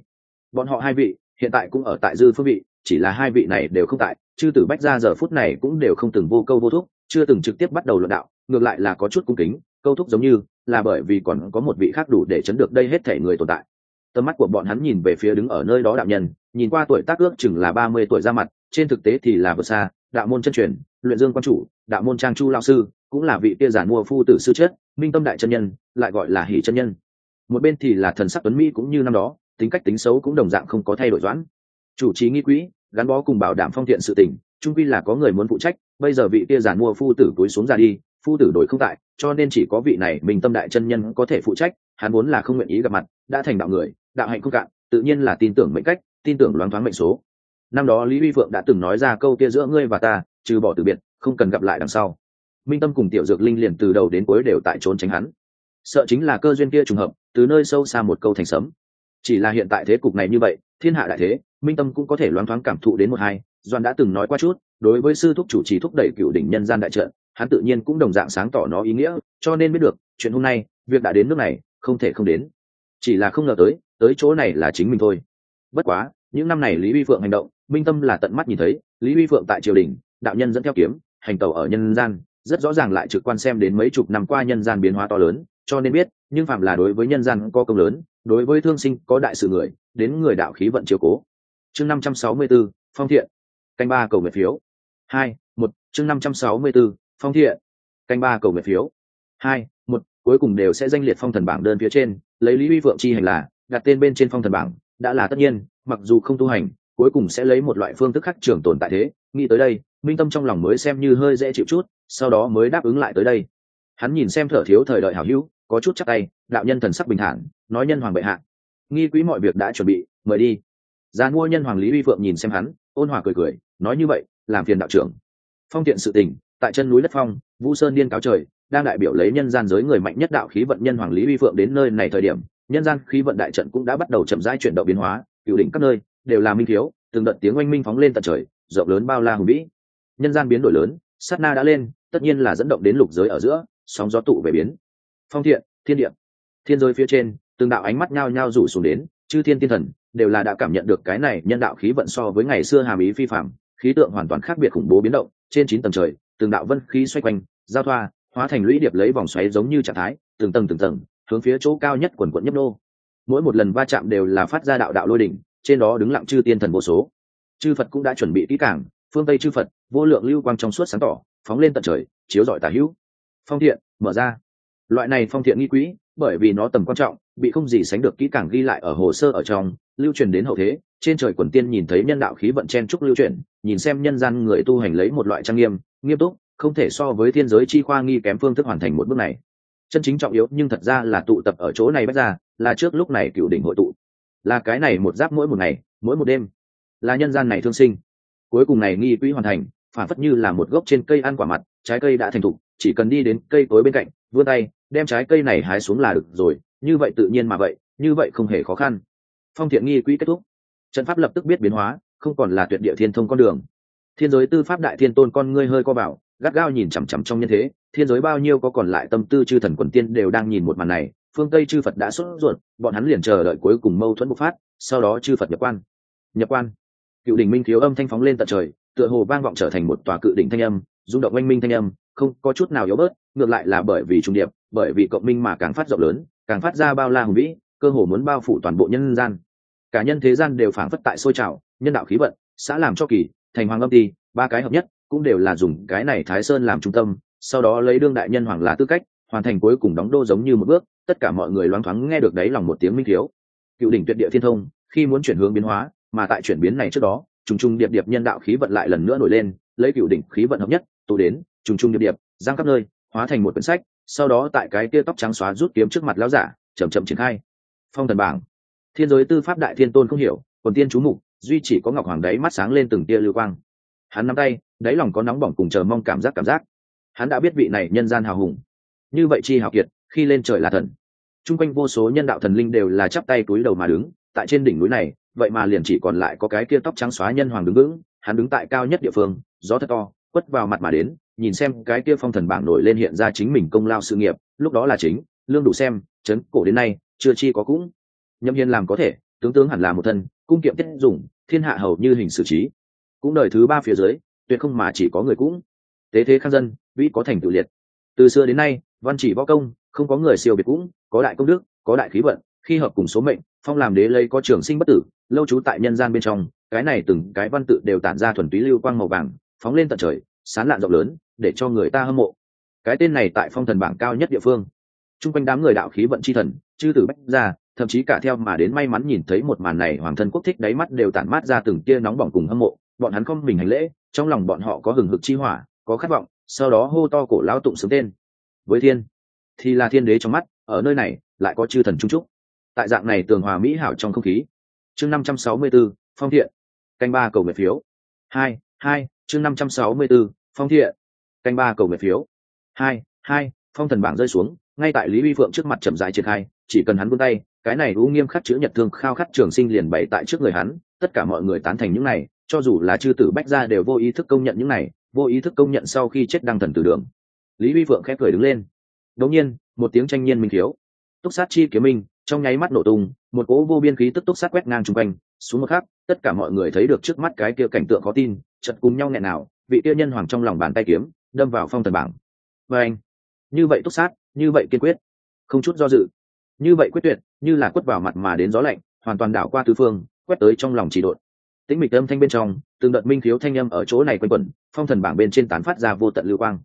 Bọn họ hai vị, hiện tại cũng ở tại dư phương vị, chỉ là hai vị này đều không tại, chư tử bách ra giờ phút này cũng đều không từng vô câu vô thúc, chưa từng trực tiếp bắt đầu luận đạo, ngược lại là có chút cung kính, câu thúc giống như là bởi vì còn có một vị khác đủ để chấn được đây hết thể người tồn tại. Tầm mắt của bọn hắn nhìn về phía đứng ở nơi đó đạo nhân, nhìn qua tuổi tác ước chừng là ba mươi tuổi ra mặt, trên thực tế thì là vượt xa, đạo môn chân truyền, luyện dương quan chủ, đạo môn trang chu lao sư cũng là vị kia giản mua phu tử sư chết, minh tâm đại chân nhân, lại gọi là hỷ chân nhân. Một bên thì là thần sắc tuấn mỹ cũng như năm đó, tính cách tính xấu cũng đồng dạng không có thay đổi doãn. Chủ trì nghi quỹ, gắn bó cùng bảo đảm phong thiện sự tình trung quy là có người muốn phụ trách, bây giờ vị kia giản mua phu tử túi xuống ra đi, phu tử đổi không tại, cho nên chỉ có vị này mình tâm đại chân nhân có thể phụ trách, hắn vốn là không nguyện ý gặp mặt, đã thành đạo người, đạo hạnh không cạn, tự nhiên là tin tưởng mệnh cách, tin tưởng loáng thoáng mệnh số. Năm đó lý uy vượng đã từng nói ra câu kia giữa ngươi và ta, trừ bỏ từ biệt, không cần gặp lại đằng sau minh tâm cùng tiểu dược linh liền từ đầu đến cuối đều tại trốn tránh hắn. Sợ chính là cơ duyên kia trùng hợp, từ nơi sâu xa một câu thành sấm. Chỉ là hiện tại thế cục này như vậy, thiên hạ đại thế, minh tâm cũng có thể loáng thoáng cảm thụ đến một hai. Doan đã từng nói qua chút, đối với sư thúc chủ trì thúc đẩy cựu đỉnh nhân gian đại trận, hắn tự nhiên cũng đồng dạng sáng tỏ nó ý nghĩa, cho nên biết được, chuyện hôm nay, việc đã đến nước này, không thể không đến. Chỉ là không ngờ tới tới chỗ này là chính mình thôi. Bất quá, những năm này lý Vi phượng hành động, minh tâm là tận mắt nhìn thấy, lý Vi phượng tại triều đình, đạo nhân dẫn theo kiếm, hành tàu ở nhân gian rất rõ ràng lại trực quan xem đến mấy chục năm qua nhân gian biến hóa to lớn cho nên biết nhưng phạm là đối với nhân gian có công lớn đối với thương sinh có đại sự người đến người đạo khí vận chiều cố. Chương năm trăm sáu mươi 564, phong thiện. Canh ba cầu nguyện phiếu. Hai một chương năm trăm sáu mươi 564, phong thiện. Canh ba cầu nguyện phiếu. Hai một cuối cùng đều sẽ danh liệt phong thần bảng đơn phía trên lấy lý uy vượng chi hành là đặt tên bên trên phong thần bảng đã là tất nhiên mặc dù không tu hành cuối cùng sẽ lấy một loại phương thức khác trường tồn tại thế nghĩ tới đây minh tâm trong lòng mới xem như hơi dễ chịu chút, sau đó mới đáp ứng lại tới đây. Hắn nhìn xem thở thiếu thời đợi hảo hữu, có chút chắc tay, đạo nhân thần sắc bình thản, nói nhân hoàng bệ hạ. Nghi quý mọi việc đã chuẩn bị, mời đi. Già mua nhân hoàng lý uy phượng nhìn xem hắn, ôn hòa cười cười, nói như vậy, làm phiền đạo trưởng. Phong tiện sự tình, tại chân núi đất phong, vũ sơn điên cáo trời, đang đại biểu lấy nhân gian giới người mạnh nhất đạo khí vận nhân hoàng lý uy phượng đến nơi này thời điểm, nhân gian khí vận đại trận cũng đã bắt đầu chậm rãi chuyển động biến hóa, cựu đỉnh các nơi đều là minh thiếu, từng đợt tiếng oanh minh phóng lên tận trời, rộng lớn bao la hùng vĩ nhân gian biến đổi lớn, sát na đã lên, tất nhiên là dẫn động đến lục giới ở giữa, sóng gió tụ về biến. Phong thiện, thiên địa. Thiên giới phía trên, từng đạo ánh mắt nhao nhao rủ xuống đến, chư thiên tiên thần, đều là đã cảm nhận được cái này nhân đạo khí vận so với ngày xưa hàm ý phi phạm khí tượng hoàn toàn khác biệt khủng bố biến động, trên chín tầng trời, từng đạo vân khí xoay quanh, giao thoa, hóa thành lũy điệp lấy vòng xoáy giống như trạng thái, từng tầng từng tầng, hướng phía chỗ cao nhất quần quận nhấp nô. Mỗi một lần va chạm đều là phát ra đạo đạo lôi đỉnh, trên đó đứng lặng chư tiên thần vô số. Chư phật cũng đã chuẩn bị kỹ cảng phương tây chư phật vô lượng lưu quang trong suốt sáng tỏ, phóng lên tận trời, chiếu rọi tả hữu. Phong thiện, mở ra. Loại này phong thiện nghi quỹ, bởi vì nó tầm quan trọng, bị không gì sánh được kỹ càng ghi lại ở hồ sơ ở trong, lưu truyền đến hậu thế, trên trời quần tiên nhìn thấy nhân đạo khí vận chen trúc lưu truyền, nhìn xem nhân gian người tu hành lấy một loại trang nghiêm nghiêm túc, không thể so với thiên giới chi khoa nghi kém phương thức hoàn thành một bước này. Chân chính trọng yếu nhưng thật ra là tụ tập ở chỗ này bắt ra, là trước lúc này cựu đỉnh hội tụ. Là cái này một giáp mỗi một ngày, mỗi một đêm, là nhân gian này thương sinh. Cuối cùng này nghi quỹ hoàn thành phản phất như là một gốc trên cây ăn quả mặt, trái cây đã thành thục, chỉ cần đi đến cây tối bên cạnh, vươn tay, đem trái cây này hái xuống là được rồi, như vậy tự nhiên mà vậy, như vậy không hề khó khăn. Phong thiện nghi quỹ kết thúc. Trận pháp lập tức biết biến hóa, không còn là tuyệt địa thiên thông con đường. Thiên giới tư pháp đại thiên tôn con ngươi hơi co bảo gắt gao nhìn chằm chằm trong nhân thế, thiên giới bao nhiêu có còn lại tâm tư chư thần quần tiên đều đang nhìn một màn này, phương tây chư phật đã xuất ruột, bọn hắn liền chờ đợi cuối cùng mâu thuẫn bộc phát, sau đó chư phật nhập quan. Nhập quan. Cựu đỉnh minh thiếu âm thanh phóng lên tận trời tựa hồ vang vọng trở thành một tòa cự đỉnh thanh âm, rung động oanh minh thanh âm, không có chút nào yếu bớt, ngược lại là bởi vì trung điệp, bởi vì cộng minh mà càng phát rộng lớn, càng phát ra bao la hùng vĩ, cơ hồ muốn bao phủ toàn bộ nhân gian. Cả nhân thế gian đều phảng phất tại sôi trào, nhân đạo khí vận, xã làm cho kỳ, thành hoàng âm ti, ba cái hợp nhất, cũng đều là dùng cái này thái sơn làm trung tâm, sau đó lấy đương đại nhân hoàng là tư cách, hoàn thành cuối cùng đóng đô giống như một bước, tất cả mọi người loáng thoáng nghe được đấy lòng một tiếng minh thiếu. Cựu đỉnh tuyệt địa thiên thông, khi muốn chuyển hướng biến hóa, mà tại chuyển biến này trước đó trùng trùng điệp điệp nhân đạo khí vận lại lần nữa nổi lên, lấy cựu đỉnh khí vận hợp nhất, tụ đến, trùng trùng điệp điệp, giang khắp nơi, hóa thành một quyển sách, sau đó tại cái kia tóc trắng xóa rút kiếm trước mặt lão giả, chậm chậm triển khai. Phong thần bảng. Thiên giới tư pháp đại thiên tôn không hiểu còn tiên chú mục, duy chỉ có ngọc hoàng đáy mắt sáng lên từng tia lưu quang. Hắn nắm tay, đáy lòng có nóng bỏng cùng chờ mong cảm giác cảm giác. Hắn đã biết vị này nhân gian hào hùng. Như vậy chi hào kiệt, khi lên trời là thần. Trung quanh vô số nhân đạo thần linh đều là chắp tay túi đầu mà đứng, tại trên đỉnh núi này vậy mà liền chỉ còn lại có cái kia tóc trắng xóa nhân hoàng đứng vững, hắn đứng tại cao nhất địa phương, gió thật to, quất vào mặt mà đến, nhìn xem cái kia phong thần bảng nổi lên hiện ra chính mình công lao sự nghiệp, lúc đó là chính, lương đủ xem, chấn cổ đến nay, chưa chi có cũng. Nhâm hiền làm có thể, tướng tướng hẳn là một thân, cung kiệm tiết dùng thiên hạ hầu như hình xử trí. Cũng đời thứ ba phía dưới, tuyệt không mà chỉ có người cũng. Tế thế khang dân, vĩ có thành tự liệt. Từ xưa đến nay, văn chỉ võ công, không có người siêu biệt cũng, có đại công đức, có đại khí vận khi hợp cùng số mệnh, phong làm đế lây có trường sinh bất tử, lâu trú tại nhân gian bên trong, cái này từng cái văn tự đều tản ra thuần túy lưu quang màu vàng, phóng lên tận trời, sán lạn rộng lớn, để cho người ta hâm mộ. Cái tên này tại phong thần bảng cao nhất địa phương. T r u n g quanh đám người đạo khí vận c h i thần, chư tử bách ra thậm chí cả theo mà đến may mắn nhìn thấy một màn này, hoàng thân quốc thích đáy mắt đều tản mát ra từng tia nóng bỏng cùng hâm mộ, bọn hắn không mình hành lễ, trong lòng bọn họ có hừng hực chi hỏa, có khát vọng, sau đó hô to cổ lão tụng sướng tên. Với thiên, thì là thiên đế trong mắt, ở nơi này, lại có chư thần trung trúc tại dạng này tường hòa mỹ hảo trong không khí. Chương năm trăm sáu mươi b ố phong thiện. Canh ba cầu nguyện phiếu. Hai hai, chương năm trăm sáu mươi b ố phong thiện. Canh ba cầu nguyện phiếu. Hai hai, phong thần bảng rơi xuống, ngay tại lý vi phượng trước mặt chậm dài triển khai, chỉ cần hắn vươn tay, cái này u nghiêm khắc chữ nhật thương khao khát trường sinh liền bày tại trước người hắn, tất cả mọi người tán thành những này, cho dù là chư tử bách gia đều vô ý thức công nhận những này, vô ý thức công nhận sau khi chết đăng thần từ đường. Lý vi phượng khép cười đứng lên. Đống nhiên, một tiếng tranh nhiên minh thiếu. Túc sát chi kiếm minh trong nháy mắt nổ tung, một cỗ vô biên khí tức tốc sát quét ngang chung quanh. Xuống một khắc, tất cả mọi người thấy được trước mắt cái kia cảnh tượng khó tin chật cùng nhau nghẹn nào, vị kia nhân hoàng trong lòng bàn tay kiếm, đâm vào phong thần bảng. Và anh, như vậy túc sát, như vậy kiên quyết. Không chút do dự. Như vậy quyết tuyệt, như là quất vào mặt mà đến gió lạnh, hoàn toàn đảo qua tứ phương, quét tới trong lòng chỉ đột tĩnh mịch âm thanh bên trong, từng đợt minh thiếu thanh âm ở chỗ này quanh quẩn, phong thần bảng bên trên tán phát ra vô tận lưu quang.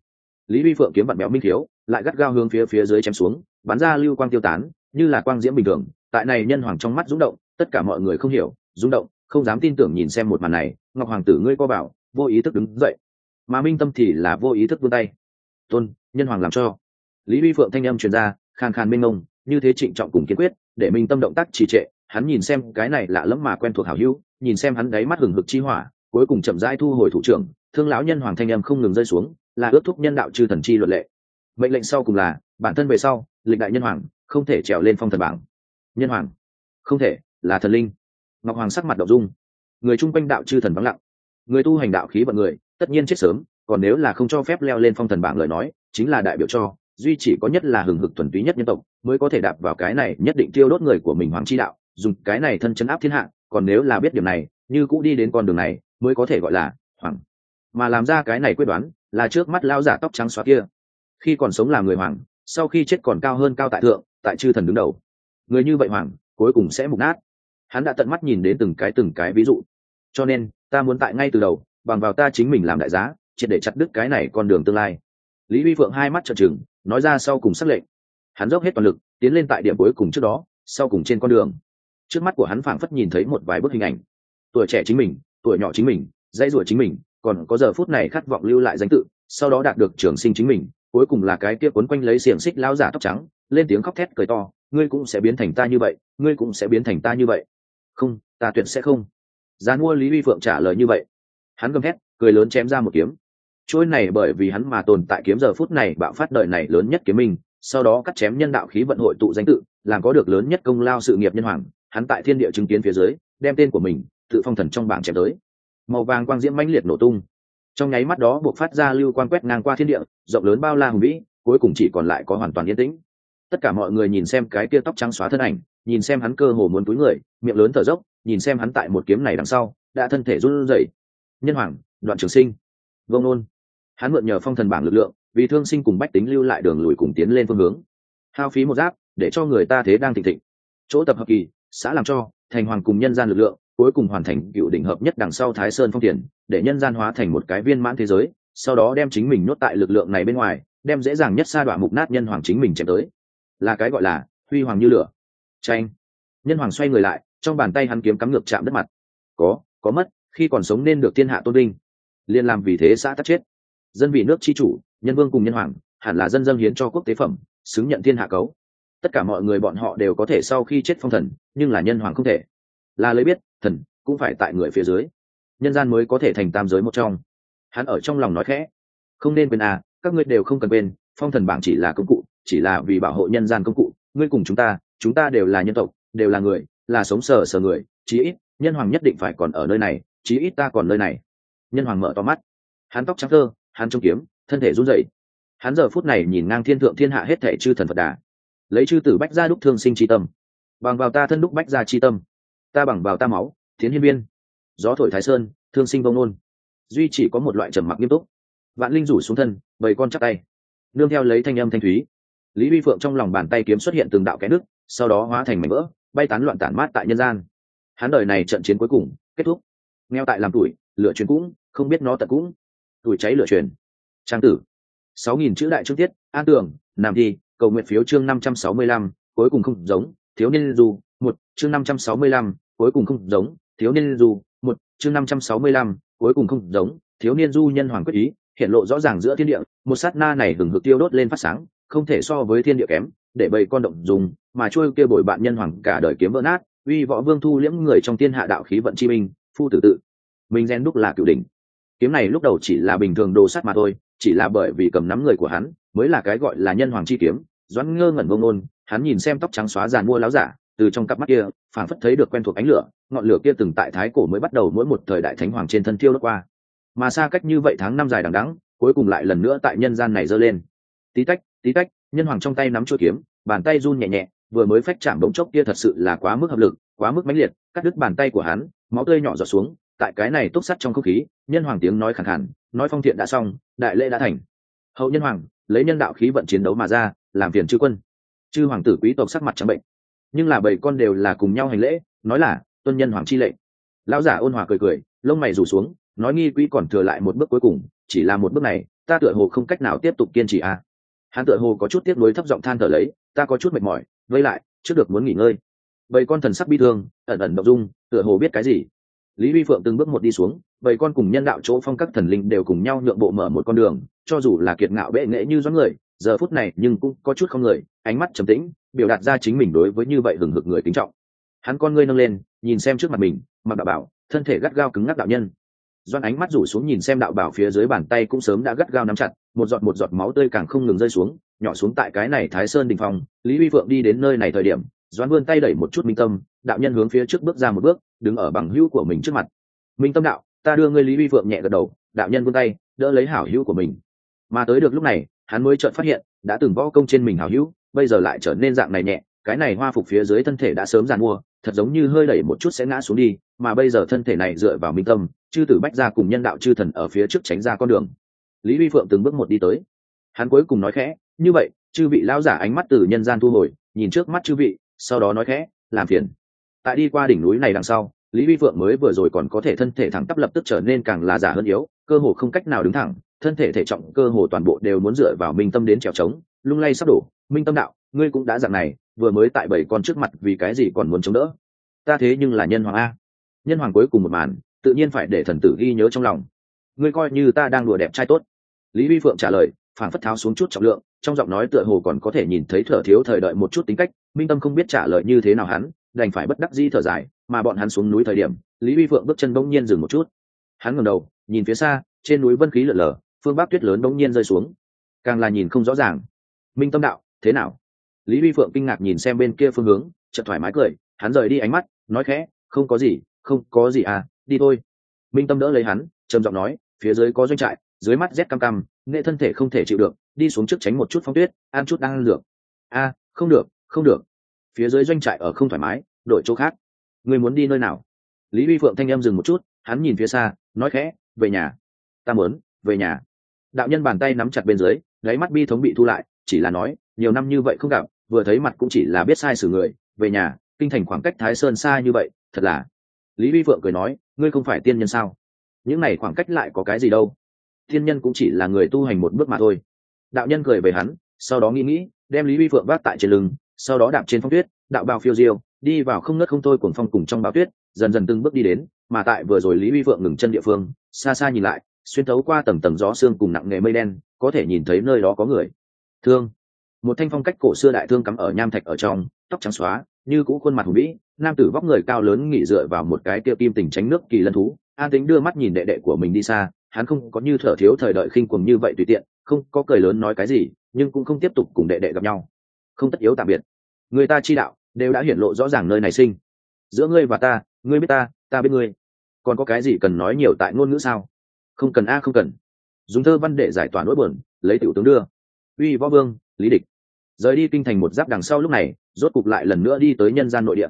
Lý vi phượng kiếm vặn béo minh thiếu lại gắt gao hướng phía phía dưới chém xuống, bắn ra lưu quang tiêu tán như là quang diễm bình thường, tại này nhân hoàng trong mắt rung động, tất cả mọi người không hiểu, rung động, không dám tin tưởng nhìn xem một màn này, ngọc hoàng tử ngươi co bảo, vô ý thức đứng dậy. Mà minh tâm thì là vô ý thức vươn tay. Tôn, nhân hoàng làm cho. Lý vi phượng thanh âm truyền ra, khàn khàn minh ngông như thế trịnh trọng cùng kiên quyết, để minh tâm động tác trì trệ, hắn nhìn xem cái này lạ lẫm mà quen thuộc hảo hữu, nhìn xem hắn đáy mắt hừng hực chi hỏa, cuối cùng chậm rãi thu hồi thủ trưởng, thương lão nhân hoàng thanh âm không ngừng rơi xuống, là ước thúc nhân đạo chư thần chi luật lệ. Mệnh lệnh sau cùng là, bản thân về sau lịch đại nhân hoàng, không thể trèo lên phong thần bảng. Nhân hoàng? Không thể, là thần linh. Ngọc hoàng sắc mặt đậu dung. Người chung quanh đạo chư thần vắng lặng. Người tu hành đạo khí vận người, tất nhiên chết sớm, còn nếu là không cho phép leo lên phong thần bảng lời nói, chính là đại biểu cho, duy chỉ có nhất là hừng hực thuần túy nhất nhân tộc, mới có thể đạp vào cái này nhất định tiêu đốt người của mình hoàng chi đạo, dùng cái này thân chấn áp thiên hạ, còn nếu là biết điểm này, như cũ đi đến con đường này, mới có thể gọi là hoàng. Mà làm ra cái này quyết đoán, là trước mắt lao giả tóc trắng xóa kia. Khi còn sống là người hoàng sau khi chết còn cao hơn cao tại thượng, tại chư thần đứng đầu. Người như vậy hoàng cuối cùng sẽ mục nát. Hắn đã tận mắt nhìn đến từng cái từng cái ví dụ. Cho nên, ta muốn tại ngay từ đầu, bằng vào ta chính mình làm đại giá, triệt để chặt đứt cái này con đường tương lai. Lý vi phượng hai mắt trợn trừng, nói ra sau cùng xác lệnh. Hắn dốc hết toàn lực, tiến lên tại điểm cuối cùng trước đó, sau cùng trên con đường. Trước mắt của hắn phảng phất nhìn thấy một vài bức hình ảnh. Tuổi trẻ chính mình, tuổi nhỏ chính mình, dãy rủa chính mình, còn có giờ phút này khát vọng lưu lại danh tự, sau đó đạt được trường sinh chính mình cuối cùng là cái kia quấn quanh lấy xiềng xích lão giả tóc trắng, lên tiếng khóc thét cười to, ngươi cũng sẽ biến thành ta như vậy, ngươi cũng sẽ biến thành ta như vậy. Không, ta tuyệt sẽ không. Gián mua lý vi phượng trả lời như vậy. Hắn gầm thét, cười lớn chém ra một kiếm. Trôi này bởi vì hắn mà tồn tại kiếm giờ phút này bạo phát đời này lớn nhất kiếm mình. sau đó cắt chém nhân đạo khí vận hội tụ danh tự, làm có được lớn nhất công lao sự nghiệp nhân hoàng, hắn tại thiên địa chứng kiến phía dưới, đem tên của mình, tự phong thần trong bảng chém tới. Màu vàng quang diễm mãnh liệt nổ tung trong nháy mắt đó buộc phát ra lưu quan quét ngang qua thiên địa, rộng lớn bao la hùng vĩ, cuối cùng chỉ còn lại có hoàn toàn yên tĩnh. Tất cả mọi người nhìn xem cái kia tóc trắng xóa thân ảnh, nhìn xem hắn cơ hồ muốn túi người, miệng lớn thở dốc, nhìn xem hắn tại một kiếm này đằng sau, đã thân thể run rẩy. Nhân hoàng, đoạn trường sinh. Vông nôn. Hắn mượn nhờ phong thần bảng lực lượng, vì thương sinh cùng bách tính lưu lại đường lùi cùng tiến lên phương hướng. Hao phí một giáp, để cho người ta thế đang thịnh thịnh. Chỗ tập hợp kỳ, xã làm cho, thành hoàng cùng nhân gian lực lượng cuối cùng hoàn thành cựu đỉnh hợp nhất đằng sau thái sơn phong tiền để nhân gian hóa thành một cái viên mãn thế giới, sau đó đem chính mình nhốt tại lực lượng này bên ngoài, đem dễ dàng nhất sa đoạn mục nát nhân hoàng chính mình chém tới. Là cái gọi là huy hoàng như lửa. Tranh nhân hoàng xoay người lại, trong bàn tay hắn kiếm cắm ngược chạm đất mặt. Có có mất, khi còn sống nên được thiên hạ tôn vinh. Liên làm vì thế xã tắc chết. Dân vì nước chi chủ, nhân vương cùng nhân hoàng, hẳn là dân dân hiến cho quốc tế phẩm, xứng nhận thiên hạ cấu. Tất cả mọi người bọn họ đều có thể sau khi chết phong thần, nhưng là nhân hoàng không thể. Là lấy biết thần, cũng phải tại người phía dưới. Nhân gian mới có thể thành tam giới một trong. Hắn ở trong lòng nói khẽ. Không nên quên à các ngươi đều không cần quên, phong thần bảng chỉ là công cụ, chỉ là vì bảo hộ nhân gian công cụ. Ngươi cùng chúng ta chúng ta đều là nhân tộc, đều là người, là sống sờ sờ người, chí ít, nhân hoàng nhất định phải còn ở nơi này, chí ít ta còn nơi này. Nhân hoàng mở to mắt. Hắn tóc trắng thơ, hắn trông kiếm, thân thể run rẩy. Hắn giờ phút này nhìn ngang thiên thượng thiên hạ hết thể chư thần phật đà. Lấy chư tử bách gia đúc thương sinh tri tâm. Bằng vào ta thân đúc bách gia chi tâm ta bằng vào ta máu, tiến hiên viên. Gió thổi thái sơn, thương sinh vông nôn. Duy chỉ có một loại trầm mặc nghiêm túc. Vạn linh rủ xuống thân, bầy con chắc tay. Nương theo lấy thanh âm thanh thúy. Lý vi phượng trong lòng bàn tay kiếm xuất hiện từng đạo kẽ nước sau đó hóa thành mảnh vỡ, bay tán loạn tản mát tại nhân gian. Hắn đời này trận chiến cuối cùng, kết thúc. Nghèo tại làm tuổi lựa truyền cũng, không biết nó tận cũng. Tuổi cháy lựa truyền. Trang tử. Sáu nghìn chữ đại trương tiết, an tường nam thi, cầu nguyện phiếu chương năm trăm sáu mươi lăm, cuối cùng không giống, thiếu niên du một, chương năm trăm sáu mươi lăm, cuối cùng không giống, thiếu niên du. Một, chương năm trăm sáu mươi lăm, cuối cùng không giống, thiếu niên du nhân hoàng quyết ý, hiện lộ rõ ràng giữa thiên địa. Một sát na này hừng hực tiêu đốt lên phát sáng, không thể so với thiên địa kém, để bầy con động dùng, mà trôi kia bồi bạn nhân hoàng cả đời kiếm vỡ nát, uy võ vương thu liễm người trong thiên hạ đạo khí vận chi minh phu tử tự. Mình gen đúc là cựu đỉnh. Kiếm này lúc đầu chỉ là bình thường đồ sắt mà thôi, chỉ là bởi vì cầm nắm người của hắn, mới là cái gọi là nhân hoàng chi kiếm. Doãn ngơ ngẩn ngông nôn hắn nhìn xem tóc trắng xóa giàn mua láo giả từ trong cặp mắt kia phản phất thấy được quen thuộc ánh lửa, ngọn lửa kia từng tại thái cổ mới bắt đầu mỗi một thời đại thánh hoàng trên thân thiêu đốt qua. Mà xa cách như vậy tháng năm dài đằng đắng cuối cùng lại lần nữa tại nhân gian này giơ lên. Tí tách tí tách, nhân hoàng trong tay nắm chuỗi kiếm, bàn tay run nhẹ nhẹ, vừa mới phách chạm bỗng chốc kia thật sự là quá mức hợp lực, quá mức mãnh liệt, cắt đứt bàn tay của hắn, máu tươi nhỏ giọt xuống, tại cái này túc sắt trong không khí, nhân hoàng tiếng nói khẳng khẳng nói phong thiện đã xong, đại lễ đã thành. Hậu nhân hoàng, lấy nhân đạo khí vận chiến đấu mà ra, làm phiền chư quân. Chư hoàng tử quý tộc sắc mặt trắng bệnh nhưng là bảy con đều là cùng nhau hành lễ, nói là, tuân nhân hoàng chi lệnh. Lão giả ôn hòa cười cười, lông mày rủ xuống, nói nghi quỹ còn thừa lại một bước cuối cùng, chỉ là một bước này, ta tựa hồ không cách nào tiếp tục kiên trì à. hắn tựa hồ có chút tiếc nuối thấp giọng than thở lấy, ta có chút mệt mỏi, vây lại, trước được muốn nghỉ ngơi. Bảy con thần sắc bi thương, ẩn ẩn động dung, tựa hồ biết cái gì. Lý vi phượng từng bước một đi xuống, bảy con cùng nhân đạo chỗ phong các thần linh đều cùng nhau nhượng bộ mở một con đường, cho dù là kiệt ngạo bệ nghệ như doãn người giờ phút này nhưng cũng có chút không người, ánh mắt trầm tĩnh, biểu đạt ra chính mình đối với như vậy hừng hực người kính trọng. Hắn con ngươi nâng lên, nhìn xem trước mặt mình, mặc đạo bảo, thân thể gắt gao cứng ngắc đạo nhân. Doan ánh mắt rủ xuống nhìn xem đạo bảo phía dưới bàn tay cũng sớm đã gắt gao nắm chặt, một giọt một giọt máu tươi càng không ngừng rơi xuống, nhỏ xuống tại cái này thái sơn đình phòng. Lý vi phượng đi đến nơi này thời điểm, doan vươn tay đẩy một chút minh tâm, đạo nhân hướng phía trước bước ra một bước, đứng ở bằng hữu của mình trước mặt. Minh tâm đạo, ta đưa ngươi lý vi phượng nhẹ gật đầu, đạo nhân vươn tay, đỡ lấy hảo hữu của mình. Mà tới được lúc này hắn mới chợt phát hiện, đã từng võ công trên mình hào hữu, bây giờ lại trở nên dạng này nhẹ, cái này hoa phục phía dưới thân thể đã sớm giàn mua, thật giống như hơi đẩy một chút sẽ ngã xuống đi, mà bây giờ thân thể này dựa vào minh tâm, chư tử bách ra cùng nhân đạo chư thần ở phía trước tránh ra con đường. Lý vi phượng từng bước một đi tới. Hắn cuối cùng nói khẽ, như vậy, chư vị lão giả ánh mắt từ nhân gian thu hồi, nhìn trước mắt chư vị, sau đó nói khẽ, làm phiền. Tại đi qua đỉnh núi này đằng sau, lý vi phượng mới vừa rồi còn có thể thân thể thẳng tắp lập tức trở nên càng là giả hơn yếu, cơ hồ không cách nào đứng thẳng thân thể thể trọng cơ hồ toàn bộ đều muốn dựa vào minh tâm đến trèo trống, lung lay sắp đổ, minh tâm đạo, ngươi cũng đã dạng này, vừa mới tại bảy con trước mặt vì cái gì còn muốn chống đỡ? Ta thế nhưng là nhân hoàng a. Nhân hoàng cuối cùng một màn, tự nhiên phải để thần tử ghi nhớ trong lòng. Ngươi coi như ta đang đùa đẹp trai tốt. Lý vi phượng trả lời phản phất tháo xuống chút trọng lượng, trong giọng nói tựa hồ còn có thể nhìn thấy thở thiếu thời đợi một chút tính cách, minh tâm không biết trả lời như thế nào hắn, đành phải bất đắc di thở dài, mà bọn hắn xuống núi thời điểm, lý vi phượng bước chân bỗng nhiên dừng một chút. Hắn ngẩng đầu, nhìn phía xa, trên núi vân khí lở lở phương bắc tuyết lớn bỗng nhiên rơi xuống. Càng là nhìn không rõ ràng. Minh tâm đạo, thế nào? Lý vi phượng kinh ngạc nhìn xem bên kia phương hướng, chợt thoải mái cười, hắn rời đi ánh mắt, nói khẽ, không có gì, không có gì à đi thôi. Minh tâm đỡ lấy hắn, trầm giọng nói, phía dưới có doanh trại, dưới mắt rét cam cam, nghệ thân thể không thể chịu được, đi xuống trước tránh một chút phong tuyết, ăn chút đang ăn dược. A, không được không được. Phía dưới doanh trại ở không thoải mái, đổi chỗ khác. Người muốn đi nơi nào? Lý vi phượng thanh em dừng một chút, hắn nhìn phía xa, nói khẽ, về nhà. Ta muốn, về nhà đạo nhân bàn tay nắm chặt bên dưới gáy mắt bi thống bị thu lại, chỉ là nói, nhiều năm như vậy không gặp, vừa thấy mặt cũng chỉ là biết sai xử người, về nhà, kinh thành khoảng cách thái sơn xa như vậy, thật là. Lý vi phượng cười nói, ngươi không phải tiên nhân sao? Những này khoảng cách lại có cái gì đâu? Tiên nhân cũng chỉ là người tu hành một bước mà thôi. Đạo nhân cười về hắn, sau đó nghĩ nghĩ, đem lý vi phượng vác tại trên lưng, sau đó đạp trên phong tuyết, đạo bào phiêu diêu, đi vào không nớt không thôi cuồng phong cùng trong báo tuyết, dần dần từng bước đi đến, mà tại vừa rồi lý vi phượng ngừng chân địa phương, xa xa nhìn lại xuyên thấu qua tầng tầng gió xương cùng nặng nghề mây đen, có thể nhìn thấy nơi đó có người. Thương. Một thanh phong cách cổ xưa đại thương cắm ở nham thạch ở trong, tóc trắng xóa, như cũ khuôn mặt hùng vĩ, nam tử vóc người cao lớn nghỉ dựa vào một cái tiêu kim tình tránh nước kỳ lân thú, an tính đưa mắt nhìn đệ đệ của mình đi xa, hắn không có như thở thiếu thời đợi khinh cuồng như vậy tùy tiện, không có cười lớn nói cái gì, nhưng cũng không tiếp tục cùng đệ đệ gặp nhau. Không tất yếu tạm biệt. Người ta chi đạo, đều đã hiển lộ rõ ràng nơi này sinh. Giữa ngươi và ta, ngươi biết ta ta biết ngươi. Còn có cái gì cần nói nhiều tại ngôn ngữ sao? Không cần a, không cần. Dùng thơ văn để giải tỏa nỗi buồn, lấy tiểu tướng đưa. Uy võ vương, lý địch. Rời đi kinh thành một giáp đằng sau lúc này, rốt cục lại lần nữa đi tới nhân gian nội địa.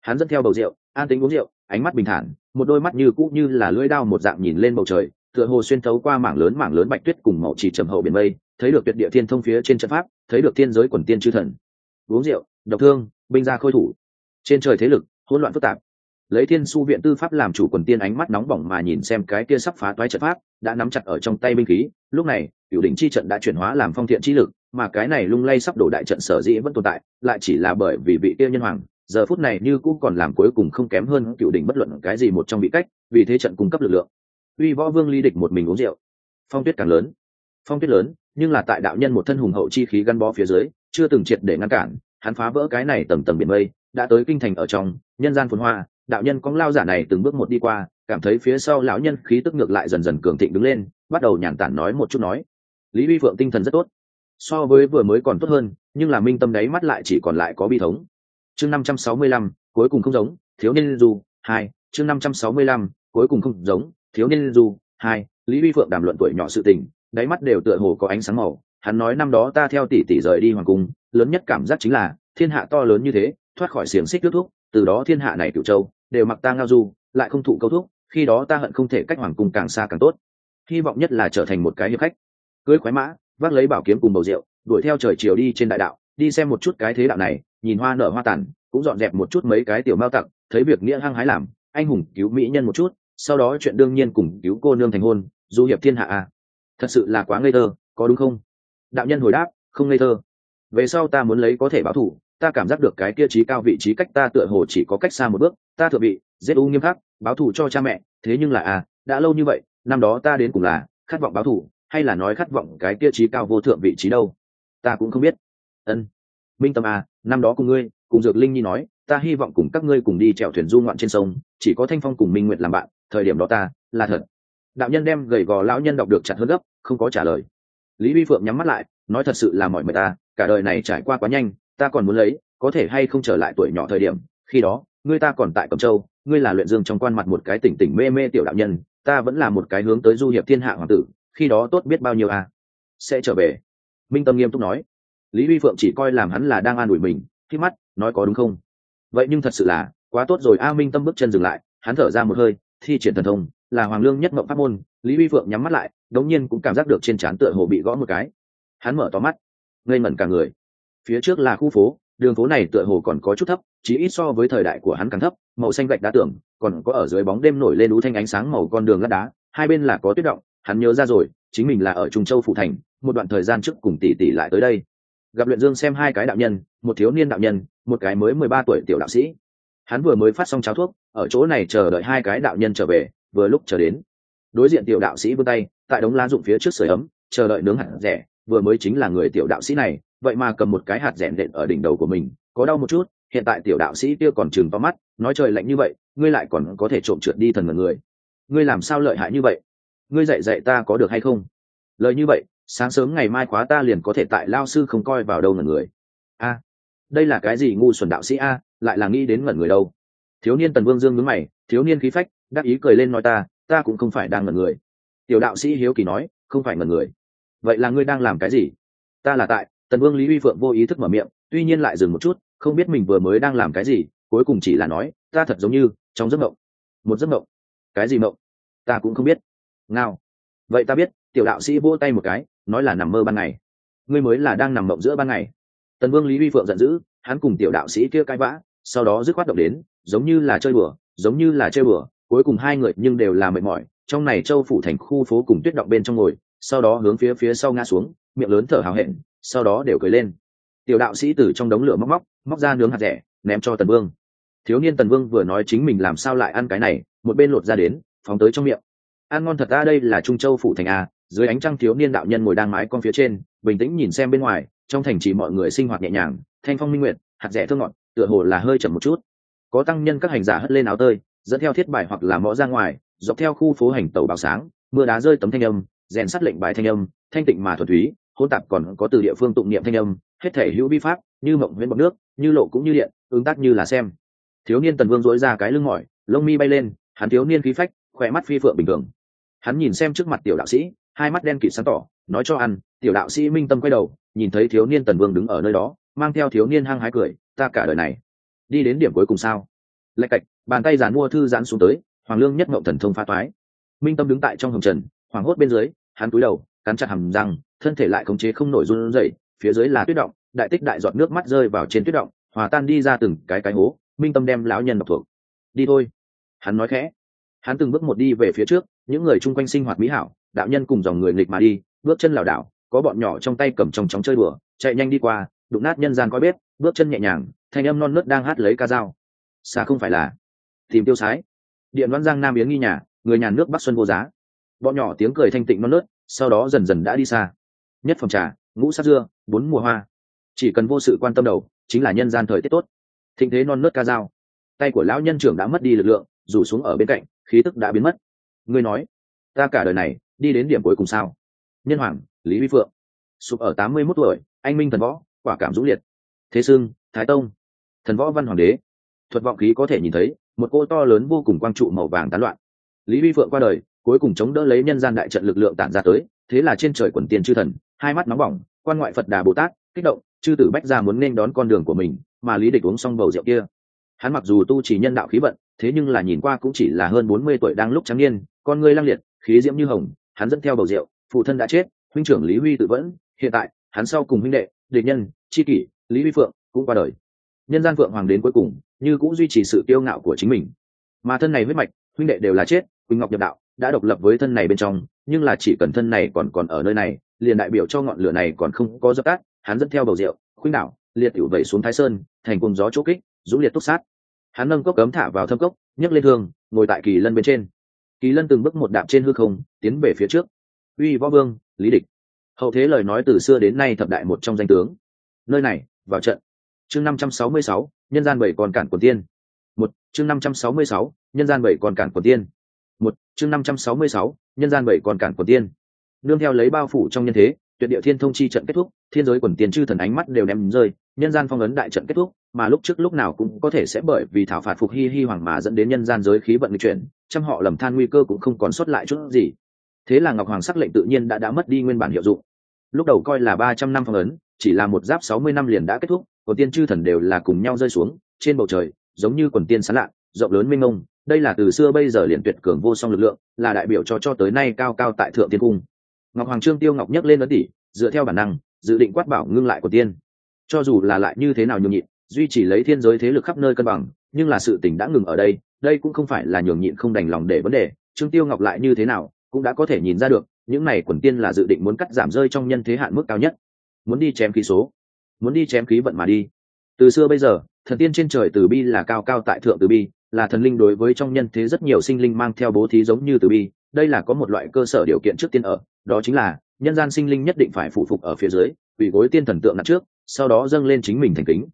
Hắn dẫn theo bầu rượu, an tính uống rượu, ánh mắt bình thản, một đôi mắt như cũ như là lưỡi đao một dạng nhìn lên bầu trời, tựa hồ xuyên thấu qua mảng lớn mảng lớn bạch tuyết cùng màu chỉ trầm hậu biển mây, thấy được tuyệt địa thiên thông phía trên trận pháp, thấy được thiên giới quần tiên chư thần. Uống rượu, độc thương, binh ra khôi thủ. Trên trời thế lực, hỗn loạn phức tạp lấy thiên su viện tư pháp làm chủ quần tiên ánh mắt nóng bỏng mà nhìn xem cái kia sắp phá toái trận pháp, đã nắm chặt ở trong tay binh khí. Lúc này cựu đỉnh chi trận đã chuyển hóa làm phong thiện chi lực, mà cái này lung lay sắp đổ đại trận sở dĩ vẫn tồn tại, lại chỉ là bởi vì vị kia nhân hoàng. Giờ phút này như cũng còn làm cuối cùng không kém hơn cựu đỉnh bất luận cái gì một trong vị cách, vì thế trận cung cấp lực lượng. Uy võ vương ly địch một mình uống rượu. Phong tuyết càng lớn. Phong tuyết lớn, nhưng là tại đạo nhân một thân hùng hậu chi khí gắn bó phía dưới, chưa từng triệt để ngăn cản, hắn phá vỡ cái này tầng tầng biển mây, đã tới kinh thành ở trong, nhân gian phồn hoa đạo nhân có lao giả này từng bước một đi qua, cảm thấy phía sau lão nhân khí tức ngược lại dần dần cường thịnh đứng lên, bắt đầu nhàn tản nói một chút nói. Lý vi phượng tinh thần rất tốt. So với vừa mới còn tốt hơn, nhưng là minh tâm đáy mắt lại chỉ còn lại có bi thống. Chương năm trăm sáu mươi lăm, cuối cùng không giống, thiếu niên du, hai. Chương năm trăm sáu mươi lăm, cuối cùng không giống, thiếu niên du, hai. Lý vi phượng đàm luận tuổi nhỏ sự tình, đáy mắt đều tựa hồ có ánh sáng màu. Hắn nói năm đó ta theo tỷ tỷ rời đi hoàng cung, lớn nhất cảm giác chính là, thiên hạ to lớn như thế, thoát khỏi xiềng xích nước thuốc từ đó thiên hạ này cựu châu đều mặc ta ngao du, lại không thụ câu thuốc khi đó ta hận không thể cách hoàng cung càng xa càng tốt. Hy vọng nhất là trở thành một cái hiệp khách. Cưới khoái mã, vác lấy bảo kiếm cùng bầu rượu, đuổi theo trời chiều đi trên đại đạo, đi xem một chút cái thế đạo này, nhìn hoa nở hoa tàn, cũng dọn dẹp một chút mấy cái tiểu mao tặng thấy việc nghĩa hăng hái làm, anh hùng cứu mỹ nhân một chút, sau đó chuyện đương nhiên cùng cứu cô nương thành hôn, du hiệp thiên hạ à. Thật sự là quá ngây thơ, có đúng không? Đạo nhân hồi đáp, không ngây thơ. Về sau ta muốn lấy có thể báo thủ ta cảm giác được cái kia trí cao vị trí cách ta tựa hồ chỉ có cách xa một bước, ta thừa vị, giết u nghiêm khắc, báo thù cho cha mẹ, thế nhưng là à đã lâu như vậy, năm đó ta đến cùng là khát vọng báo thù, hay là nói khát vọng cái kia trí cao vô thượng vị trí đâu? Ta cũng không biết. Ân. Minh tâm à năm đó cùng ngươi, cùng dược linh nhi nói, ta hy vọng cùng các ngươi cùng đi chèo thuyền du ngoạn trên sông, chỉ có thanh phong cùng minh nguyện làm bạn, thời điểm đó ta, là thật. Đạo nhân đem gầy gò lão nhân đọc được chặt hơn gấp, không có trả lời. Lý vi phượng nhắm mắt lại, nói thật sự là mọi người ta, cả đời này trải qua quá nhanh ta còn muốn lấy, có thể hay không trở lại tuổi nhỏ thời điểm, khi đó, ngươi ta còn tại cẩm châu, ngươi là luyện dương trong quan mặt một cái tỉnh tỉnh mê mê tiểu đạo nhân, ta vẫn là một cái hướng tới du hiệp thiên hạ hoàng tử, khi đó tốt biết bao nhiêu à sẽ trở về. Minh tâm nghiêm túc nói. Lý huy phượng chỉ coi làm hắn là đang an ủi mình, khi mắt, nói có đúng không? Vậy nhưng thật sự là, quá tốt rồi a, minh tâm bước chân dừng lại, hắn thở ra một hơi, thi triển thần thông, là hoàng lương nhất mộng pháp môn, lý huy phượng nhắm mắt lại, đống nhiên cũng cảm giác được trên trán tựa hồ bị gõ một cái. Hắn mở to mắt, ngây ngẩn cả người phía trước là khu phố, đường phố này tựa hồ còn có chút thấp chỉ ít so với thời đại của hắn càng thấp, màu xanh gạch đá tưởng còn có ở dưới bóng đêm nổi lên lũ thanh ánh sáng màu con đường lát đá, hai bên là có tuyết động, hắn nhớ ra rồi, chính mình là ở trung châu phủ thành, một đoạn thời gian trước cùng tỷ tỷ lại tới đây. Gặp luyện dương xem hai cái đạo nhân, một thiếu niên đạo nhân, một cái mới mười ba tuổi tiểu đạo sĩ. Hắn vừa mới phát xong cháo thuốc, ở chỗ này chờ đợi hai cái đạo nhân trở về, vừa lúc chờ đến. Đối diện tiểu đạo sĩ vươn tay, tại đống lá dụng phía trước sưởi ấm, chờ đợi nướng hẳn rẻ, vừa mới chính là người tiểu đạo sĩ này vậy mà cầm một cái hạt rẻ đệm ở đỉnh đầu của mình, có đau một chút, hiện tại tiểu đạo sĩ kia còn chừng to mắt, nói trời lạnh như vậy, ngươi lại còn có thể trộm trượt đi thần ngần người. Ngươi làm sao lợi hại như vậy? Ngươi dạy dạy ta có được hay không? Lời như vậy, sáng sớm ngày mai khóa ta liền có thể tại lao sư không coi vào đâu ngẩn người. A, đây là cái gì ngu xuẩn đạo sĩ a, lại là nghĩ đến ngẩn người đâu? Thiếu niên tần vương dương mướn mày, thiếu niên khí phách, đắc ý cười lên nói ta ta cũng không phải đang ngẩn người. Tiểu đạo sĩ hiếu kỳ nói, không phải ngẩn người. Vậy là ngươi đang làm cái gì? Ta là tại tần vương lý uy phượng vô ý thức mở miệng, tuy nhiên lại dừng một chút, không biết mình vừa mới đang làm cái gì, cuối cùng chỉ là nói, ta thật giống như, trong giấc mộng. Một giấc mộng? Cái gì mộng? Ta cũng không biết. Ngao. Vậy ta biết, tiểu đạo sĩ vỗ tay một cái, nói là nằm mơ ban ngày. Ngươi mới là đang nằm mộng giữa ban ngày. Tần vương lý uy phượng giận dữ, hắn cùng tiểu đạo sĩ kia cãi vã, sau đó dứt khoát động đến, giống như là chơi bừa giống như là chơi bừa cuối cùng hai người nhưng đều là mệt mỏi, trong này châu phủ thành khu phố cùng tuyết động bên trong ngồi, sau đó hướng phía phía sau ngã xuống, miệng lớn thở hào hẹn sau đó đều cười lên. Tiểu đạo sĩ từ trong đống lửa móc móc móc ra nướng hạt rẻ, ném cho tần vương. Thiếu niên tần vương vừa nói chính mình làm sao lại ăn cái này, một bên lột ra đến, phóng tới trong miệng. Ăn ngon thật ra đây là trung châu phủ thành a, dưới ánh trăng thiếu niên đạo nhân ngồi đang mái con phía trên, bình tĩnh nhìn xem bên ngoài, trong thành chỉ mọi người sinh hoạt nhẹ nhàng, thanh phong minh nguyện hạt rẻ thơ ngọt, tựa hồ là hơi chậm một chút. Có tăng nhân các hành giả hất lên áo tơi, dẫn theo thiết bài hoặc là mõ ra ngoài, dọc theo khu phố hành tàu báo sáng, mưa đá rơi tấm thanh âm, rèn sắt lệnh bài thanh âm, thanh tịnh mà thuần túy hôn tạp còn có từ địa phương tụng niệm thanh âm, hết thể hữu vi pháp, như mộng huyễn bọc nước, như lộ cũng như điện ứng tác như là xem. Thiếu niên tần vương dối ra cái lưng mỏi, lông mi bay lên, hắn thiếu niên khí phách, khỏe mắt phi phượng bình thường. Hắn nhìn xem trước mặt tiểu đạo sĩ, hai mắt đen kịt sáng tỏ, nói cho ăn, tiểu đạo sĩ minh tâm quay đầu, nhìn thấy thiếu niên tần vương đứng ở nơi đó, mang theo thiếu niên hăng hái cười, ta cả đời này, đi đến điểm cuối cùng sao? Lạch cạch, bàn tay giàn mua thư giãn xuống tới, hoàng lương nhất mậu thần thông pha toái. Minh tâm đứng tại trong hồng trần hoàng hốt bên dưới, hắn cúi đầu cắn chặt hầm răng, thân thể lại khống chế không nổi run rẩy, phía dưới là tuyết động, đại tích đại giọt nước mắt rơi vào trên tuyết động, hòa tan đi ra từng cái cái hố, minh tâm đem lão nhân đọc thuộc. Đi thôi. Hắn nói khẽ. Hắn từng bước một đi về phía trước, những người chung quanh sinh hoạt mỹ hảo, đạo nhân cùng dòng người nghịch mà đi, bước chân lảo đảo, có bọn nhỏ trong tay cầm trong chóng chơi đùa, chạy nhanh đi qua, đụng nát nhân gian coi bếp, bước chân nhẹ nhàng, thanh âm non nớt đang hát lấy ca dao. Xa không phải là tìm tiêu sái. Điện văn giang nam yến nghi nhà, người nhà nước bắc xuân vô giá. Bọn nhỏ tiếng cười thanh tịnh non nớt sau đó dần dần đã đi xa. Nhất phòng trà, ngũ sát dưa, bốn mùa hoa. Chỉ cần vô sự quan tâm đầu, chính là nhân gian thời tiết tốt. Thịnh thế non nớt ca dao. Tay của lão nhân trưởng đã mất đi lực lượng, rủ xuống ở bên cạnh, khí tức đã biến mất. Ngươi nói, ta cả đời này, đi đến điểm cuối cùng sao? Nhân hoàng, lý vi phượng. Sụp ở tám mươi mốt tuổi, anh minh thần võ, quả cảm dũng liệt. Thế sương, thái tông. Thần võ văn hoàng đế. Thuật vọng khí có thể nhìn thấy, một cô to lớn vô cùng quang trụ màu vàng tán loạn. Lý vi phượng qua đời cuối cùng chống đỡ lấy nhân gian đại trận lực lượng tản ra tới, thế là trên trời quần tiền chư thần, hai mắt nóng bỏng, quan ngoại phật đà bồ tát, kích động, chư tử bách ra muốn nên đón con đường của mình, mà lý địch uống xong bầu rượu kia. Hắn mặc dù tu chỉ nhân đạo khí vận, thế nhưng là nhìn qua cũng chỉ là hơn bốn mươi tuổi đang lúc trắng niên, con người lăng liệt, khí diễm như hồng, hắn dẫn theo bầu rượu, phụ thân đã chết, huynh trưởng lý huy tự vẫn, hiện tại, hắn sau cùng huynh đệ, địch nhân, tri kỷ, lý huy phượng, cũng qua đời. Nhân gian phượng hoàng đến cuối cùng, như cũng duy trì sự kiêu ngạo của chính mình. Mà thân này huyết mạch, huynh đệ đều là chết, quỳnh ngọc nhập đạo đã độc lập với thân này bên trong, nhưng là chỉ cần thân này còn còn ở nơi này, liền đại biểu cho ngọn lửa này còn không có dập tắt, hắn dẫn theo bầu rượu, khuynh đảo, liệt tiểu vẩy xuống thái sơn, thành cùng gió chỗ kích, dũng liệt túc sát. Hắn nâng cốc cấm thả vào thâm cốc, nhấc lên thương, ngồi tại kỳ lân bên trên. Kỳ lân từng bước một đạp trên hư không, tiến về phía trước. Uy võ vương, lý địch. Hậu thế lời nói từ xưa đến nay thập đại một trong danh tướng. Nơi này, vào trận. Chương năm trăm sáu mươi sáu, nhân gian bảy còn cản quần tiên. Một, chương năm trăm sáu mươi sáu, nhân gian bảy còn cản quần tiên một, chương năm trăm sáu mươi sáu, nhân gian bảy còn cản quần tiên. Nương theo lấy bao phủ trong nhân thế, tuyệt địa thiên thông chi trận kết thúc, thiên giới quần tiên chư thần ánh mắt đều ném rơi, nhân gian phong ấn đại trận kết thúc, mà lúc trước lúc nào cũng có thể sẽ bởi vì thảo phạt phục hy hy hoàng mà dẫn đến nhân gian giới khí vận chuyển, trăm họ lầm than nguy cơ cũng không còn sót lại chút gì. Thế là ngọc hoàng sắc lệnh tự nhiên đã đã mất đi nguyên bản hiệu dụng. Lúc đầu coi là ba trăm năm phong ấn, chỉ là một giáp sáu mươi năm liền đã kết thúc, quần tiên chư thần đều là cùng nhau rơi xuống, trên bầu trời, giống như quần tiên sán lạ, rộng lớn mênh mông đây là từ xưa bây giờ liền tuyệt cường vô song lực lượng, là đại biểu cho cho tới nay cao cao tại thượng tiên cung. Ngọc hoàng trương tiêu ngọc nhấc lên ấn tỷ dựa theo bản năng, dự định quát bảo ngưng lại của tiên. Cho dù là lại như thế nào nhường nhịn, duy chỉ lấy thiên giới thế lực khắp nơi cân bằng, nhưng là sự tình đã ngừng ở đây đây cũng không phải là nhường nhịn không đành lòng để vấn đề. Trương tiêu ngọc lại như thế nào, cũng đã có thể nhìn ra được, những này quần tiên là dự định muốn cắt giảm rơi trong nhân thế hạn mức cao nhất. Muốn đi chém khí số, muốn đi chém khí vận mà đi. Từ xưa bây giờ, thần tiên trên trời từ bi là cao cao tại thượng từ bi là thần linh đối với trong nhân thế rất nhiều sinh linh mang theo bố thí giống như từ bi. Đây là có một loại cơ sở điều kiện trước tiên ở, đó chính là, nhân gian sinh linh nhất định phải phụ phục ở phía dưới ủy gối tiên thần tượng nặng trước, sau đó dâng lên chính mình thành kính.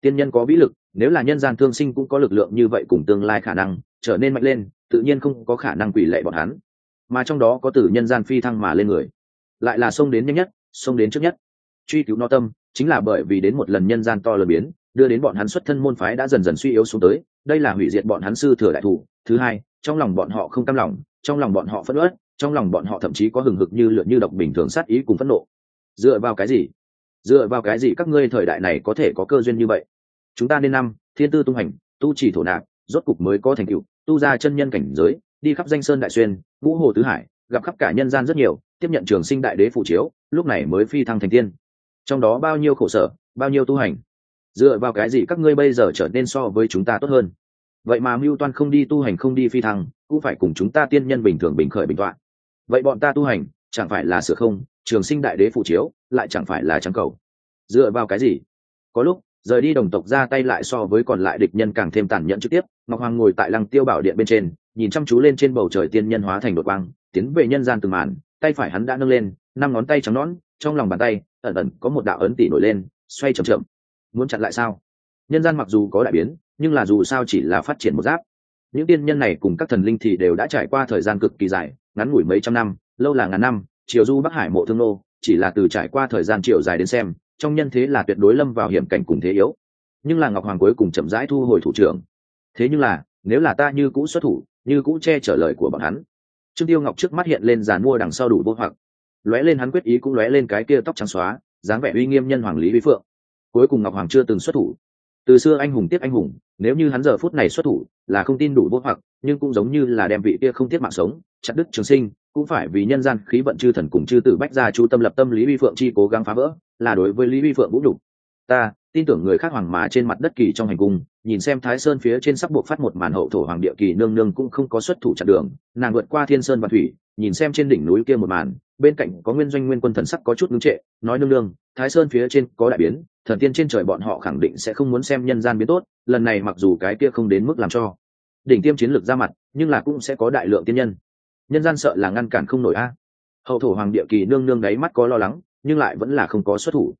Tiên nhân có vĩ lực, nếu là nhân gian thương sinh cũng có lực lượng như vậy cùng tương lai khả năng, trở nên mạnh lên, tự nhiên không có khả năng quỷ lệ bọn hắn. Mà trong đó có từ nhân gian phi thăng mà lên người. Lại là xông đến nhanh nhất, xông đến trước nhất. Truy cứu no tâm, chính là bởi vì đến một lần nhân gian to lớn biến đưa đến bọn hắn xuất thân môn phái đã dần dần suy yếu xuống tới, đây là hủy diệt bọn hắn sư thừa đại thủ. Thứ hai, trong lòng bọn họ không cam lòng, trong lòng bọn họ phẫn uất, trong lòng bọn họ thậm chí có hừng hực như lượn như độc bình thường sát ý cùng phẫn nộ. Dựa vào cái gì? Dựa vào cái gì các ngươi thời đại này có thể có cơ duyên như vậy? Chúng ta nên năm, thiên tư tung hành, tu chỉ thổ nạp, rốt cục mới có thành tựu, tu ra chân nhân cảnh giới, đi khắp danh sơn đại xuyên, ngũ hồ tứ hải, gặp khắp cả nhân gian rất nhiều, tiếp nhận trường sinh đại đế phụ chiếu, lúc này mới phi thăng thành tiên. Trong đó bao nhiêu khổ sở, bao nhiêu tu hành? Dựa vào cái gì các ngươi bây giờ trở nên so với chúng ta tốt hơn? Vậy mà mưu toan không đi tu hành không đi phi thăng, cũng phải cùng chúng ta tiên nhân bình thường bình khởi bình toạn. Vậy bọn ta tu hành, chẳng phải là sửa không, trường sinh đại đế phụ chiếu, lại chẳng phải là trắng cầu. Dựa vào cái gì? Có lúc, rời đi đồng tộc ra tay lại so với còn lại địch nhân càng thêm tàn nhẫn trực tiếp, ngọc hoàng ngồi tại lăng tiêu bảo điện bên trên, nhìn chăm chú lên trên bầu trời tiên nhân hóa thành đột quang, tiến về nhân gian từng màn, tay phải hắn đã nâng lên, năm ngón tay trắng nõn, trong lòng bàn tay, ẩn ẩn có một đạo ấn tỷ nổi lên, xoay chậm chậm muốn chặn lại sao? Nhân gian mặc dù có đại biến, nhưng là dù sao chỉ là phát triển một giáp. Những tiên nhân này cùng các thần linh thì đều đã trải qua thời gian cực kỳ dài, ngắn ngủi mấy trăm năm, lâu là ngàn năm, triều du bắc hải mộ thương nô, chỉ là từ trải qua thời gian triều dài đến xem, trong nhân thế là tuyệt đối lâm vào hiểm cảnh cùng thế yếu. Nhưng là ngọc hoàng cuối cùng chậm rãi thu hồi thủ trưởng. Thế nhưng là, nếu là ta như cũ xuất thủ, như cũ che trở lời của bọn hắn. Trương tiêu ngọc trước mắt hiện lên giàn mua đằng sau đủ vô hoặc. Lóe lên hắn quyết ý cũng lóe lên cái kia tóc trắng xóa, dáng vẻ uy nghiêm nhân hoàng lý vi phượng cuối cùng ngọc hoàng chưa từng xuất thủ. Từ xưa anh hùng tiếp anh hùng, nếu như hắn giờ phút này xuất thủ, là không tin đủ vô hoặc, nhưng cũng giống như là đem vị kia không tiếp mạng sống, chặt đứt trường sinh, cũng phải vì nhân gian khí vận chư thần cùng chư tử bách gia chú tâm lập tâm lý vi phượng chi cố gắng phá vỡ, là đối với lý vi phượng vũ đủ ta tin tưởng người khác hoàng mà trên mặt đất kỳ trong hành cung, nhìn xem thái sơn phía trên sắc buộc phát một màn hậu thổ hoàng địa kỳ nương nương cũng không có xuất thủ chặn đường, nàng vượt qua thiên sơn và thủy, nhìn xem trên đỉnh núi kia một màn, bên cạnh có nguyên doanh nguyên quân thần sắc có chút ngưng trệ, nói nương nương, thái sơn phía trên có đại biến thần tiên trên trời bọn họ khẳng định sẽ không muốn xem nhân gian biến tốt, lần này mặc dù cái kia không đến mức làm cho đỉnh tiêm chiến lược ra mặt, nhưng là cũng sẽ có đại lượng tiên nhân. Nhân gian sợ là ngăn cản không nổi a. Hậu thổ hoàng địa kỳ nương nương đáy mắt có lo lắng, nhưng lại vẫn là không có xuất thủ.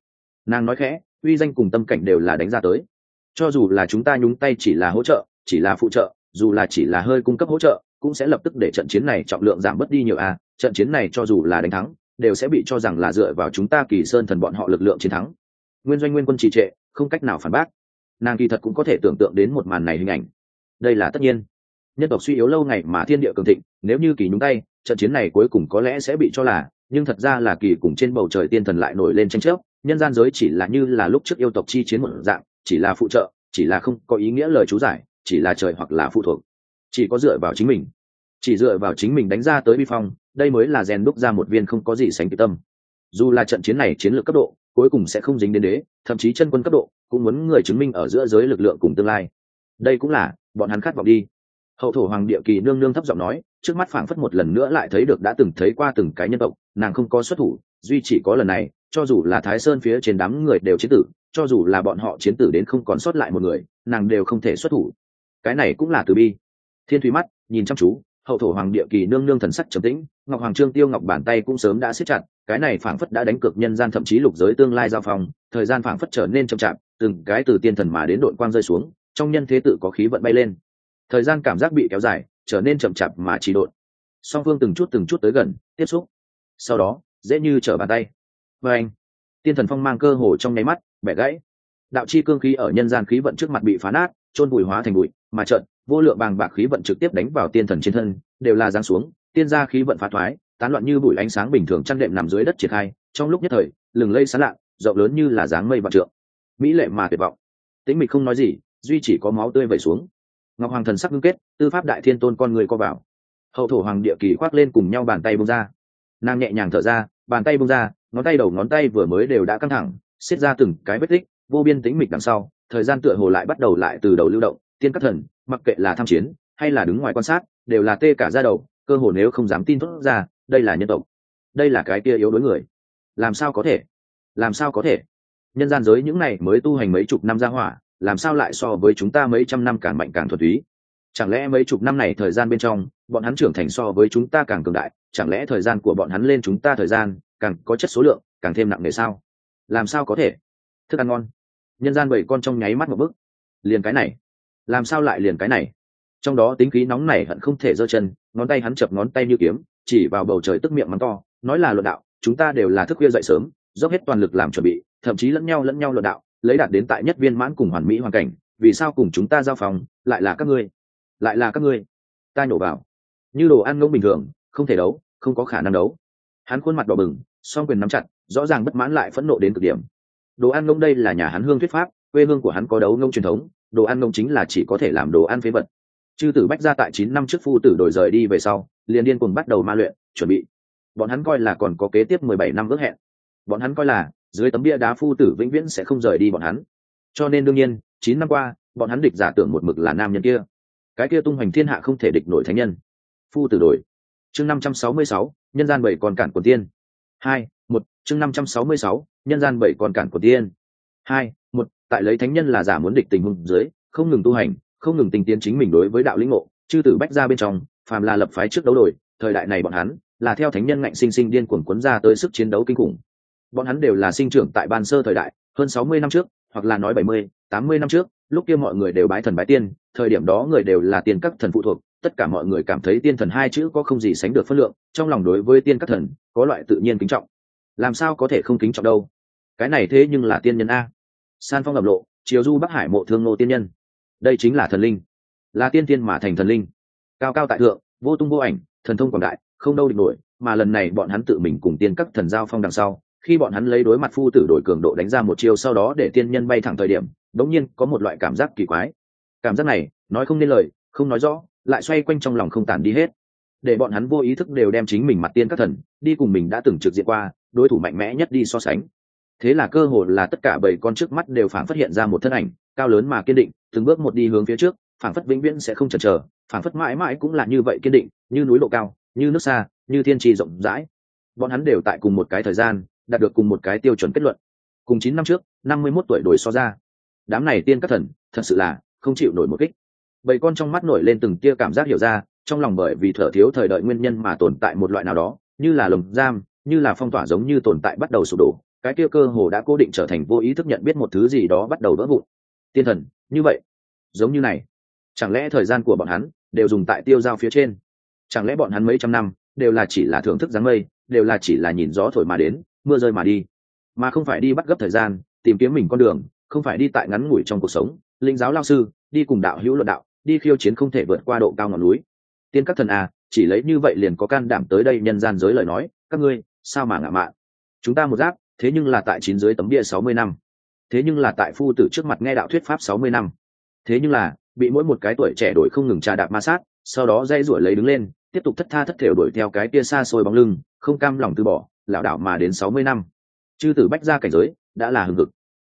Nàng nói khẽ, uy danh cùng tâm cảnh đều là đánh ra tới. Cho dù là chúng ta nhúng tay chỉ là hỗ trợ, chỉ là phụ trợ, dù là chỉ là hơi cung cấp hỗ trợ, cũng sẽ lập tức để trận chiến này trọng lượng giảm bớt đi nhiều a. Trận chiến này cho dù là đánh thắng, đều sẽ bị cho rằng là dựa vào chúng ta kỳ sơn thần bọn họ lực lượng chiến thắng nguyên doanh nguyên quân trì trệ, không cách nào phản bác. Nàng kỳ thật cũng có thể tưởng tượng đến một màn này hình ảnh. Đây là tất nhiên. Nhân tộc suy yếu lâu ngày mà thiên địa cường thịnh, nếu như kỳ nhúng tay, trận chiến này cuối cùng có lẽ sẽ bị cho là, nhưng thật ra là kỳ cùng trên bầu trời tiên thần lại nổi lên tranh chấp. Nhân gian giới chỉ là như là lúc trước yêu tộc chi chiến một dạng, chỉ là phụ trợ, chỉ là không có ý nghĩa lời chú giải, chỉ là trời hoặc là phụ thuộc. Chỉ có dựa vào chính mình. Chỉ dựa vào chính mình đánh ra tới bi phong, đây mới là rèn đúc ra một viên không có gì sánh kịp tâm. Dù là trận chiến này chiến lược cấp độ cuối cùng sẽ không dính đến đế, thậm chí chân quân cấp độ cũng muốn người chứng minh ở giữa giới lực lượng cùng tương lai. Đây cũng là, bọn hắn khát vọng đi. Hậu thổ hoàng địa kỳ nương nương thấp giọng nói, trước mắt phảng phất một lần nữa lại thấy được đã từng thấy qua từng cái nhân tộc, nàng không có xuất thủ, duy chỉ có lần này, cho dù là thái sơn phía trên đám người đều chiến tử, cho dù là bọn họ chiến tử đến không còn sót lại một người, nàng đều không thể xuất thủ. Cái này cũng là từ bi. Thiên thủy mắt, nhìn chăm chú, hậu thổ hoàng địa kỳ nương nương thần sắc trầm tĩnh, ngọc hoàng trương tiêu ngọc bàn tay cũng sớm đã siết chặt cái này phảng phất đã đánh cược nhân gian thậm chí lục giới tương lai giao phòng thời gian phảng phất trở nên chậm chạp, từng cái từ tiên thần mà đến đội quang rơi xuống, trong nhân thế tự có khí vận bay lên. Thời gian cảm giác bị kéo dài, trở nên chậm chạp mà trì độn. Song phương từng chút từng chút tới gần, tiếp xúc. Sau đó, dễ như trở bàn tay. Và anh, tiên thần phong mang cơ hồ trong nháy mắt, bẻ gãy. Đạo chi cương khí ở nhân gian khí vận trước mặt bị phá nát trôn bụi hóa thành bụi, mà trận vô lượng bàng bạc khí vận trực tiếp đánh vào tiên thần trên thân, đều là giáng xuống, tiên gia khí vận phá thoái tán loạn như bụi ánh sáng bình thường chăn đệm nằm dưới đất triển khai, trong lúc nhất thời, lừng lây sán lạ, rộng lớn như là dáng mây vạn trượng. Mỹ lệ mà tuyệt vọng. Tĩnh mịch không nói gì, duy chỉ có máu tươi vẩy xuống. Ngọc hoàng thần sắc ngưng kết, tư pháp đại thiên tôn con người co vào. Hậu thổ hoàng địa kỳ khoác lên cùng nhau bàn tay bông ra. Nàng nhẹ nhàng thở ra, bàn tay bông ra, ngón tay đầu ngón tay vừa mới đều đã căng thẳng xiết ra từng cái vết tích, vô biên tĩnh mịch đằng sau, thời gian tựa hồ lại bắt đầu lại từ đầu lưu động, tiên các thần, mặc kệ là tham chiến, hay là đứng ngoài quan sát, đều là tê cả ra đầu, cơ hồ nếu không dám tin thốt ra đây là nhân tộc, đây là cái kia yếu đối người. Làm sao có thể? Làm sao có thể? Nhân gian giới những này mới tu hành mấy chục năm ra hỏa, làm sao lại so với chúng ta mấy trăm năm càng mạnh càng thuật túy? Chẳng lẽ mấy chục năm này thời gian bên trong, bọn hắn trưởng thành so với chúng ta càng cường đại? Chẳng lẽ thời gian của bọn hắn lên chúng ta thời gian, càng có chất số lượng, càng thêm nặng nề sao? Làm sao có thể? Thức ăn ngon. Nhân gian bảy con trong nháy mắt một bức liền cái này. Làm sao lại liền cái này? Trong đó tính khí nóng này hận không thể giơ chân, ngón tay hắn chập ngón tay như kiếm chỉ vào bầu trời tức miệng mắng to, nói là luận đạo, chúng ta đều là thức khuya dậy sớm, dốc hết toàn lực làm chuẩn bị, thậm chí lẫn nhau lẫn nhau luận đạo, lấy đạt đến tại nhất viên mãn cùng hoàn mỹ hoàn cảnh, vì sao cùng chúng ta giao phòng, lại là các ngươi, lại là các ngươi. Ta nhổ vào. Như đồ ăn ngông bình thường, không thể đấu, không có khả năng đấu. Hắn khuôn mặt đỏ bừng, song quyền nắm chặt, rõ ràng bất mãn lại phẫn nộ đến cực điểm. Đồ ăn ngông đây là nhà hắn hương thuyết pháp, quê hương của hắn có đấu ngông truyền thống, đồ ăn ngông chính là chỉ có thể làm đồ ăn phế vật. Chư tử bách ra tại chín năm trước phu tử đổi rời đi về sau liền điên cùng bắt đầu ma luyện, chuẩn bị. Bọn hắn coi là còn có kế tiếp mười bảy năm ước hẹn. Bọn hắn coi là, dưới tấm bia đá phu tử vĩnh viễn sẽ không rời đi bọn hắn. Cho nên đương nhiên, chín năm qua, bọn hắn địch giả tưởng một mực là nam nhân kia. Cái kia tung hoành thiên hạ không thể địch nổi thánh nhân. Phu tử đổi. Chương năm trăm sáu mươi sáu, nhân gian bảy còn cản của tiên. Hai, một, chương năm trăm sáu mươi sáu, nhân gian bảy còn cản của tiên. Hai, một, tại lấy thánh nhân là giả muốn địch tình huống dưới, không ngừng tu hành, không ngừng tình tiến chính mình đối với đạo lĩnh ngộ, chư tử bách ra bên trong phàm là lập phái trước đấu đổi, thời đại này bọn hắn là theo thánh nhân ngạnh sinh sinh điên cuồng cuốn ra tới sức chiến đấu kinh khủng. Bọn hắn đều là sinh trưởng tại ban sơ thời đại, hơn sáu mươi năm trước, hoặc là nói bảy mươi, tám mươi năm trước, lúc kia mọi người đều bái thần bái tiên, thời điểm đó người đều là tiên các thần phụ thuộc, tất cả mọi người cảm thấy tiên thần hai chữ có không gì sánh được phân lượng, trong lòng đối với tiên các thần có loại tự nhiên kính trọng. Làm sao có thể không kính trọng đâu? Cái này thế nhưng là tiên nhân a. San phong ẩm lộ chiều du bắc hải mộ thương nô tiên nhân. Đây chính là thần linh. Là tiên tiên mà thành thần linh cao cao tại thượng, vô tung vô ảnh, thần thông quảng đại, không đâu địch nổi, mà lần này bọn hắn tự mình cùng tiên các thần giao phong đằng sau, khi bọn hắn lấy đối mặt phu tử đổi cường độ đánh ra một chiêu sau đó để tiên nhân bay thẳng thời điểm, đống nhiên có một loại cảm giác kỳ quái. Cảm giác này, nói không nên lời, không nói rõ, lại xoay quanh trong lòng không tàn đi hết. Để bọn hắn vô ý thức đều đem chính mình mặt tiên các thần, đi cùng mình đã từng trực diện qua, đối thủ mạnh mẽ nhất đi so sánh. Thế là cơ hội là tất cả bảy con trước mắt đều phản phát hiện ra một thân ảnh, cao lớn mà kiên định, từng bước một đi hướng phía trước. Phảng phất vĩnh viễn sẽ không chần chờ, phảng phất mãi mãi cũng là như vậy kiên định, như núi lộ cao, như nước xa, như thiên trì rộng rãi. Bọn hắn đều tại cùng một cái thời gian, đạt được cùng một cái tiêu chuẩn kết luận. Cùng chín năm trước, năm mươi mốt tuổi đổi so ra. Đám này tiên các thần, thật sự là không chịu nổi một kích. Bảy con trong mắt nổi lên từng tia cảm giác hiểu ra, trong lòng bởi vì thở thiếu thời đợi nguyên nhân mà tồn tại một loại nào đó, như là lồng giam, như là phong tỏa giống như tồn tại bắt đầu sụp đổ. Cái kia cơ hồ đã cố định trở thành vô ý thức nhận biết một thứ gì đó bắt đầu vỡ vụn. Tiên thần, như vậy, giống như này chẳng lẽ thời gian của bọn hắn đều dùng tại tiêu giao phía trên? Chẳng lẽ bọn hắn mấy trăm năm đều là chỉ là thưởng thức dáng mây, đều là chỉ là nhìn gió thổi mà đến, mưa rơi mà đi? Mà không phải đi bắt gấp thời gian, tìm kiếm mình con đường, không phải đi tại ngắn ngủi trong cuộc sống, linh giáo lao sư, đi cùng đạo hữu luận đạo, đi khiêu chiến không thể vượt qua độ cao ngọn núi. Tiên các thần à chỉ lấy như vậy liền có can đảm tới đây nhân gian giới lời nói, các ngươi, sao mà ngạ mạn? Chúng ta một giáp, thế nhưng là tại chín dưới tấm bia sáu mươi năm. Thế nhưng là tại phu tử trước mặt nghe đạo thuyết pháp sáu mươi năm thế nhưng là, bị mỗi một cái tuổi trẻ đổi không ngừng trà đạp ma sát, sau đó dây ruổi lấy đứng lên, tiếp tục thất tha thất thểu đuổi theo cái kia xa xôi bóng lưng, không cam lòng từ bỏ, lảo đảo mà đến sáu mươi năm. Chư tử bách ra cảnh giới, đã là hừng hực.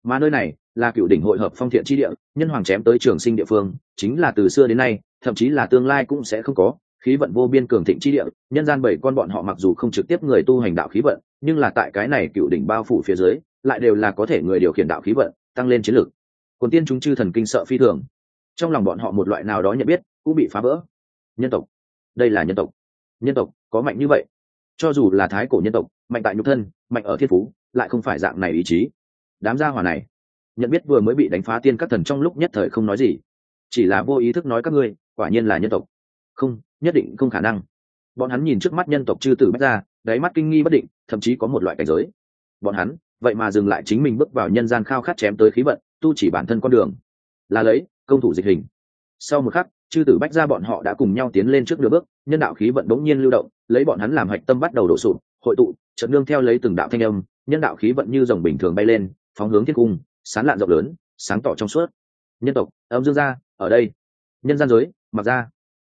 Mà nơi này, là cựu đỉnh hội hợp phong thiện tri địa, nhân hoàng chém tới trường sinh địa phương, chính là từ xưa đến nay, thậm chí là tương lai cũng sẽ không có, khí vận vô biên cường thịnh chi địa, nhân gian bảy con bọn họ mặc dù không trực tiếp người tu hành đạo khí vận, nhưng là tại cái này cựu đỉnh bao phủ phía dưới, lại đều là có thể người điều khiển đạo khí vận, tăng lên chiến lược còn tiên chúng chư thần kinh sợ phi thường. Trong lòng bọn họ một loại nào đó nhận biết, cũng bị phá vỡ. Nhân tộc. Đây là nhân tộc. Nhân tộc, có mạnh như vậy. Cho dù là thái cổ nhân tộc, mạnh tại nhục thân, mạnh ở thiên phú, lại không phải dạng này ý chí. Đám gia hỏa này, nhận biết vừa mới bị đánh phá tiên các thần trong lúc nhất thời không nói gì. Chỉ là vô ý thức nói các ngươi, quả nhiên là nhân tộc. Không, nhất định không khả năng. Bọn hắn nhìn trước mắt nhân tộc chư tử bách ra đáy mắt kinh nghi bất định, thậm chí có một loại cảnh giới. Bọn hắn, vậy mà dừng lại chính mình bước vào nhân gian khao khát chém tới khí vận tu chỉ bản thân con đường. Là lấy, công thủ dịch hình. Sau một khắc, chư tử bách ra bọn họ đã cùng nhau tiến lên trước nửa bước, nhân đạo khí vận đống nhiên lưu động, lấy bọn hắn làm hạch tâm bắt đầu đổ sụp, hội tụ trận nương theo lấy từng đạo thanh âm, nhân đạo khí vận như dòng bình thường bay lên, phóng hướng thiên cung, sán lạn rộng lớn, sáng tỏ trong suốt. Nhân tộc, âm dương gia, ở đây. Nhân gian giới, mặc ra.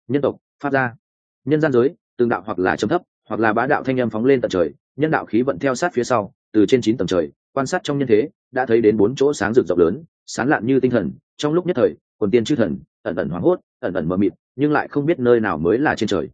Nhân tộc phát ra nhân gian giới, từng đạo hoặc là chấm thấp, hoặc là bá đạo thanh âm phóng lên tận trời, nhân đạo khí vận theo sát phía sau, từ trên chín tầng trời quan sát trong nhân thế, đã thấy đến bốn chỗ sáng rực rộng lớn sán lạn như tinh thần, trong lúc nhất thời, quần tiên chư thần, ẩn ẩn hoảng hốt, ẩn ẩn mờ mịt, nhưng lại không biết nơi nào mới là trên trời.